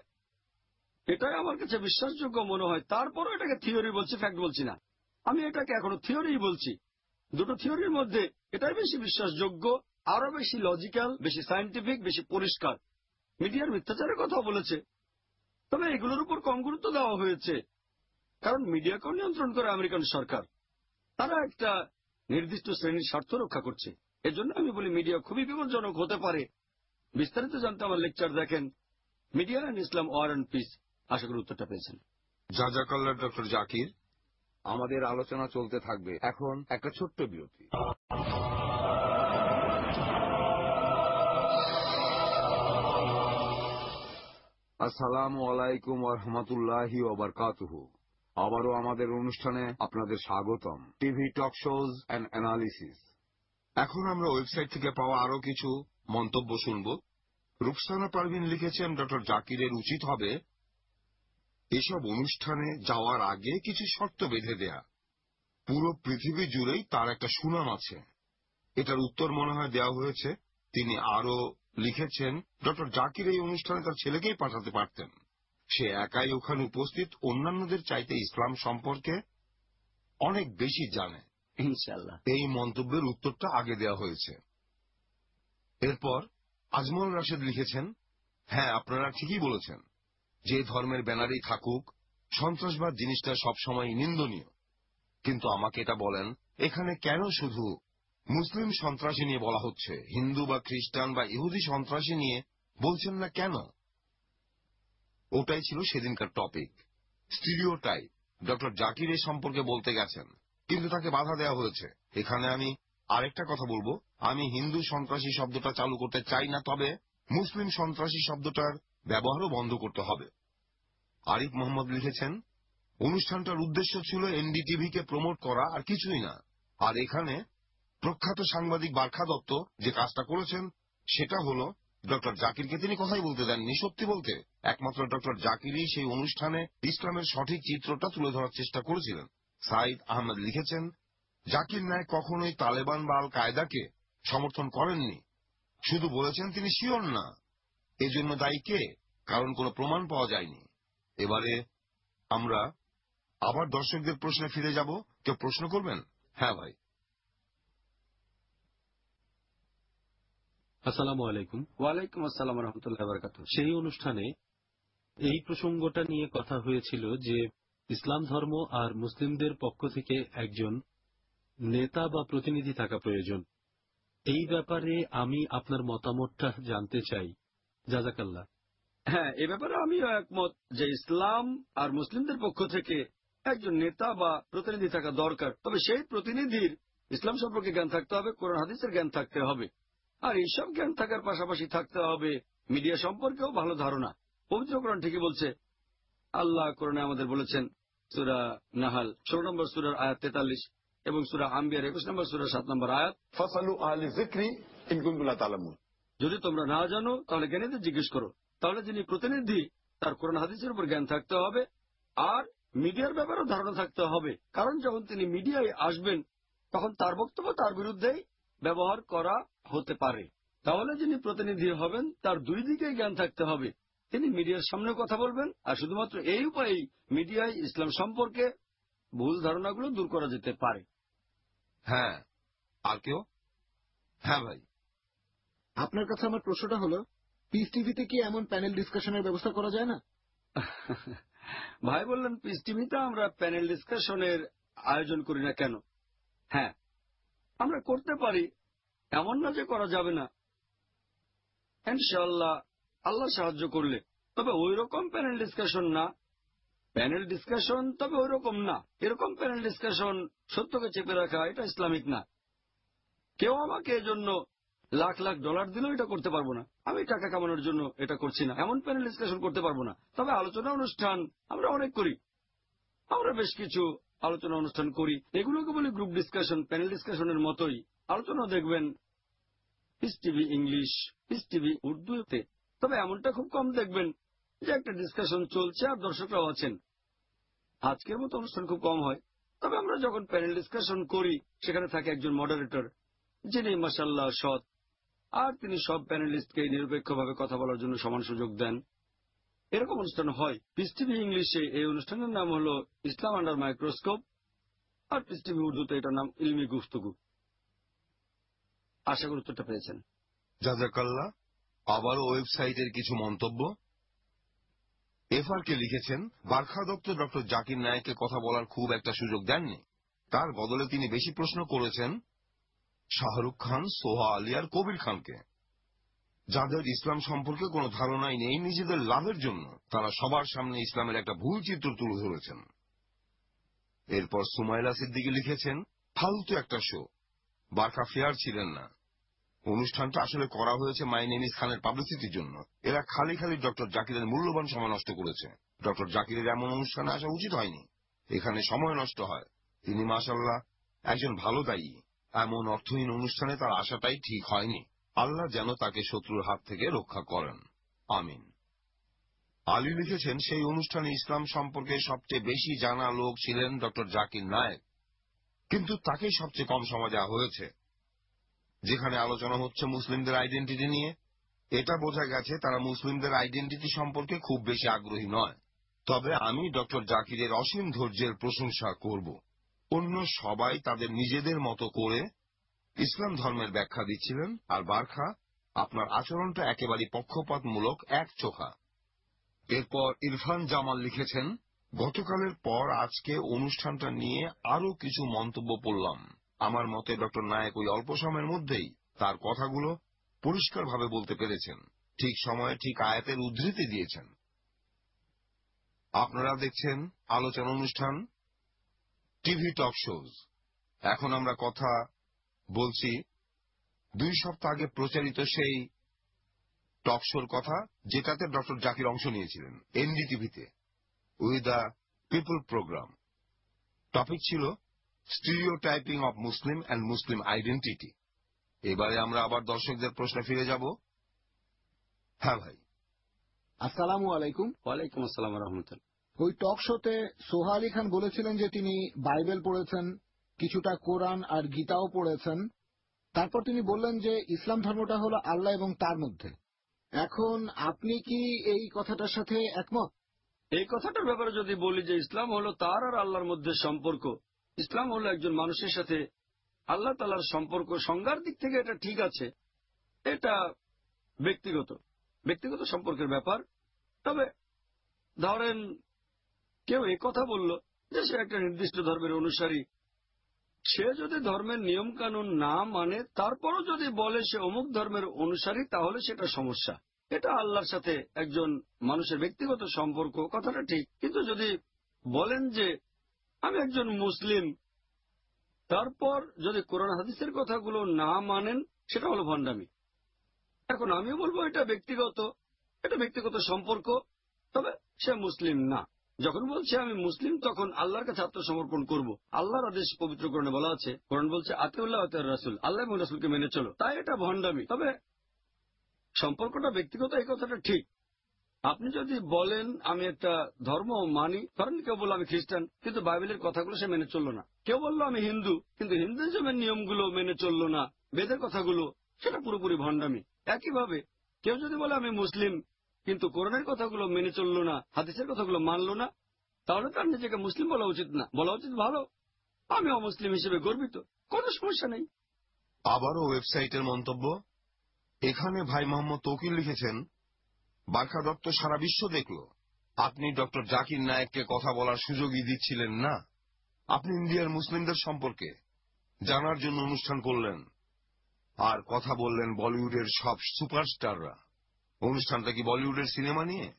এটাই আমার কাছে বিশ্বাসযোগ্য মনে হয়। তারপরও এটাকে থিওরি বলছি, ফ্যাক্ট বলছি না। আমি এটাকে এখনও থিওরি বলছি। দুটো থিওরির মধ্যে এটাই বেশি বিশ্বাসযোগ্য আরও বেশি লজিক্যাল, বেশি সায়েন্টিফিক বেশি পরিষ্কার। মিডিয়ার মিথ্যাচারের কথা বলেছে। তবে এগুলোর উপর কম গুরুত্ব দেওয়া হয়েছে। কারণ মিডিয়াকেও নিয়ন্ত্রণ করে আমেরিকান সরকার। তারা একটা নির্দিষ্ট শ্রেণির স্বার্থ রক্ষা করছে। এজন্য আমি বলি মিডিয়া খুবই বিপজ্জনক হতে পারে। বিস্তারিত জানতে আমার লেকচার দেখেন media and Islam war and peace. আশা করি উত্তরটা পেয়েছেন। জাজাকাল্লা ডক্টর জাকির। আমাদের আলোচনা চলতে থাকবে এখন একটা ছোট্ট বিরতি। আসসালামু আলাইকুম রহমতুল্লাহি ওবরকাতুহু আবারও আমাদের অনুষ্ঠানে আপনাদের স্বাগতম। TV talk shows and analysis. এখন আমরা ওয়েবসাইট থেকে পাওয়া আরও কিছু মন্তব্য শুনব। রুকসানা পারভিন লিখেছেন ডক্টর জাকিরের উচিত হবে এসব অনুষ্ঠানে যাওয়ার আগে কিছু শর্ত বেঁধে দেয়া। পুরো পৃথিবী জুড়েই তার একটা সুনাম আছে। এটার উত্তর মনে হয় দেওয়া হয়েছে। তিনি আরও লিখেছেন ডক্টর জাকির এই অনুষ্ঠানে তার ছেলেকেই পাঠাতে পারতেন। সে একাই ওখানে উপস্থিত অন্যান্যদের চাইতে ইসলাম সম্পর্কে অনেক বেশি জানে। ইনশাল্লাহ এই মন্তব্যের উত্তরটা আগে দেওয়া হয়েছে। এরপর আজমল রাশেদ লিখেছেন হ্যাঁ আপনারা ঠিকই বলেছেন যে ধর্মের ব্যানারেই থাকুক সন্ত্রাসবাদ জিনিসটা সবসময় নিন্দনীয়। কিন্তু আমাকে এটা বলেন এখানে কেন শুধু মুসলিম সন্ত্রাসী নিয়ে বলা হচ্ছে? হিন্দু বা খ্রিস্টান বা ইহুদি সন্ত্রাসী নিয়ে বলছেন না কেন? ওটাই ছিল সেদিনকার topic stereotype doctor Zakir এ সম্পর্কে বলতে গেছেন। কিন্তু তাকে বাধা দেওয়া হয়েছে। এখানে আমি আরেকটা কথা বলব। আমি হিন্দু সন্ত্রাসী শব্দটা চালু করতে চাই না, তবে মুসলিম সন্ত্রাসী শব্দটার ব্যবহারও বন্ধ করতে হবে। আরিফ মোহাম্মদ লিখেছেন, অনুষ্ঠানটার উদ্দেশ্য ছিল এনডিটিভিকে প্রমোট করা আর কিছুই না। আর এখানে প্রখ্যাত সাংবাদিক বার্খা দত্ত যে কাজটা করেছেন, সেটা হলো ডক্টর জাকিরকে তিনি কথাই বলতে দেননি, সত্যি বলতে। একমাত্র ডক্টর জাকিরই সেই অনুষ্ঠানে ইসলামের সঠিক চিত্রটা তুলে ধরার চেষ্টা করেছিলেন। সাইদ আহমেদ লিখেছেন, জাকির নায়ক কখনোই তালেবান বা আল কায়দাকে সমর্থন করেননি। শুধু বলেছেন তিনি শিওর না। এজন্য দায়ী কে? কারণ কোনো প্রমাণ পাওয়া যায়নি। এবারে আমরা আবার দর্শকদের প্রশ্নে ফিরে যাব। কেউ প্রশ্ন করবেন? হ্যাঁ ভাই। আসসালামু আলাইকুম। ওয়ালাইকুম আসসালাম রহমতুল্লাহ বরকাত সেই অনুষ্ঠানে এই প্রসঙ্গটা নিয়ে কথা হয়েছিল যে ইসলাম ধর্ম আর মুসলিমদের পক্ষ থেকে একজন নেতা বা প্রতিনিধি থাকা প্রয়োজন। এই ব্যাপারে আমি আপনার মতামতটা জানতে চাই। জাজাকাল্লাহ। হ্যাঁ এ ব্যাপারে আমিও একমত যে ইসলাম আর মুসলিমদের পক্ষ থেকে একজন নেতা বা প্রতিনিধি থাকা দরকার। তবে সেই প্রতিনিধির ইসলাম সম্পর্কে জ্ঞান থাকতে হবে কোরআন হাদিসের জ্ঞান থাকতে হবে। আর এইসব জ্ঞান থাকার পাশাপাশি থাকতে হবে। মিডিয়া সম্পর্কেও ভালো ধারণা। পবিত্র কোরআন ঠিকই বলছে আল্লাহ কোরআনে আমাদের বলেছেন সুরা নাহাল ষোলো নম্বর সুরার আয়াত তেতাল্লিশ এবং সুরা আম্বিয়ার একুশ নম্বর সুরার সাত নম্বর আয়াত। ফাসালু আহলি যিকরি ইন তা'লামুন। যদি তোমরা না জানো তাহলে জ্ঞানীদের জিজ্ঞেস করো। তাহলে যিনি প্রতিনিধি তার কোরআন হাদিসের উপর জ্ঞান থাকতে হবে আর মিডিয়ার ব্যাপারেও ধারণা থাকতে হবে। কারণ যখন তিনি মিডিয়ায় আসবেন তখন তার বক্তব্য তার বিরুদ্ধেই ব্যবহার করা হতে পারে। তাহলে যিনি প্রতিনিধি হবেন তার দুই দিকেই জ্ঞান থাকতে হবে। তিনি মিডিয়ার সামনে কথা বলবেন আর শুধুমাত্র এই উপায়েই মিডিয়ায় ইসলাম সম্পর্কে ভুল ধারণাগুলো দূর করা যেতে পারে। হ্যাঁ আর কেউ? হ্যাঁ ভাই। আপনার কাছে আমার প্রশ্নটা হলো পিস টিভিতে কি এমন প্যানেল ডিসকাশনের ব্যবস্থা করা যায় না? ভাই বললেন পিস টিভিতে আমরা প্যানেল ডিসকাশনের আয়োজন করি না কেন? হ্যাঁ আমরা করতে পারি। এমন না যে করা যাবে না। ইনশাআল্লাহ আল্লাহ সাহায্য করলে। তবে ওই রকম প্যানেল ডিসকাশন না। প্যানেল ডিসকাশন তবে ওই রকম না। এরকম প্যানেল ডিসকাশন সত্যকে চেপে রাখা, এটা ইসলামিক না। কেউ আমাকে এজন্য লাখ লাখ ডলার দিলেও এটা করতে পারব না। আমি টাকা কামানোর জন্য এটা করছি না। এমন প্যানেল ডিসকাশন করতে পারব না। তবে আলোচনা অনুষ্ঠান আমরা অনেক করি। আমরা বেশ কিছু আলোচনা অনুষ্ঠান করি। এগুলোকে বলি গ্রুপ ডিসকাশন প্যানেল ডিসকাশনের মতোই। আলোচনা দেখবেন peace TV English peace TV উর্দুতে। তবে এমনটা খুব কম দেখবেন যে একটা ডিসকাশন চলছে আর দর্শকরাও আছেন। আজকের মতো অনুষ্ঠান খুব কম হয়। তবে আমরা যখন প্যানেল ডিসকাশন করি, সেখানে থাকে একজন মডারেটর যিনি মাসাল্লাহ সৎ। আর তিনি সব প্যানেলিস্টকে নিরপেক্ষভাবে কথা বলার জন্য সমান সুযোগ দেন। এরকম অনুষ্ঠান হয়। পিস টিভি ইংলিশে এই অনুষ্ঠানের নাম হল ইসলাম আন্ডার মাইক্রোস্কোপ আর পিস টিভি উর্দুতে এটার নাম ইলমি গুফতগু। আশা করি উত্তরটা পেয়েছেন। জাজাকাল্লাহ আবারও ওয়েবসাইটের কিছু মন্তব্য। এফআরকে লিখেছেন, বার্খা দত্ত ডক্টর জাকির নায়েককে কথা বলার খুব একটা সুযোগ দেননি। তার বদলে তিনি বেশি প্রশ্ন করেছেন, শাহরুখ খান, সোহা আলী আর কবির খানকে। যাদের ইসলাম সম্পর্কে কোনো ধারণাই নেই, নিজেদের লাভের জন্য তারা সবার সামনে ইসলামের একটা ভুল চিত্র তুলে ধরেছেন। এরপর সুমাইলা সিদ্দিকি লিখেছেন, ফালতু একটা শো বার্কা ফেয়ার ছিলেন না। অনুষ্ঠানটা আসলে করা হয়েছে মাই নেমিস খানের পাবলিসিটির জন্য। এরা খালি খালি ডক্টর জাকিরের মূল্যবান সময় নষ্ট করেছে। ডক্টর জাকিরের এমন অনুষ্ঠানে আসা উচিত হয়নি। এখানে সময় নষ্ট হয়। তিনি মাসাল্লাহ একজন ভালো দায়ী। এমন অর্থহীন অনুষ্ঠানে তার আসাটাই ঠিক হয়নি। আল্লাহ যেন তাকে শত্রুর হাত থেকে রক্ষা করেন। আমিন। আলী লিখেছেন, সেই অনুষ্ঠানে ইসলাম সম্পর্কে সবচেয়ে বেশি জানা লোক ছিলেন ডক্টর জাকির নায়েক। কিন্তু তাকে সবচেয়ে কম সময় দেওয়া হয়েছে। যেখানে আলোচনা হচ্ছে মুসলিমদের আইডেন্টিটি নিয়ে। এটা বোঝা গেছে, তারা মুসলিমদের আইডেন্টিটি সম্পর্কে খুব বেশি আগ্রহী নয়। তবে আমি ডক্টর জাকিরের অসীম ধৈর্যের প্রশংসা করব। অন্য সবাই তাদের নিজেদের মতো করে ইসলাম ধর্মের ব্যাখ্যা দিচ্ছিলেন আর বারখা, আপনার আচরণটা একেবারে পক্ষপাতমূলক এক চোখা। এরপর ইরফান জামাল লিখেছেন, গতকালের পর আজকে অনুষ্ঠানটা নিয়ে আরও কিছু মন্তব্য পড়লাম। আমার মতে ডক্টর নায়ক ওই অল্প সময়ের মধ্যেই তার কথাগুলো পরিষ্কারভাবে বলতে পেরেছেন। ঠিক সময়ে ঠিক আয়াতের উদ্ধৃতি দিয়েছেন। আপনারা দেখছেন আলোচনা অনুষ্ঠান, টিভি টক শোজ। এখন আমরা কথা বলছি দুই সপ্তাহ আগে প্রচারিত সেই টক শোর কথা যেটাতে ডক্টর জাকির অংশ নিয়েছিলেন এনডিটিভিতে with the people program topic ছিল stereotyping of Muslim and Muslim identity এবারে আমরা আবার দর্শকদের প্রশ্নে ফিরে যাব। হ্যাঁ ভাই। আসসালামু আলাইকুম। ওয়ালাইকুম আসসালাম রহমতুল্লাহ। ওই টক শোতে সোহা আলী খান বলেছিলেন যে তিনি বাইবেল পড়েছেন কিছুটা কোরআন আর গীতাও পড়েছেন। তারপর তিনি বললেন যে, ইসলাম ধর্মটা হলো আল্লাহ এবং তার মধ্যে। এখন আপনি কি এই কথাটার সাথে একমত? এই কথাটার ব্যাপারে যদি বলি যে, ইসলাম হলো তার আর আল্লাহর মধ্যে সম্পর্ক। ইসলাম হলো একজন মানুষের সাথে আল্লাহ তালার সম্পর্ক, সংজ্ঞার দিক থেকে এটা ঠিক আছে। এটা ব্যক্তিগত ব্যক্তিগত সম্পর্কের ব্যাপার। তবে ধরেন, কেউ কথা বলল যে, সে একটা নির্দিষ্ট ধর্মের অনুসারী সে যদি ধর্মের নিয়ম কানুন না মানে তারপরও যদি বলে সে অমুক ধর্মের অনুসারী, তাহলে সেটা সমস্যা। এটা আল্লাহর সাথে একজন মানুষের ব্যক্তিগত সম্পর্ক, কথাটা ঠিক। কিন্তু যদি বলেন যে, আমি একজন মুসলিম তারপর যদি কোরআন হাদিসের কথাগুলো না মানেন, সেটা হলো ভণ্ডামি। এখন আমিও বলব এটা ব্যক্তিগত এটা ব্যক্তিগত সম্পর্ক, তবে সে মুসলিম না। যখন বলছে আমি মুসলিম, তখন আল্লাহর কাছে আত্মসমর্পণ করব। আল্লাহর আদেশ পবিত্র করণে বলা আছে। কোরআন বলছে, আতিউল্লাহ রাসুল। আল্লাহ এবং রাসুলকে মেনে চলো। তাই এটা ভণ্ডামি। তবে সম্পর্কটা, ব্যক্তিগত, এই কথাটা ঠিক। আপনি যদি বলেন, আমি একটা ধর্ম মানি ধরেন কেউ বলল, আমি খ্রিস্টান, কিন্তু বাইবেলের কথাগুলো সে মেনে চলল না। কেউ বলল, আমি হিন্দু, কিন্তু হিন্দুজমের নিয়মগুলো মেনে চলল না। বেদের কথাগুলো, সেটা পুরোপুরি ভণ্ডামি। একইভাবে কেউ যদি বলে, আমি মুসলিম কিন্তু কোরআনের কথাগুলো মেনে চলল না, হাদিসের কথাগুলো মানলো না, তাহলে তার নিজেকে মুসলিম বলা উচিত না। বলা উচিত ভালো। আমি অমুসলিম হিসেবে গর্বিত। কোনো সমস্যা নেই। আবারও ওয়েবসাইটের মন্তব্য। এখানে ভাই মোহাম্মদ তৌকিল লিখেছেন, বারখা দত্ত সারা বিশ্ব দেখল। আপনি ডক্টর জাকির নায়েককে কথা বলার সুযোগই দিচ্ছিলেন না। আপনি ইন্ডিয়ার মুসলিমদের সম্পর্কে জানার জন্য অনুষ্ঠান করলেন। আর কথা বললেন বলিউডের সব সুপারস্টাররা। অনুষ্ঠানটা কি বলিউডের সিনেমা নিয়ে?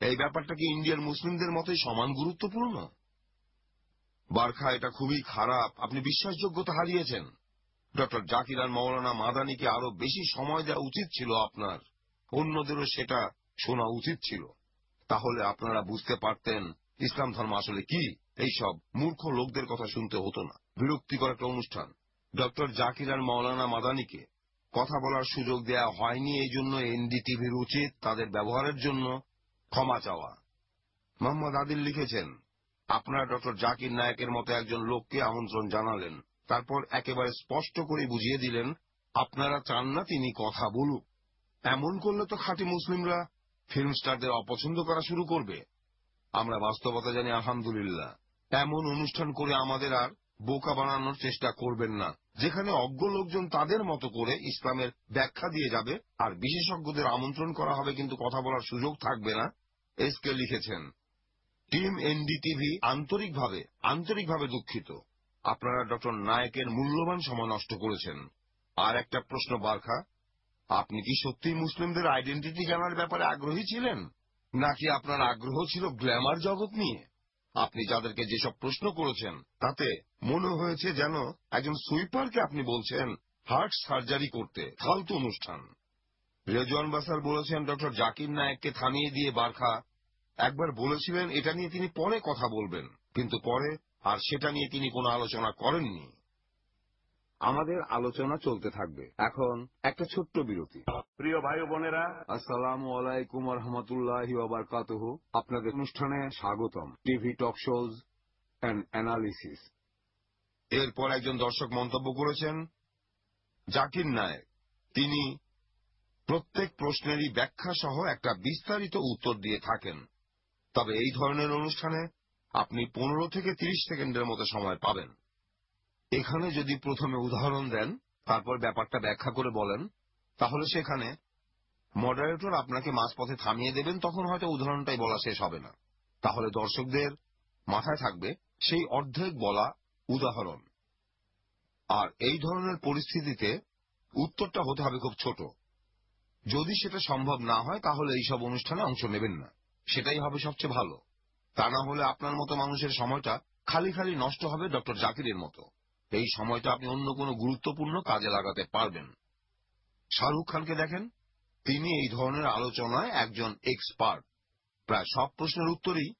এই ব্যাপারটা কি ইন্ডিয়ার মুসলিমদের মতোই সমান গুরুত্বপূর্ণ? বারখা, এটা খুবই খারাপ। আপনি বিশ্বাসযোগ্যতা হারিয়েছেন। ডক্টর জাকির আর মৌলানা মাদানিকে আরও বেশি সময় দেওয়া উচিত ছিল আপনার। অন্যদেরও সেটা শোনা উচিত ছিল। তাহলে আপনারা বুঝতে পারতেন ইসলাম ধর্ম আসলে কি। এইসব মূর্খ লোকদের কথা শুনতে হতো না। বিরক্তিকর একটা অনুষ্ঠান। ডক্টর জাকির আর মৌলানা মাদানিকে কথা বলার সুযোগ দেয়া হয়নি এই জন্য এনডিটিভির উচিত তাদের ব্যবহারের জন্য ক্ষমা চাওয়া। মোহাম্মদ আদিল লিখেছেন, আপনারা ডক্টর জাকির নায়কের মতো একজন লোককে আমন্ত্রণ জানালেন, তারপর একেবারে স্পষ্ট করে বুঝিয়ে দিলেন, আপনারা চান না তিনি কথা বলুক। এমন করলে তো খাঁটি মুসলিমরা ফিল্ম স্টারদের অপছন্দ করা শুরু করবে। আমরা বাস্তবতা জানি, আলহামদুলিল্লাহ। এমন অনুষ্ঠান করে আমাদের আর বোকা বানানোর চেষ্টা করবেন না। যেখানে অজ্ঞ লোকজন তাদের মতো করে ইসলামের ব্যাখ্যা দিয়ে যাবে, আর বিশেষজ্ঞদের আমন্ত্রণ করা হবে কিন্তু কথা বলার সুযোগ থাকবে না, এসকে লিখেছেন। টিম এনডিটিভি আন্তরিকভাবে আন্তরিকভাবে দুঃখিত। আপনারা ডক্টর নায়কের মূল্যবান সময় নষ্ট করেছেন। আর একটা প্রশ্ন, বারখা, আপনি কি সত্যি মুসলিমদের আইডেন্টিটি জানার ব্যাপারে আগ্রহী ছিলেন? নাকি আপনার আগ্রহ ছিল গ্ল্যামার জগৎ নিয়ে? আপনি যাদেরকে যেসব প্রশ্ন করেছেন, তাতে মনে হয়েছে যেন একজন সুইপারকে আপনি বলছেন, হার্ট সার্জারি করতে, ফালতু অনুষ্ঠান। রেজওয়ান বাসার বলেছেন, ডক্টর জাকির নায়েককে থামিয়ে দিয়ে বারখা। একবার বলেছিলেন, এটা নিয়ে তিনি পরে কথা বলবেন, কিন্তু পরে আর সেটা নিয়ে তিনি কোনো আলোচনা করেননি। আমাদের আলোচনা চলতে থাকবে। এখন একটা ছোট্ট বিরতি। প্রিয় ভাই বোনেরা আসসালাম আলাইকুম রহমতুল্লাহ ওবরকাতুহ আপনাদের অনুষ্ঠানে স্বাগতম। TV talk shows and analysis. এরপর একজন দর্শক মন্তব্য করেছেন জাকির নায়েক। তিনি প্রত্যেক প্রশ্নেরই ব্যাখ্যা সহ একটা বিস্তারিত উত্তর দিয়ে থাকেন। তবে এই ধরনের অনুষ্ঠানে আপনি পনেরো থেকে তিরিশ সেকেন্ডের মতো সময় পাবেন। এখানে যদি প্রথমে উদাহরণ দেন, তারপর ব্যাপারটা ব্যাখ্যা করে বলেন, তাহলে সেখানে মডারেটর আপনাকে মাঝপথে থামিয়ে দেবেন, তখন হয়তো উদাহরণটাই বলা শেষ হবে না। তাহলে দর্শকদের মাথায় থাকবে সেই অর্ধেক বলা উদাহরণ। আর এই ধরনের পরিস্থিতিতে উত্তরটা হতে হবে খুব ছোট। যদি সেটা সম্ভব না হয়, তাহলে এইসব অনুষ্ঠানে অংশ নেবেন না। সেটাই হবে সবচেয়ে ভালো। তা না হলে আপনার মতো মানুষের সময়টা খালি খালি নষ্ট হবে ডক্টর জাকিরের মতো। এই সময়টা আপনি অন্য কোনো গুরুত্বপূর্ণ কাজে লাগাতে পারবেন। শাহরুখ খানকে দেখেন। তিনি এই ধরনের আলোচনায় একজন এক্সপার্ট প্রায় সব প্রশ্নের উত্তরই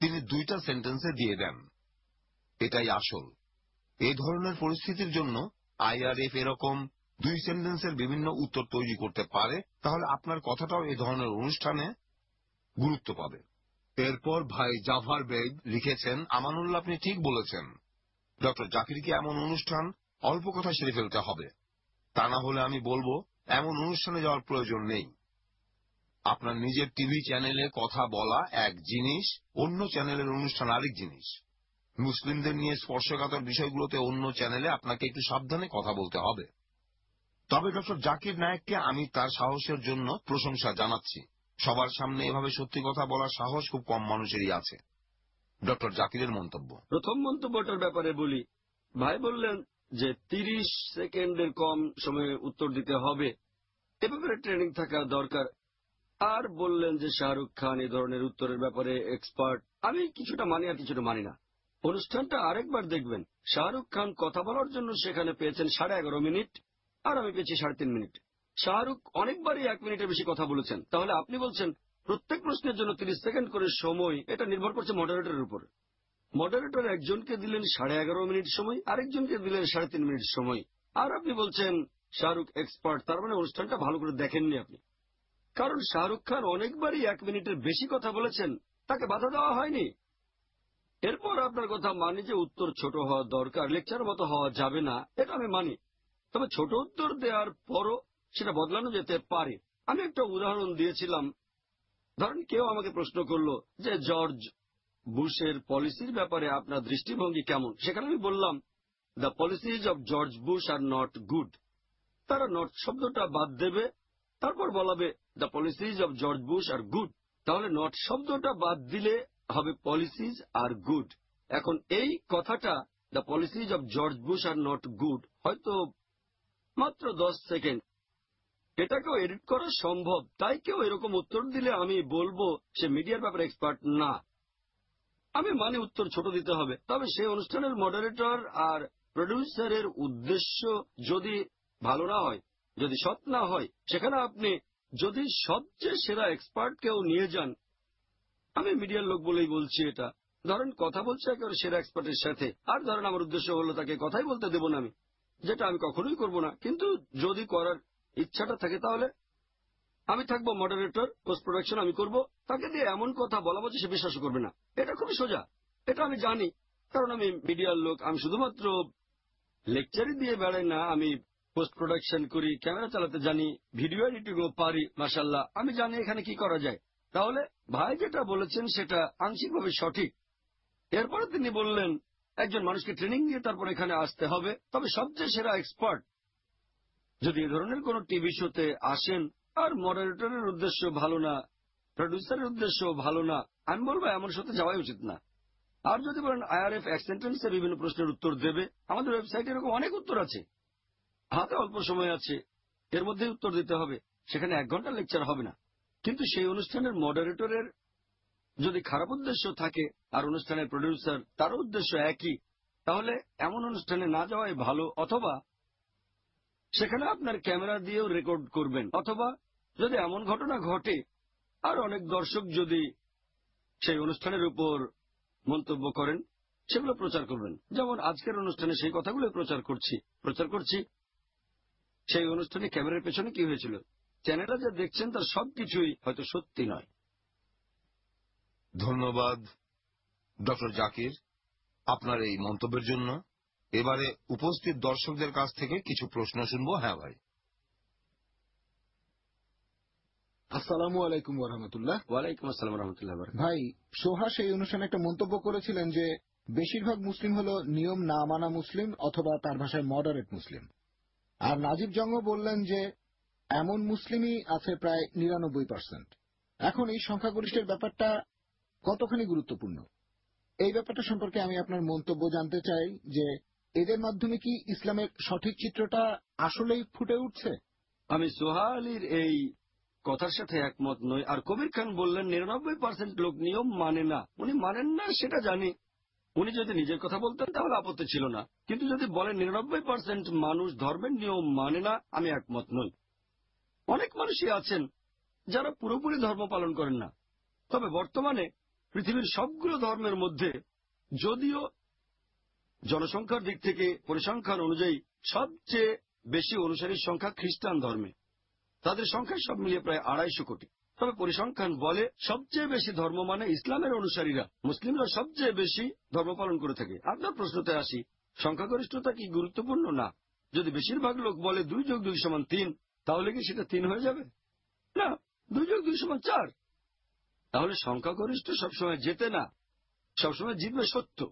তিনি দুইটা সেন্টেন্সে দিয়ে দেন। এটাই আসল। এই ধরনের পরিস্থিতির জন্য আইআরএফ এরকম দুই সেন্টেন্সের বিভিন্ন উত্তর তৈরি করতে পারে, তাহলে আপনার কথাটাও এই ধরনের অনুষ্ঠানে গুরুত্ব পাবে। এরপর ভাই জাফর বেগ লিখেছেন, আমানুল্লাহ, আপনি ঠিক বলেছেন। ডক্টর জাকিরকে এমন অনুষ্ঠান অল্প কথা সেরে ফেলতে হবে? তা না হলে আমি বলব, এমন অনুষ্ঠানে যাওয়ার প্রয়োজন নেই। আপনার নিজের টিভি চ্যানেলে কথা বলা এক জিনিস, অন্য চ্যানেলের অনুষ্ঠান আরেক জিনিস। মুসলিমদের নিয়ে স্পর্শকাতর বিষয়গুলোতে অন্য চ্যানেলে আপনাকে একটু সাবধানে কথা বলতে হবে। তবে ডক্টর জাকির নায়েককে আমি তার সাহসের জন্য প্রশংসা জানাচ্ছি। সবার সামনে এভাবে সত্যি কথা বলার সাহস খুব কম মানুষেরই আছে। ডক্টর জাকিরের মন্তব্য। প্রথম মন্তব্যটার ব্যাপারে বলি, ভাই বললেন যে তিরিশ সেকেন্ডের কম সময়ে উত্তর দিতে হবে। এ ব্যাপারে ট্রেনিং থাকা দরকার। আর বললেন যে শাহরুখ খান এই ধরনের উত্তরের ব্যাপারে এক্সপার্ট। আমি কিছুটা মানি আর কিছুটা মানি না। অনুষ্ঠানটা আরেকবার দেখবেন। শাহরুখ খান কথা বলার জন্য সেখানে পেয়েছেন সাড়ে এগারো মিনিট, আর আমি পেয়েছি সাড়ে তিন মিনিট। শাহরুখ অনেকবারই এক মিনিটের বেশি কথা বলেছেন। তাহলে আপনি বলছেন প্রত্যেক প্রশ্নের জন্য তিরিশ সেকেন্ড করে সময়, এটা নির্ভর করছে মডারেটরের উপর। মডারেটর একজনকে দিলেন সাড়ে এগারো মিনিট সময়, আরেকজনকে দিলেন সাড়ে তিন মিনিট সময়। আর আপনি বলছেন, শাহরুখ এক্সপার্ট তার মানে অনুষ্ঠানটা ভালো করে দেখেননি আপনি। কারণ শাহরুখ খান অনেকবারই এক মিনিটের বেশি কথা বলেছেন, তাকে বাধা দেওয়া হয়নি। এরপর আপনার কথা মানি যে উত্তর ছোট হওয়া দরকার লেকচার মতো হওয়া যাবে না, এটা আমি মানি। তবে ছোট উত্তর দেওয়ার পরও সেটা বদলানো যেতে পারে। আমি একটা উদাহরণ দিয়েছিলাম ধরেন কেউ আমাকে প্রশ্ন করল যে, জর্জ বুশের পলিসির ব্যাপারে আপনার দৃষ্টিভঙ্গি কেমন? সেখানে আমি বললাম the policies of George Bush are not good তারা নট শব্দটা বাদ দেবে, তারপর বলাবে the policies of George Bush are good তাহলে নট শব্দটা বাদ দিলে হবে পলিসিজ আর গুড এখন এই কথাটা the policies of George Bush are not good হয়তো মাত্র দশ সেকেন্ড এটাকেও এডিট করা সম্ভব। তাই কেউ এরকম উত্তর দিলে আমি বলব, সে মিডিয়ার ব্যাপারে এক্সপার্ট না। আমি মানে উত্তর ছোট দিতে হবে। তবে সেই অনুষ্ঠানের মডারেটর আর প্রডিউসারের উদ্দেশ্য যদি ভালো না হয়, যদি সৎ না হয়, সেখানে আপনি যদি সবচেয়ে সেরা এক্সপার্ট কেউ নিয়ে যান, আমি মিডিয়ার লোক বলেই বলছি এটা। ধরেন কথা বলছে একেবারে সেরা এক্সপার্টের সাথে। আর ধরেন আমার উদ্দেশ্য হলো তাকে কথাই বলতে দেব না আমি, যেটা আমি কখনোই করব না। কিন্তু যদি করার ইচ্ছাটা থাকে তাহলে আমি থাকব মডারেটর পোস্ট প্রোডাকশন আমি করব। তাকে দিয়ে এমন কথা বলাবো যে সে বিশ্বাস করবে না। এটা খুবই সোজা। এটা আমি জানি, কারণ আমি মিডিয়ার লোক। আমি শুধুমাত্র লেকচারই দিয়ে বেড়াই না, আমি পোস্ট প্রোডাকশন করি ক্যামেরা চালাতে জানি ভিডিও এডিটিংও পারি মাসাল্লাহ আমি জানি এখানে কি করা যায়। তাহলে ভাই যেটা বলেছেন, সেটা আংশিকভাবে সঠিক। এরপরে তিনি বললেন, একজন মানুষকে ট্রেনিং দিয়ে তারপর এখানে আসতে হবে। তবে সবচেয়ে সেরা এক্সপার্ট যদি এ ধরনের কোন টিভি শোতে আসেন, আর মডারেটরের উদ্দেশ্য ভালো না প্রডিউসারের উদ্দেশ্য ভালো না, আমি বলব এমন শোতে যাওয়াই উচিত না। আর যদি বলেন আইআরএফ এক সেন্টেন্সে বিভিন্ন প্রশ্নের উত্তর দেবে, আমাদের ওয়েবসাইটে এরকম অনেক উত্তর আছে। হাতে অল্প সময় আছে, এর মধ্যে উত্তর দিতে হবে, সেখানে এক ঘণ্টা লেকচার হবে না। কিন্তু সেই অনুষ্ঠানের মডারেটরের যদি খারাপ উদ্দেশ্য থাকে, আর অনুষ্ঠানের প্রডিউসার তার উদ্দেশ্য একই, তাহলে এমন অনুষ্ঠানে না যাওয়াই ভালো, অথবা সেখানে আপনার ক্যামেরা দিয়েও রেকর্ড করবেন। অথবা যদি এমন ঘটনা ঘটে, আর অনেক দর্শক যদি সেই অনুষ্ঠানের উপর মন্তব্য করেন, সেগুলো প্রচার করবেন। যেমন আজকের অনুষ্ঠানে সেই কথাগুলো প্রচার করছি। প্রচার করছি, সেই অনুষ্ঠানে ক্যামেরার পেছনে কি হয়েছিল? চ্যানেলরা যা দেখছেন তার সবকিছুই হয়তো সত্যি নয়। ধন্যবাদ, ডক্টর জাকির, আপনার এই মন্তব্যের জন্য। এবারে উপস্থিত দর্শকদের কাছ থেকে কিছু প্রশ্ন শুনব। হ্যাঁ ভাই। আসসালামু আলাইকুম ওরহামতুল্লাহ ওয়ালাইকুম আসসালাম রহমতুল্লাহ ভাই সোহাস এই অনুষ্ঠানে একটা মন্তব্য করেছিলেন যে বেশিরভাগ মুসলিম হলো নিয়ম না মানা মুসলিম অথবা তার ভাষায় মডারেট মুসলিম। আর নাজিব জঙ্গ বললেন যে এমন মুসলিমই আছে প্রায় নিরানব্বই পার্সেন্ট এখন এই সংখ্যাগরিষ্ঠের ব্যাপারটা কতখানি গুরুত্বপূর্ণ? এই ব্যাপারটা সম্পর্কে আমি আপনার মন্তব্য জানতে চাই যে এদের মাধ্যমে কি ইসলামের সঠিক চিত্রটা আসলেই ফুটে উঠছে? আমি সোহালির এই কথার সাথে একমত নই। আর কবির খান বললেন, নিরানব্বই পার্সেন্ট লোক নিয়ম মানে না। উনি মানেন না, সেটা জানি। উনি যদি নিজের কথা বলতেন, তাহলে আপত্তি ছিল না। কিন্তু যদি বলেন, নিরানব্বই পার্সেন্ট মানুষ ধর্মের নিয়ম মানে না, আমি একমত নই। অনেক মানুষই আছেন যারা পুরোপুরি ধর্ম পালন করেন না। তবে বর্তমানে পৃথিবীর সবগুলো ধর্মের মধ্যে যদিও জনসংখ্যার দিক থেকে পরিসংখ্যান অনুযায়ী সবচেয়ে বেশি অনুসারীর সংখ্যা খ্রিস্টান ধর্মে। তাদের সংখ্যা সব মিলিয়ে প্রায় আড়াইশো কোটি। তবে পরিসংখ্যান বলে সবচেয়ে বেশি ধর্ম মানে ইসলামের অনুসারীরা। মুসলিমরা সবচেয়ে বেশি ধর্ম পালন করে থাকে। আপনার প্রশ্নতে আসি, সংখ্যাগরিষ্ঠতা কি গুরুত্বপূর্ণ? না। যদি বেশিরভাগ লোক বলে দুই যোগ দুই সমান তিন, তাহলে কি সেটা তিন হয়ে যাবে? না, দুই যোগ দুই সমান চার। তাহলে সংখ্যাগরিষ্ঠ সবসময় জেতে না। সবসময় জিতবে সত্য।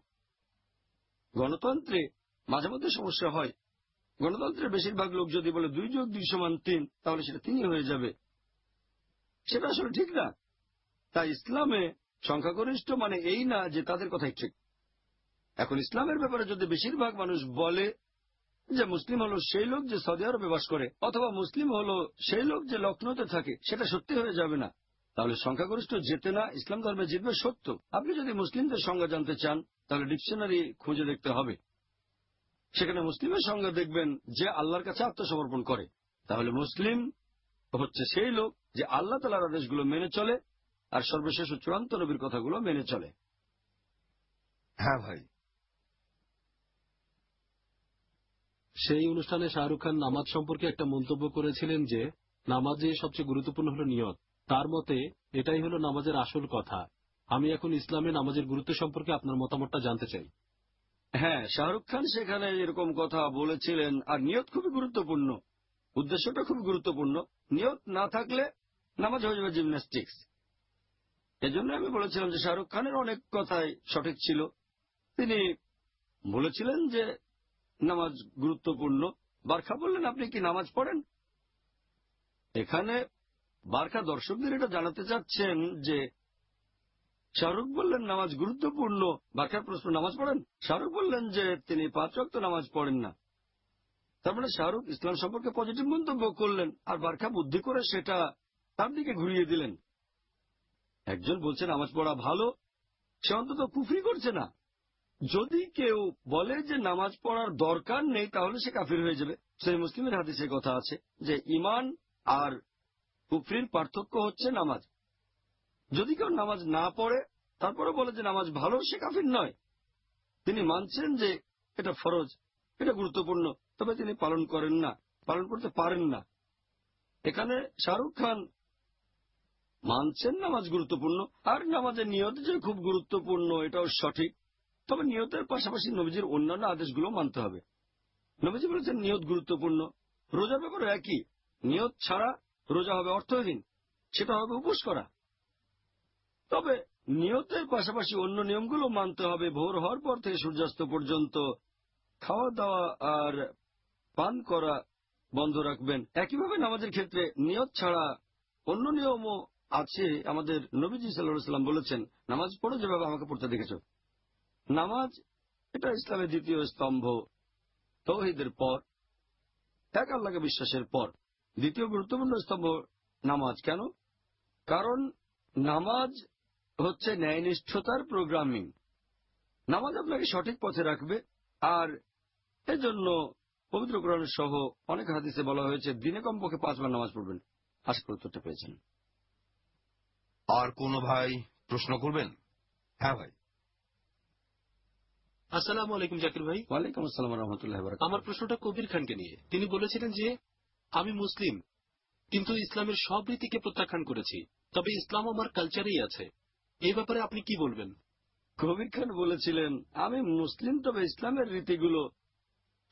গণতন্ত্রে মাঝে মধ্যে সমস্যা হয়। গণতন্ত্রের বেশিরভাগ লোক যদি বলে দুই যোগ দুই সমান তিন, তাহলে সেটা তিনই হয়ে যাবে। সেটা আসলে ঠিক না। তাই ইসলামে সংখ্যাগরিষ্ঠ মানে এই না যে তাদের কথাই ঠিক। এখন ইসলামের ব্যাপারে যদি বেশিরভাগ মানুষ বলে যে মুসলিম হলো সেই লোক যে সৌদি আরবে বাস করে, অথবা মুসলিম হলো সেই লোক যে লখনৌতে থাকে, সেটা সত্যি হয়ে যাবে না। তাহলে সংখ্যাগরিষ্ঠ যেতে না, ইসলাম ধর্মে জিতবে সত্য। আপনি যদি মুসলিমদের সংজ্ঞা জানতে চান তাহলে ডিকশনারি খুঁজে দেখতে হবে। সেখানে মুসলিমের সঙ্গে দেখবেন যে আল্লাহর কাছে আত্মসমর্পণ করে। তাহলে মুসলিম হচ্ছে সেই লোক যে আল্লাহ তালার আদেশগুলো মেনে চলে আর সর্বশেষ চূড়ান্ত নবীর কথাগুলো মেনে চলে। হ্যাঁ ভাই। সেই অনুষ্ঠানে শাহরুখ খান নামাজ সম্পর্কে একটা মন্তব্য করেছিলেন যে, নামাজে সবচেয়ে গুরুত্বপূর্ণ হলো নিয়ত। তার মতে, এটাই হলো নামাজের আসল কথা। আমি এখন ইসলামে নামাজের গুরুত্ব সম্পর্কে আপনার মতামতটা জানতে চাই। হ্যাঁ শাহরুখ খান সেখানে এরকম কথা বলেছিলেন, আর নিয়ত খুবই গুরুত্বপূর্ণ। উদ্দেশ্যটা খুব গুরুত্বপূর্ণ। নিয়ত না থাকলে নামাজ হয়ে যাবে জিমন্যাস্টিক্স। এজন্য আমি বলেছিলাম যে শাহরুখ খানের অনেক কথাই সঠিক ছিল। তিনি বলেছিলেন যে নামাজ গুরুত্বপূর্ণ। বার্খা বললেন, আপনি কি নামাজ পড়েন? এখানে বার্খা দর্শকদের এটা জানাতে চাচ্ছেন যে শাহরুখ বললেন, নামাজ গুরুত্বপূর্ণ বারখার প্রশ্ন, নামাজ পড়েন? শাহরুখ বললেন যে, তিনি পাঁচ রক্ত নামাজ পড়েন না। তার মানে শাহরুখ ইসলাম সম্পর্কে পজিটিভ মন্তব্য করলেন, আর বারখা বুদ্ধি করে সেটা তার দিকে ঘুরিয়ে দিলেন। একজন বলছেন নামাজ পড়া ভালো। সে অন্তত কুফরি করছে না। যদি কেউ বলে যে, নামাজ পড়ার দরকার নেই, তাহলে সে কাফির হয়ে যাবে। সেই মুসলিমের হাদিসে কথা আছে যে, ইমান আর কুফরির পার্থক্য হচ্ছে নামাজ। যদি কেউ নামাজ না পড়ে তারপরে বলে যে নামাজ ভালো, সে কাফির নয়। তিনি মানছেন যে এটা ফরজ, এটা গুরুত্বপূর্ণ, তবে তিনি পালন করেন না, পালন করতে পারেন না। এখানে শাহরুখ খান মানছেন নামাজ গুরুত্বপূর্ণ, আর নামাজের নিয়ত যে খুব গুরুত্বপূর্ণ, এটাও সঠিক। তবে নিয়তের পাশাপাশি নবীজির অন্যান্য আদেশগুলো মানতে হবে। নবীজি বলেছেন, নিয়ত গুরুত্বপূর্ণ, রোজার ব্যাপারে একই। নিয়ত ছাড়া রোজা হবে অর্থহীন, সেটা হবে উপোস করা। তবে নিয়তের পাশাপাশি অন্য নিয়মগুলো মানতে হবে। ভোর হওয়ার পর থেকে সূর্যাস্ত পর্যন্ত খাওয়া দাওয়া আর পান করা বন্ধ রাখবেন। একইভাবে নামাজের ক্ষেত্রে নিয়ত ছাড়া অন্য নিয়মও আছে। আমাদের নবীজি সাল্লাম বলেছেন, নামাজ পড়ো যেভাবে আমাকে পড়তে দেখেছ। নামাজ, এটা ইসলামের দ্বিতীয় স্তম্ভ। তৌহিদের পর, এক আল্লাহকে বিশ্বাসের পর। দ্বিতীয় গুরুত্বপূর্ণ স্তম্ভ নামাজ। কেন? কারণ নামাজ হচ্ছে ন্যায়নিষ্ঠতার প্রোগ্রামিং নামাজ আপনাকে সঠিক পথে রাখবে আর এজন্য পবিত্র কোরআন সহ অনেক হাদিসে বলা হয়েছে দিনে কমপক্ষে পাঁচবার নামাজ পড়বেন। আশা করি উত্তরটা পেয়েছেন। আর কোন ভাই প্রশ্ন করবেন? হ্যাঁ ভাই। আসসালামু আলাইকুম জাকির ভাই। ওয়ালাইকুম আসসালাম রহমতুল্লাহ আমার প্রশ্নটা কবির খানকে নিয়ে। তিনি বলেছিলেন যে আমি মুসলিম কিন্তু ইসলামের সব রীতিকে প্রত্যাখ্যান করেছি তবে ইসলাম আমার কালচারেই আছে। এই ব্যাপারে আপনি কি বলবেন? কবির খান বলেছিলেন, আমি মুসলিম, তবে ইসলামের রীতিগুলো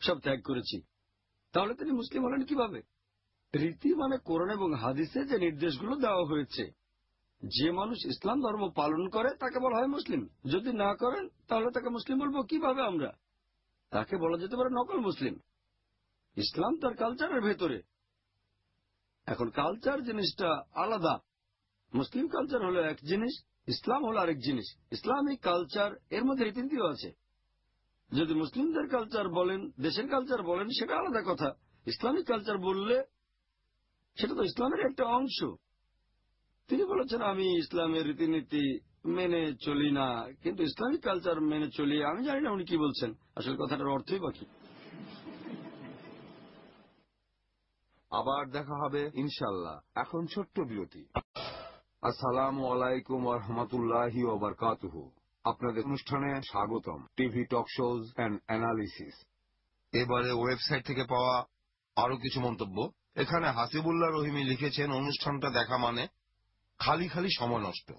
সব ত্যাগ করেছি। তাহলে তিনি মুসলিম হলেন কীভাবে? রীতি মানে কোরআন এবং হাদিসে যে নির্দেশগুলো দেওয়া হয়েছে, যে মানুষ ইসলাম ধর্ম পালন করে, তাকে বলা হয় মুসলিম। যদি না করেন, তাহলে তাকে মুসলিম বলব কীভাবে আমরা? তাকে বলা যেতে পারে নকল মুসলিম। ইসলাম তার কালচারের ভেতরে। এখন কালচার জিনিসটা আলাদা। মুসলিম কালচার হলো এক জিনিস ইসলাম হলো আরেক জিনিস। ইসলামিক কালচার এর মধ্যে রীতিনীতিও আছে। যদি মুসলিমদের কালচার বলেন, দেশের কালচার বলেন, সেটা আলাদা কথা। ইসলামিক কালচার বললে, সেটা তো ইসলামের একটা অংশ। তিনি বলেছেন, আমি ইসলামের রীতিনীতি মেনে চলি না। কিন্তু ইসলামিক কালচার মেনে চলি, আমি জানি না উনি কি বলছেন। আসলে কথাটার অর্থই বাকি আবার দেখা হবে ইনশাল্লাহ। এখন ছোট্ট বিরতি। আসসালামু আলাইকুম রহমতুল্লাহি ওবরকাতুহু আপনাদের অনুষ্ঠানে স্বাগতম। TV talk shows and analysis. এবারে ওয়েবসাইট থেকে পাওয়া আরও কিছু মন্তব্য। এখানে হাসিবুল্লাহ রহিমি লিখেছেন, অনুষ্ঠানটা দেখা মানে খালি খালি সময় নষ্ট।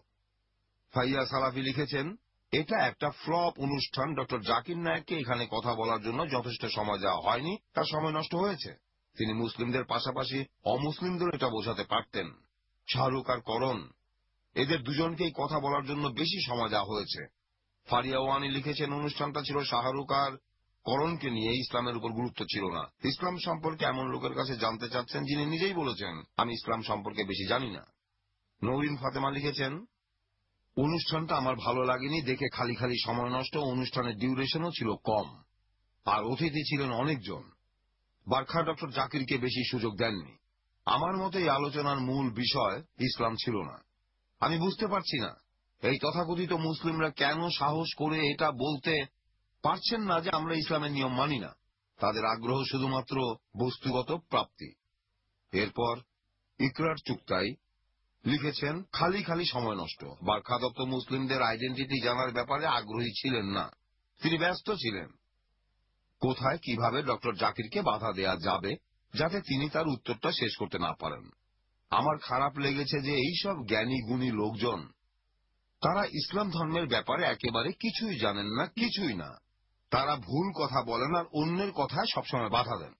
ফাইয়া সালাফি লিখেছেন, এটা একটা ফ্লপ অনুষ্ঠান। ডক্টর জাকির নায়ককে এখানে কথা বলার জন্য যথেষ্ট সময় দেওয়া হয়নি। তার সময় নষ্ট হয়েছে। তিনি মুসলিমদের পাশাপাশি অমুসলিমদের এটা বোঝাতে পারতেন। শাহরুখ আর করণ এদের দুজনকেই কথা বলার জন্য বেশি সময় দেওয়া হয়েছে। ফারিয়া ওয়ানি লিখেছেন, অনুষ্ঠানটা ছিল শাহরুখ আর করণকে নিয়ে, ইসলামের উপর গুরুত্ব ছিল না। ইসলাম সম্পর্কে এমন লোকের কাছে জানতে চাচ্ছেন যিনি নিজেই বলেছেন, আমি ইসলাম সম্পর্কে বেশি জানি না। নৌরিন ফাতেমা লিখেছেন, অনুষ্ঠানটা আমার ভালো লাগেনি, দেখে খালি খালি সময় নষ্ট, অনুষ্ঠানের ডিউরেশনও ছিল কম। আর অতিথি ছিলেন অনেকজন। বারখা ডক্টর জাকিরকে বেশি সুযোগ দেননি। আমার মতে এই আলোচনার মূল বিষয় ইসলাম ছিল না। আমি বুঝতে পারছি না। এই তথাকথিত মুসলিমরা কেন সাহস করে এটা বলতে পারছেন না যে আমরা ইসলামের নিয়ম মানি না? তাদের আগ্রহ শুধুমাত্র বস্তুগত প্রাপ্তি। এরপর ইকরার চুক্তাই লিখেছেন, খালি খালি সময় নষ্ট। বারখা দত্ত মুসলিমদের আইডেন্টিটি জানার ব্যাপারে আগ্রহী ছিলেন না। তিনি ব্যস্ত ছিলেন। কোথায়, কীভাবে ডক্টর জাকিরকে বাধা দেয়া যাবে, যাতে তিনি তার উত্তরটা শেষ করতে না পারেন? আমার খারাপ লেগেছে যে এইসব জ্ঞানী গুণী লোকজন তারা ইসলাম ধর্মের ব্যাপারে একেবারে কিছুই জানেন না কিছুই না। তারা ভুল কথা বলেন আর অন্যের কথায় সবসময় বাধা দেন।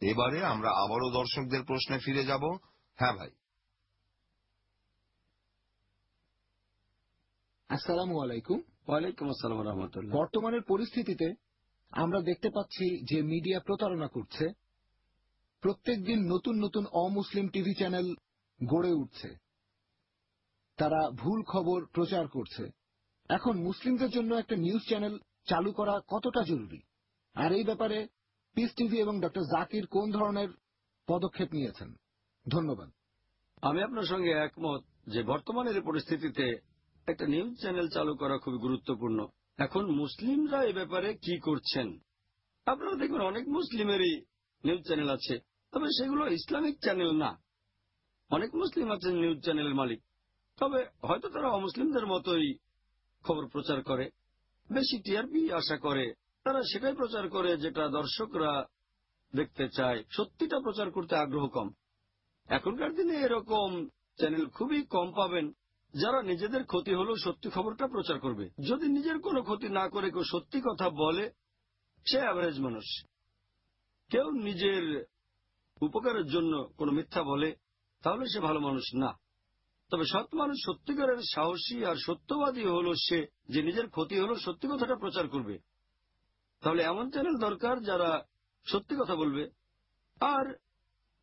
এবারে আমরা আবারও দর্শকদের প্রশ্নে ফিরে যাব। হ্যাঁ ভাই। আসসালামু আলাইকুম। ওয়ালাইকুম আসসালাম রহমতুল্লাহ। বর্তমানের পরিস্থিতিতে আমরা দেখতে পাচ্ছি যে মিডিয়া প্রতারণা করছে। প্রত্যেকদিন নতুন নতুন অমুসলিম টিভি চ্যানেল গড়ে উঠছে। তারা ভুল খবর প্রচার করছে। এখন মুসলিমদের জন্য একটা নিউজ চ্যানেল চালু করা কতটা জরুরি? আর এই ব্যাপারে পিস টিভি এবং ডক্টর জাকির কোন ধরনের পদক্ষেপ নিয়েছেন? ধন্যবাদ। আমি আপনার সঙ্গে একমত যে বর্তমানের পরিস্থিতিতে একটা নিউজ চ্যানেল চালু করা খুবই গুরুত্বপূর্ণ। এখন মুসলিমরা এ ব্যাপারে কি করছেন? আপনারা দেখবেন অনেক মুসলিমেরই নিউজ চ্যানেল আছে। তবে সেগুলো ইসলামিক চ্যানেল না। অনেক মুসলিম আছেন নিউজ চ্যানেলের মালিক। তবে হয়তো তারা অমুসলিমদের মতোই খবর প্রচার করে। বেশি টিআরপি আশা করে। তারা সেটাই প্রচার করে যেটা দর্শকরা দেখতে চায়। সত্যিটা প্রচার করতে আগ্রহ কম। এখনকার দিনে এরকম চ্যানেল খুবই কম পাবেন। যারা নিজেদের ক্ষতি হলেও সত্যি খবরটা প্রচার করবে। যদি নিজের কোনো ক্ষতি না করে কেউ সত্যি কথা বলে, সে অ্যাভারেজ মানুষ। কেউ নিজের উপকারের জন্য কোনো মিথ্যা বলে, তাহলে সে ভালো মানুষ না। তবে সৎ মানুষ সত্যিকারের সাহসী আর সত্যবাদী হলো সে, যে নিজের ক্ষতি হলো সত্যি কথাটা প্রচার করবে। তাহলে এমন চ্যানেল দরকার যারা সত্যি কথা বলবে, আর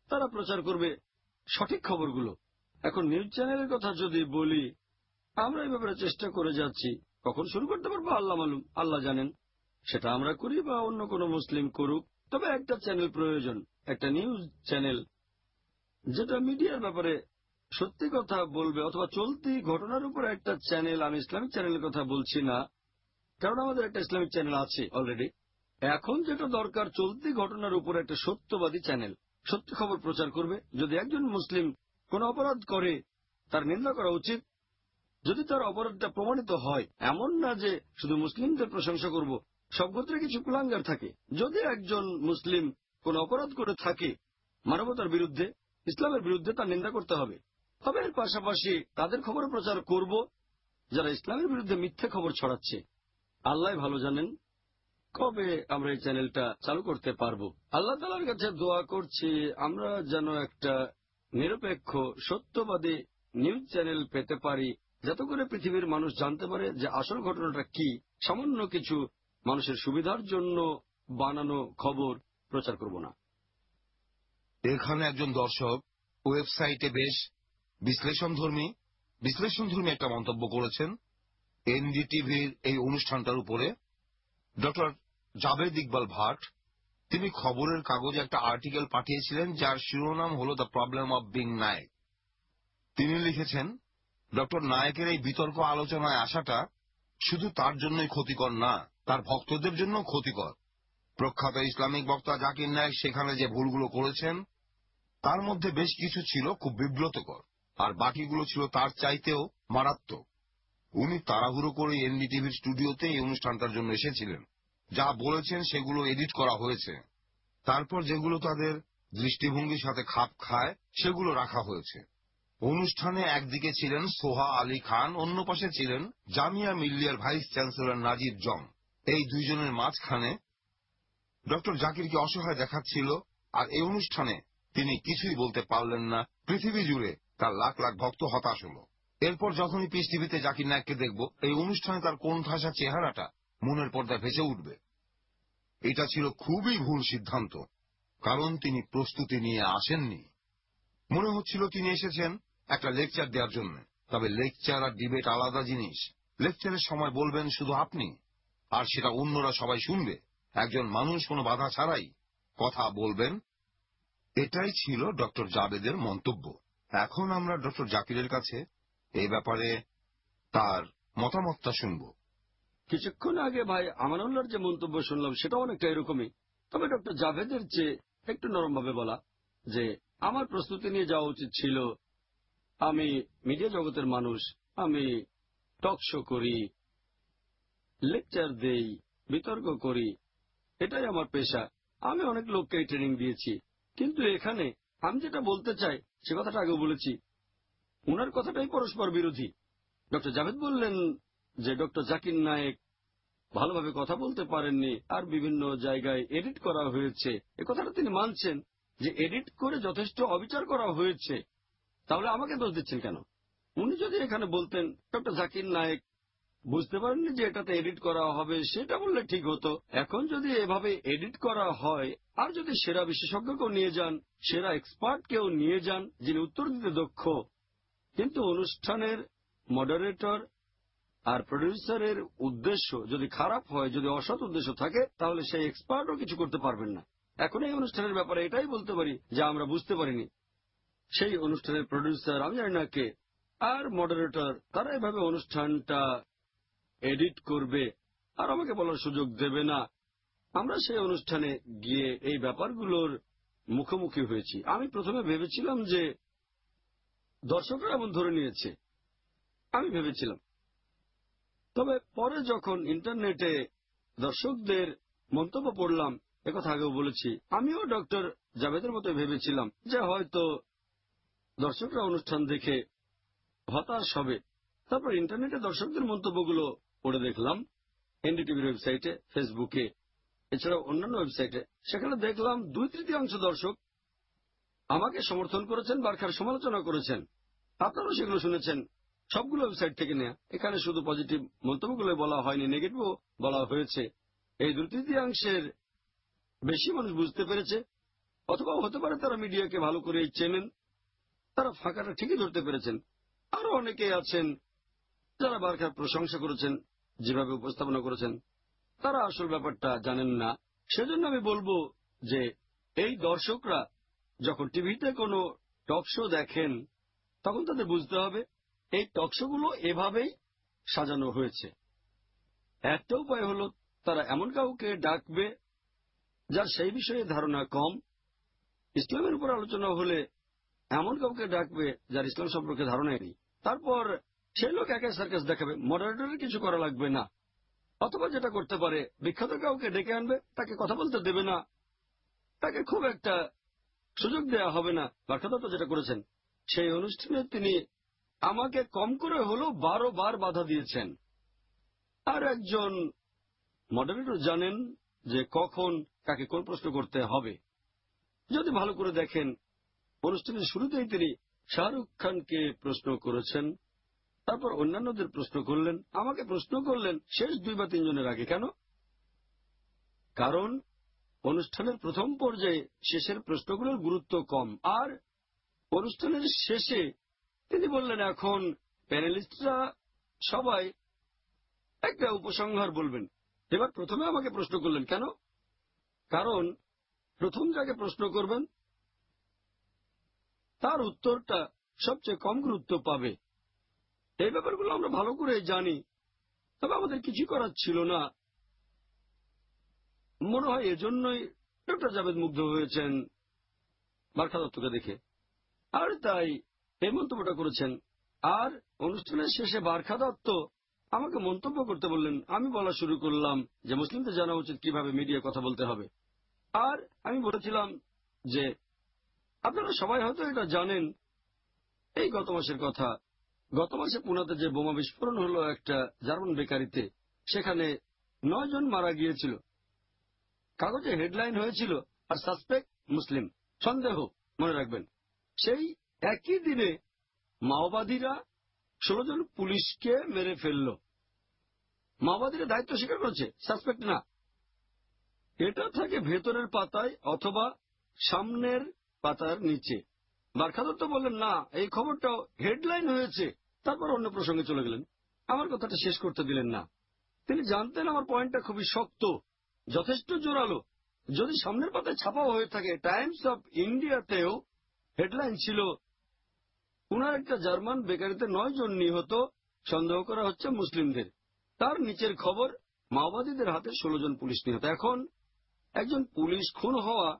তারা প্রচার করবে সঠিক খবরগুলো। এখন নিউজ চ্যানেলের কথা যদি বলি, আমরা এই ব্যাপারে চেষ্টা করে যাচ্ছি। কখন শুরু করতে পারব আল্লাহ মালুম, আল্লাহ জানেন। সেটা আমরা করি বা অন্য কোনো মুসলিম করুক। তবে একটা চ্যানেল প্রয়োজন, একটা নিউজ চ্যানেল যেটা মিডিয়ার ব্যাপারে সত্যি কথা বলবে অথবা চলতি ঘটনার উপর একটা চ্যানেল আমি ইসলামিক চ্যানেলের কথা বলছি না, কারণ আমাদের একটা ইসলামিক চ্যানেল আছে অলরেডি এখন যেটা দরকার, চলতি ঘটনার উপর একটা সত্যবাদী চ্যানেল সত্যি খবর প্রচার করবে। যদি একজন মুসলিম কোন অপরাধ করে, তার নিন্দা করা উচিত। যদি তার অপরাধটা প্রমাণিত হয়, এমন না যে শুধু মুসলিমদের প্রশংসা করব সব গোত্রে কিছু কুলাঙ্গার থাকে। যদি একজন মুসলিম কোন অপরাধ করে থাকে, মানবতার বিরুদ্ধে, ইসলামের বিরুদ্ধে তার নিন্দা করতে হবে। তবে এর পাশাপাশি তাদের খবর প্রচার করব, যারা ইসলামের বিরুদ্ধে মিথ্যে খবর ছড়াচ্ছে। আল্লাহ ভালো জানেন কবে আমরা এই চ্যানেলটা চালু করতে পারব। আল্লাহ তালার কাছে দোয়া করছি, আমরা যেন একটা নিরপেক্ষ, সত্যবাদী নিউজ চ্যানেল পেতে পারি, যাতে করে পৃথিবীর মানুষ জানতে পারে যে আসল ঘটনাটা কি। সামান্য কিছু মানুষের সুবিধার জন্য বানানো খবর প্রচার করব না। এখানে একজন দর্শক ওয়েবসাইটে বেশ বিশ্লেষণধর্মী বিশ্লেষণধর্মী একটা মন্তব্য করেছেন এনডিটিভির এই অনুষ্ঠানটার উপরে। ডক্টর জাভেদ ইকবাল ভাট, তিনি খবরের কাগজে একটা আর্টিকেল পাঠিয়েছিলেন যার শিরোনাম হল the problem of being Naik তিনি লিখেছেন, ডক্টর নায়কের এই বিতর্ক আলোচনায় আসাটা শুধু তার জন্যই ক্ষতিকর না তার ভক্তদের জন্য ক্ষতিকর। প্রখ্যাত ইসলামিক বক্তা জাকির নায়ক সেখানে যে ভুলগুলো করেছেন, তার মধ্যে বেশ কিছু ছিল খুব বিব্রতকর, আর বাকিগুলো ছিল তার চাইতেও মারাত্মক। উনি তাড়াহুড়ো করে এনডিটিভির স্টুডিওতে এই অনুষ্ঠানটার জন্য এসেছিলেন। যা বলেছেন সেগুলো এডিট করা হয়েছে। তারপর যেগুলো তাদের দৃষ্টিভঙ্গির সাথে খাপ খায়, সেগুলো রাখা হয়েছে। অনুষ্ঠানে একদিকে ছিলেন সোহা আলী খান, অন্য পাশে ছিলেন জামিয়া মিল্লিয়ার ভাইস চ্যান্সেলর নাজিব জং এই দুইজনের মাঝখানে ডক্টর জাকিরকে অসহায় দেখাচ্ছিল আর এই অনুষ্ঠানে তিনি কিছুই বলতে পারলেন না। পৃথিবী জুড়ে তার লাখ লাখ ভক্ত হতাশ হল। এরপর যখনই পিস টিভিতে জাকির নায়ককে দেখব, এই অনুষ্ঠানে তার কোন ঠাসা চেহারাটা মনের পর্দায় ভেসে উঠবে? এটা ছিল খুবই ভুল সিদ্ধান্ত, কারণ তিনি প্রস্তুতি নিয়ে আসেননি। মনে হচ্ছিল তিনি এসেছেন একটা লেকচার দেওয়ার জন্য। তবে লেকচার আর ডিবেট আলাদা জিনিস। লেকচারের সময় বলবেন শুধু আপনি। আর সেটা অন্যরা সবাই শুনবে। একজন মানুষ কোনো বাধা ছাড়াই কথা বলবেন। এটাই ছিল ডক্টর জাবেদের মন্তব্য। এখন আমরা ডক্টর জাকিরের কাছে এই ব্যাপারে তার মতামতটা শুনব। কিছুক্ষণ আগে ভাই আমানুল্লাহর যে মন্তব্য শুনলাম সেটা অনেকটা এরকমই। তবে ডক্টর জাভেদের চেয়ে একটু নরমভাবে বলা যে, আমার প্রস্তুতি নিয়ে যাওয়া উচিত ছিল, আমি মিডিয়া জগতের মানুষ, আমি টক শো করি লেকচার দেই, বিতর্ক করি, এটাই আমার পেশা। আমি অনেক লোককে ট্রেনিং দিয়েছি, কিন্তু এখানে আমি যেটা বলতে চাই, সে কথাটা আগে বলেছি। উনার কথাটাই পরস্পর বিরোধী। ডক্টর জাভেদ বললেন যে, ডক্টর জাকির নায়েক ভালোভাবে কথা বলতে পারেননি আর বিভিন্ন জায়গায় এডিট করা হয়েছে। এ কথাটা তিনি মানছেন যে এডিট করে যথেষ্ট অবিচার করা হয়েছে, তাহলে আমাকে দোষ দিচ্ছেন কেন? উনি যদি এখানে বলতেন, ডক্টর জাকির নায়েক বুঝতে পারেননি যে এটাতে এডিট করা হবে, সেটা বললে ঠিক হতো। এখন যদি এভাবে এডিট করা হয়, আর যদি সেরা বিশেষজ্ঞকেও নিয়ে যান, সেরা এক্সপার্ট কেউ নিয়ে যান, যিনি উত্তর দিতে দক্ষ, কিন্তু অনুষ্ঠানের মডারেটর আর প্রডিউসারের উদ্দেশ্য যদি খারাপ হয়, যদি অসৎ উদ্দেশ্য থাকে, তাহলে সেই এক্সপার্টও কিছু করতে পারবেন না। এখন এই অনুষ্ঠানের ব্যাপারে এটাই বলতে পারি যা আমরা বুঝতে পারিনি। সেই অনুষ্ঠানের প্রডিউসার আমি জানি না কে, আর মডারেটর তারা এভাবে অনুষ্ঠানটা এডিট করবে, আর আমাকে বলার সুযোগ দেবে না। আমরা সেই অনুষ্ঠানে গিয়ে এই ব্যাপারগুলোর মুখোমুখি হয়েছি। আমি প্রথমে ভেবেছিলাম যে দর্শকরা এমন ধরে নিয়েছে। আমি ভেবেছিলাম। তবে পরে যখন ইন্টারনেটে দর্শকদের মন্তব্য পড়লাম একথা আগেও বলেছি, আমিও ডক্টর জাভেদের মতো ভেবেছিলাম যে হয়তো দর্শকরা অনুষ্ঠান দেখে হতাশ হবে। তারপর ইন্টারনেটে দর্শকদের মন্তব্যগুলো পড়ে দেখলাম। এনডিটিভির ওয়েবসাইটে, ফেসবুকে। এছাড়াও অন্যান্য ওয়েবসাইটে। সেখানে দেখলাম দুই তৃতীয়াংশ দর্শক আমাকে সমর্থন করেছেন বার্খার সমালোচনা করেছেন। আপনারাও সেগুলো শুনেছেন। সবগুলো ওয়েবসাইট থেকে নেয়া। এখানে শুধু পজিটিভ মন্তব্যগুলো বলা হয়নি, নেগেটিভও বলা হয়েছে। এই দুই তৃতীয়াংশের বেশি মানুষ বুঝতে পেরেছে, অথবা হতে পারে তারা মিডিয়াকে ভালো করে চেনেন। তারা ফাঁকাটা ঠিকই ধরতে পেরেছেন। আরও অনেকে আছেন যারা বারখার প্রশংসা করেছেন। যেভাবে উপস্থাপনা করেছেন, তারা আসল ব্যাপারটা জানেন না। সেজন্য আমি বলব যে, এই দর্শকরা যখন টিভিতে কোনো টক শো দেখেন, তখন তাদের বুঝতে হবে, এই টক শোগুলো এভাবেই সাজানো হয়েছে। একটা উপায় হল, তারা এমন কাউকে ডাকবে যার সেই বিষয়ে ধারণা কম। ইসলামের উপর আলোচনা হলে এমন কাউকে ডাকবে যার ইসলাম সম্পর্কে ধারণাই নেই। তারপর সেই লোক একে সার্কাস দেখাবে। মডারেটরের কিছু করা লাগবে না। অথবা যেটা করতে পারে, বিখ্যাত কাউকে ডেকে আনবে, তাকে কথা বলতে দেবে না। তাকে খুব একটা সুযোগ দেয়া হবে না। বার্খাদত্ত যেটা করেছেন, সেই অনুষ্ঠানে তিনি আমাকে কম করে হলেও বারো বার বাধা দিয়েছেন। আর একজন মডারেটর জানেন যে কখন কাকে কোন প্রশ্ন করতে হবে। যদি ভালো করে দেখেন, অনুষ্ঠানের শুরুতেই তিনি শাহরুখ খানকে প্রশ্ন করেছেন তারপর অন্যান্যদের প্রশ্ন করলেন, আমাকে প্রশ্ন করলেন, শেষ দুই বা তিনজনের আগে কেন? কারণ অনুষ্ঠানের প্রথম পর্যায়ে শেষের প্রশ্নগুলোর গুরুত্ব কম, আর অনুষ্ঠানের শেষে তিনি বললেন, এখন প্যানেলিস্টরা সবাই একটা উপসংহার বলবেন। এবার প্রথমে আমাকে প্রশ্ন করলেন, কেন? কারণ প্রথম যাকে প্রশ্ন করবেন, তার উত্তরটা সবচেয়ে কম গুরুত্ব পাবে। এই ব্যাপারগুলো আমরা ভালো করে জানি। তবে আমাদের কিছু করার ছিল না। মনে হয় এজন্যই ডক্টর জাভেদ মুগ্ধ হয়েছেন বার্খা দত্তকে দেখে। আর তাই এই মন্তব্যটা করেছেন। আর অনুষ্ঠানের শেষে বার্খা দত্ত আমাকে মন্তব্য করতে বললেন, আমি বলা শুরু করলাম যে মুসলিমদের জানা উচিত কীভাবে মিডিয়া কথা বলতে হবে। আর আমি বলেছিলাম যে, আপনারা সবাই হয়তো এটা জানেন, এই গত মাসের কথা গত মাসে পুনাতে যে বোমা বিস্ফোরণ হলো একটা জার্মান বেকারিতে, সেখানে নয় জন মারা গিয়েছিল। কাগজে হেডলাইন হয়েছিল আর সাসপেক্ট মুসলিম। সন্দেহ, মনে রাখবেন। সেই একই দিনে মাওবাদীরা ষোলো জন পুলিশকে মেরে ফেলল। মাওবাদীরা দায়িত্ব স্বীকার করেছে, সাসপেক্ট না। এটা থাকে ভেতরের পাতায় অথবা সামনের পাতার নিচে। বারখাদত্ত বললেন, না, এই খবরটাও হেডলাইন হয়েছে। তারপর অন্য প্রসঙ্গে চলে গেলেন। আমার কথাটা শেষ করতে দিলেন না। তিনি জানতেন আমার পয়েন্টটা খুবই শক্ত, যথেষ্ট জোরালো। যদি সামনের পাতায় ছাপাও হয়ে থাকে, টাইমস অব ইন্ডিয়াতেও হেডলাইন ছিল। উনার একটা জার্মান বেকারিতে নয় জন নিহত, সন্দেহ করা হচ্ছে মুসলিমদের। তার নিচের খবর, মাওবাদীদের হাতে ষোলো জন পুলিশ নিহত। এখন একজন পুলিশ খুন হওয়া,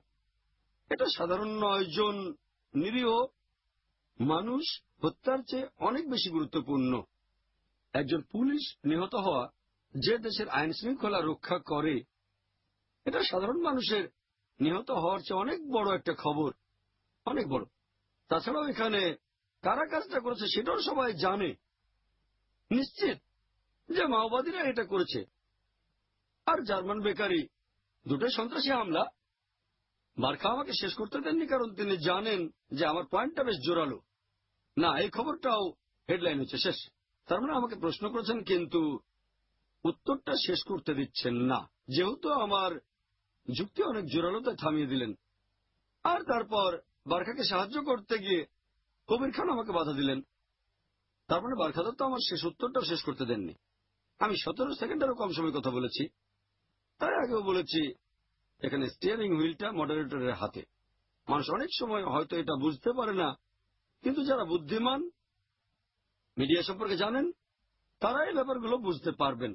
এটা সাধারণ নয় জন নিরীহ মানুষ হত্যার চেয়ে অনেক বেশি গুরুত্বপূর্ণ। একজন পুলিশ নিহত হওয়া যে দেশের আইন শৃঙ্খলা রক্ষা করে, এটা সাধারণ মানুষের নিহত হওয়ার চেয়ে অনেক বড় একটা খবর, অনেক বড়। তাছাড়াও এখানে কারা কাজটা করেছে সেটাও সবাই জানে। নিশ্চিত যে মাওবাদীরা এটা করেছে। আর জার্মান বেকারি দুটোই সন্ত্রাসী হামলা বারখা আমাকে শেষ করতে দেননি কারণ তিনি জানেন যে আমার পয়েন্টটা বেশ জোরালো। না, এই খবরটাও হেডলাইন হচ্ছে, শেষ। তার মানে আমাকে প্রশ্ন করেছেন, কিন্তু উত্তরটা শেষ করতে দিচ্ছেন না। যেহেতু আমার যুক্তি অনেক জোরালোতে থামিয়ে দিলেন। আর তারপর বারখাকে সাহায্য করতে গিয়ে কবির খান আমাকে বাধা দিলেন। তার মানে বারখা দত্ত আমার শেষ উত্তরটাও শেষ করতে দেননি। আমি সতেরো সেকেন্ডেরও কম সময় কথা বলেছি। তার আগেও বলেছি এখানে স্টিয়ারিং হুইলটা মডারেটরের হাতে। মানুষ অনেক সময় হয়তো এটা বুঝতে পারে না, কিন্তু যারা বুদ্ধিমান মিডিয়া সম্পর্কে জানেন, তারা এই ব্যাপারগুলো বুঝতে পারবেন।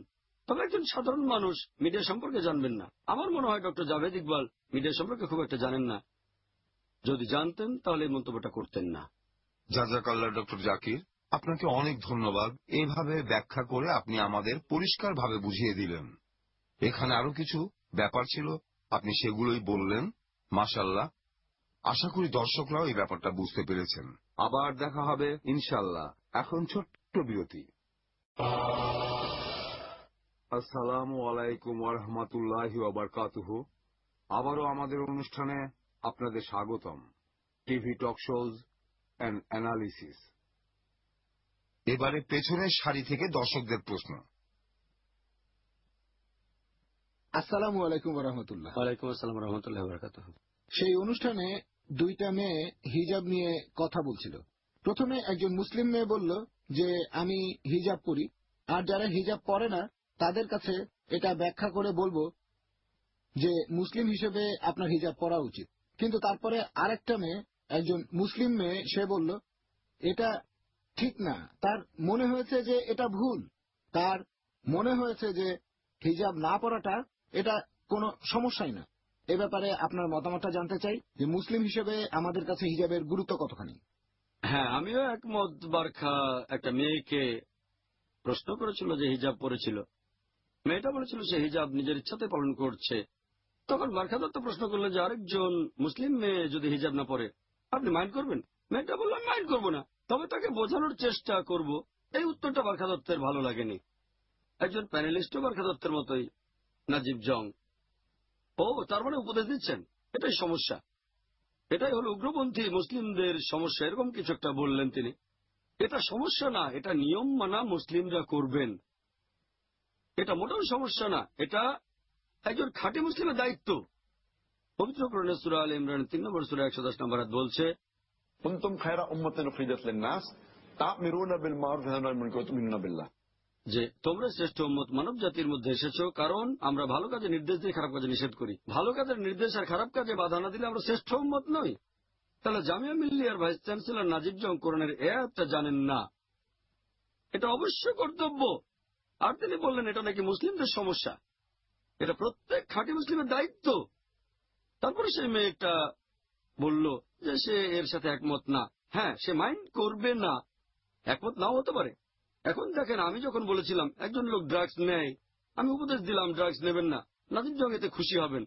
তবে একজন সাধারণ মানুষ মিডিয়া সম্পর্কে জানবেন না। আমার মনে হয় ডক্টর জাভেদ ইকবাল মিডিয়া সম্পর্কে খুব একটা জানেন না। যদি জানতেন, তাহলে এই মন্তব্যটা করতেন না। জাজাকাল্লাহ ডক্টর জাকির, আপনাকে অনেক ধন্যবাদ। এভাবে ব্যাখ্যা করে আপনি আমাদের পরিষ্কারভাবে বুঝিয়ে দিলেন। এখানে আরও কিছু ব্যাপার ছিল আপনি সেগুলোই বললেন মাশাল্লাহ আশা করি দর্শকরাও এই ব্যাপারটা বুঝতে পেরেছেন। আবার দেখা হবে ইনশাল্লাহ এখন ছোট্ট বিরতি। আসসালামু আলাইকুম ওরহমতুল্লাহি ওবরকাতুহ আবারও আমাদের অনুষ্ঠানে আপনাদের স্বাগতম। TV talk shows and analysis. এবারে পেছনের সারি থেকে দর্শকদের প্রশ্ন। আসসালামু আলাইকুম রহমতুল্লাহ ওয়ালাইকুম আসসালাম রহমতুল্লাহ বরকাত সেই অনুষ্ঠানে দুইটা মেয়ে হিজাব নিয়ে কথা বলছিল। প্রথমে একজন মুসলিম মেয়ে বলল যে আমি হিজাব পরি আর যারা হিজাব পরে না তাদের কাছে এটা ব্যাখ্যা করে বলব যে মুসলিম হিসেবে আপনার হিজাব পরা উচিত। কিন্তু তারপরে আরেকটা মেয়ে একজন মুসলিম মেয়ে সে বলল এটা ঠিক না। তার মনে হয়েছে যে এটা ভুল। তার মনে হয়েছে যে হিজাব না পরাটা এটা কোনো সমস্যাই না। এ ব্যাপারে আপনার মতামতটা জানতে চাই যে মুসলিম হিসেবে আমাদের কাছে হিজাবের গুরুত্ব কতখানি? হ্যাঁ আমিও একমত, বারখা একটা মেয়েকে প্রশ্ন করেছিল যে হিজাব পরেছিল। মেয়েটা বলেছিল সে হিজাব নিজের ইচ্ছাতে পালন করছে। তখন বারখা দত্ত প্রশ্ন করল যে আরেকজন মুসলিম মেয়ে যদি হিজাব না পরে, আপনি মাইন্ড করবেন? মেয়েটা বলল মাইন্ড করব না। তবে তাকে বোঝানোর চেষ্টা করব। এই উত্তরটা বারখা দত্তের ভালো লাগেনি। একজন প্যানেলিস্টও বারখা দত্তের মতোই। নাজিব জং। ও, তার মানে উপদেশ দিচ্ছেন। এটাই সমস্যা। এটাই হলো উগ্রপন্থী মুসলিমদের সমস্যা। এরকম কিছু একটা বললেন তিনি। এটা সমস্যা না, এটা নিয়ম মানা মুসলিমরা করবেন। এটা মোটেও সমস্যা না, এটা একজন খাঁটি মুসলিমের দায়িত্ব। পবিত্র সুরা আল ইমরান তিন নম্বর সুরা একশো দশ নম্বর বলছে, কুনতুম খায়রা উম্মাতিন উখরিজাত লিন-নাস, তা'মিরুনা বিল মারুফ বিল্লাহ। যে তোমরা শ্রেষ্ঠ উম্মত মানব জাতির মধ্যে এসেছ কারণ আমরা ভালো কাজে নির্দেশ দিয়ে খারাপ কাজে নিষেধ করি। ভালো কাজের নির্দেশ আর খারাপ কাজে বাধা না দিলে আমরা শ্রেষ্ঠ উম্মত নই। তাহলে জামিয়া মিল্লিয়ার ভাইস চ্যান্সেলর নাজিব জং কোরআনের এ আয়াতটা জানেন না। এটা অবশ্য কর্তব্য। আর তিনি বললেন, এটা নাকি মুসলিমদের সমস্যা। এটা প্রত্যেক খাঁটি মুসলিমের দায়িত্ব। তারপরে সেই মেয়েটা বলল যে সে এর সাথে একমত না। হ্যাঁ সে মাইন্ড করবে না। একমত নাও হতে পারে। এখন দেখেন, আমি যখন বলেছিলাম, একজন লোক ড্রাগস নেয়, আমি উপদেশ দিলাম ড্রাগস নেবেন না। নাজিব জং এতে খুশি হবেন।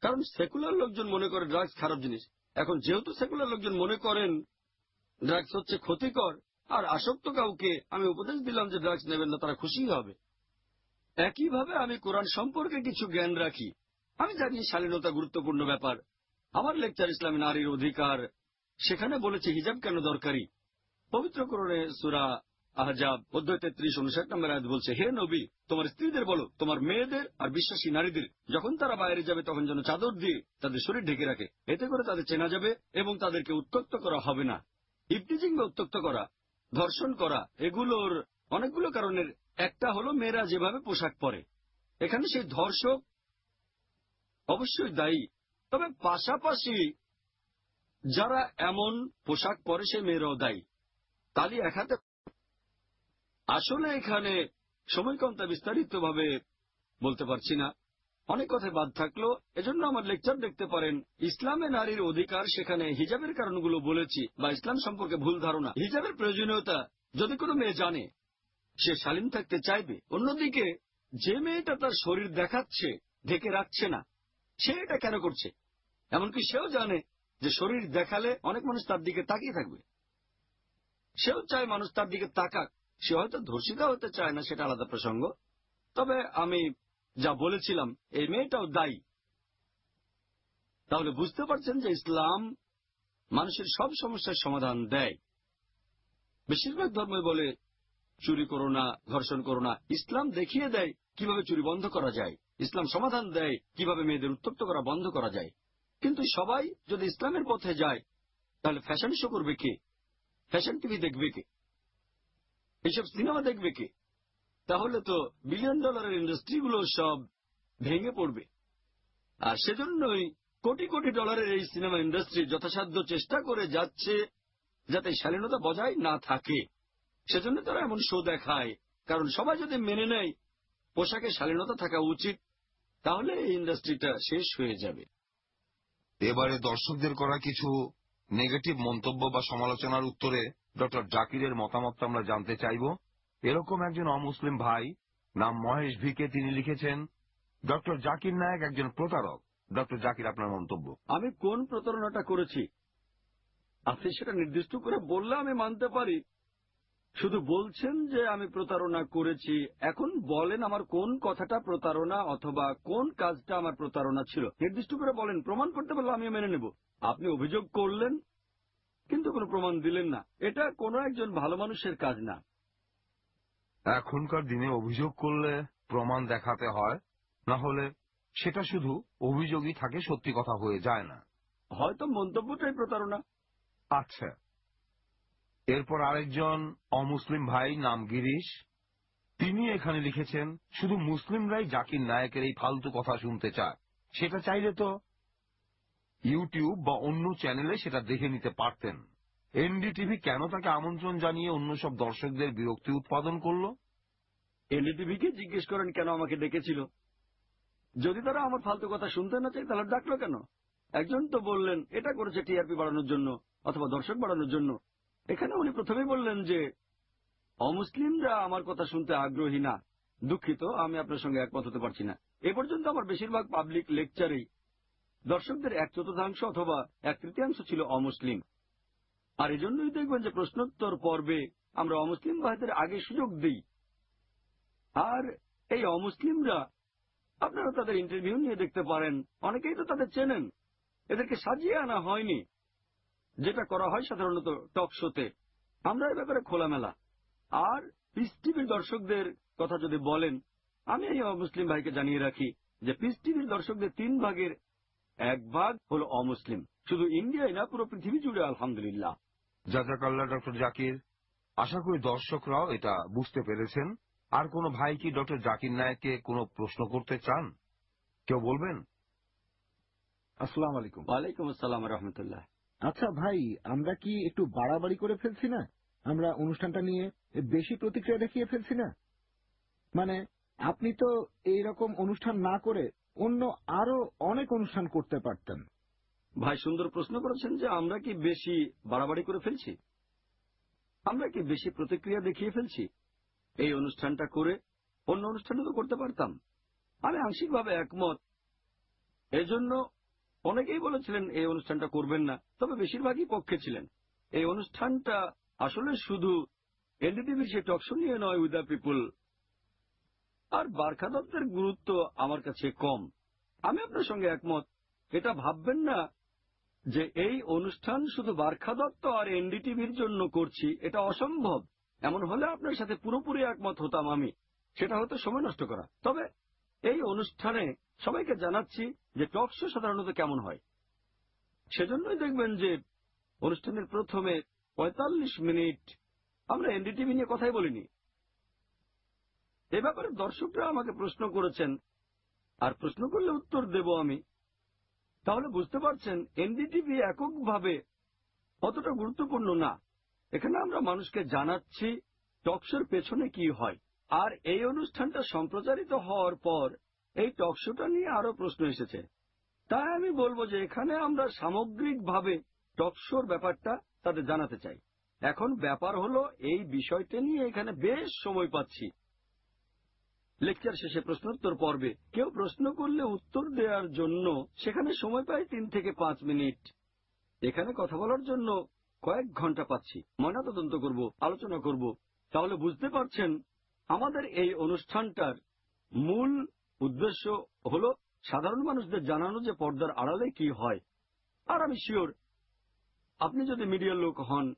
কারণ সেকুলার লোকজন মনে করে ড্রাগস খারাপ জিনিস। এখন যেহেতু সেকুলার লোকজন মনে করেন ড্রাগস হচ্ছে ক্ষতিকর, আর আসক্ত কাউকে আমি উপদেশ দিলাম যে ড্রাগস নেবেন না, তারা খুশি হবে। একইভাবে আমি কোরআন সম্পর্কে কিছু জ্ঞান রাখি। আমি জানি শালীনতা গুরুত্বপূর্ণ ব্যাপার। আমার লেকচার ইসলামী নারীর অধিকার। সেখানে বলেছে, হিজাব কেন দরকারি? পবিত্র করণে সুরা আহজাব, অধ্যায় তেত্রিশ, উনষাট নম্বর আয়াত বলছে, হে নবী, তোমার স্ত্রীদের বলো, তোমার মেয়েদের আর বিশ্বাসী নারীদের, যখন তারা বাইরে যাবে, তখন যেন চাদর দিয়ে তাদের শরীর ঢেকে রাখে। এতে করে তাদের চেনা যাবে এবং তাদেরকে উত্তক্ত করা হবে না। ইফটিজিং বা উত্তক্ত করা, ধর্ষণ করা, এগুলোর অনেকগুলো কারণের একটা হলো মেয়েরা যেভাবে পোশাক পরে। এখানে সেই ধর্ষক অবশ্যই দায়ী। তবে পাশাপাশি যারা এমন পোশাক পরে সে মেয়েরাও দায়ী। তালি এক আসলে এখানে সময় কম তা বিস্তারিত ভাবে বলতে পারছি না। অনেক কথায় বাদ থাকল। এজন্য আমার লেকচার দেখতে পারেন। ইসলামে নারীর অধিকার সেখানে হিজাবের কারণগুলো বলেছি, বা ইসলাম সম্পর্কে ভুল ধারণা। হিজাবের প্রয়োজনীয়তা, যদি কোনো মেয়ে জানে, সে শালীন থাকতে চাইবে। অন্যদিকে, যে মেয়েটা তার শরীর দেখাচ্ছে, ঢেকে রাখছে না, সে এটা কেন করছে? এমনকি সেও জানে যে শরীর দেখালে অনেক মানুষ তার দিকে তাকিয়ে থাকবে। সেও চায় মানুষ তার দিকে তাকাক। সে হয়তো ধর্ষিতা হতে চায় না, সেটা আলাদা প্রসঙ্গ। তবে আমি যা বলেছিলাম, এই মেয়েটাও দায়ী। তাহলে বুঝতে পারছেন যে ইসলাম মানুষের সব সমস্যার সমাধান দেয়। বেশিরভাগ ধর্মই বলে, চুরি করো না, ধর্ষণ করো না। ইসলাম দেখিয়ে দেয় কীভাবে চুরি বন্ধ করা যায়। ইসলাম সমাধান দেয় কীভাবে মেয়েদের উত্তপ্ত করা বন্ধ করা যায়। কিন্তু সবাই যদি ইসলামের পথে যায়, তাহলে ফ্যাশন শো করবে কে? ফ্যাশন টিভি দেখবে কে? এইসব সিনেমা দেখবে কে? তাহলে তো বিলিয়ন ডলারের ইন্ডাস্ট্রিগুলো সব ভেঙে পড়বে। আর সেজন্যই কোটি কোটি ডলারের এই সিনেমা ইন্ডাস্ট্রি যথাসাধ্য চেষ্টা করে যাচ্ছে যাতে শালীনতা বজায় না থাকে। সেজন্য তারা এমন শো দেখায়। কারণ সবাই যদি মেনে নেয়, পোশাকে শালীনতা থাকা উচিত, তাহলে এই ইন্ডাস্ট্রিটা শেষ হয়ে যাবে। এবারে দর্শকদের করা কিছু নেগেটিভ মন্তব্য বা সমালোচনার উত্তরে ডক্টর জাকিরের মতামতটা আমরা জানতে চাইব। এরকম একজন অমুসলিম ভাই, নাম মহেশ ভিকে, তিনি লিখেছেন, ডক্টর জাকির নায়ক একজন প্রতারক। ডক্টর জাকির, আপনার মন্তব্য? আমি কোন প্রতারণাটা করেছি? আপনি সেটা নির্দিষ্ট করে বললে আমি মানতে পারি। শুধু বলছেন যে আমি প্রতারণা করেছি। এখন বলেন আমার কোন কথাটা প্রতারণা অথবা কোন কাজটা আমার প্রতারণা ছিল। নির্দিষ্ট করে বলেন প্রমাণ করতে পারলে আমিও মেনে নেব। আপনি অভিযোগ করলেন কিন্তু কোনো প্রমাণ দিলেন না। এটা কোনো একজন ভালো মানুষের কাজ না। এখনকার দিনে অভিযোগ করলে প্রমাণ দেখাতে হয় না হলে সেটা শুধু অভিযোগই থাকে সত্যি কথা হয়ে যায় না। হয়তো মন্তব্যটাই প্রতারণা। আচ্ছা এরপর আরেকজন অমুসলিম ভাই নাম গিরিশ। তিনি এখানে লিখেছেন, শুধু মুসলিমরাই জাকির নায়কের এই ফালতু কথা শুনতে চায়। সেটা চাইলে তো ইউটিউব বা অন্য চ্যানেলে সেটা দেখে নিতে পারতেন। এনডিটিভি কেন তাকে আমন্ত্রণ জানিয়ে অন্য সব দর্শকদের বিরক্তি উৎপাদন করল? এনডিটিভিকে জিজ্ঞেস করেন, কেন আমাকে ডেকেছিল? যদি তারা আমার ফালতু কথা শুনতে না চাই তাহলে ডাকলো কেন? একজন তো বললেন, এটা করেছে টিআরপি বাড়ানোর জন্য, অথবা দর্শক বাড়ানোর জন্য। এখানে উনি প্রথমেই বললেন যে, অমুসলিমরা আমার কথা শুনতে আগ্রহী না, দুঃখিত, আমি আপনার সঙ্গে একমত হতে পারছি না। এ পর্যন্ত আমার বেশিরভাগ পাবলিক লেকচারেই দর্শকদের এক চতুর্থাংশ অথবা এক তৃতীয়াংশ ছিল অমুসলিম। আর এজন্যই দেখবেন যে প্রশ্নোত্তর পর্বে আমরা অমুসলিম ভাইদের আগে সুযোগ দিই। আর এই অমুসলিমরা, আপনারা তাদের ইন্টারভিউ নিয়ে দেখতে পারেন, অনেকেই তো তাদের চেনেন, এদেরকে সাজিয়ে আনা হয়নি। যেটা করা হয় সাধারণত টক শোতে। আমরা এ ব্যাপারে খোলামেলা। আর পিস টিভির দর্শকদের কথা যদি বলেন আমি এই অমুসলিম ভাইকে জানিয়ে রাখি যে পিস টিভির দর্শকদের তিন ভাগের এক ভাগ হল অমুসলিম। শুধু ইন্ডিয়ায় না পুরো পৃথিবী জুড়ে আলহামদুলিল্লাহ। জাজাকাল্লা ডক্টর জাকির আশা করি দর্শকরাও এটা বুঝতে পেরেছেন। আর কোনো ভাই কি ডক্টর জাকির নায়ককে কোনো প্রশ্ন করতে চান? কেউ বলবেন? আসসালাম আলাইকুম। ওয়ালাইকুম আসসালাম রহমতুল্লাহ। আচ্ছা ভাই, আমরা কি একটু বাড়াবাড়ি করে ফেলছি না? আমরা অনুষ্ঠানটা নিয়ে বেশি প্রতিক্রিয়া দেখিয়ে ফেলছি না? মানে আপনি তো এই রকম অনুষ্ঠান না করে অন্য আরও অনেক অনুষ্ঠান করতে পারতেন। ভাই, সুন্দর প্রশ্ন করেছেন যে আমরা কি বেশি বাড়াবাড়ি করে ফেলছি? আমরা কি বেশি প্রতিক্রিয়া দেখিয়ে ফেলছি? এই অনুষ্ঠানটা করে অন্য অনুষ্ঠানও তো করতে পারতাম। আমি আংশিকভাবে একমত। এজন্য অনেকেই বলেছিলেন, এই অনুষ্ঠানটা করবেন না। তবে বেশিরভাগই পক্ষে ছিলেন। এই অনুষ্ঠানটা আসলে শুধু এনডিটিভির সেই টকশো নিয়ে নয়, উইথ দ্য পিপুল। আর বারখা দত্তের গুরুত্ব আমার কাছে কম। আমি আপনার সঙ্গে একমত। এটা ভাববেন না যে এই অনুষ্ঠান শুধু বারখা দত্ত আর এনডিটিভির জন্য করছি, এটা অসম্ভব। এমন হলে আপনার সাথে পুরোপুরি একমত হতাম আমি। সেটা হতো সময় নষ্ট করা। তবে এই অনুষ্ঠানে সবাইকে জানাচ্ছি যে টক শো সাধারণত কেমন হয়। সেজন্যই দেখবেন যে অনুষ্ঠানের প্রথমে ৪৫ মিনিট আমরা এনডিটিভি নিয়ে কথাই বলিনি। এ ব্যাপারে দর্শকরা আমাকে প্রশ্ন করেছেন, আর প্রশ্ন করলে উত্তর দেব আমি। তাহলে বুঝতে পারছেন, এনডিটিভি এককভাবে অতটা গুরুত্বপূর্ণ না। এখানে আমরা মানুষকে জানাচ্ছি টকশোর পেছনে কি হয়। আর এই অনুষ্ঠানটা সম্প্রচারিত হওয়ার পর এই টকশোটা নিয়ে আরও প্রশ্ন এসেছে। তাই আমি বলব যে এখানে আমরা সামগ্রিকভাবে টকশোর ব্যাপারটা তাদের জানাতে চাই। এখন ব্যাপার হলো এই বিষয়টা নিয়ে এখানে বেশ সময় পাচ্ছি। লেকচার শেষে প্রশ্নোত্তর পর্বে কেউ প্রশ্ন করলে উত্তর দেওয়ার জন্য সেখানে সময় পাই তিন থেকে পাঁচ মিনিট। এখানে কথা বলার জন্য কয়েক ঘণ্টা পাচ্ছি। ময়নাতদন্ত করব, আলোচনা করব। তাহলে বুঝতে পারছেন আমাদের এই অনুষ্ঠানটার মূল উদ্দেশ্য হল সাধারণ মানুষদের জানানো যে পর্দার আড়ালে কি হয়। আর আমি শিওর আপনি যদি মিডিয়ার লোক হন,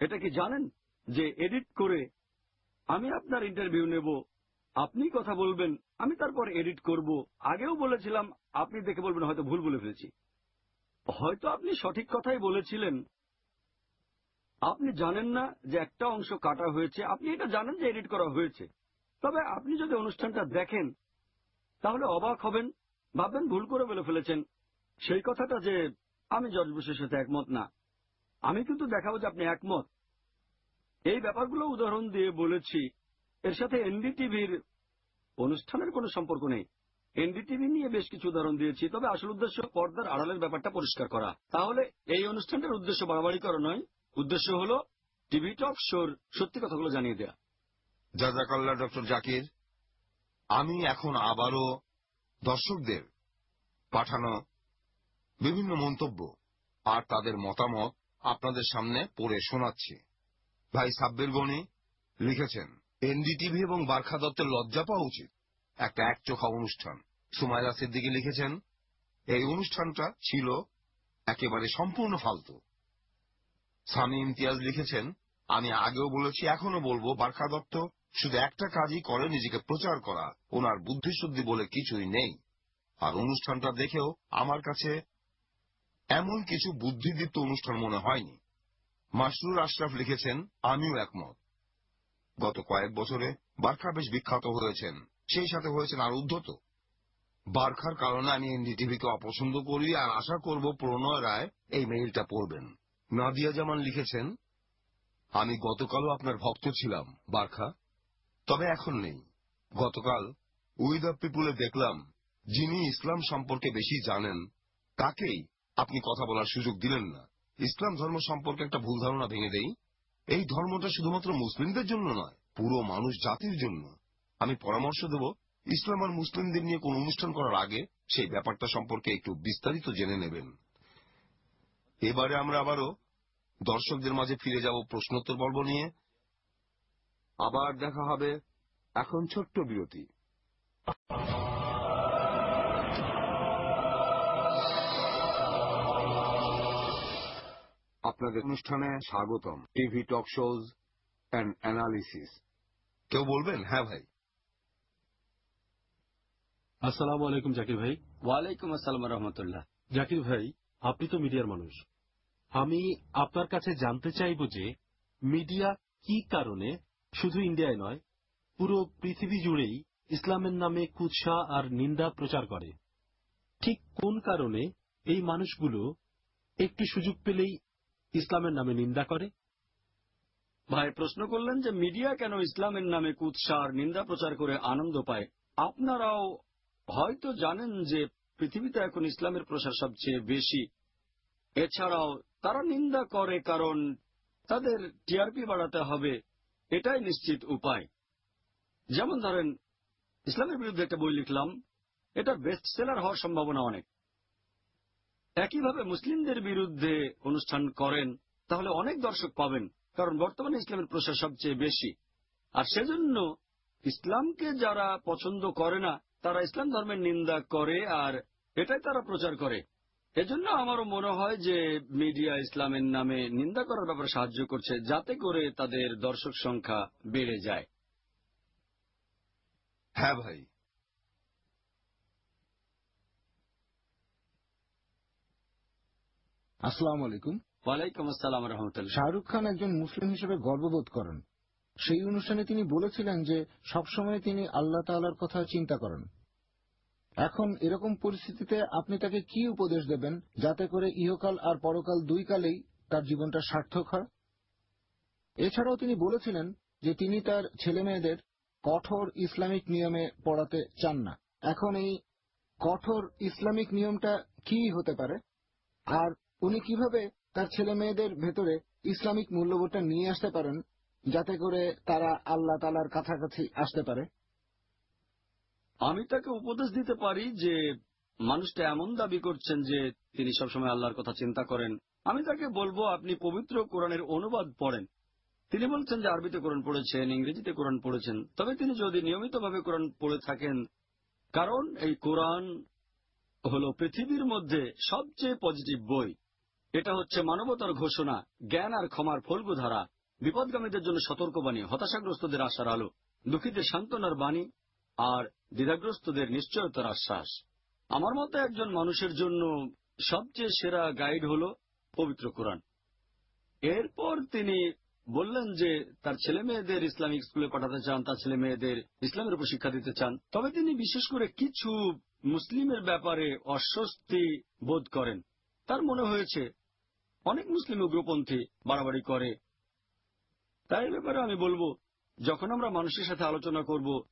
এটা কি জানেন? যে এডিট করে আমি আপনার ইন্টারভিউ নেব, আপনি কথা বলবেন, আমি তারপর এডিট করব। আগেও বলেছিলাম, আপনি দেখে বলবেন হয়তো ভুল বলে ফেলেছি। হয়তো আপনি সঠিক কথাই বলেছিলেন আপনি জানেন না যে একটা অংশ কাটা হয়েছে। আপনি এটা জানেন যে এডিট করা হয়েছে। তবে আপনি যদি অনুষ্ঠানটা দেখেন, তাহলে অবাক হবেন, ভাববেন ভুল করে বলে ফেলেছেন। সেই কথাটা যে আমি জর্জ বুশের সাথে একমত না। আমি কিন্তু দেখাবো যে আপনি একমত। এই ব্যাপারগুলো উদাহরণ দিয়ে বলেছি। এর সাথে এনডিটিভির অনুষ্ঠানের কোনো সম্পর্ক নেই। এনডিটিভি নিয়ে বেশ কিছু উদাহরণ দিয়েছি, তবে আসল উদ্দেশ্য পর্দার আড়ালের ব্যাপারটা পরিষ্কার করা। তাহলে এই অনুষ্ঠানটার উদ্দেশ্য বাড়াবাড়ি করা নয় উদ্দেশ্য হল টিভি টক শোর সত্যি কথাগুলো জানিয়ে দেয়া। জাজাকাল্লা, ডক্টর জাকির, আমি এখন আবারও দর্শকদের পাঠানো বিভিন্ন মন্তব্য আর তাদের মতামত আপনাদের সামনে পড়ে শোনাচ্ছি। ভাই সাব্বির গনি লিখেছেন, এনডিটিভি এবং বার্খা দত্তের লজ্জা পাওয়া উচিত। একটা একচোখা অনুষ্ঠান। সুমাইলা সিদ্দিকি লিখেছেন, এই অনুষ্ঠানটা ছিল একেবারে সম্পূর্ণ ফালতু। স্বামী ইমতিয়াজ লিখেছেন, আমি আগেও বলেছি, এখনও বলব, বার্খা দত্ত শুধু একটা কাজই করে নিজেকে প্রচার করা, ওনার বুদ্ধিশুদ্ধি বলে কিছুই নেই। আর অনুষ্ঠানটা দেখেও আমার কাছে এমন কিছু বুদ্ধিদীপ্ত অনুষ্ঠান মনে হয়নি। মাসরুর আশরাফ লিখেছেন, আমিও একমত। গত কয়েক বছরে বার্খা বেশ বিখ্যাত হয়েছেন, সেই সাথে হয়েছেন আর উদ্ধত। বার্খার কারণে আমি এনডিটিভিকে অপছন্দ করি আর আশা করব প্রণয় রায় এই মেইলটা পড়বেন। নাদিয়া জামান লিখেছেন, আমি গতকালও আপনার ভক্ত ছিলাম, বার্খা। তবে এখন নেই। গতকাল উইদ অফ পিপুলে দেখলাম, যিনি ইসলাম সম্পর্কে বেশি জানেন, তাকেই আপনি কথা বলার সুযোগ দিলেন না। ইসলাম ধর্ম সম্পর্কে একটা ভুল ধারণা ভেঙে দেই। এই ধর্মটা শুধুমাত্র মুসলিমদের জন্য নয়, পুরো মানুষ জাতির জন্য। আমি পরামর্শ দেব, ইসলাম আর মুসলিমদের নিয়ে কোন অনুষ্ঠান করার আগে সেই ব্যাপারটা সম্পর্কে একটু বিস্তারিত জেনে নেবেন। এবারে আমরা আবারও দর্শকদের মাঝে ফিরে যাব প্রশ্নোত্তর পর্ব নিয়ে। আবার দেখা হবে এখন ছোট্ট বিরতি। আপনাদের অনুষ্ঠানে স্বাগতম। TV talk shows and analysis. কেউ বলবেন? হ্যাঁ ভাই। আসসালামু আলাইকুম জাকির ভাই। ওয়ালাইকুম আসসালাম রহমতুল্লাহ। জাকির ভাই আপনি তো মিডিয়ার মানুষ। আমি আপনার কাছে জানতে চাইব যে মিডিয়া কি কারণে শুধু ইন্ডিয়ায় নয়, পুরো পৃথিবী জুড়েই ইসলামের নামে কুৎসা আর নিন্দা প্রচার করে। ঠিক কোন কারণে এই মানুষগুলো একটু সুযোগ পেলেই ইসলামের নামে নিন্দা করে? ভাই, প্রশ্ন করলেন যে মিডিয়া কেন ইসলামের নামে কুৎসা আর নিন্দা প্রচার করে আনন্দ পায়। আপনারাও হয়তো জানেন যে পৃথিবীতে এখন ইসলামের প্রসার সবচেয়ে বেশি। এছাড়াও তারা নিন্দা করে কারণ তাদের টিআরপি বাড়াতে হবে, এটাই নিশ্চিত উপায়। যেমন ধরেন, ইসলামের বিরুদ্ধে একটা বই লিখলাম, এটা বেস্ট সেলার হওয়ার সম্ভাবনা অনেক। একইভাবে মুসলিমদের বিরুদ্ধে অনুষ্ঠান করেন, তাহলে অনেক দর্শক পাবেন, কারণ বর্তমানে ইসলামের প্রসার সবচেয়ে বেশি। আর সেজন্য ইসলামকে যারা পছন্দ করে না, তারা ইসলাম ধর্মের নিন্দা করে আর এটাই তারা প্রচার করে। এজন্য আমারও মনে হয় যে মিডিয়া ইসলামের নামে নিন্দা করার ব্যাপারে সাহায্য করছে যাতে করে তাদের দর্শক সংখ্যা বেড়ে যায়। হ্যাঁ ভাই। আসসালামু আলাইকুম। ওয়ালাইকুম আসসালাম রহমতুল্লাহ। শাহরুখ খান একজন মুসলিম হিসেবে গর্ববোধ করেন। সেই অনুষ্ঠানে তিনি বলেছিলেন যে সবসময় তিনি আল্লাহ তাআলার কথা চিন্তা করেন। এখন এরকম পরিস্থিতিতে আপনি তাকে কি উপদেশ দেবেন যাতে করে ইহকাল আর পরকাল দুই কালেই তার জীবনটা সার্থক হয়? এছাড়াও তিনি বলেছিলেন যে তিনি তার ছেলেমেয়েদের কঠোর ইসলামিক নিয়মে পড়াতে চান না। এখন এই কঠোর ইসলামিক নিয়মটা কি হতে পারে? আর উনি কীভাবে তার ছেলে মেয়েদের ভেতরে ইসলামিক মূল্যবোধটা নিয়ে আসতে পারেন যাতে করে তারা আল্লাহ তালার কাছাকাছি আসতে পারে? আমি তাকে উপদেশ দিতে পারি যে, মানুষটা এমন দাবি করছেন যে, তিনি সবসময় আল্লাহর কথা চিন্তা করেন। আমি তাকে বলব, আপনি পবিত্র কোরআনের অনুবাদ পড়েন। তিনি বলছেন যে, আরবিতে কোরআন পড়েছেন, ইংরেজিতে কোরআন পড়েছেন। তবে তিনি যদি নিয়মিতভাবে কোরআন পড়ে থাকেন, কারণ এই কোরআন হল পৃথিবীর মধ্যে সবচেয়ে পজিটিভ বই। এটা হচ্ছে মানবতার ঘোষণা, জ্ঞান আর ক্ষমার ফলগুধারা, বিপদগামীদের জন্য সতর্কবাণী হতাশাগ্রস্তদের আশার আলো, দুঃখীদের সান্ত্বনার বাণী আর দ্বিধাগ্রস্তদের নিশ্চয়তার আশ্বাস। আমার মতে একজন মানুষের জন্য সবচেয়ে সেরা গাইড হল পবিত্র কোরআন। এরপর তিনি বললেন যে তার ছেলে মেয়েদের ইসলামিক স্কুলে পাঠাতে চান, তার ছেলে মেয়েদের ইসলামের উপর শিক্ষা দিতে চান। তবে তিনি বিশেষ করে কিছু মুসলিমের ব্যাপারে অস্বস্তি বোধ করেন। তার মনে হয়েছে, অনেক মুসলিম উগ্রপন্থী বাড়াবাড়ি করে। তাই ব্যাপারে আমি বলব, যখন আমরা মানুষের সাথে আলোচনা করব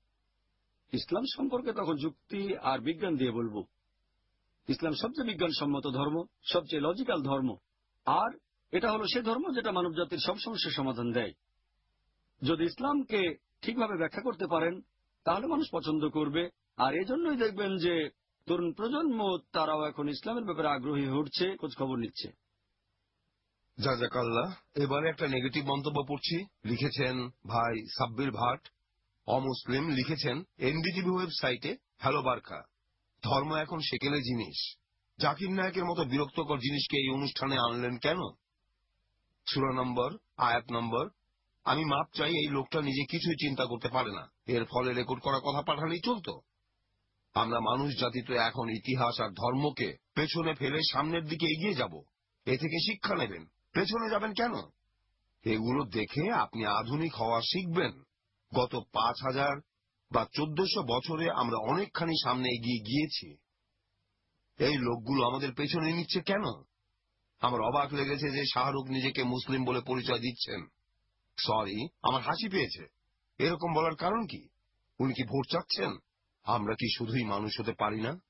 ইসলাম সম্পর্কে তখন যুক্তি আর বিজ্ঞান দিয়ে বলব। ইসলাম সবচেয়ে বিজ্ঞানসম্মত ধর্ম, সবচেয়ে লজিক্যাল ধর্ম। আর এটা হলো সে ধর্ম যেটা মানবজাতির সব সমস্যার সমাধান দেয়। যদি ইসলামকে ঠিকভাবে ব্যাখ্যা করতে পারেন, তাহলে মানুষ পছন্দ করবে। আর এজন্যই দেখবেন যে তরুণ প্রজন্ম তারাও এখন ইসলামের ব্যাপারে আগ্রহী হচ্ছে খোঁজ খবর নিচ্ছে। জাজাকাল্লাহ, এবারে একটা নেগেটিভ মন্তব্য পড়ছি। লিখেছেন ভাই সাব্বির ভাট। অমুসলিম লিখেছেন, এনডিটিভি ওয়েবসাইটে, হ্যালো বার্কা। ধর্ম এখন সেকেলে জিনিস। জাকির নায়কের মতো বিরক্তকর জিনিসকে এই অনুষ্ঠানে আনলেন কেন? সুরা নম্বর, আয়াত নম্বর। আমি মাপ চাই, এই লোকটা নিজে কিছুই চিন্তা করতে পারে না। এর ফলে রেকর্ড করা কথা পাঠালেই চলতো। আমরা মানুষ জাতি তো এখন ইতিহাস আর ধর্মকে পেছনে ফেলে সামনের দিকে এগিয়ে যাব। এ থেকে শিক্ষা নেবেন। পেছনে যাবেন কেন? এগুলো দেখে আপনি আধুনিক হওয়া শিখবেন। গত পাঁচ হাজার বা চোদ্দশো বছরে আমরা অনেকখানি সামনে এগিয়ে গিয়েছি। এই লোকগুলো আমাদের পেছনে নিচ্ছে কেন? আমার অবাক লেগেছে যে শাহরুখ নিজেকে মুসলিম বলে পরিচয় দিচ্ছেন। সরি, আমার হাসি পেয়েছে। এরকম বলার কারণ কি? উনি কি ভোট চাচ্ছেন? আমরা কি শুধুই মানুষ হতে পারি না?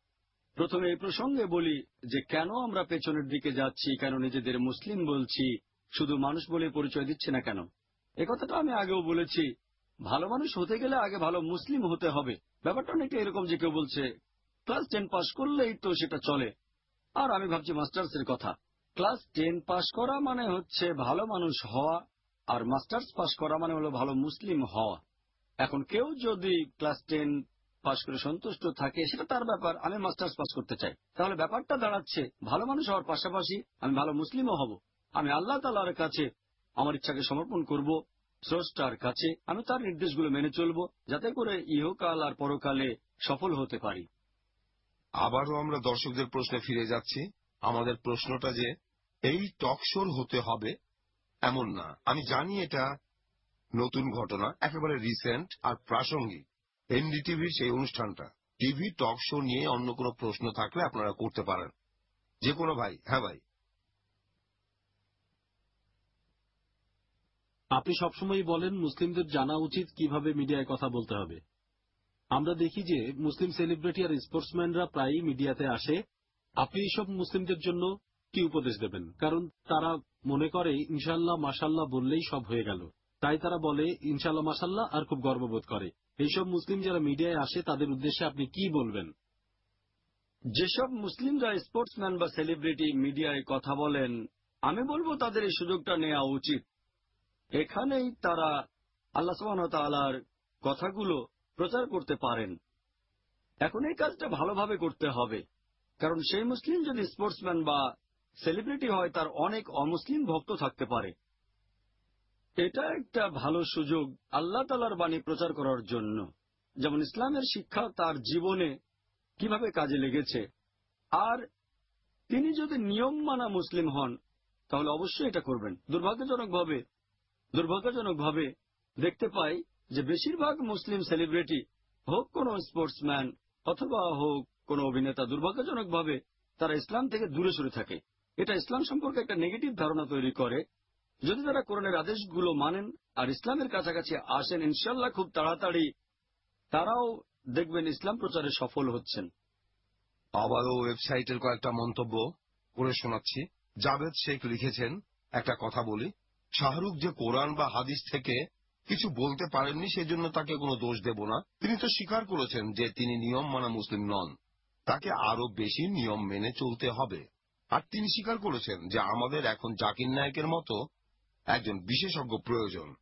প্রথমে এই প্রসঙ্গে বলি যে কেন আমরা পেছনের দিকে যাচ্ছি, কেন নিজেদের মুসলিম বলছি, শুধু মানুষ বলে পরিচয় দিচ্ছে না কেন? এ কথাটা আমি আগেও বলেছি। ভালো মানুষ হতে গেলে আগে ভালো মুসলিম হতে হবে। ব্যাপারটা অনেকটা এরকম যে কেউ বলছে ক্লাস টেন পাস করলেই তো সেটা চলে। আর আমি ভাবছি মাস্টার্স এর কথা। ক্লাস টেন পাস করা মানে হচ্ছে ভালো মানুষ হওয়া, আর মাস্টার্স পাস করা মানে হলো ভালো মুসলিম হওয়া। এখন কেউ যদি ক্লাস টেন পাস করে সন্তুষ্ট থাকে, সেটা তার ব্যাপার, আমি মাস্টার্স পাস করতে চাই। তাহলে ব্যাপারটা দাঁড়াচ্ছে, ভালো মানুষ হওয়ার পাশাপাশি আমি ভালো মুসলিমও হব। আমি আল্লাহ তালার কাছে আমার ইচ্ছাকে সমর্পণ করব স্রষ্টার কাছে আমি তার নির্দেশগুলো মেনে চলব, যাতে করে ইহকাল আর পরকালে সফল হতে পারি। আবারও আমরা দর্শকদের প্রশ্নে ফিরে যাচ্ছি। আমাদের প্রশ্নটা যে, এই টকশোর হতে হবে এমন না। আমি জানি এটা নতুন ঘটনা, একেবারে রিসেন্ট আর প্রাসঙ্গিক। এনডিটিভির সেই অনুষ্ঠানটা। টিভি টক শো নিয়ে অন্য কোনো প্রশ্ন থাকলে আপনারা করতে পারেন। যে কোনো ভাই হ্যাঁ ভাই। আপনি সবসময় বলেন মুসলিমদের জানা উচিত কীভাবে মিডিয়ায় কথা বলতে হবে। আমরা দেখি যে মুসলিম সেলিব্রিটি আর স্পোর্টসম্যানরা প্রায়ই মিডিয়াতে আসে। আপনি এইসব মুসলিমদের জন্য কি উপদেশ দেবেন? কারণ তারা মনে করে ইনশাল্লাহ মাসাল্লাহ বললেই সব হয়ে গেল। তাই তারা বলে ইনশাল্লাহ মাসাল্লাহ আর খুব গর্ববোধ করে। এইসব মুসলিম যারা মিডিয়ায় আসে, তাদের উদ্দেশ্যে আপনি কি বলবেন? যেসব মুসলিমরা স্পোর্টসম্যান বা সেলিব্রিটি মিডিয়ায় কথা বলেন, আমি বলব তাদের এই সুযোগটা নেওয়া উচিত। এখানেই তারা আল্লাহ সুবাহর কথাগুলো প্রচার করতে পারেন। এখন এই কাজটা ভালোভাবে করতে হবে। কারণ সেই মুসলিম যদি স্পোর্টসম্যান বা সেলিব্রিটি হয়, তার অনেক অমুসলিম ভক্ত থাকতে পারে। এটা একটা ভালো সুযোগ আল্লাহ তালার বাণী প্রচার করার জন্য। যেমন ইসলামের শিক্ষা তার জীবনে কীভাবে কাজে লেগেছে। আর তিনি যদি নিয়ম মানা মুসলিম হন, তাহলে অবশ্যই এটা করবেন। দুর্ভাগ্যজনকভাবে দুর্ভাগ্যজনকভাবে দেখতে পাই যে বেশিরভাগ মুসলিম সেলিব্রিটি হোক কোনো স্পোর্টসম্যান অথবা হোক কোনো অভিনেতা, দুর্ভাগ্যজনকভাবে তারা ইসলাম থেকে দূরে সরে থাকে। এটা ইসলাম সম্পর্কে একটা নেগেটিভ ধারণা তৈরি করে। যদি তারা কোরআনের আদেশগুলো মানেন আর ইসলামের কাছাকাছি আসেন ইনশাল্লাহ খুব তাড়াতাড়ি তারাও দেখবেন ইসলাম প্রচারে সফল হচ্ছেন। আবারও ওয়েবসাইটের কয়েকটা মন্তব্য করে শোনাচ্ছি। জাভেদ শেখ লিখেছেন, একটা কথা বলি। শাহরুখ যে কোরআন বা হাদিস থেকে কিছু বলতে পারেননি, সেজন্য তাকে কোনো দোষ দেব না। তিনি তো স্বীকার করেছেন যে তিনি নিয়ম মানা মুসলিম নন। তাকে আরও বেশি নিয়ম মেনে চলতে হবে। আর তিনি স্বীকার করেছেন যে আমাদের এখন জাকির নায়কের মতো একজন বিশেষজ্ঞ প্রয়োজন।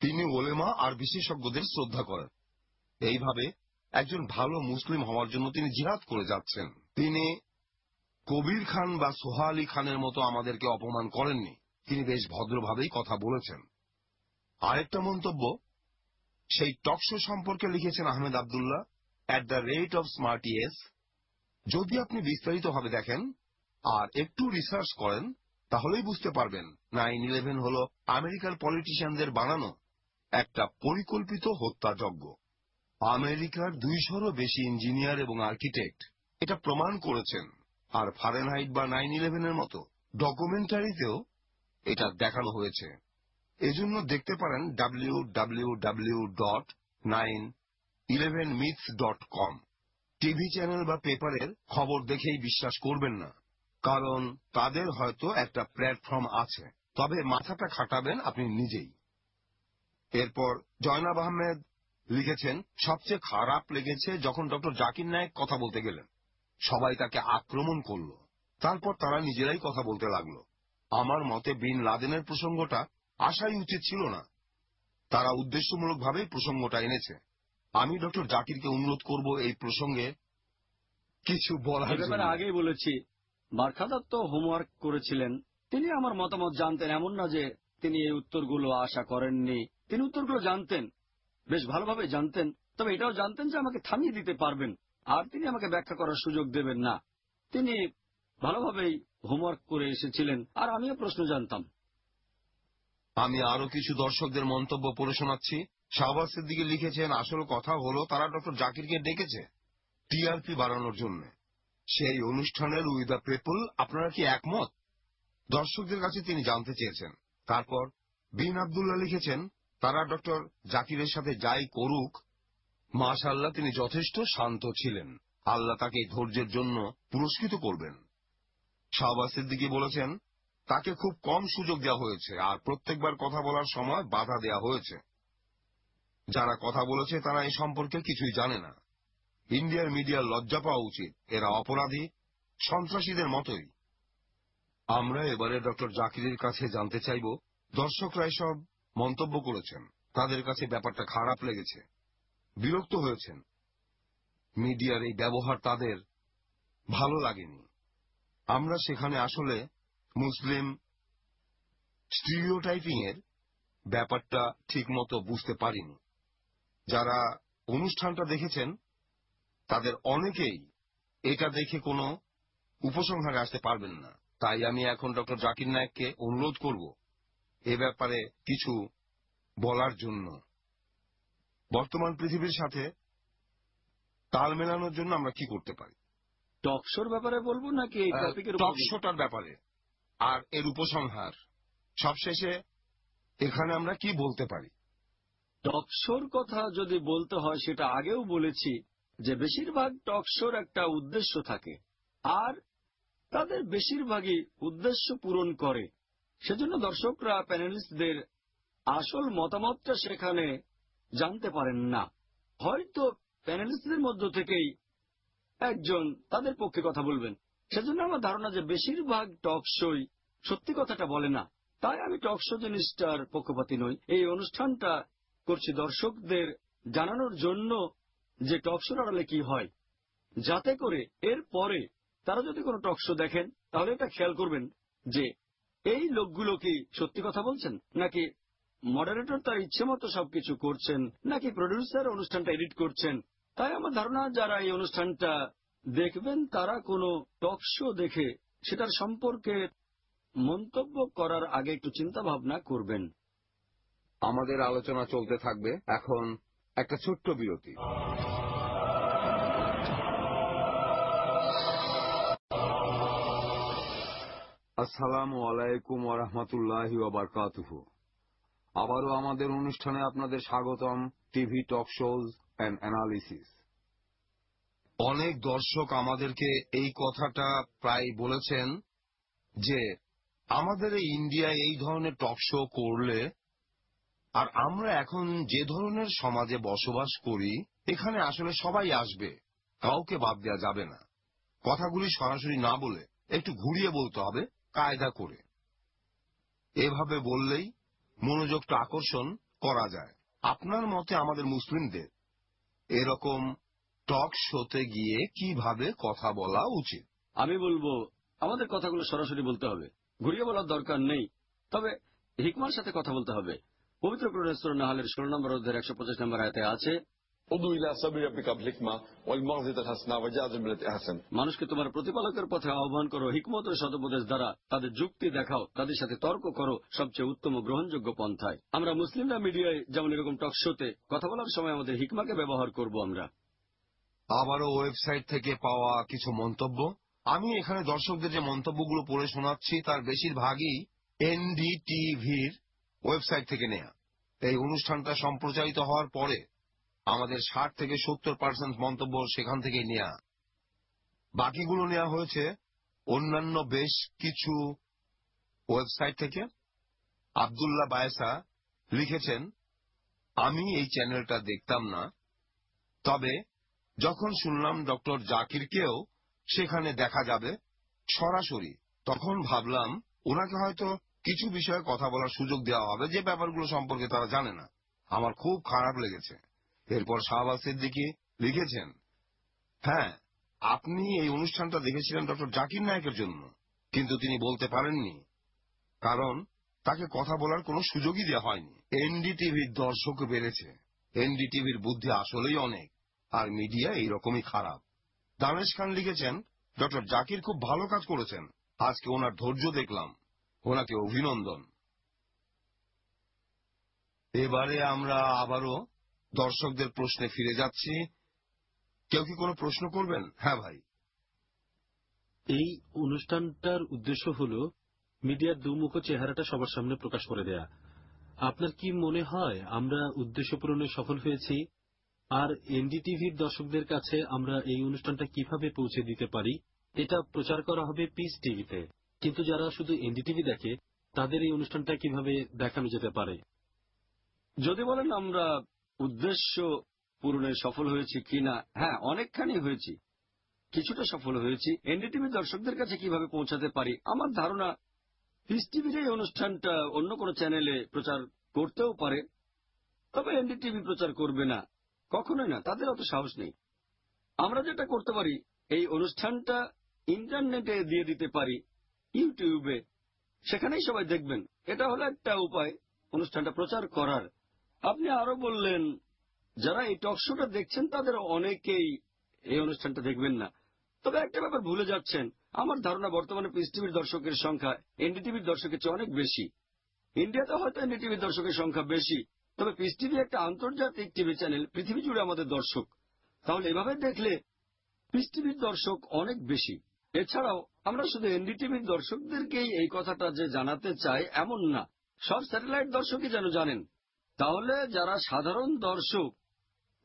তিনি ওলেমা আর বিশেষজ্ঞদের শ্রদ্ধা করেন। এইভাবে একজন ভালো মুসলিম হওয়ার জন্য তিনি জিহাদ করে যাচ্ছেন। তিনি কবির খান বা সোহা আলী খানের মতো আমাদেরকে অপমান করেননি। তিনি বেশ ভদ্রভাবেই কথা বলেছেন। আরেকটা মন্তব্য, সেই টকশো সম্পর্কে লিখেছেন Ahmed Abdullah at the rate of smart yes যদি আপনি বিস্তারিতভাবে দেখেন আর একটু রিসার্চ করেন, তাহলেই বুঝতে পারবেন নাইন ইলেভেন হল আমেরিকার পলিটিশিয়ানদের বানানো একটা পরিকল্পিত হত্যাযজ্ঞ। আমেরিকার দুইশোরও বেশি ইঞ্জিনিয়ার এবং আর্কিটেক্ট এটা প্রমাণ করেছেন, আর ফারেনহাইট বা নাইন ইলেভেনের মতো ডকুমেন্টারিতেও এটা দেখানো হয়েছে। এজন্য দেখতে পারেন W W W dot nine eleven myths dot com. TV channel বা পেপারের খবর দেখেই বিশ্বাস করবেন না, কারণ তাদের হয়তো একটা প্ল্যাটফর্ম আছে, তবে মাথাটা খাটাবেন আপনি নিজেই। এরপর জয়নাব আহমেদ লিখেছেন, সবচেয়ে খারাপ লেগেছে যখন ডক্টর জাকির নায়েক কথা বলতে গেলেন। সবাই তাকে আক্রমণ করল। তারপর তারা নিজেরাই কথা বলতে লাগল। আমার মতে বিন লাদেনের প্রসঙ্গটা আসাই উচিত ছিল না। তারা উদ্দেশ্যমূলকভাবেই প্রসঙ্গটা এনেছে। আমি ডক্টর জাকিরকে অনুরোধ করব এই প্রসঙ্গে কিছু বলার ব্যাপারে। আগেই বলেছি বারখাদত্ত হোমওয়ার্ক করেছিলেন। তিনি আমার মতামত জানতেন এমন না যে তিনি এই উত্তরগুলো আশা করেননি। তিনি উত্তরগুলো জানতেন বেশ ভালোভাবে জানতেন তবে এটাও জানতেন যে আমাকে থামিয়ে দিতে পারবেন আর তিনি আমাকে ব্যাখ্যা করার সুযোগ দেবেন না। তিনি ভালোভাবেই হোমওয়ার্ক করে এসেছিলেন আর আমিও প্রশ্ন জানতাম। আমি আরও কিছু দর্শকদের মন্তব্য পড়ে শোনাচ্ছি। শাহবাজ সিদ্দিকি লিখেছেন, আসল কথা হলো, তারা ডক্টর জাকিরকে ডেকেছে টিআরপি বাড়ানোর জন্য। সেই অনুষ্ঠানের উইথ দ্য পিপল আপনারা কি একমত? দর্শকদের কাছে তিনি জানতে চেয়েছেন। তারপর বিন আবদুল্লাহ লিখেছেন, তারা ডক্টর জাকিরের সাথে যাই করুক মাশাল্লাহ তিনি যথেষ্ট শান্ত ছিলেন। আল্লাহ তাকে ধৈর্যের জন্য পুরস্কৃত করবেন। শাহবাজ সিদ্দিকি বলেছেন, তাকে খুব কম সুযোগ দেওয়া হয়েছে, আর প্রত্যেকবার কথা বলার সময় বাধা দেওয়া হয়েছে। যারা কথা বলেছে, তারা এই সম্পর্কে কিছুই জানে না। ইন্ডিয়ার মিডিয়ার লজ্জা পাওয়া উচিত, এরা অপরাধী, সন্ত্রাসীদের মতোই। আমরা এবারে ডক্টর জাকিরের কাছে জানতে চাইব, দর্শকরা এসব মন্তব্য করেছেন, তাদের কাছে ব্যাপারটা খারাপ লেগেছে, বিরক্ত হয়েছেন। মিডিয়ার এই ব্যবহার তাদের ভালো লাগেনি। আমরা সেখানে আসলে মুসলিম স্টিরিওটাইপিং এর ব্যাপারটা ঠিকমতো বুঝতে পারিনি। যারা অনুষ্ঠানটা দেখেছেন, তাদের অনেকেই এটা দেখে কোনো উপসংহারে আসতে পারবেন না। তাই আমি এখন ডক্টর জাকির নায়ককে অনুরোধ করব এ ব্যাপারে কিছু বলার জন্য। বর্তমান পৃথিবীর সাথে তাল মেলানোর জন্য আমরা কি করতে পারি? টকশোর ব্যাপারে বলব নাকি এই টপিকের টকশোটার ব্যাপারে। আর এর উপসংহার। সবশেষে এখানে আমরা কি বলতে পারি? টকশোর কথা যদি বলতে হয় সেটা আগেও বলেছি যে বেশিরভাগ টকশোর একটা উদ্দেশ্য থাকে। আর তাদের বেশিরভাগই উদ্দেশ্য পূরণ করে। সেজন্য দর্শকরা প্যানেলিস্টদের আসল মতামতটা সেখানে জানতে পারেন না। হয়তো প্যানেলিস্টদের মধ্য থেকেই একজন তাদের পক্ষে কথা বলবেন। সেজন্য আমার ধারণা যে বেশিরভাগ টকশোই সত্যি কথাটা বলে না। তাই আমি টকশো জিনিসটার পক্ষপাতী নই। এই অনুষ্ঠানটা করছি দর্শকদের জানানোর জন্য যে টকশোর আড়ালে কি হয়। যাতে করে এর পরে তারা যদি কোনো টক শো দেখেন, তাহলে এটা খেয়াল করবেন যে এই লোকগুলো কি সত্যি কথা বলছেন? নাকি মডারেটর তার ইচ্ছে মতো সবকিছু করছেন? নাকি প্রডিউসার অনুষ্ঠানটা এডিট করছেন? তাই আমার ধারণা, যারা এই অনুষ্ঠানটা দেখবেন, তারা কোনো টক শো দেখে সেটার সম্পর্কে মন্তব্য করার আগে একটু চিন্তা ভাবনা করবেন। আমাদের আলোচনা চলতে থাকবে এখন একটা ছোট্ট বিরতি। আসসালামু আলাইকুম ওরহমতুল্লাহি ওবরকাতুহু আবারও আমাদের অনুষ্ঠানে আপনাদের স্বাগতম। টিভি টক শোজ অনেক দর্শক আমাদেরকে এই কথাটা প্রায় বলেছেন যে, আমাদের এই ইন্ডিয়ায় এই ধরনের টক শো করলে, আর আমরা এখন যে ধরনের সমাজে বসবাস করি, এখানে আসলে সবাই আসবে, কাউকে বাদ দেওয়া যাবে না। কথাগুলি সরাসরি না বলে, একটু ঘুরিয়ে বলতে হবে, কায়দা করে। এভাবে বললেই মনোযোগটা আকর্ষণ করা যায়। আপনার মতে আমাদের মুসলিমদের এরকম টক শোতে গিয়ে কীভাবে কথা বলা উচিত? আমি বলব, আমাদের কথাগুলো সরাসরি বলতে হবে। ঘুরিয়ে বলার দরকার নেই। তবে হিকমার সাথে কথা বলতে হবে। পবিত্র করণেশ্বর নাহালের ষোলো নম্বর অধ্যায়ের একশো পঁচিশ নম্বর আয়তে আছে। মানুষকে তোমার প্রতিপালকের পথে আহ্বান করো হিকমতের শতপদেশ দ্বারা তাদের যুক্তি দেখাও তাদের সাথে তর্ক করো সবচেয়ে উত্তম গ্রহণযোগ্য পন্থায়। আমরা মুসলিমরা মিডিয়ায় যেমন এরকম টক শোতে কথা বলার সময় আমাদের হিকমাকে ব্যবহার করব আমরা। আবারও ওয়েবসাইট থেকে পাওয়া কিছু মন্তব্য। আমি এখানে দর্শকদের যে মন্তব্যগুলো পড়ে শোনাচ্ছি তার বেশিরভাগই এনডিটিভির ওয়েবসাইট থেকে নেয়া। এই অনুষ্ঠানটা সম্প্রচারিত হওয়ার পরে আমাদের ষাট থেকে সত্তর পার্সেন্ট মন্তব্য সেখান থেকে নেয়া। বাকিগুলো নেওয়া হয়েছে অন্যান্য বেশ কিছু ওয়েবসাইট থেকে। আবদুল্লাহ বায়েসা লিখেছেন, আমি এই চ্যানেলটা দেখতাম না। তবে যখন শুনলাম ডক্টর জাকিরকেও সেখানে দেখা যাবে সরাসরি, তখন ভাবলাম ওনাকে হয়তো কিছু বিষয়ে কথা বলার সুযোগ দেওয়া হবে যে ব্যাপারগুলো সম্পর্কে তারা জানে না। আমার খুব খারাপ লেগেছে। এরপর শাহবাজ সিদ্দিকি লিখেছেন হ্যাঁ আপনি এই অনুষ্ঠানটা দেখেছিলেন ডক্টর জাকির নায়কের জন্য, কিন্তু তিনি বলতে পারেননি, কারণ তাকে কথা বলার কোনো সুযোগই দেওয়া হয়নি। এনডিটিভির দর্শক বেড়েছে, এনডিটিভির বুদ্ধি আসলেই অনেক, আর মিডিয়া এইরকমই খারাপ। দানেশ খান লিখেছেন, ডক্টর জাকির খুব ভালো কাজ করেছেন, আজকে ওনার ধৈর্য দেখলাম, ওনাকে অভিনন্দন। এবারে আমরা আবারও দর্শকদের প্রশ্নে ফিরে যাচ্ছি। কেউ কি কোনো প্রশ্ন করবেন? হ্যাঁ ভাই। এই অনুষ্ঠানটার উদ্দেশ্য হল মিডিয়ার দুমুখ চেহারাটা সবার সামনে প্রকাশ করে দেয়া। আপনার কি মনে হয় আমরা উদ্দেশ্য পূরণে সফল হয়েছি? আর এনডিটিভির দর্শকদের কাছে আমরা এই অনুষ্ঠানটা কীভাবে পৌঁছে দিতে পারি? এটা প্রচার করা হবে পিস টিভিতে। কিন্তু যারা শুধু এনডিটিভি দেখে তাদের এই অনুষ্ঠানটা কীভাবে দেখানো যেতে পারে? যদি বলেন আমরা উদ্দেশ্য পূরণে সফল হয়েছি কিনা? হ্যাঁ অনেকখানি হয়েছি। কিছুটা সফল হয়েছি। এনডিটিভি দর্শকদের কাছে কীভাবে পৌঁছাতে পারি? আমার ধারণা, পিস টিভির এই অনুষ্ঠানটা অন্য কোনো চ্যানেলে প্রচার করতেও পারে। তবে এনডিটিভি প্রচার করবে না। কখনোই না, তাদের অত সাহস নেই। আমরা যেটা করতে পারি, এই অনুষ্ঠানটা ইন্টারনেটে দিয়ে দিতে পারি, ইউটিউবে। সেখানেই সবাই দেখবেন। এটা হলো একটা উপায়, অনুষ্ঠানটা প্রচার করার। আপনি আরও বললেন, যারা এই টক শোটা দেখছেন, তাদের অনেকেই এই অনুষ্ঠানটা দেখবেন না। তবে একটা ব্যাপার ভুলে যাচ্ছেন, আমার ধারণা বর্তমানে পিস টিভির দর্শকের সংখ্যা এনডিটিভির দর্শকের চেয়ে অনেক বেশি। ইন্ডিয়াতে হয়তো এনডিটিভির দর্শকের সংখ্যা বেশি, তবে পিস টিভি একটা আন্তর্জাতিক টিভি চ্যানেল পৃথিবী জুড়ে আমাদের দর্শক। তাহলে এভাবে দেখলে পিস টিভির দর্শক অনেক বেশি। এছাড়াও আমরা শুধু এনডিটিভির দর্শকদেরকেই এই কথাটা যে জানাতে চাই, এমন না। সব স্যাটেলাইট দর্শকই যেন জানেন তাহলে যারা সাধারণ দর্শক,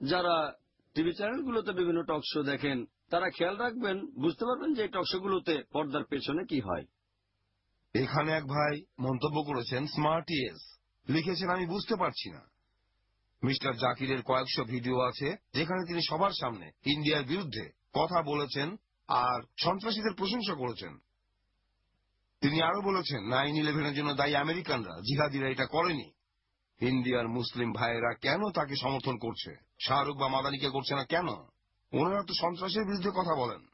যারা টিভি চ্যানেলগুলোতে বিভিন্ন টক শো দেখেন, তারা খেয়াল রাখবেন, বুঝতে পারবেন যে টক শোগুলোতে পর্দার পেছনে কি হয়। এখানে এক ভাই মন্তব্য করেছেন স্মার্ট ইয়েস লিখেছেন, আমি বুঝতে পারছি না। মিস্টার জাকিরের কয়েকশো ভিডিও আছে, যেখানে তিনি সবার সামনে ইন্ডিয়ার বিরুদ্ধে কথা বলেছেন আর সন্ত্রাসীদের প্রশংসা করেছেন। তিনি আরও বলেছেন, নাইন ইলেভেনের জন্য দায়ী আমেরিকানরা জিহাদিরা এটা করেনি। ইন্ডিয়ার মুসলিম ভাইয়েরা কেন তাকে সমর্থন করছে? শাহরুখ বা মাদানিকে করছে না কেন? ওনারা তো সন্ত্রাসের বিরুদ্ধে কথা বলেন।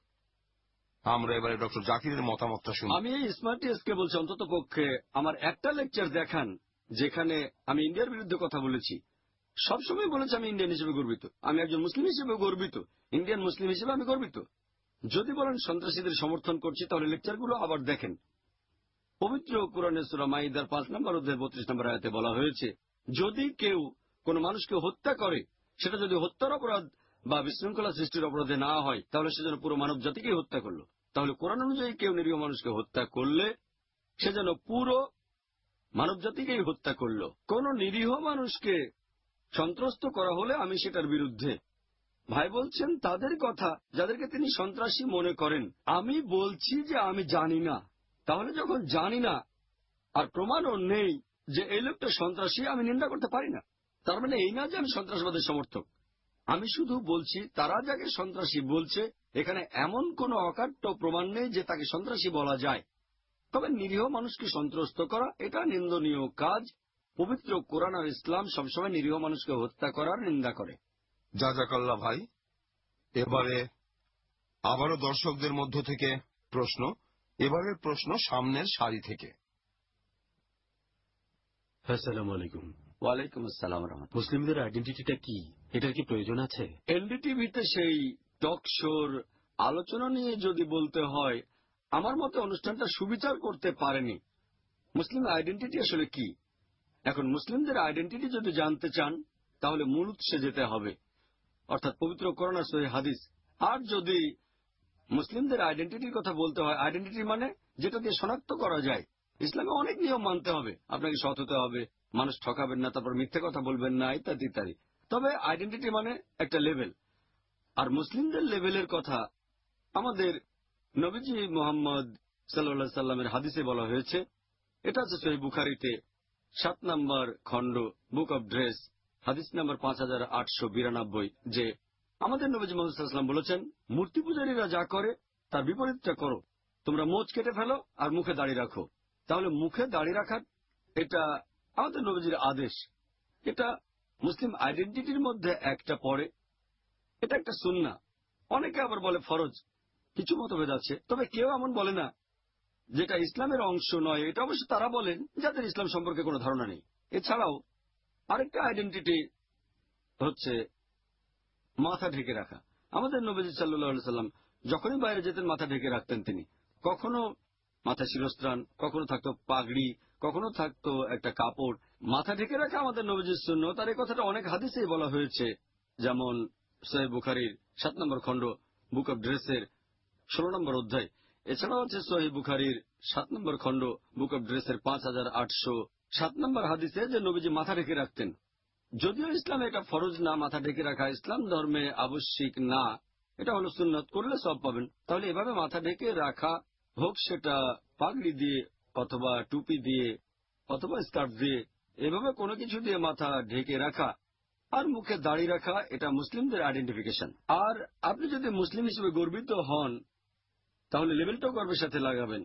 আমরা এবারে ডক্টর জাকিরের মতামতটা শুনি। আমি এই স্মার্টিএসকে বলছি অন্তত পক্ষে। আমার একটা লেকচার দেখান, যেখানে আমি ইন্ডিয়ার বিরুদ্ধে কথা বলেছি। সবসময় বলেছি আমি ইন্ডিয়ান হিসেবে গর্বিত। আমি একজন মুসলিম হিসেবে গর্বিত। ইন্ডিয়ান মুসলিম হিসেবে আমি গর্বিত। যদি বলেন সন্ত্রাসীদের সমর্থন করছি, তাহলে লেকচারগুলো আবার দেখেন। পবিত্র কোরআনের সুরা মাইদার পাঁচ নম্বর অধ্যায় বত্রিশ নম্বর আয়াতে বলা হয়েছে যদি কেউ কোন মানুষকে হত্যা করে, সেটা যদি হত্যার অপরাধ বা বিশৃঙ্খলা সৃষ্টির অপরাধে না হয়, তাহলে সে যেন পুরো মানব জাতিকেই হত্যা করল। তাহলে কোরআন অনুযায়ী কেউ নিরীহ মানুষকে হত্যা করলে সে যেন পুরো মানব জাতিকেই হত্যা করল। কোন নিরীহ মানুষকে সন্ত্রস্ত করা হলে আমি সেটার বিরুদ্ধে। ভাই বলছেন, তাদের কথা, যাদেরকে তিনি সন্ত্রাসী মনে করেন, আমি বলছি যে আমি জানি না। তাহলে যখন জানি না, আর প্রমাণও নেই যে এই লোকটা সন্ত্রাসী, আমি নিন্দা করতে পারি না। তার মানে এই না যে আমি সন্ত্রাসবাদের সমর্থক। আমি শুধু বলছি, তারা যাকে সন্ত্রাসী বলছে, এখানে এমন কোনো অকাট্য প্রমাণ নেই যে তাকে সন্ত্রাসী বলা যায়। তবে নিরীহ মানুষকে সন্ত্রস্ত করা, এটা নিন্দনীয় কাজ। পবিত্র কোরআন আর ইসলাম সবসময় নিরীহ মানুষকে হত্যা করার নিন্দা করে। যা জাজাকাল্লা ভাই, এবারে আবারও দর্শকদের মধ্য থেকে প্রশ্ন, এবারের প্রশ্ন সামনের সারি থেকে। আসসালামু আলাইকুম। ওয়ালাইকুম আসসালাম রহমত মুসলিমদের আইডেন্টিটিটা কি? এটার কি প্রয়োজন আছে? এনডিটিভিতে সেই টক শোর আলোচনা নিয়ে যদি বলতে হয় আমার মতে অনুষ্ঠানটা সুবিচার করতে পারেনি। মুসলিম আইডেন্টিটি আসলে কি? এখন মুসলিমদের আইডেন্টিটি যদি জানতে চান তাহলে মূল উৎসে যেতে হবে। অর্থাৎ পবিত্র করোনা সহি হাদিস। আর যদি মুসলিমদের আইডেন্টিটির কথা বলতে হয় আইডেন্টিটি মানে যেটা দিয়ে শনাক্ত করা যায় ইসলামে অনেক নিয়ম মানতে হবে। আপনাকে সৎ হতে হবে, মানুষ ঠকাবেন না, তারপর মিথ্যে কথা বলবেন না, ইত্যাদি ইত্যাদি। তবে আইডেন্টিটি মানে একটা লেভেল আর মুসলিমদের লেভেলের কথা আমাদের নবীজি মোহাম্মদ সাল্লা সাল্লামের হাদিসে বলা হয়েছে। এটা আছে সহি বুখারিতে সাত নম্বর খণ্ড বুক অব ড্রেস হাদিস নম্বর পাঁচ হাজার আটশো বিরানব্বই, যে আমাদের নবীজি মোহাম্মদ বলেছেন, মূর্তি পূজারীরা যা করে, তার বিপরীতটা করো। তোমরা মোচ কেটে ফেলো আর মুখে দাঁড়িয়ে রাখো। তাহলে মুখে দাড়ি রাখার এটা আমাদের নবীজির আদেশ। এটা মুসলিম আইডেন্টিটির মধ্যে একটা পড়ে। এটা একটা সুন্না অনেকে আবার বলে ফরজ। কিছু মতভেদ আছে। তবে কেউ এমন বলে না, যেটা ইসলামের অংশ নয়। এটা অবশ্য তারা বলেন, যাদের ইসলাম সম্পর্কে কোনো ধারণা নেই। এছাড়াও আরেকটা আইডেন্টিটি হচ্ছে মাথা ঢেকে রাখা। আমাদের নবীজি সাল্লাহ সাল্লাম যখনই বাইরে যেতেন মাথা ঢেকে রাখতেন তিনি। কখনো মাথা শিরস্ত্রাণ, কখনো থাকতো পাগড়ি, কখনো থাকতো একটা কাপড়। মাথা ঢেকে রাখা আমাদের নবীজির শূন্য তার এই কথাটা অনেক হাদিসেই বলা হয়েছে। যেমন সৈয় বুখারির সাত নম্বর খণ্ড, বুক অব ড্রেসের ষোলো নম্বর অধ্যায়। এছাড়াও আছে সহি বুখারির সাত নম্বর খণ্ড, বুক অব ড্রেসের পাঁচ হাজার আটশো। সাত নম্বর হাদিসে যে নবীজি মাথা ঢেকে রাখতেন। যদিও ইসলামে এটা ফরজ না, মাথা ঢেকে রাখা ইসলাম ধর্মে আবশ্যিক না, এটা হলো সুন্নত, করলে সব পাবেন। তাহলে এভাবে মাথা ঢেকে রাখা হোক সেটা পাগড়ি দিয়ে অথবা টুপি দিয়ে অথবা স্কার্ফ দিয়ে এভাবে কোনো কিছু দিয়ে মাথা ঢেকে রাখা আর মুখে দাড়ি রাখা, এটা মুসলিমদের আইডেন্টিফিকেশন আর আপনি যদি মুসলিম হিসেবে গর্বিত হন, তাহলে লেভেলটাও গর্বের সাথে লাগাবেন।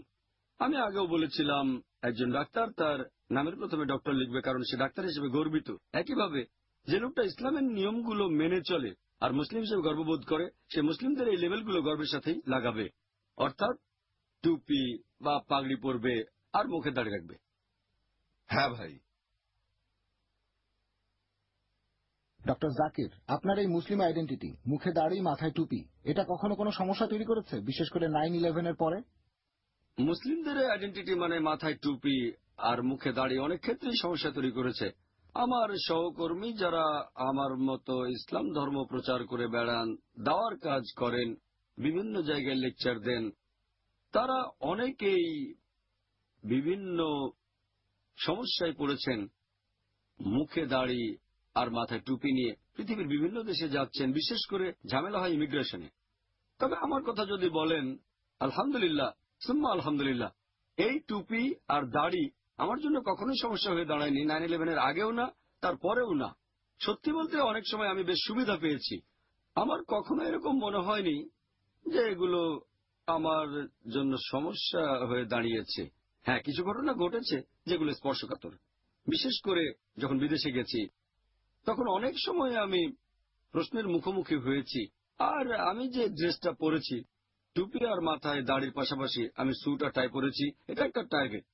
আমি আগেও বলেছিলাম, একজন ডাক্তার তার নামের প্রথমে ডক্টর লিখবে কারণ সে ডাক্তার হিসেবে গর্বিত। একইভাবে যে লোকটা ইসলামের নিয়মগুলো মেনে চলে আর মুসলিম হিসেবে গর্ববোধ করে, সে মুসলিমদের এই লেভেলগুলো গর্বের সাথেই লাগাবে। অর্থাৎ টুপি বা পাগড়ি পরবে আর মুখে দাঁড়িয়ে রাখবে। হ্যাঁ ভাই। ডক্টর জাকির আপনার এই মুসলিম আইডেন্টিটি মুখে দাড়ি মাথায় টুপি এটা কখনো কোনো সমস্যা তৈরি করেছে? বিশেষ করে নাইন ইলেভেনের পরে? মুসলিমদের আইডেন্টিটি মানে মাথায় টুপি আর মুখে দাঁড়িয়ে অনেক ক্ষেত্রেই সমস্যা তৈরি করেছে। আমার সহকর্মী যারা আমার মতো ইসলাম ধর্ম প্রচার করে বেড়ান দাওয়ার কাজ করেন বিভিন্ন জায়গায় লেকচার দেন তারা অনেকেই বিভিন্ন সমস্যায় পড়েছেন, মুখে দাড়ি আর মাথায় টুপি নিয়ে পৃথিবীর বিভিন্ন দেশে যাচ্ছেন, বিশেষ করে ঝামেলা হয় ইমিগ্রেশনে। তবে আমার কথা যদি বলেন, আলহামদুলিল্লাহ, সুম্মা আলহামদুলিল্লাহ, এই টুপি আর দাড়ি আমার জন্য কখনোই সমস্যা হয়ে দাঁড়ায়নি, নাইন ইলেভেনের আগেও না, তারপরেও না। সত্যি বলতে অনেক সময় আমি বেশ সুবিধা পেয়েছি। আমার কখনো এরকম মনে হয়নি যে এগুলো আমার জন্য সমস্যা হয়ে দাঁড়িয়েছে। হ্যাঁ কিছু ঘটনা ঘটেছে যেগুলো স্পর্শকাতর। বিশেষ করে যখন বিদেশে গেছি, তখন অনেক সময় আমি প্রশ্নের মুখোমুখি হয়েছি। আর আমি যে ড্রেসটা পরেছি, টুপি আর মাথায় দাড়ির পাশাপাশি আমি স্যুট আর টাই পরেছি, এটা একটা টার্গেট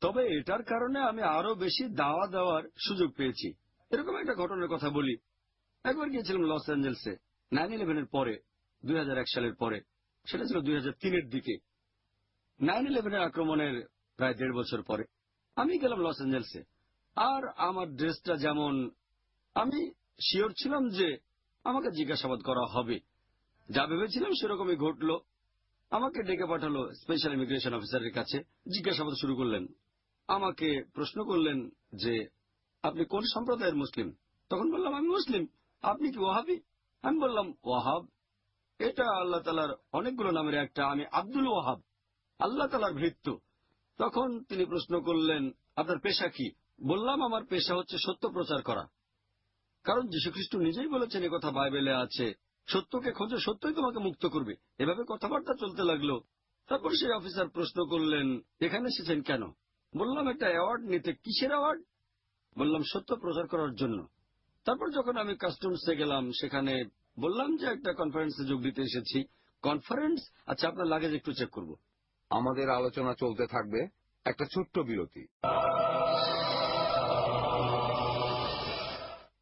তবে এটার কারণে আমি আরও বেশি দাওয়া দেওয়ার সুযোগ পেয়েছি। এরকম একটা ঘটনার কথা বলি। একবার গিয়েছিলাম লস অ্যাঞ্জেলসে নাইন ইলেভেনের পরে, দুই হাজার এক সালের পরে। সেটা ছিল দুই এর দিকে। নাইন ইলেভেনের আক্রমণের প্রায় দেড় বছর পরে আমি গেলাম লস অ্যাঞ্জেলসে। আর আমার ড্রেসটা যেমন আমি শিওর ছিলাম যে আমাকে জিজ্ঞাসাবাদ করা হবে। যা ভেবেছিলাম সেরকমই ঘটল। আমাকে ডেকে পাঠালো স্পেশাল ইমিগ্রেশন অফিসারের কাছে। জিজ্ঞাসাবাদ শুরু করলেন। আমাকে প্রশ্ন করলেন যে, আপনি কোন সম্প্রদায়ের মুসলিম? তখন বললাম, আমি মুসলিম। আপনি কি ওয়াহাবি? আমি বললাম, ওয়াহাব এটা আল্লাহ তালার অনেকগুলো নামের একটা, আমি আব্দুল ওয়াহাব, আল্লাহ তালার ভৃত্য। তখন তিনি প্রশ্ন করলেন, আপনার পেশা কি? বললাম, আমার পেশা হচ্ছে সত্য প্রচার করা। কারণ যীশুখ্রিস্ট নিজেই বলেছেন কথা বাইবেলে আছে, সত্যকে খোঁজো, সত্যই তোমাকে মুক্ত করবে। এভাবে কথাবার্তা চলতে লাগল। তারপর সেই অফিসার প্রশ্ন করলেন, এখানে এসেছেন কেন? বললাম, একটা অ্যাওয়ার্ড নিতে। কিসের অ্যাওয়ার্ড? বললাম, সত্য প্রচার করার জন্য। তারপর যখন আমি কাস্টমসে গেলাম, সেখানে বললাম যে একটা কনফারেন্সে যোগ দিতে এসেছি। কনফারেন্স আচ্ছা আপনার লাগেজ একটু চেক করব। আমাদের আলোচনা চলতে থাকবে একটা ছোট্ট বিরতি।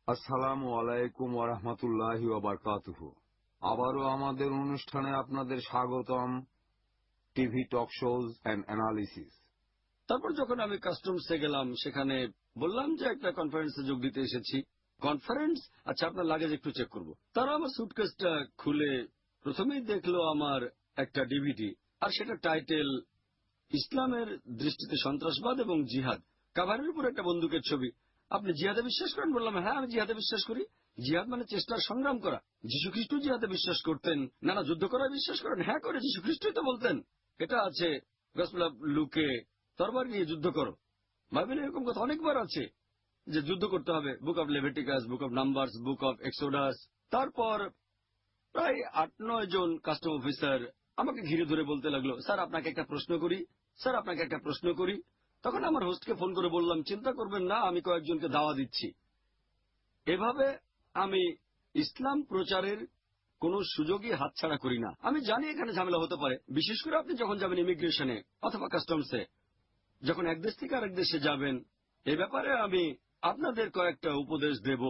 আসসালামু আলাইকুম ওরহমতুল্লাহি ওবরকাতুহ আবারও আমাদের অনুষ্ঠানে আপনাদের স্বাগতম TV talk shows and analysis. তারপর যখন আমি কাস্টমসে গেলাম সেখানে বললাম যে একটা কনফারেন্সে যোগ দিতে এসেছি। কনফারেন্স আচ্ছা আপনার লাগেজ একটু চেক করব। তারা আমার সুটকেসটা খুলে প্রথমেই দেখল আমার একটা ডিভিডি আর সেটা টাইটেল ইসলামের দৃষ্টিতে সন্ত্রাসবাদ এবং জিহাদ। কাভারের উপর একটা বন্দুকের ছবি। আপনি জিহাদে বিশ্বাস করেন? বললাম হ্যাঁ আমি জিহাদে বিশ্বাস করি। জিহাদ মানে চেষ্টার সংগ্রাম করা। যীশু খ্রিস্ট জিহাদে বিশ্বাস করতেন। না না, যুদ্ধ করায় বিশ্বাস করেন। হ্যাঁ করে যীশু খ্রিস্টই তো বলতেন। এটা আছে গসপেল লুকে তরবার নিয়ে যুদ্ধ করো। বাইবেলে এরকম কথা অনেকবার আছে। যে যুদ্ধ করতে হবে। Book of Leviticus book of Numbers book of Exodus তারপর প্রায় আট নয় জন কাস্টম অফিসার আমাকে ঘিরে ধরে বলতে লাগল, স্যার, আপনাকে একটা প্রশ্ন করি। স্যার, আপনাকে একটা প্রশ্ন করি। তখন আমার হোস্টকে ফোন করে বললাম, চিন্তা করবেন না, আমি কয়েকজনকে দাওয়া দিচ্ছি। এভাবে আমি ইসলাম প্রচারের কোন সুযোগই হাতছাড়া করি না। আমি জানি এখানে ঝামেলা হতে পারে। বিশেষ করে আপনি যখন যাবেন ইমিগ্রেশনে অথবা কাস্টমসে যখন এক দেশ থেকে আরেক দেশে যাবেন, এ ব্যাপারে আমি আপনাদের কয়েকটা উপদেশ দেব।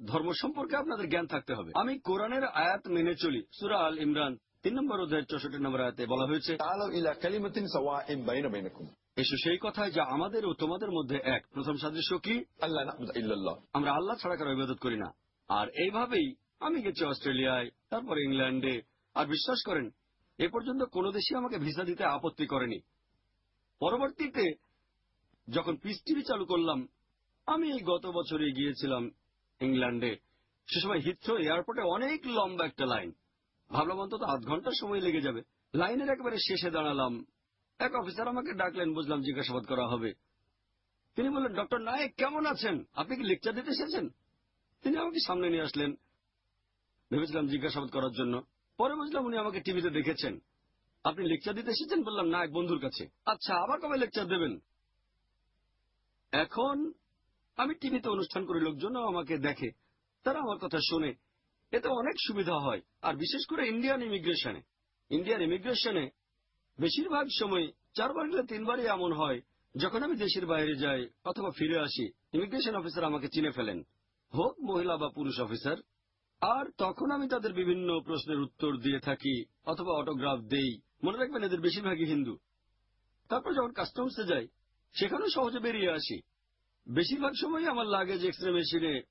ধর্ম সম্পর্কে আপনাদের জ্ঞান থাকতে হবে। আমি কোরআনের আয়াত মেনে চলি। সুরা আল ইমরান তিন নম্বর অধ্যায়ের চৌষট্টি নম্বর আয়াতে বলা হয়েছে এসো সেই কথায় যা আমাদের ও তোমাদের মধ্যে এক। প্রথম সাদৃশ্য কি? আল্লাহ আমরা আল্লাহ ছাড়া কারও ইবাদত করি না। আর এইভাবেই আমি গেছি অস্ট্রেলিয়ায় তারপর ইংল্যান্ডে। আর বিশ্বাস করেন এ পর্যন্ত কোন দেশই আমাকে ভিসা দিতে আপত্তি করেনি। পরবর্তীতে যখন পিস টিভি চালু করলাম আমি এই গত বছরে গিয়েছিলাম ইংল্যান্ডে। সে সময় হিথ্রো এয়ারপোর্টে অনেক লম্বা একটা লাইন ভাবলাম অন্তত আধ ঘণ্টার সময় লেগে যাবে। লাইনের একেবারে শেষে দাঁড়ালাম। এক অফিসার আমাকে ডাকলেন, বুঝলাম জিজ্ঞাসাবাদ করা হবে। তিনি বললেন ডক্টর নায়েক কেমন আছেন? আপনি কি লেকচার দিতে এসেছেন? তিনি আমাকে সামনে নিয়ে আসলেন। ভেবেছিলাম জিজ্ঞাসাবাদ করার জন্য। পরে বুঝলাম উনি আমাকে টিভিতে দেখেছেন। আপনি লেকচার দিতে এসেছেন? বললাম, না, এক বন্ধুর কাছে। আচ্ছা আবার কবে লেকচার দেবেন? এখন আমি টিভিতে অনুষ্ঠান করি লোকজন আমাকে দেখে। তারা আমার কথা শোনে। এতে অনেক সুবিধা হয়, আর বিশেষ করে ইন্ডিয়ান ইমিগ্রেশনে। ইন্ডিয়ান ইমিগ্রেশনে বেশিরভাগ সময় চারবার গেলে তিনবারই এমন হয়, যখন আমি দেশের বাইরে যাই অথবা ফিরে আসি, ইমিগ্রেশন অফিসার আমাকে চিনে ফেলেন। হোক মহিলা বা পুরুষ অফিসার, আর তখন আমি তাদের বিভিন্ন প্রশ্নের উত্তর দিয়ে থাকি অথবা অটোগ্রাফ দেই। মনে রাখবেন এদের বেশিরভাগই হিন্দু। তারপর যখন কাস্টমসে যাই, সেখানেও সহজে বেরিয়ে আসি। বেশিরভাগ সময় আমার লাগেজ এক্সরে মেশিনে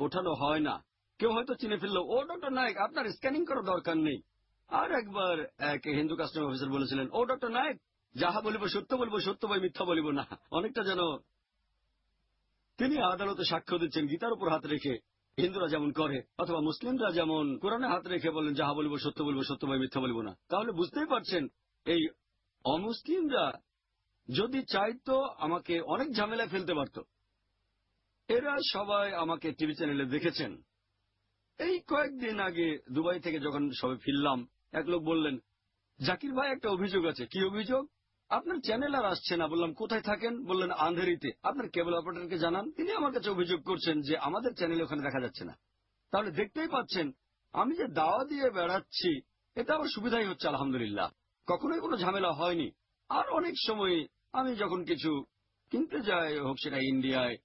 ওঠানো হয় না। কেউ হয়তো চিনে ফেলল, ও ডক্টর নায়ক, আপনার স্ক্যানিং করার দরকার নেই। আর একবার এক হিন্দু কাস্টমার অফিসার বলেছিলেন, ও ডক্টর নায়ক, যাহা বলিব সত্য বলব, সত্য বই মিথ্যা বলিব না। অনেকটা যেন তিনি আদালতে সাক্ষ্য দিচ্ছেন, গীতার উপর হাত রেখে হিন্দুরা যেমন করে, অথবা মুসলিমরা যেমন কোরআনে হাত রেখে বলেন, যাহা বলিব সত্য বলব, সত্য বই মিথ্যা বলিব না। তাহলে বুঝতেই পারছেন, এই অমুসলিমরা যদি চাইতো আমাকে অনেক ঝামেলায় ফেলতে পারত। এরা সবাই আমাকে টিভি চ্যানেলে দেখেছেন। এই কয়েকদিন আগে দুবাই থেকে যখন সবে ফিরলাম, এক লোক বললেন, জাকির ভাই, একটা অভিযোগ আছে। কি অভিযোগ? আপনার চ্যানেল আর আসছে না। বললাম, কোথায় থাকেন? বললেন, আন্ধেরিতে। আপনার কেবল অপারেটরকে জানান। তিনি আমার কাছে অভিযোগ করছেন যে আমাদের চ্যানেল ওখানে দেখা যাচ্ছে না। তাহলে দেখতেই পাচ্ছেন, আমি যে দাওয়া দিয়ে বেড়াচ্ছি, এটা আমার সুবিধাই হচ্ছে, আলহামদুলিল্লাহ। কখনোই কোনো ঝামেলা হয়নি। আর অনেক সময় আমি যখন কিছু কিনতে যাই, হোক সেটা ইন্ডিয়ায়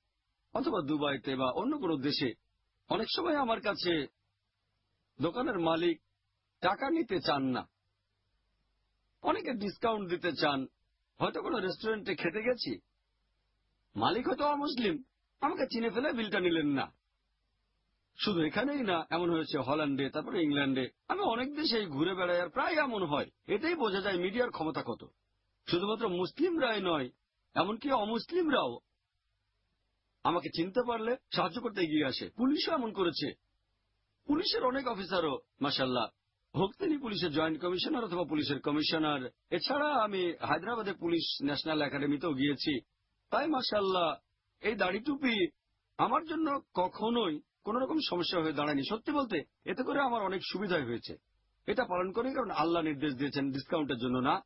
অথবা দুবাইতে বা অন্য কোনো দেশে, অনেক সময় আমার কাছে দোকানের মালিক টাকা নিতে চান না। অনেকে ডিসকাউন্ট দিতে চান। হয়তো কোনো রেস্টুরেন্টে খেতে গেছি। মালিক হয়তো অমুসলিম। আমাকে চিনে ফেলে বিলটা নিলেন না। শুধু এখানেই না, এমন হয়েছে হল্যান্ডে, তারপরে ইংল্যান্ডে। আমি অনেক দেশেই ঘুরে বেড়াই আর প্রায় এমন হয়। এটাই বোঝা যায় মিডিয়ার ক্ষমতা কত। শুধুমাত্র মুসলিমরাই নয়, এমনকি অমুসলিমরাও আমাকে চিনতে পারলে সাহায্য করতে এগিয়ে আসে। পুলিশও এমন করেছে। পুলিশের অনেক অফিসারও মাসাল্লাহ হোক তিনি পুলিশের জয়েন্ট কমিশনার অথবা পুলিশের কমিশনার। এছাড়া আমি হায়দ্রাবাদে পুলিশ ন্যাশনাল একাডেমিতেও গিয়েছি। তাই মাসাল্লাহ এই দাড়ি টুপি আমার জন্য কখনোই কোন রকম সমস্যা হয়ে দাঁড়ায়নি। সত্যি বলতে, এতে করে আমার অনেক সুবিধাই হয়েছে। এটা পালন করি, কারণ আল্লাহ নির্দেশ দিয়েছেন ডিসকাউন্টের জন্য না।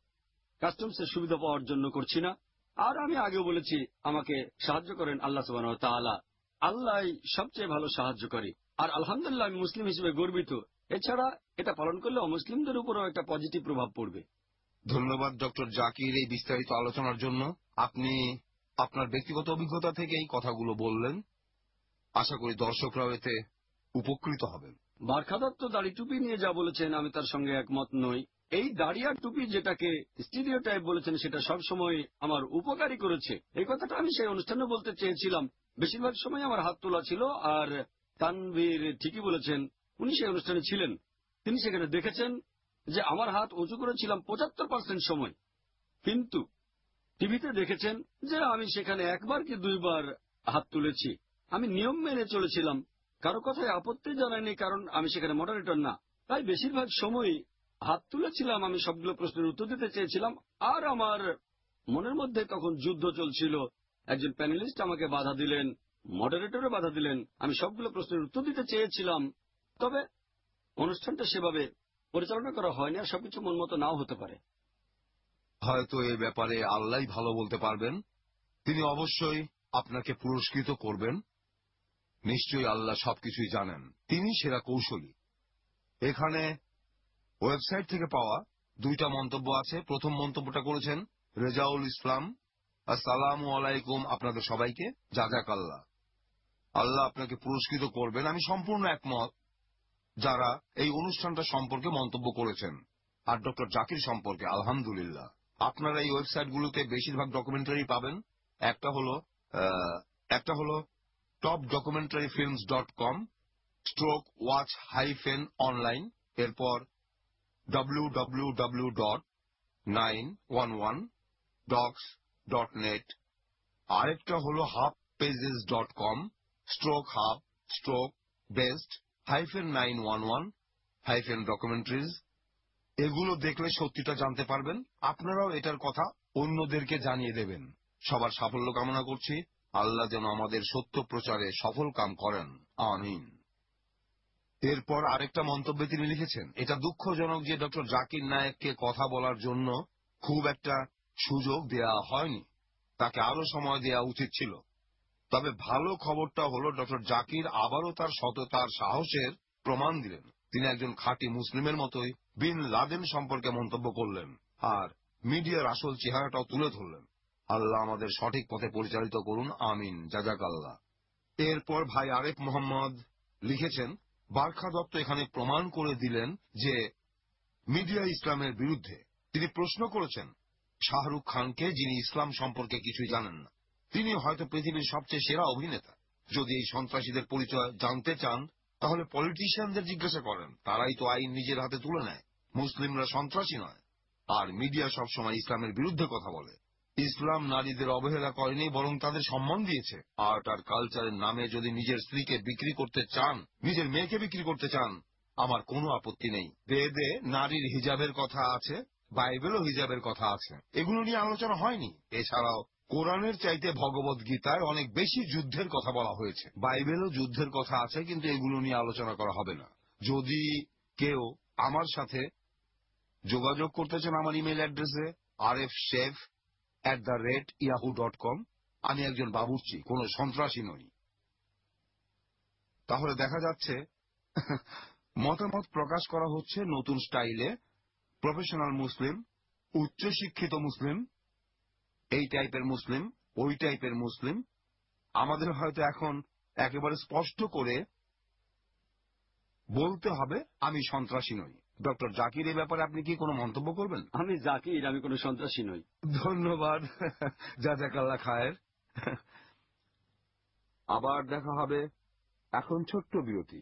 কাস্টমসের সুবিধা পাওয়ার জন্য করছি না। আর আমি আগেও বলেছি আমাকে সাহায্য করেন আল্লাহ তাআলা। আল্লাহ সবচেয়ে ভালো সাহায্য করে। আর আলহামদুলিল্লাহ আমি মুসলিম হিসেবে গর্বিত। এছাড়া এটা পালন করলে অমুসলিমদের উপরও একটা পজিটিভ প্রভাব পড়বে। ধন্যবাদ ডক্টর জাকির এই বিস্তারিত আলোচনার জন্য। আপনি আপনার ব্যক্তিগত অভিজ্ঞতা থেকে এই কথাগুলো বললেন। আশা করি দর্শকরাও এতে উপকৃত হবেন। বারখাদার তো দাড়ি টুপি নিয়ে যা বলেছেন আমি তার সঙ্গে একমত নই। এই দাড়ি আর টুপি যেটাকে স্টিরিও টাইপ বলেছেন, সেটা সবসময় আমার উপকারী করেছে। এই কথাটা আমি সেই অনুষ্ঠানে বলতে চেয়েছিলাম। বেশিরভাগ সময় আমার হাত তোলা ছিল, আর তানভীর ঠিকই বলেছেন, উনি সেই অনুষ্ঠানে ছিলেন। তিনি সেখানে দেখেছেন যে আমার হাত উঁচু করেছিলাম পঁচাত্তর পার্সেন্ট সময়। কিন্তু টিভিতে দেখেছেন যে আমি সেখানে একবার কি দুইবার হাত তুলেছি। আমি নিয়ম মেনে চলেছিলাম। কারও কথায় আপত্তি জানায়নি, কারণ আমি সেখানে মডারেটর না। তাই বেশিরভাগ সময় হাত তুলেছিলাম, আমি সবগুলো প্রশ্নের উত্তর দিতে চেয়েছিলাম, আর আমার মনের মধ্যে তখন যুদ্ধ চলছিল। একজন প্যানেলিস্ট আমাকে বাধা দিলেন মডারেটরে বাধা দিলেন, আমি সবগুলো প্রশ্নের উত্তর দিতে চেয়েছিলাম। তবে অনুষ্ঠানটা সেভাবে পরিচালনা করা হয়নি, আর সবকিছু মন মতো নাও হতে পারে। হয়তো এ ব্যাপারে আল্লাহ ভালো বলতে পারবেন। তিনি অবশ্যই আপনাকে পুরস্কৃত করবেন। নিশ্চয়ই আল্লাহ সবকিছুই জানেন। তিনি সেরা কৌশলী। এখানে ওয়েবসাইট থেকে পাওয়া দুইটা মন্তব্য আছে। প্রথম মন্তব্যটা করেছেন রেজাউল ইসলাম, আসসালামু আলাইকুম আপনাদের সবাইকে জাজাক আল্লাহ আল্লাহ আপনাকে পুরস্কৃত করবেন। আমি সম্পূর্ণ একমত যারা এই অনুষ্ঠানটা সম্পর্কে মন্তব্য করেছেন। আর ডক্টর জাকির সম্পর্কে, আলহামদুলিল্লাহ। আপনারা এই ওয়েবসাইটগুলোতে বেশিরভাগ ডকুমেন্টারি পাবেন। একটা হলো একটা হলো top documentary films dot com stroke watch hyphen online এরপর W W W dot nine one one docs dot net আরেকটা হলো half pages dot com stroke half stroke best hyphen nine one one hyphen documentaries এগুলো দেখলে সত্যিটা জানতে পারবেন। আপনারাও এটার কথা অন্যদেরকে জানিয়ে দেবেন। সবার সাফল্য কামনা করছি। আল্লাহ যেন আমাদের সত্য প্রচারে সফল কাম করেন। আমিন। এরপর আরেকটা মন্তব্যে তিনি লিখেছেন, এটা দুঃখজনক যে ডক্টর জাকির নায়েককে কথা বলার জন্য খুব একটা সুযোগ দেয়া হয়নি। তাকে আরও সময় দেওয়া উচিত ছিল। তবে ভালো খবরটা হলো ডক্টর জাকির আবারও তার সততার সাহসের প্রমাণ দিলেন। তিনি একজন খাঁটি মুসলিমের মতোই বিন লাদেন সম্পর্কে মন্তব্য করলেন আর মিডিয়ার আসল চেহারাটাও তুলে ধরলেন। আল্লাহ আমাদের সঠিক পথে পরিচালিত করুন, আমিন। জাজাক আল্লাহ এরপর ভাই আরেফ মোহাম্মদ লিখেছেন বারখা দত্ত এখানে প্রমাণ করে দিলেন যে মিডিয়া ইসলামের বিরুদ্ধে তিনি প্রশ্ন করেছেন, শাহরুখ খানকে যিনি ইসলাম সম্পর্কে কিছুই জানেন না, তিনি হয়তো পৃথিবীর সবচেয়ে সেরা অভিনেতা। যদি এই সন্ত্রাসীদের পরিচয় জানতে চান, তাহলে পলিটিশিয়ানদের জিজ্ঞাসা করেন। তারাই তো আইন নিজের হাতে তুলে নেয়। মুসলিমরা সন্ত্রাসী নয়। আর মিডিয়া সবসময় ইসলামের বিরুদ্ধে কথা বলে। ইসলাম নারীদের অবহেলা করেনি, বরং তাদের সম্মান দিয়েছে। আর্ট আর কালচারের নামে যদি নিজের স্ত্রীকে বিক্রি করতে চান, নিজের মেয়েকে বিক্রি করতে চান, আমার কোনো আপত্তি নেই। বেদে নারীর হিজাবের কথা আছে, বাইবেলও হিজাবের কথা আছে। এগুলো নিয়ে আলোচনা হয়নি। এছাড়াও কোরআনের চাইতে ভগবত গীতায় অনেক বেশি যুদ্ধের কথা বলা হয়েছে। বাইবেলও যুদ্ধের কথা আছে, কিন্তু এগুলো নিয়ে আলোচনা করা হবে না। যদি কেউ আমার সাথে যোগাযোগ করতে চান আমার ইমেল অ্যাড্রেসে R F chef at the rate Yahoo dot com আমি একজন বাবুর্চি, কোন সন্ত্রাসী নই। তাহলে দেখা যাচ্ছে, মতামত প্রকাশ করা হচ্ছে নতুন স্টাইলে, প্রফেশনাল মুসলিম, উচ্চশিক্ষিত মুসলিম, এই টাইপের মুসলিম, ওই টাইপের মুসলিম, আমাদের হয়তো এখন একেবারে স্পষ্ট করে বলতে হবে, আমি সন্ত্রাসী নই। ডক্টর জাকির এই ব্যাপারে আপনি কি কোনো মন্তব্য করবেন? আমি জাকির আমি কোনো সন্ত্রাসী নই। ধন্যবাদ জাজাকাল্লা খায়ের। আবার দেখা হবে এখন ছোট্ট বিরতি।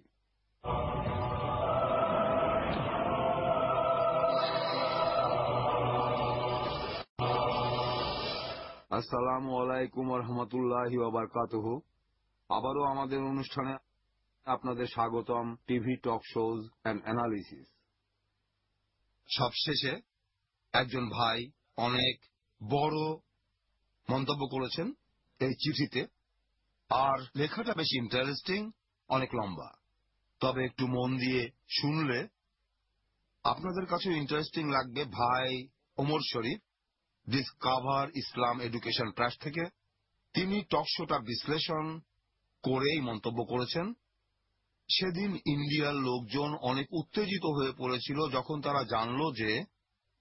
আসসালামু আলাইকুম রহমতুল্লাহ বারকাতহ আবারও আমাদের অনুষ্ঠানে আপনাদের স্বাগতম TV talk shows and analysis. সবশেষে একজন ভাই অনেক বড় মন্তব্য করেছেন এই চিঠিতে। আর লেখাটা বেশি ইন্টারেস্টিং অনেক লম্বা। তবে একটু মন দিয়ে শুনলে আপনাদের কাছেও ইন্টারেস্টিং লাগবে ভাই Omar Sharif discover Islam education press থেকে। তিনি টকশোটা বিশ্লেষণ করেই মন্তব্য করেছেন। সেদিন ইন্ডিয়ার লোকজন অনেক উত্তেজিত হয়ে পড়েছিল যখন তারা জানল যে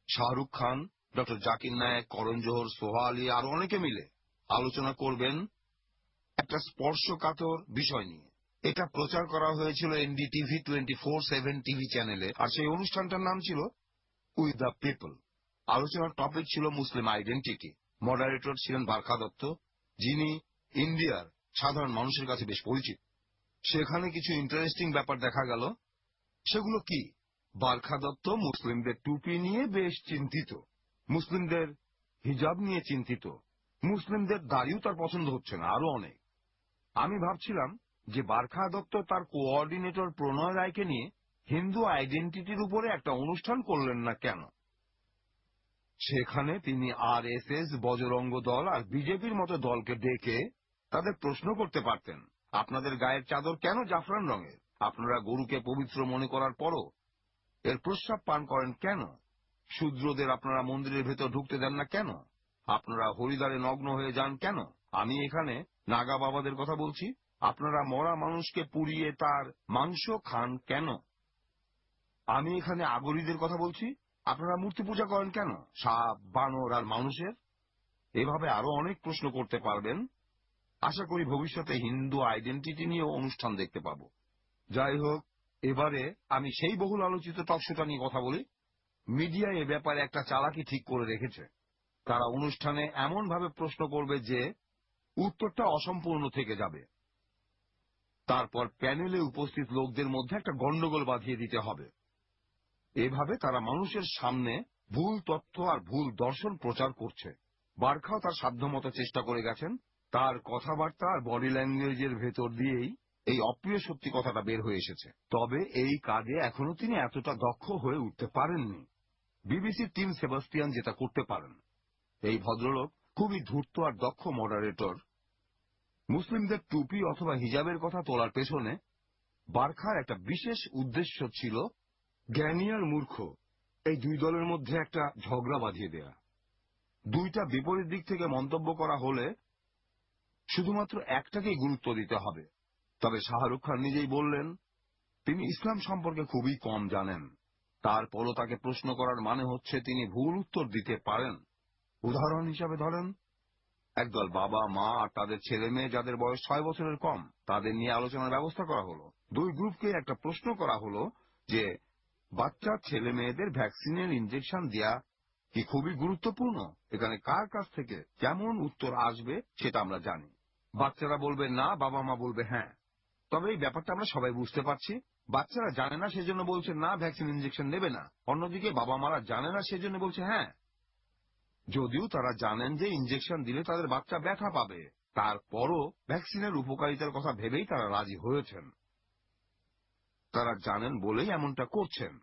শাহরুখ খান, ডক্টর জাকির নায়ক, করণ জোহর, সোহা আলী আর অনেকে মিলে আলোচনা করবেন একটা স্পর্শকাতর বিষয় নিয়ে। এটা প্রচার করা হয়েছিল ND TV twenty four seven TV চ্যানেলে আর সেই অনুষ্ঠানটার নাম ছিল উইথ দ্য পিপল। আলোচনার টপিক ছিল মুসলিম আইডেন্টিটি। মডারেটর ছিলেন বারখা দত্ত, যিনি ইন্ডিয়ার সাধারণ মানুষের কাছে বেশ পরিচিত। সেখানে কিছু ইন্টারেস্টিং ব্যাপার দেখা গেল। সেগুলো কি? বারখা দত্ত মুসলিমদের টুপি নিয়ে বেশ চিন্তিত। মুসলিমদের হিজাব নিয়ে চিন্তিত। মুসলিমদের দাড়িও তার পছন্দ হচ্ছে না আরও অনেক। আমি ভাবছিলাম যে বারখা দত্ত তার কোঅর্ডিনেটর প্রণয় রায়কে নিয়ে হিন্দু আইডেন্টিটির উপরে একটা অনুষ্ঠান করলেন না কেন? সেখানে তিনি আর এস এস বজরঙ্গ দল আর বিজেপির মতো দলকে ডেকে তাদের প্রশ্ন করতে পারতেন। আপনাদের গায়ের চাদর কেন জাফরান রঙের? আপনারা গরুকে পবিত্র মনে করার পরও এর প্রস্রাব পান করেন কেন? শূদ্রদের আপনারা মন্দিরের ভেতর ঢুকতে দেন না কেন? আপনারা হরিদ্বারে নগ্ন হয়ে যান কেন? আমি এখানে নাগা বাবাদের কথা বলছি। আপনারা মরা মানুষকে পুড়িয়ে তার মাংস খান কেন? আমি এখানে আগরীদের কথা বলছি। আপনারা মূর্তি পূজা করেন কেন? সাপ, বানর আর মানুষের? এভাবে আরও অনেক প্রশ্ন করতে পারবেন। আশা করি ভবিষ্যতে হিন্দু আইডেন্টিটি নিয়েও অনুষ্ঠান দেখতে পাব। যাই হোক, এবারে আমি সেই বহুল আলোচিত টকশোটা নিয়ে কথা বলি। মিডিয়া এ ব্যাপারে একটা চালাকি ঠিক করে রেখেছে। তারা অনুষ্ঠানে এমন ভাবে প্রশ্ন করবে যে, উত্তরটা অসম্পূর্ণ থেকে যাবে। তারপর প্যানেলে উপস্থিত লোকদের মধ্যে একটা গন্ডগোল বাঁধিয়ে দিতে হবে। এভাবে তারা মানুষের সামনে ভুল তথ্য আর ভুল দর্শন প্রচার করছে। বারখাও তার সাধ্যমতো চেষ্টা করে গেছেন। তার কথাবার্তা আর বডি ল্যাঙ্গুয়েজের ভেতর দিয়েই এই অপ্রিয় সত্যি কথাটা বের হয়ে এসেছে। তবে এই কাজে এখনও তিনি এতটা দক্ষ হয়ে উঠতে পারেননি। বিবিসির টিম সেবাস্টিয়ান যেটা করতে পারেন। এই ভদ্রলোক খুবই ধূর্ত আর দক্ষ মডারেটর মুসলিমদের টুপি অথবা হিজাবের কথা তোলার পেছনে বারখার একটা বিশেষ উদ্দেশ্য ছিল জ্ঞানী আর মূর্খ। এই দুই দলের মধ্যে একটা ঝগড়া বাঁধিয়ে দেয়া। দুইটা বিপরীত দিক থেকে মন্তব্য করা হলে শুধুমাত্র একটাকেই গুরুত্ব দিতে হবে। তবে শাহরুখ খান নিজেই বললেন, তিনি ইসলাম সম্পর্কে খুবই কম জানেন। তারপরও তাকে প্রশ্ন করার মানে হচ্ছে তিনি ভুল উত্তর দিতে পারেন। উদাহরণ হিসাবে ধরেন, একদল বাবা, মা আর তাদের ছেলে মেয়ে যাদের বয়স ছয় বছরের কম, তাদের নিয়ে আলোচনার ব্যবস্থা করা হলো। দুই গ্রুপকে একটা প্রশ্ন করা হলো যে, বাচ্চা ছেলে মেয়েদের ভ্যাকসিনের ইঞ্জেকশন দেয়া কি খুবই গুরুত্বপূর্ণ? এখানে কার কাছ থেকে কেমন উত্তর আসবে সেটা আমরা জানি। বাচ্চারা বলবে, না বাবা মা বলবে হ্যাঁ। তবে এই ব্যাপারটা আমরা সবাই বুঝতে পারছি। বাচ্চারা জানে না, সেজন্য বলছে, না, ভ্যাকসিন ইঞ্জেকশন নেবে না। অন্যদিকে বাবা মারা জানে না, সেজন্য বলছে হ্যাঁ। যদিও তারা জানেন যে ইঞ্জেকশন দিলে তাদের বাচ্চা ব্যথা পাবে, তারপরও ভ্যাকসিনের উপকারিতার কথা ভেবেই তারা রাজি হয়েছেন। তারা জানেন বলেই এমনটা করছেন।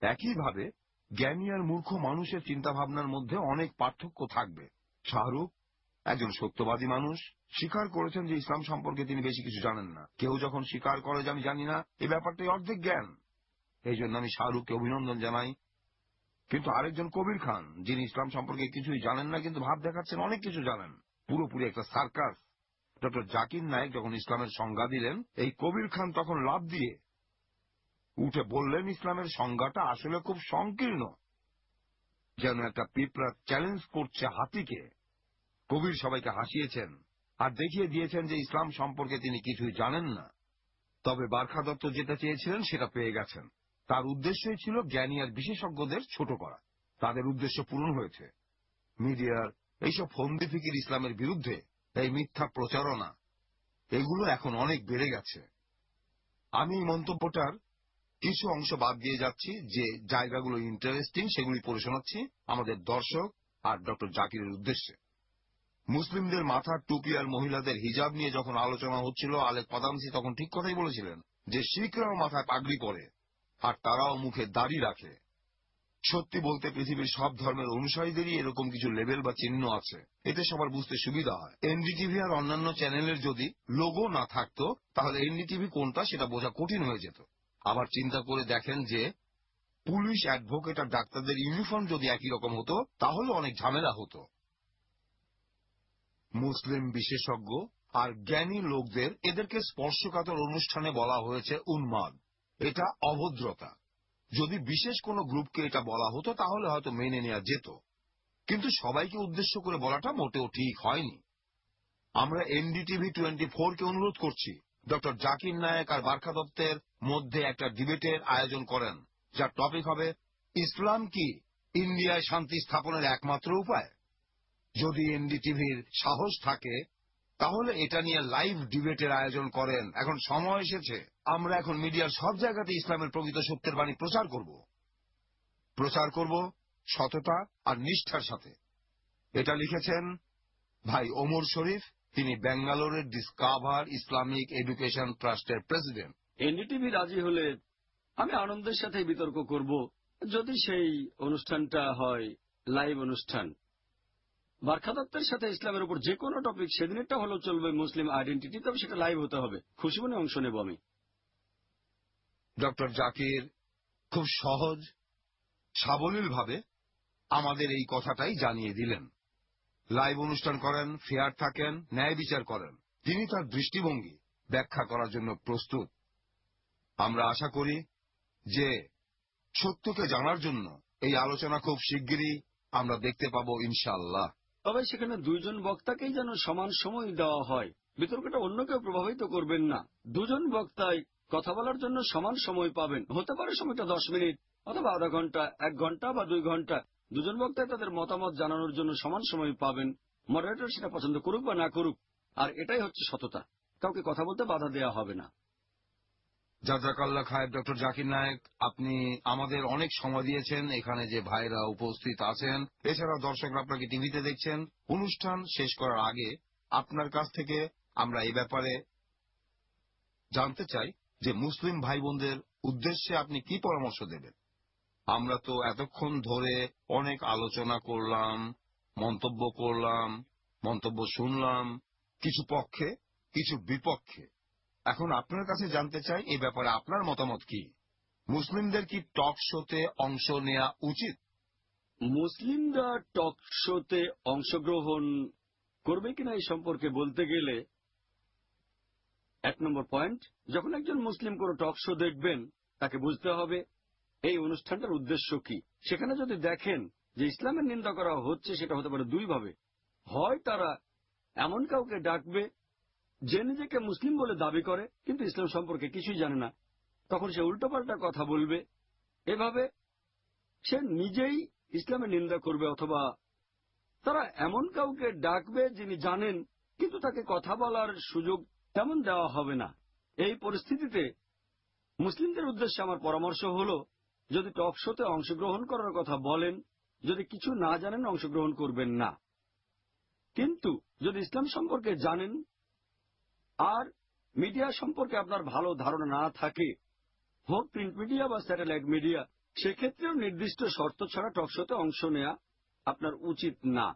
একইভাবে, জ্ঞানী আর মূর্খ মানুষের চিন্তাভাবনার মধ্যে অনেক পার্থক্য থাকবে। শাহরুখ একজন সত্যবাদী মানুষ স্বীকার করেছেন যে ইসলাম সম্পর্কে তিনি বেশি কিছু জানেন না। কেউ যখন স্বীকার করে যে আমি জানি না এই ব্যাপারটাই অর্ধেক জ্ঞান। এই জন্য আমি শাহরুখকে অভিনন্দন জানাই। কিন্তু আরেকজন কবির খান, যিনি ইসলাম সম্পর্কে কিছুই জানেন না, কিন্তু ভাব দেখাচ্ছেন, অনেক কিছু জানেন। পুরোপুরি একটা সার্কাস। ডক্টর জাকির নায়েক যখন ইসলামের সংজ্ঞা দিলেন, এই কবির খান তখন লাভ দিয়ে উঠে বললেন, ইসলামের সংজ্ঞাটা আসলে খুব সংকীর্ণ। যেন একটা পিঁপড়া চ্যালেঞ্জ করছে হাতিকে কবির সবাইকে হাসিয়েছেন আর দেখিয়ে দিয়েছেন যে ইসলাম সম্পর্কে তিনি কিছুই জানেন না। তবে বারখা দত্ত যেটা চেয়েছিলেন সেটা পেয়ে গেছেন। তার উদ্দেশ্যই ছিল জ্ঞানী আর বিশেষজ্ঞদের ছোট করা। তাদের উদ্দেশ্য পূরণ হয়েছে। মিডিয়ার এইসব ফন্দি ফিকির ইসলামের বিরুদ্ধে এই মিথ্যা প্রচারণা, এগুলো এখন অনেক বেড়ে গেছে। আমি মন্তব্যটার কিছু অংশ বাদ দিয়ে যাচ্ছি, যে জায়গাগুলো ইন্টারেস্টিং সেগুলি পড়ে শোনাচ্ছি আমাদের দর্শক আর ডক্টর জাকিরের উদ্দেশ্যে। মুসলিমদের মাথার টুপি আর মহিলাদের হিজাব নিয়ে যখন আলোচনা হচ্ছিল, আলেক পাদামসি তখন ঠিক কথাই বলেছিলেন যে, শিখরাও মাথায় পাগড়ি পরে, আর তারাও মুখে দাড়ি রাখে। সত্যি বলতে পৃথিবীর সব ধর্মের অনুসারীদেরই এরকম কিছু লেবেল বা চিহ্ন আছে। এতে সবার বুঝতে সুবিধা হয়। এনডিটিভি আর অন্যান্য চ্যানেলের যদি লোগো না থাকতো, তাহলে এনডিটিভি কোনটা সেটা বোঝা কঠিন হয়ে যেত। আবার চিন্তা করে দেখেন যে, পুলিশ অ্যাডভোকেট আর ডাক্তারদের ইউনিফর্ম যদি একই রকম হতো, তাহলে অনেক ঝামেলা হতো। মুসলিম বিশেষজ্ঞ আর জ্ঞানী লোকদের এদেরকে স্পর্শকাতর অনুষ্ঠানে বলা হয়েছে উন্মাদ। এটা অভদ্রতা। যদি বিশেষ কোনো গ্রুপকে এটা বলা হতো, তাহলে হয়তো মেনে নেওয়া যেত। কিন্তু সবাইকে উদ্দেশ্য করে বলাটা মোটেও ঠিক হয়নি। আমরা এনডিটিভি টোয়েন্টি কে অনুরোধ করছি। ডক্টর জাকির নায়েক আর বার্খা দত্তের মধ্যে একটা ডিবেটের আয়োজন করেন, যার টপিক হবে ইসলাম কি? ইন্ডিয়ায় শান্তি স্থাপনের একমাত্র উপায়। যদি এনডিটিভির সাহস থাকে, তাহলে এটা নিয়ে লাইভ ডিবেটের আয়োজন করেন। এখন সময় এসেছে। আমরা এখন মিডিয়ার সব জায়গাতে ইসলামের প্রকৃত সত্যের বাণী প্রচার করব। প্রচার করব সততা আর নিষ্ঠার সাথে। এটা লিখেছেন ভাই ওমর শরীফ, তিনি ব্যাঙ্গালোরের ডিসকাভার ইসলামিক এডুকেশন ট্রাস্টের প্রেসিডেন্ট। এনডিটিভি রাজি হলে আমি আনন্দের সাথে বিতর্ক করব। যদি সেই অনুষ্ঠানটা হয়, লাইভ অনুষ্ঠান বার্খা দত্তের সাথে ইসলামের উপর যে কোনো টপিক সেদিনেরটা হলেও চলবে মুসলিম আইডেন্টিটি তবে সেটা লাইভ হতে হবে। খুশি মনে অংশ নেব আমি। ডক্টর জাকির, খুব সহজ, সাবলীলভাবে আমাদের এই কথাটাই জানিয়ে দিলেন। লাইভ অনুষ্ঠান করেন, ফেয়ার থাকেন, ন্যায় বিচার করেন। তিনি তার দৃষ্টিভঙ্গি ব্যাখ্যা করার জন্য প্রস্তুত। আমরা আশা করি যে সত্যকে জানার জন্য এই আলোচনা খুব শিগগিরই আমরা দেখতে পাবো ইনশাআল্লাহ। তবে সেখানে দুইজন বক্তাকেই যেন সমান সময় দেওয়া হয়। বিতর্কটা অন্য কেউ প্রভাবিত করবেন না। দুজন বক্তাই কথা বলার জন্য সমান সময় পাবেন। হতে পারে সময়টা দশ মিনিট অথবা আধা ঘণ্টা, এক ঘণ্টা বা দুই ঘণ্টা। দুজন বক্তাই তাদের মতামত জানানোর জন্য সমান সময় পাবেন। মডারেটর সেটা পছন্দ করুক বা না করুক। আর এটাই হচ্ছে সততা। কাউকে কথা বলতে বাধা দেওয়া হবে না। জাজাকাল্লা খায়েব, ডক্টর জাকির নায়েক, আপনি আমাদের অনেক সময় দিয়েছেন। এখানে যে ভাইরা উপস্থিত আছেন এছাড়া দর্শকরা আপনাকে টিভিতে দেখছেন। অনুষ্ঠান শেষ করার আগে আপনার কাছ থেকে আমরা এই ব্যাপারে জানতে চাই যে মুসলিম ভাই বোনদের উদ্দেশ্যে আপনি কি পরামর্শ দেবেন? আমরা তো এতক্ষণ ধরে অনেক আলোচনা করলাম, মন্তব্য করলাম, মন্তব্য শুনলাম, কিছু পক্ষে, কিছু বিপক্ষে। এখন আপনার কাছে জানতে চাই এই ব্যাপারে আপনার মতামত কি? মুসলিমদের কি টক শোতে অংশ নেওয়া উচিত? মুসলিমরা টক শোতে অংশগ্রহণ করবে কিনা এই সম্পর্কে বলতে গেলে, এক নম্বর পয়েন্ট, যখন একজন মুসলিম কোনো টক শো দেখবেন, তাকে বুঝতে হবে এই অনুষ্ঠানটার উদ্দেশ্য কি। সেখানে যদি দেখেন যে ইসলামের নিন্দা করা হচ্ছে, সেটা হতে পারে দুই ভাবে হয় তারা এমন কাউকে ডাকবে যে নিজেকে মুসলিম বলে দাবি করে, কিন্তু ইসলাম সম্পর্কে কিছুই জানে না। তখন সে উল্টোপাল্টা কথা বলবে। এভাবে সে নিজেই ইসলামের নিন্দা করবে, অথবা তারা এমন কাউকে ডাকবে যিনি জানেন, কিন্তু তাকে কথা বলার সুযোগ তেমন দেওয়া হবে না। এই পরিস্থিতিতে মুসলিমদের উদ্দেশ্যে আমার পরামর্শ হল, যদি টক শোতে অংশগ্রহণ করার কথা বলেন, যদি কিছু না জানেন, অংশগ্রহণ করবেন না। কিন্তু যদি ইসলাম সম্পর্কে জানেন আর মিডিয়া সম্পর্কে আপনার ভালো ধারণা না থাকে, হোক প্রিন্ট মিডিয়া বা স্যাটেলাইট মিডিয়া, সেক্ষেত্রেও নির্দিষ্ট শর্ত ছাড়া টকশোতে অংশ নেওয়া আপনার উচিত না।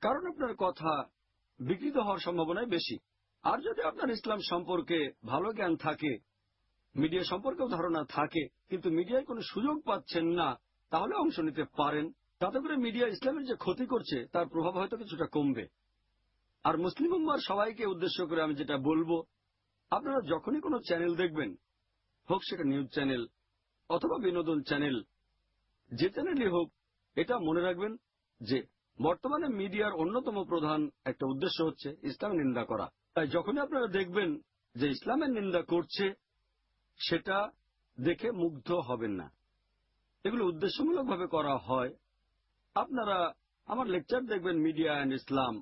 কারণ আপনার কথা বিকৃত হওয়ার সম্ভাবনাই বেশি। আর যদি আপনার ইসলাম সম্পর্কে ভালো জ্ঞান থাকে, মিডিয়া সম্পর্কেও ধারণা থাকে, কিন্তু মিডিয়ায় কোনো সুযোগ পাচ্ছেন না, তাহলে অংশ নিতে পারেন। তাতে করে মিডিয়া ইসলামের যে ক্ষতি করছে, তার প্রভাব হয়তো কিছুটা কমবে। আর মুসলিম উম্মার সবাইকে উদ্দেশ্য করে আমি যেটা বলব, আপনারা যখনই কোনো চ্যানেল দেখবেন, হোক সেটা নিউজ চ্যানেল অথবা বিনোদন চ্যানেল যে চ্যানেলই হোক, এটা মনে রাখবেন যে বর্তমানে মিডিয়ার অন্যতম প্রধান একটা উদ্দেশ্য হচ্ছে ইসলামের নিন্দা করা। তাই যখনই আপনারা দেখবেন যে ইসলামের নিন্দা করছে, সেটা দেখে মুগ্ধ হবেন না। এগুলো উদ্দেশ্যমূলকভাবে করা হয়। আপনারা আমার লেকচার দেখবেন media and Islam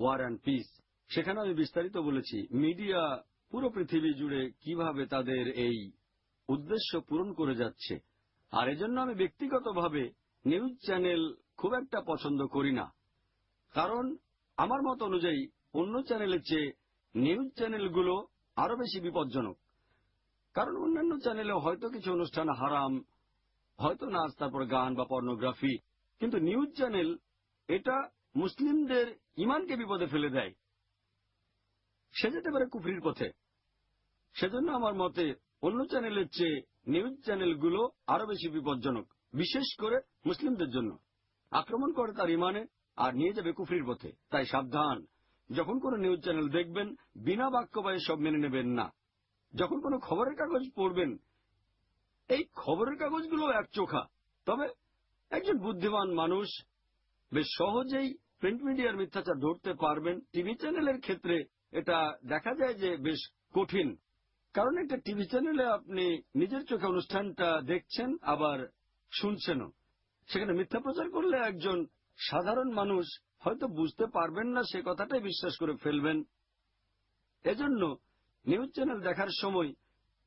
war and peace সেখানে আমি বিস্তারিত বলেছি মিডিয়া পুরো পৃথিবী জুড়ে কীভাবে তাদের এই উদ্দেশ্য পূরণ করে যাচ্ছে। আর এজন্য আমি ব্যক্তিগতভাবে নিউজ চ্যানেল খুব একটা পছন্দ করি না। কারণ আমার মত অনুযায়ী অন্য চ্যানেলের চেয়ে নিউজ চ্যানেলগুলো আরও বেশি বিপজ্জনক। কারণ অন্যান্য চ্যানেলে হয়তো কিছু অনুষ্ঠান হারাম, হয়তো নাচ, তারপর গান বা পর্নোগ্রাফি কিন্তু নিউজ চ্যানেল এটা মুসলিমদের ইমানকে বিপদে ফেলে দেয়। সে যেতে পারে কুফরির পথে। সেজন্য আমার মতে অন্য চ্যানেলের চেয়ে নিউজ চ্যানেলগুলো আরও বেশি বিপজ্জনক, বিশেষ করে মুসলিমদের জন্য। আক্রমণ করে তার ইমানে আর নিয়ে যাবে কুফরির পথে। তাই সাবধান। যখন কোন নিউজ চ্যানেল দেখবেন, বিনা বাক্য বায়ে সব মেনে নেবেন না। যখন কোনো খবরের কাগজ পড়বেন, এই খবরের কাগজগুলো এক চোখা। তবে একজন বুদ্ধিমান মানুষ বেশ সহজেই প্রিন্ট মিডিয়ার মিথ্যাচার ধরতে পারবেন। টিভি চ্যানেলের ক্ষেত্রে এটা দেখা যায় যে বেশ কঠিন। কারণ একটা টিভি চ্যানেলে আপনি নিজের চোখে অনুষ্ঠানটা দেখছেন, আবার শুনছেনও। সেখানে মিথ্যা প্রচার করলে একজন সাধারণ মানুষ হয়তো বুঝতে পারবেন না, সে কথাটাই বিশ্বাস করে ফেলবেন। এজন্য নিউজ চ্যানেল দেখার সময়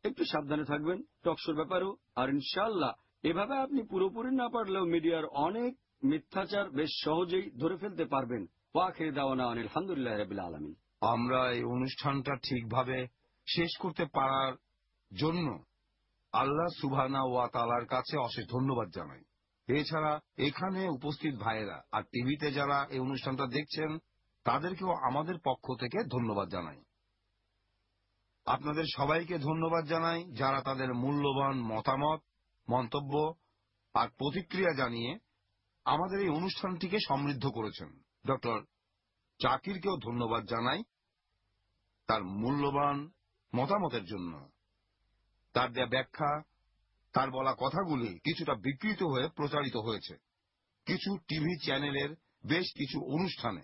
একটু সাবধানে থাকবেন। টকশোর ব্যাপারেও। আর ইনশাল্লাহ এভাবে আপনি পুরোপুরি না পারলেও মিডিয়ার অনেক মিথ্যাচার বেশ সহজেই ধরে ফেলতে পারবেন। আলহামদুলিল্লাহ রবিল আলমিন। আমরা এই অনুষ্ঠানটা ঠিকভাবে শেষ করতে পারার জন্য আল্লাহ সুবহানা ওয়া তালার কাছে অশেষ ধন্যবাদ জানাই। এছাড়া এখানে উপস্থিত ভাইয়েরা আর টিভিতে যারা এই অনুষ্ঠানটা দেখছেন, তাদেরকেও আমাদের পক্ষ থেকে ধন্যবাদ জানাই। আপনাদের সবাইকে ধন্যবাদ জানাই যারা তাদের মূল্যবান মতামত, মন্তব্য আর প্রতিক্রিয়া জানিয়ে আমাদের এই অনুষ্ঠানটিকে সমৃদ্ধ করেছেন। ডক্টর জাকিরকেও ধন্যবাদ জানাই তার মূল্যবান মতামতের জন্য। তার দেয়া ব্যাখ্যা, তার বলা কথাগুলি কিছুটা বিকৃত হয়ে প্রচারিত হয়েছে। কিছু টিভি চ্যানেলের বেশ কিছু অনুষ্ঠানে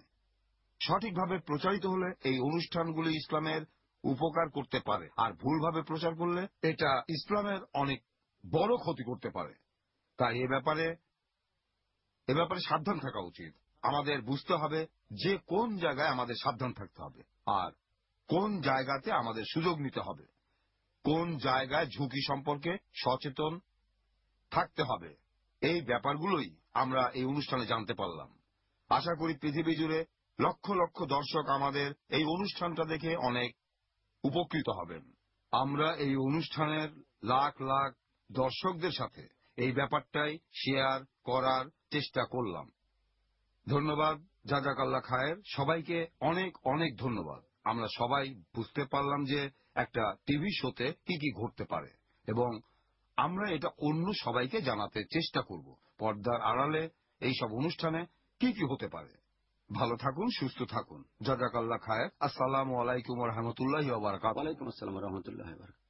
সঠিকভাবে প্রচারিত হলে এই অনুষ্ঠানগুলি ইসলামের উপকার করতে পারে। আর ভুলভাবে প্রচার করলে এটা ইসলামের অনেক বড় ক্ষতি করতে পারে। তাই এ ব্যাপারে এ ব্যাপারে সাবধান থাকা উচিত। আমাদের বুঝতে হবে যে কোন জায়গায় আমাদের সাবধান থাকতে হবে আর কোন জায়গাতে আমাদের সুযোগ নিতে হবে। কোন জায়গায় ঝুঁকি সম্পর্কে সচেতন থাকতে হবে। এই ব্যাপারগুলোই আমরা এই অনুষ্ঠানে জানতে পারলাম। আশা করি পৃথিবী জুড়ে লক্ষ লক্ষ দর্শক আমাদের এই অনুষ্ঠানটা দেখে অনেক উপকৃত হবেন। আমরা এই অনুষ্ঠানের লাখ লাখ দর্শকদের সাথে এই ব্যাপারটাই শেয়ার করার চেষ্টা করলাম। ধন্যবাদ, জাজাকাল্লা খায়ের। সবাইকে অনেক অনেক ধন্যবাদ। আমরা সবাই বুঝতে পারলাম যে একটা টিভি শোতে কি কি ঘটতে পারে এবং আমরা এটা অন্য সবাইকে জানাতে চেষ্টা করব। পর্দার আড়ালে এই সব অনুষ্ঠানে কি কি হতে পারে। ভালো থাকুন, সুস্থ থাকুন। জাজাকাল্লা খায়ের। আসসালামু আলাইকুম রহমতুল্লাহ আসসালাম রহমতুল্লাহ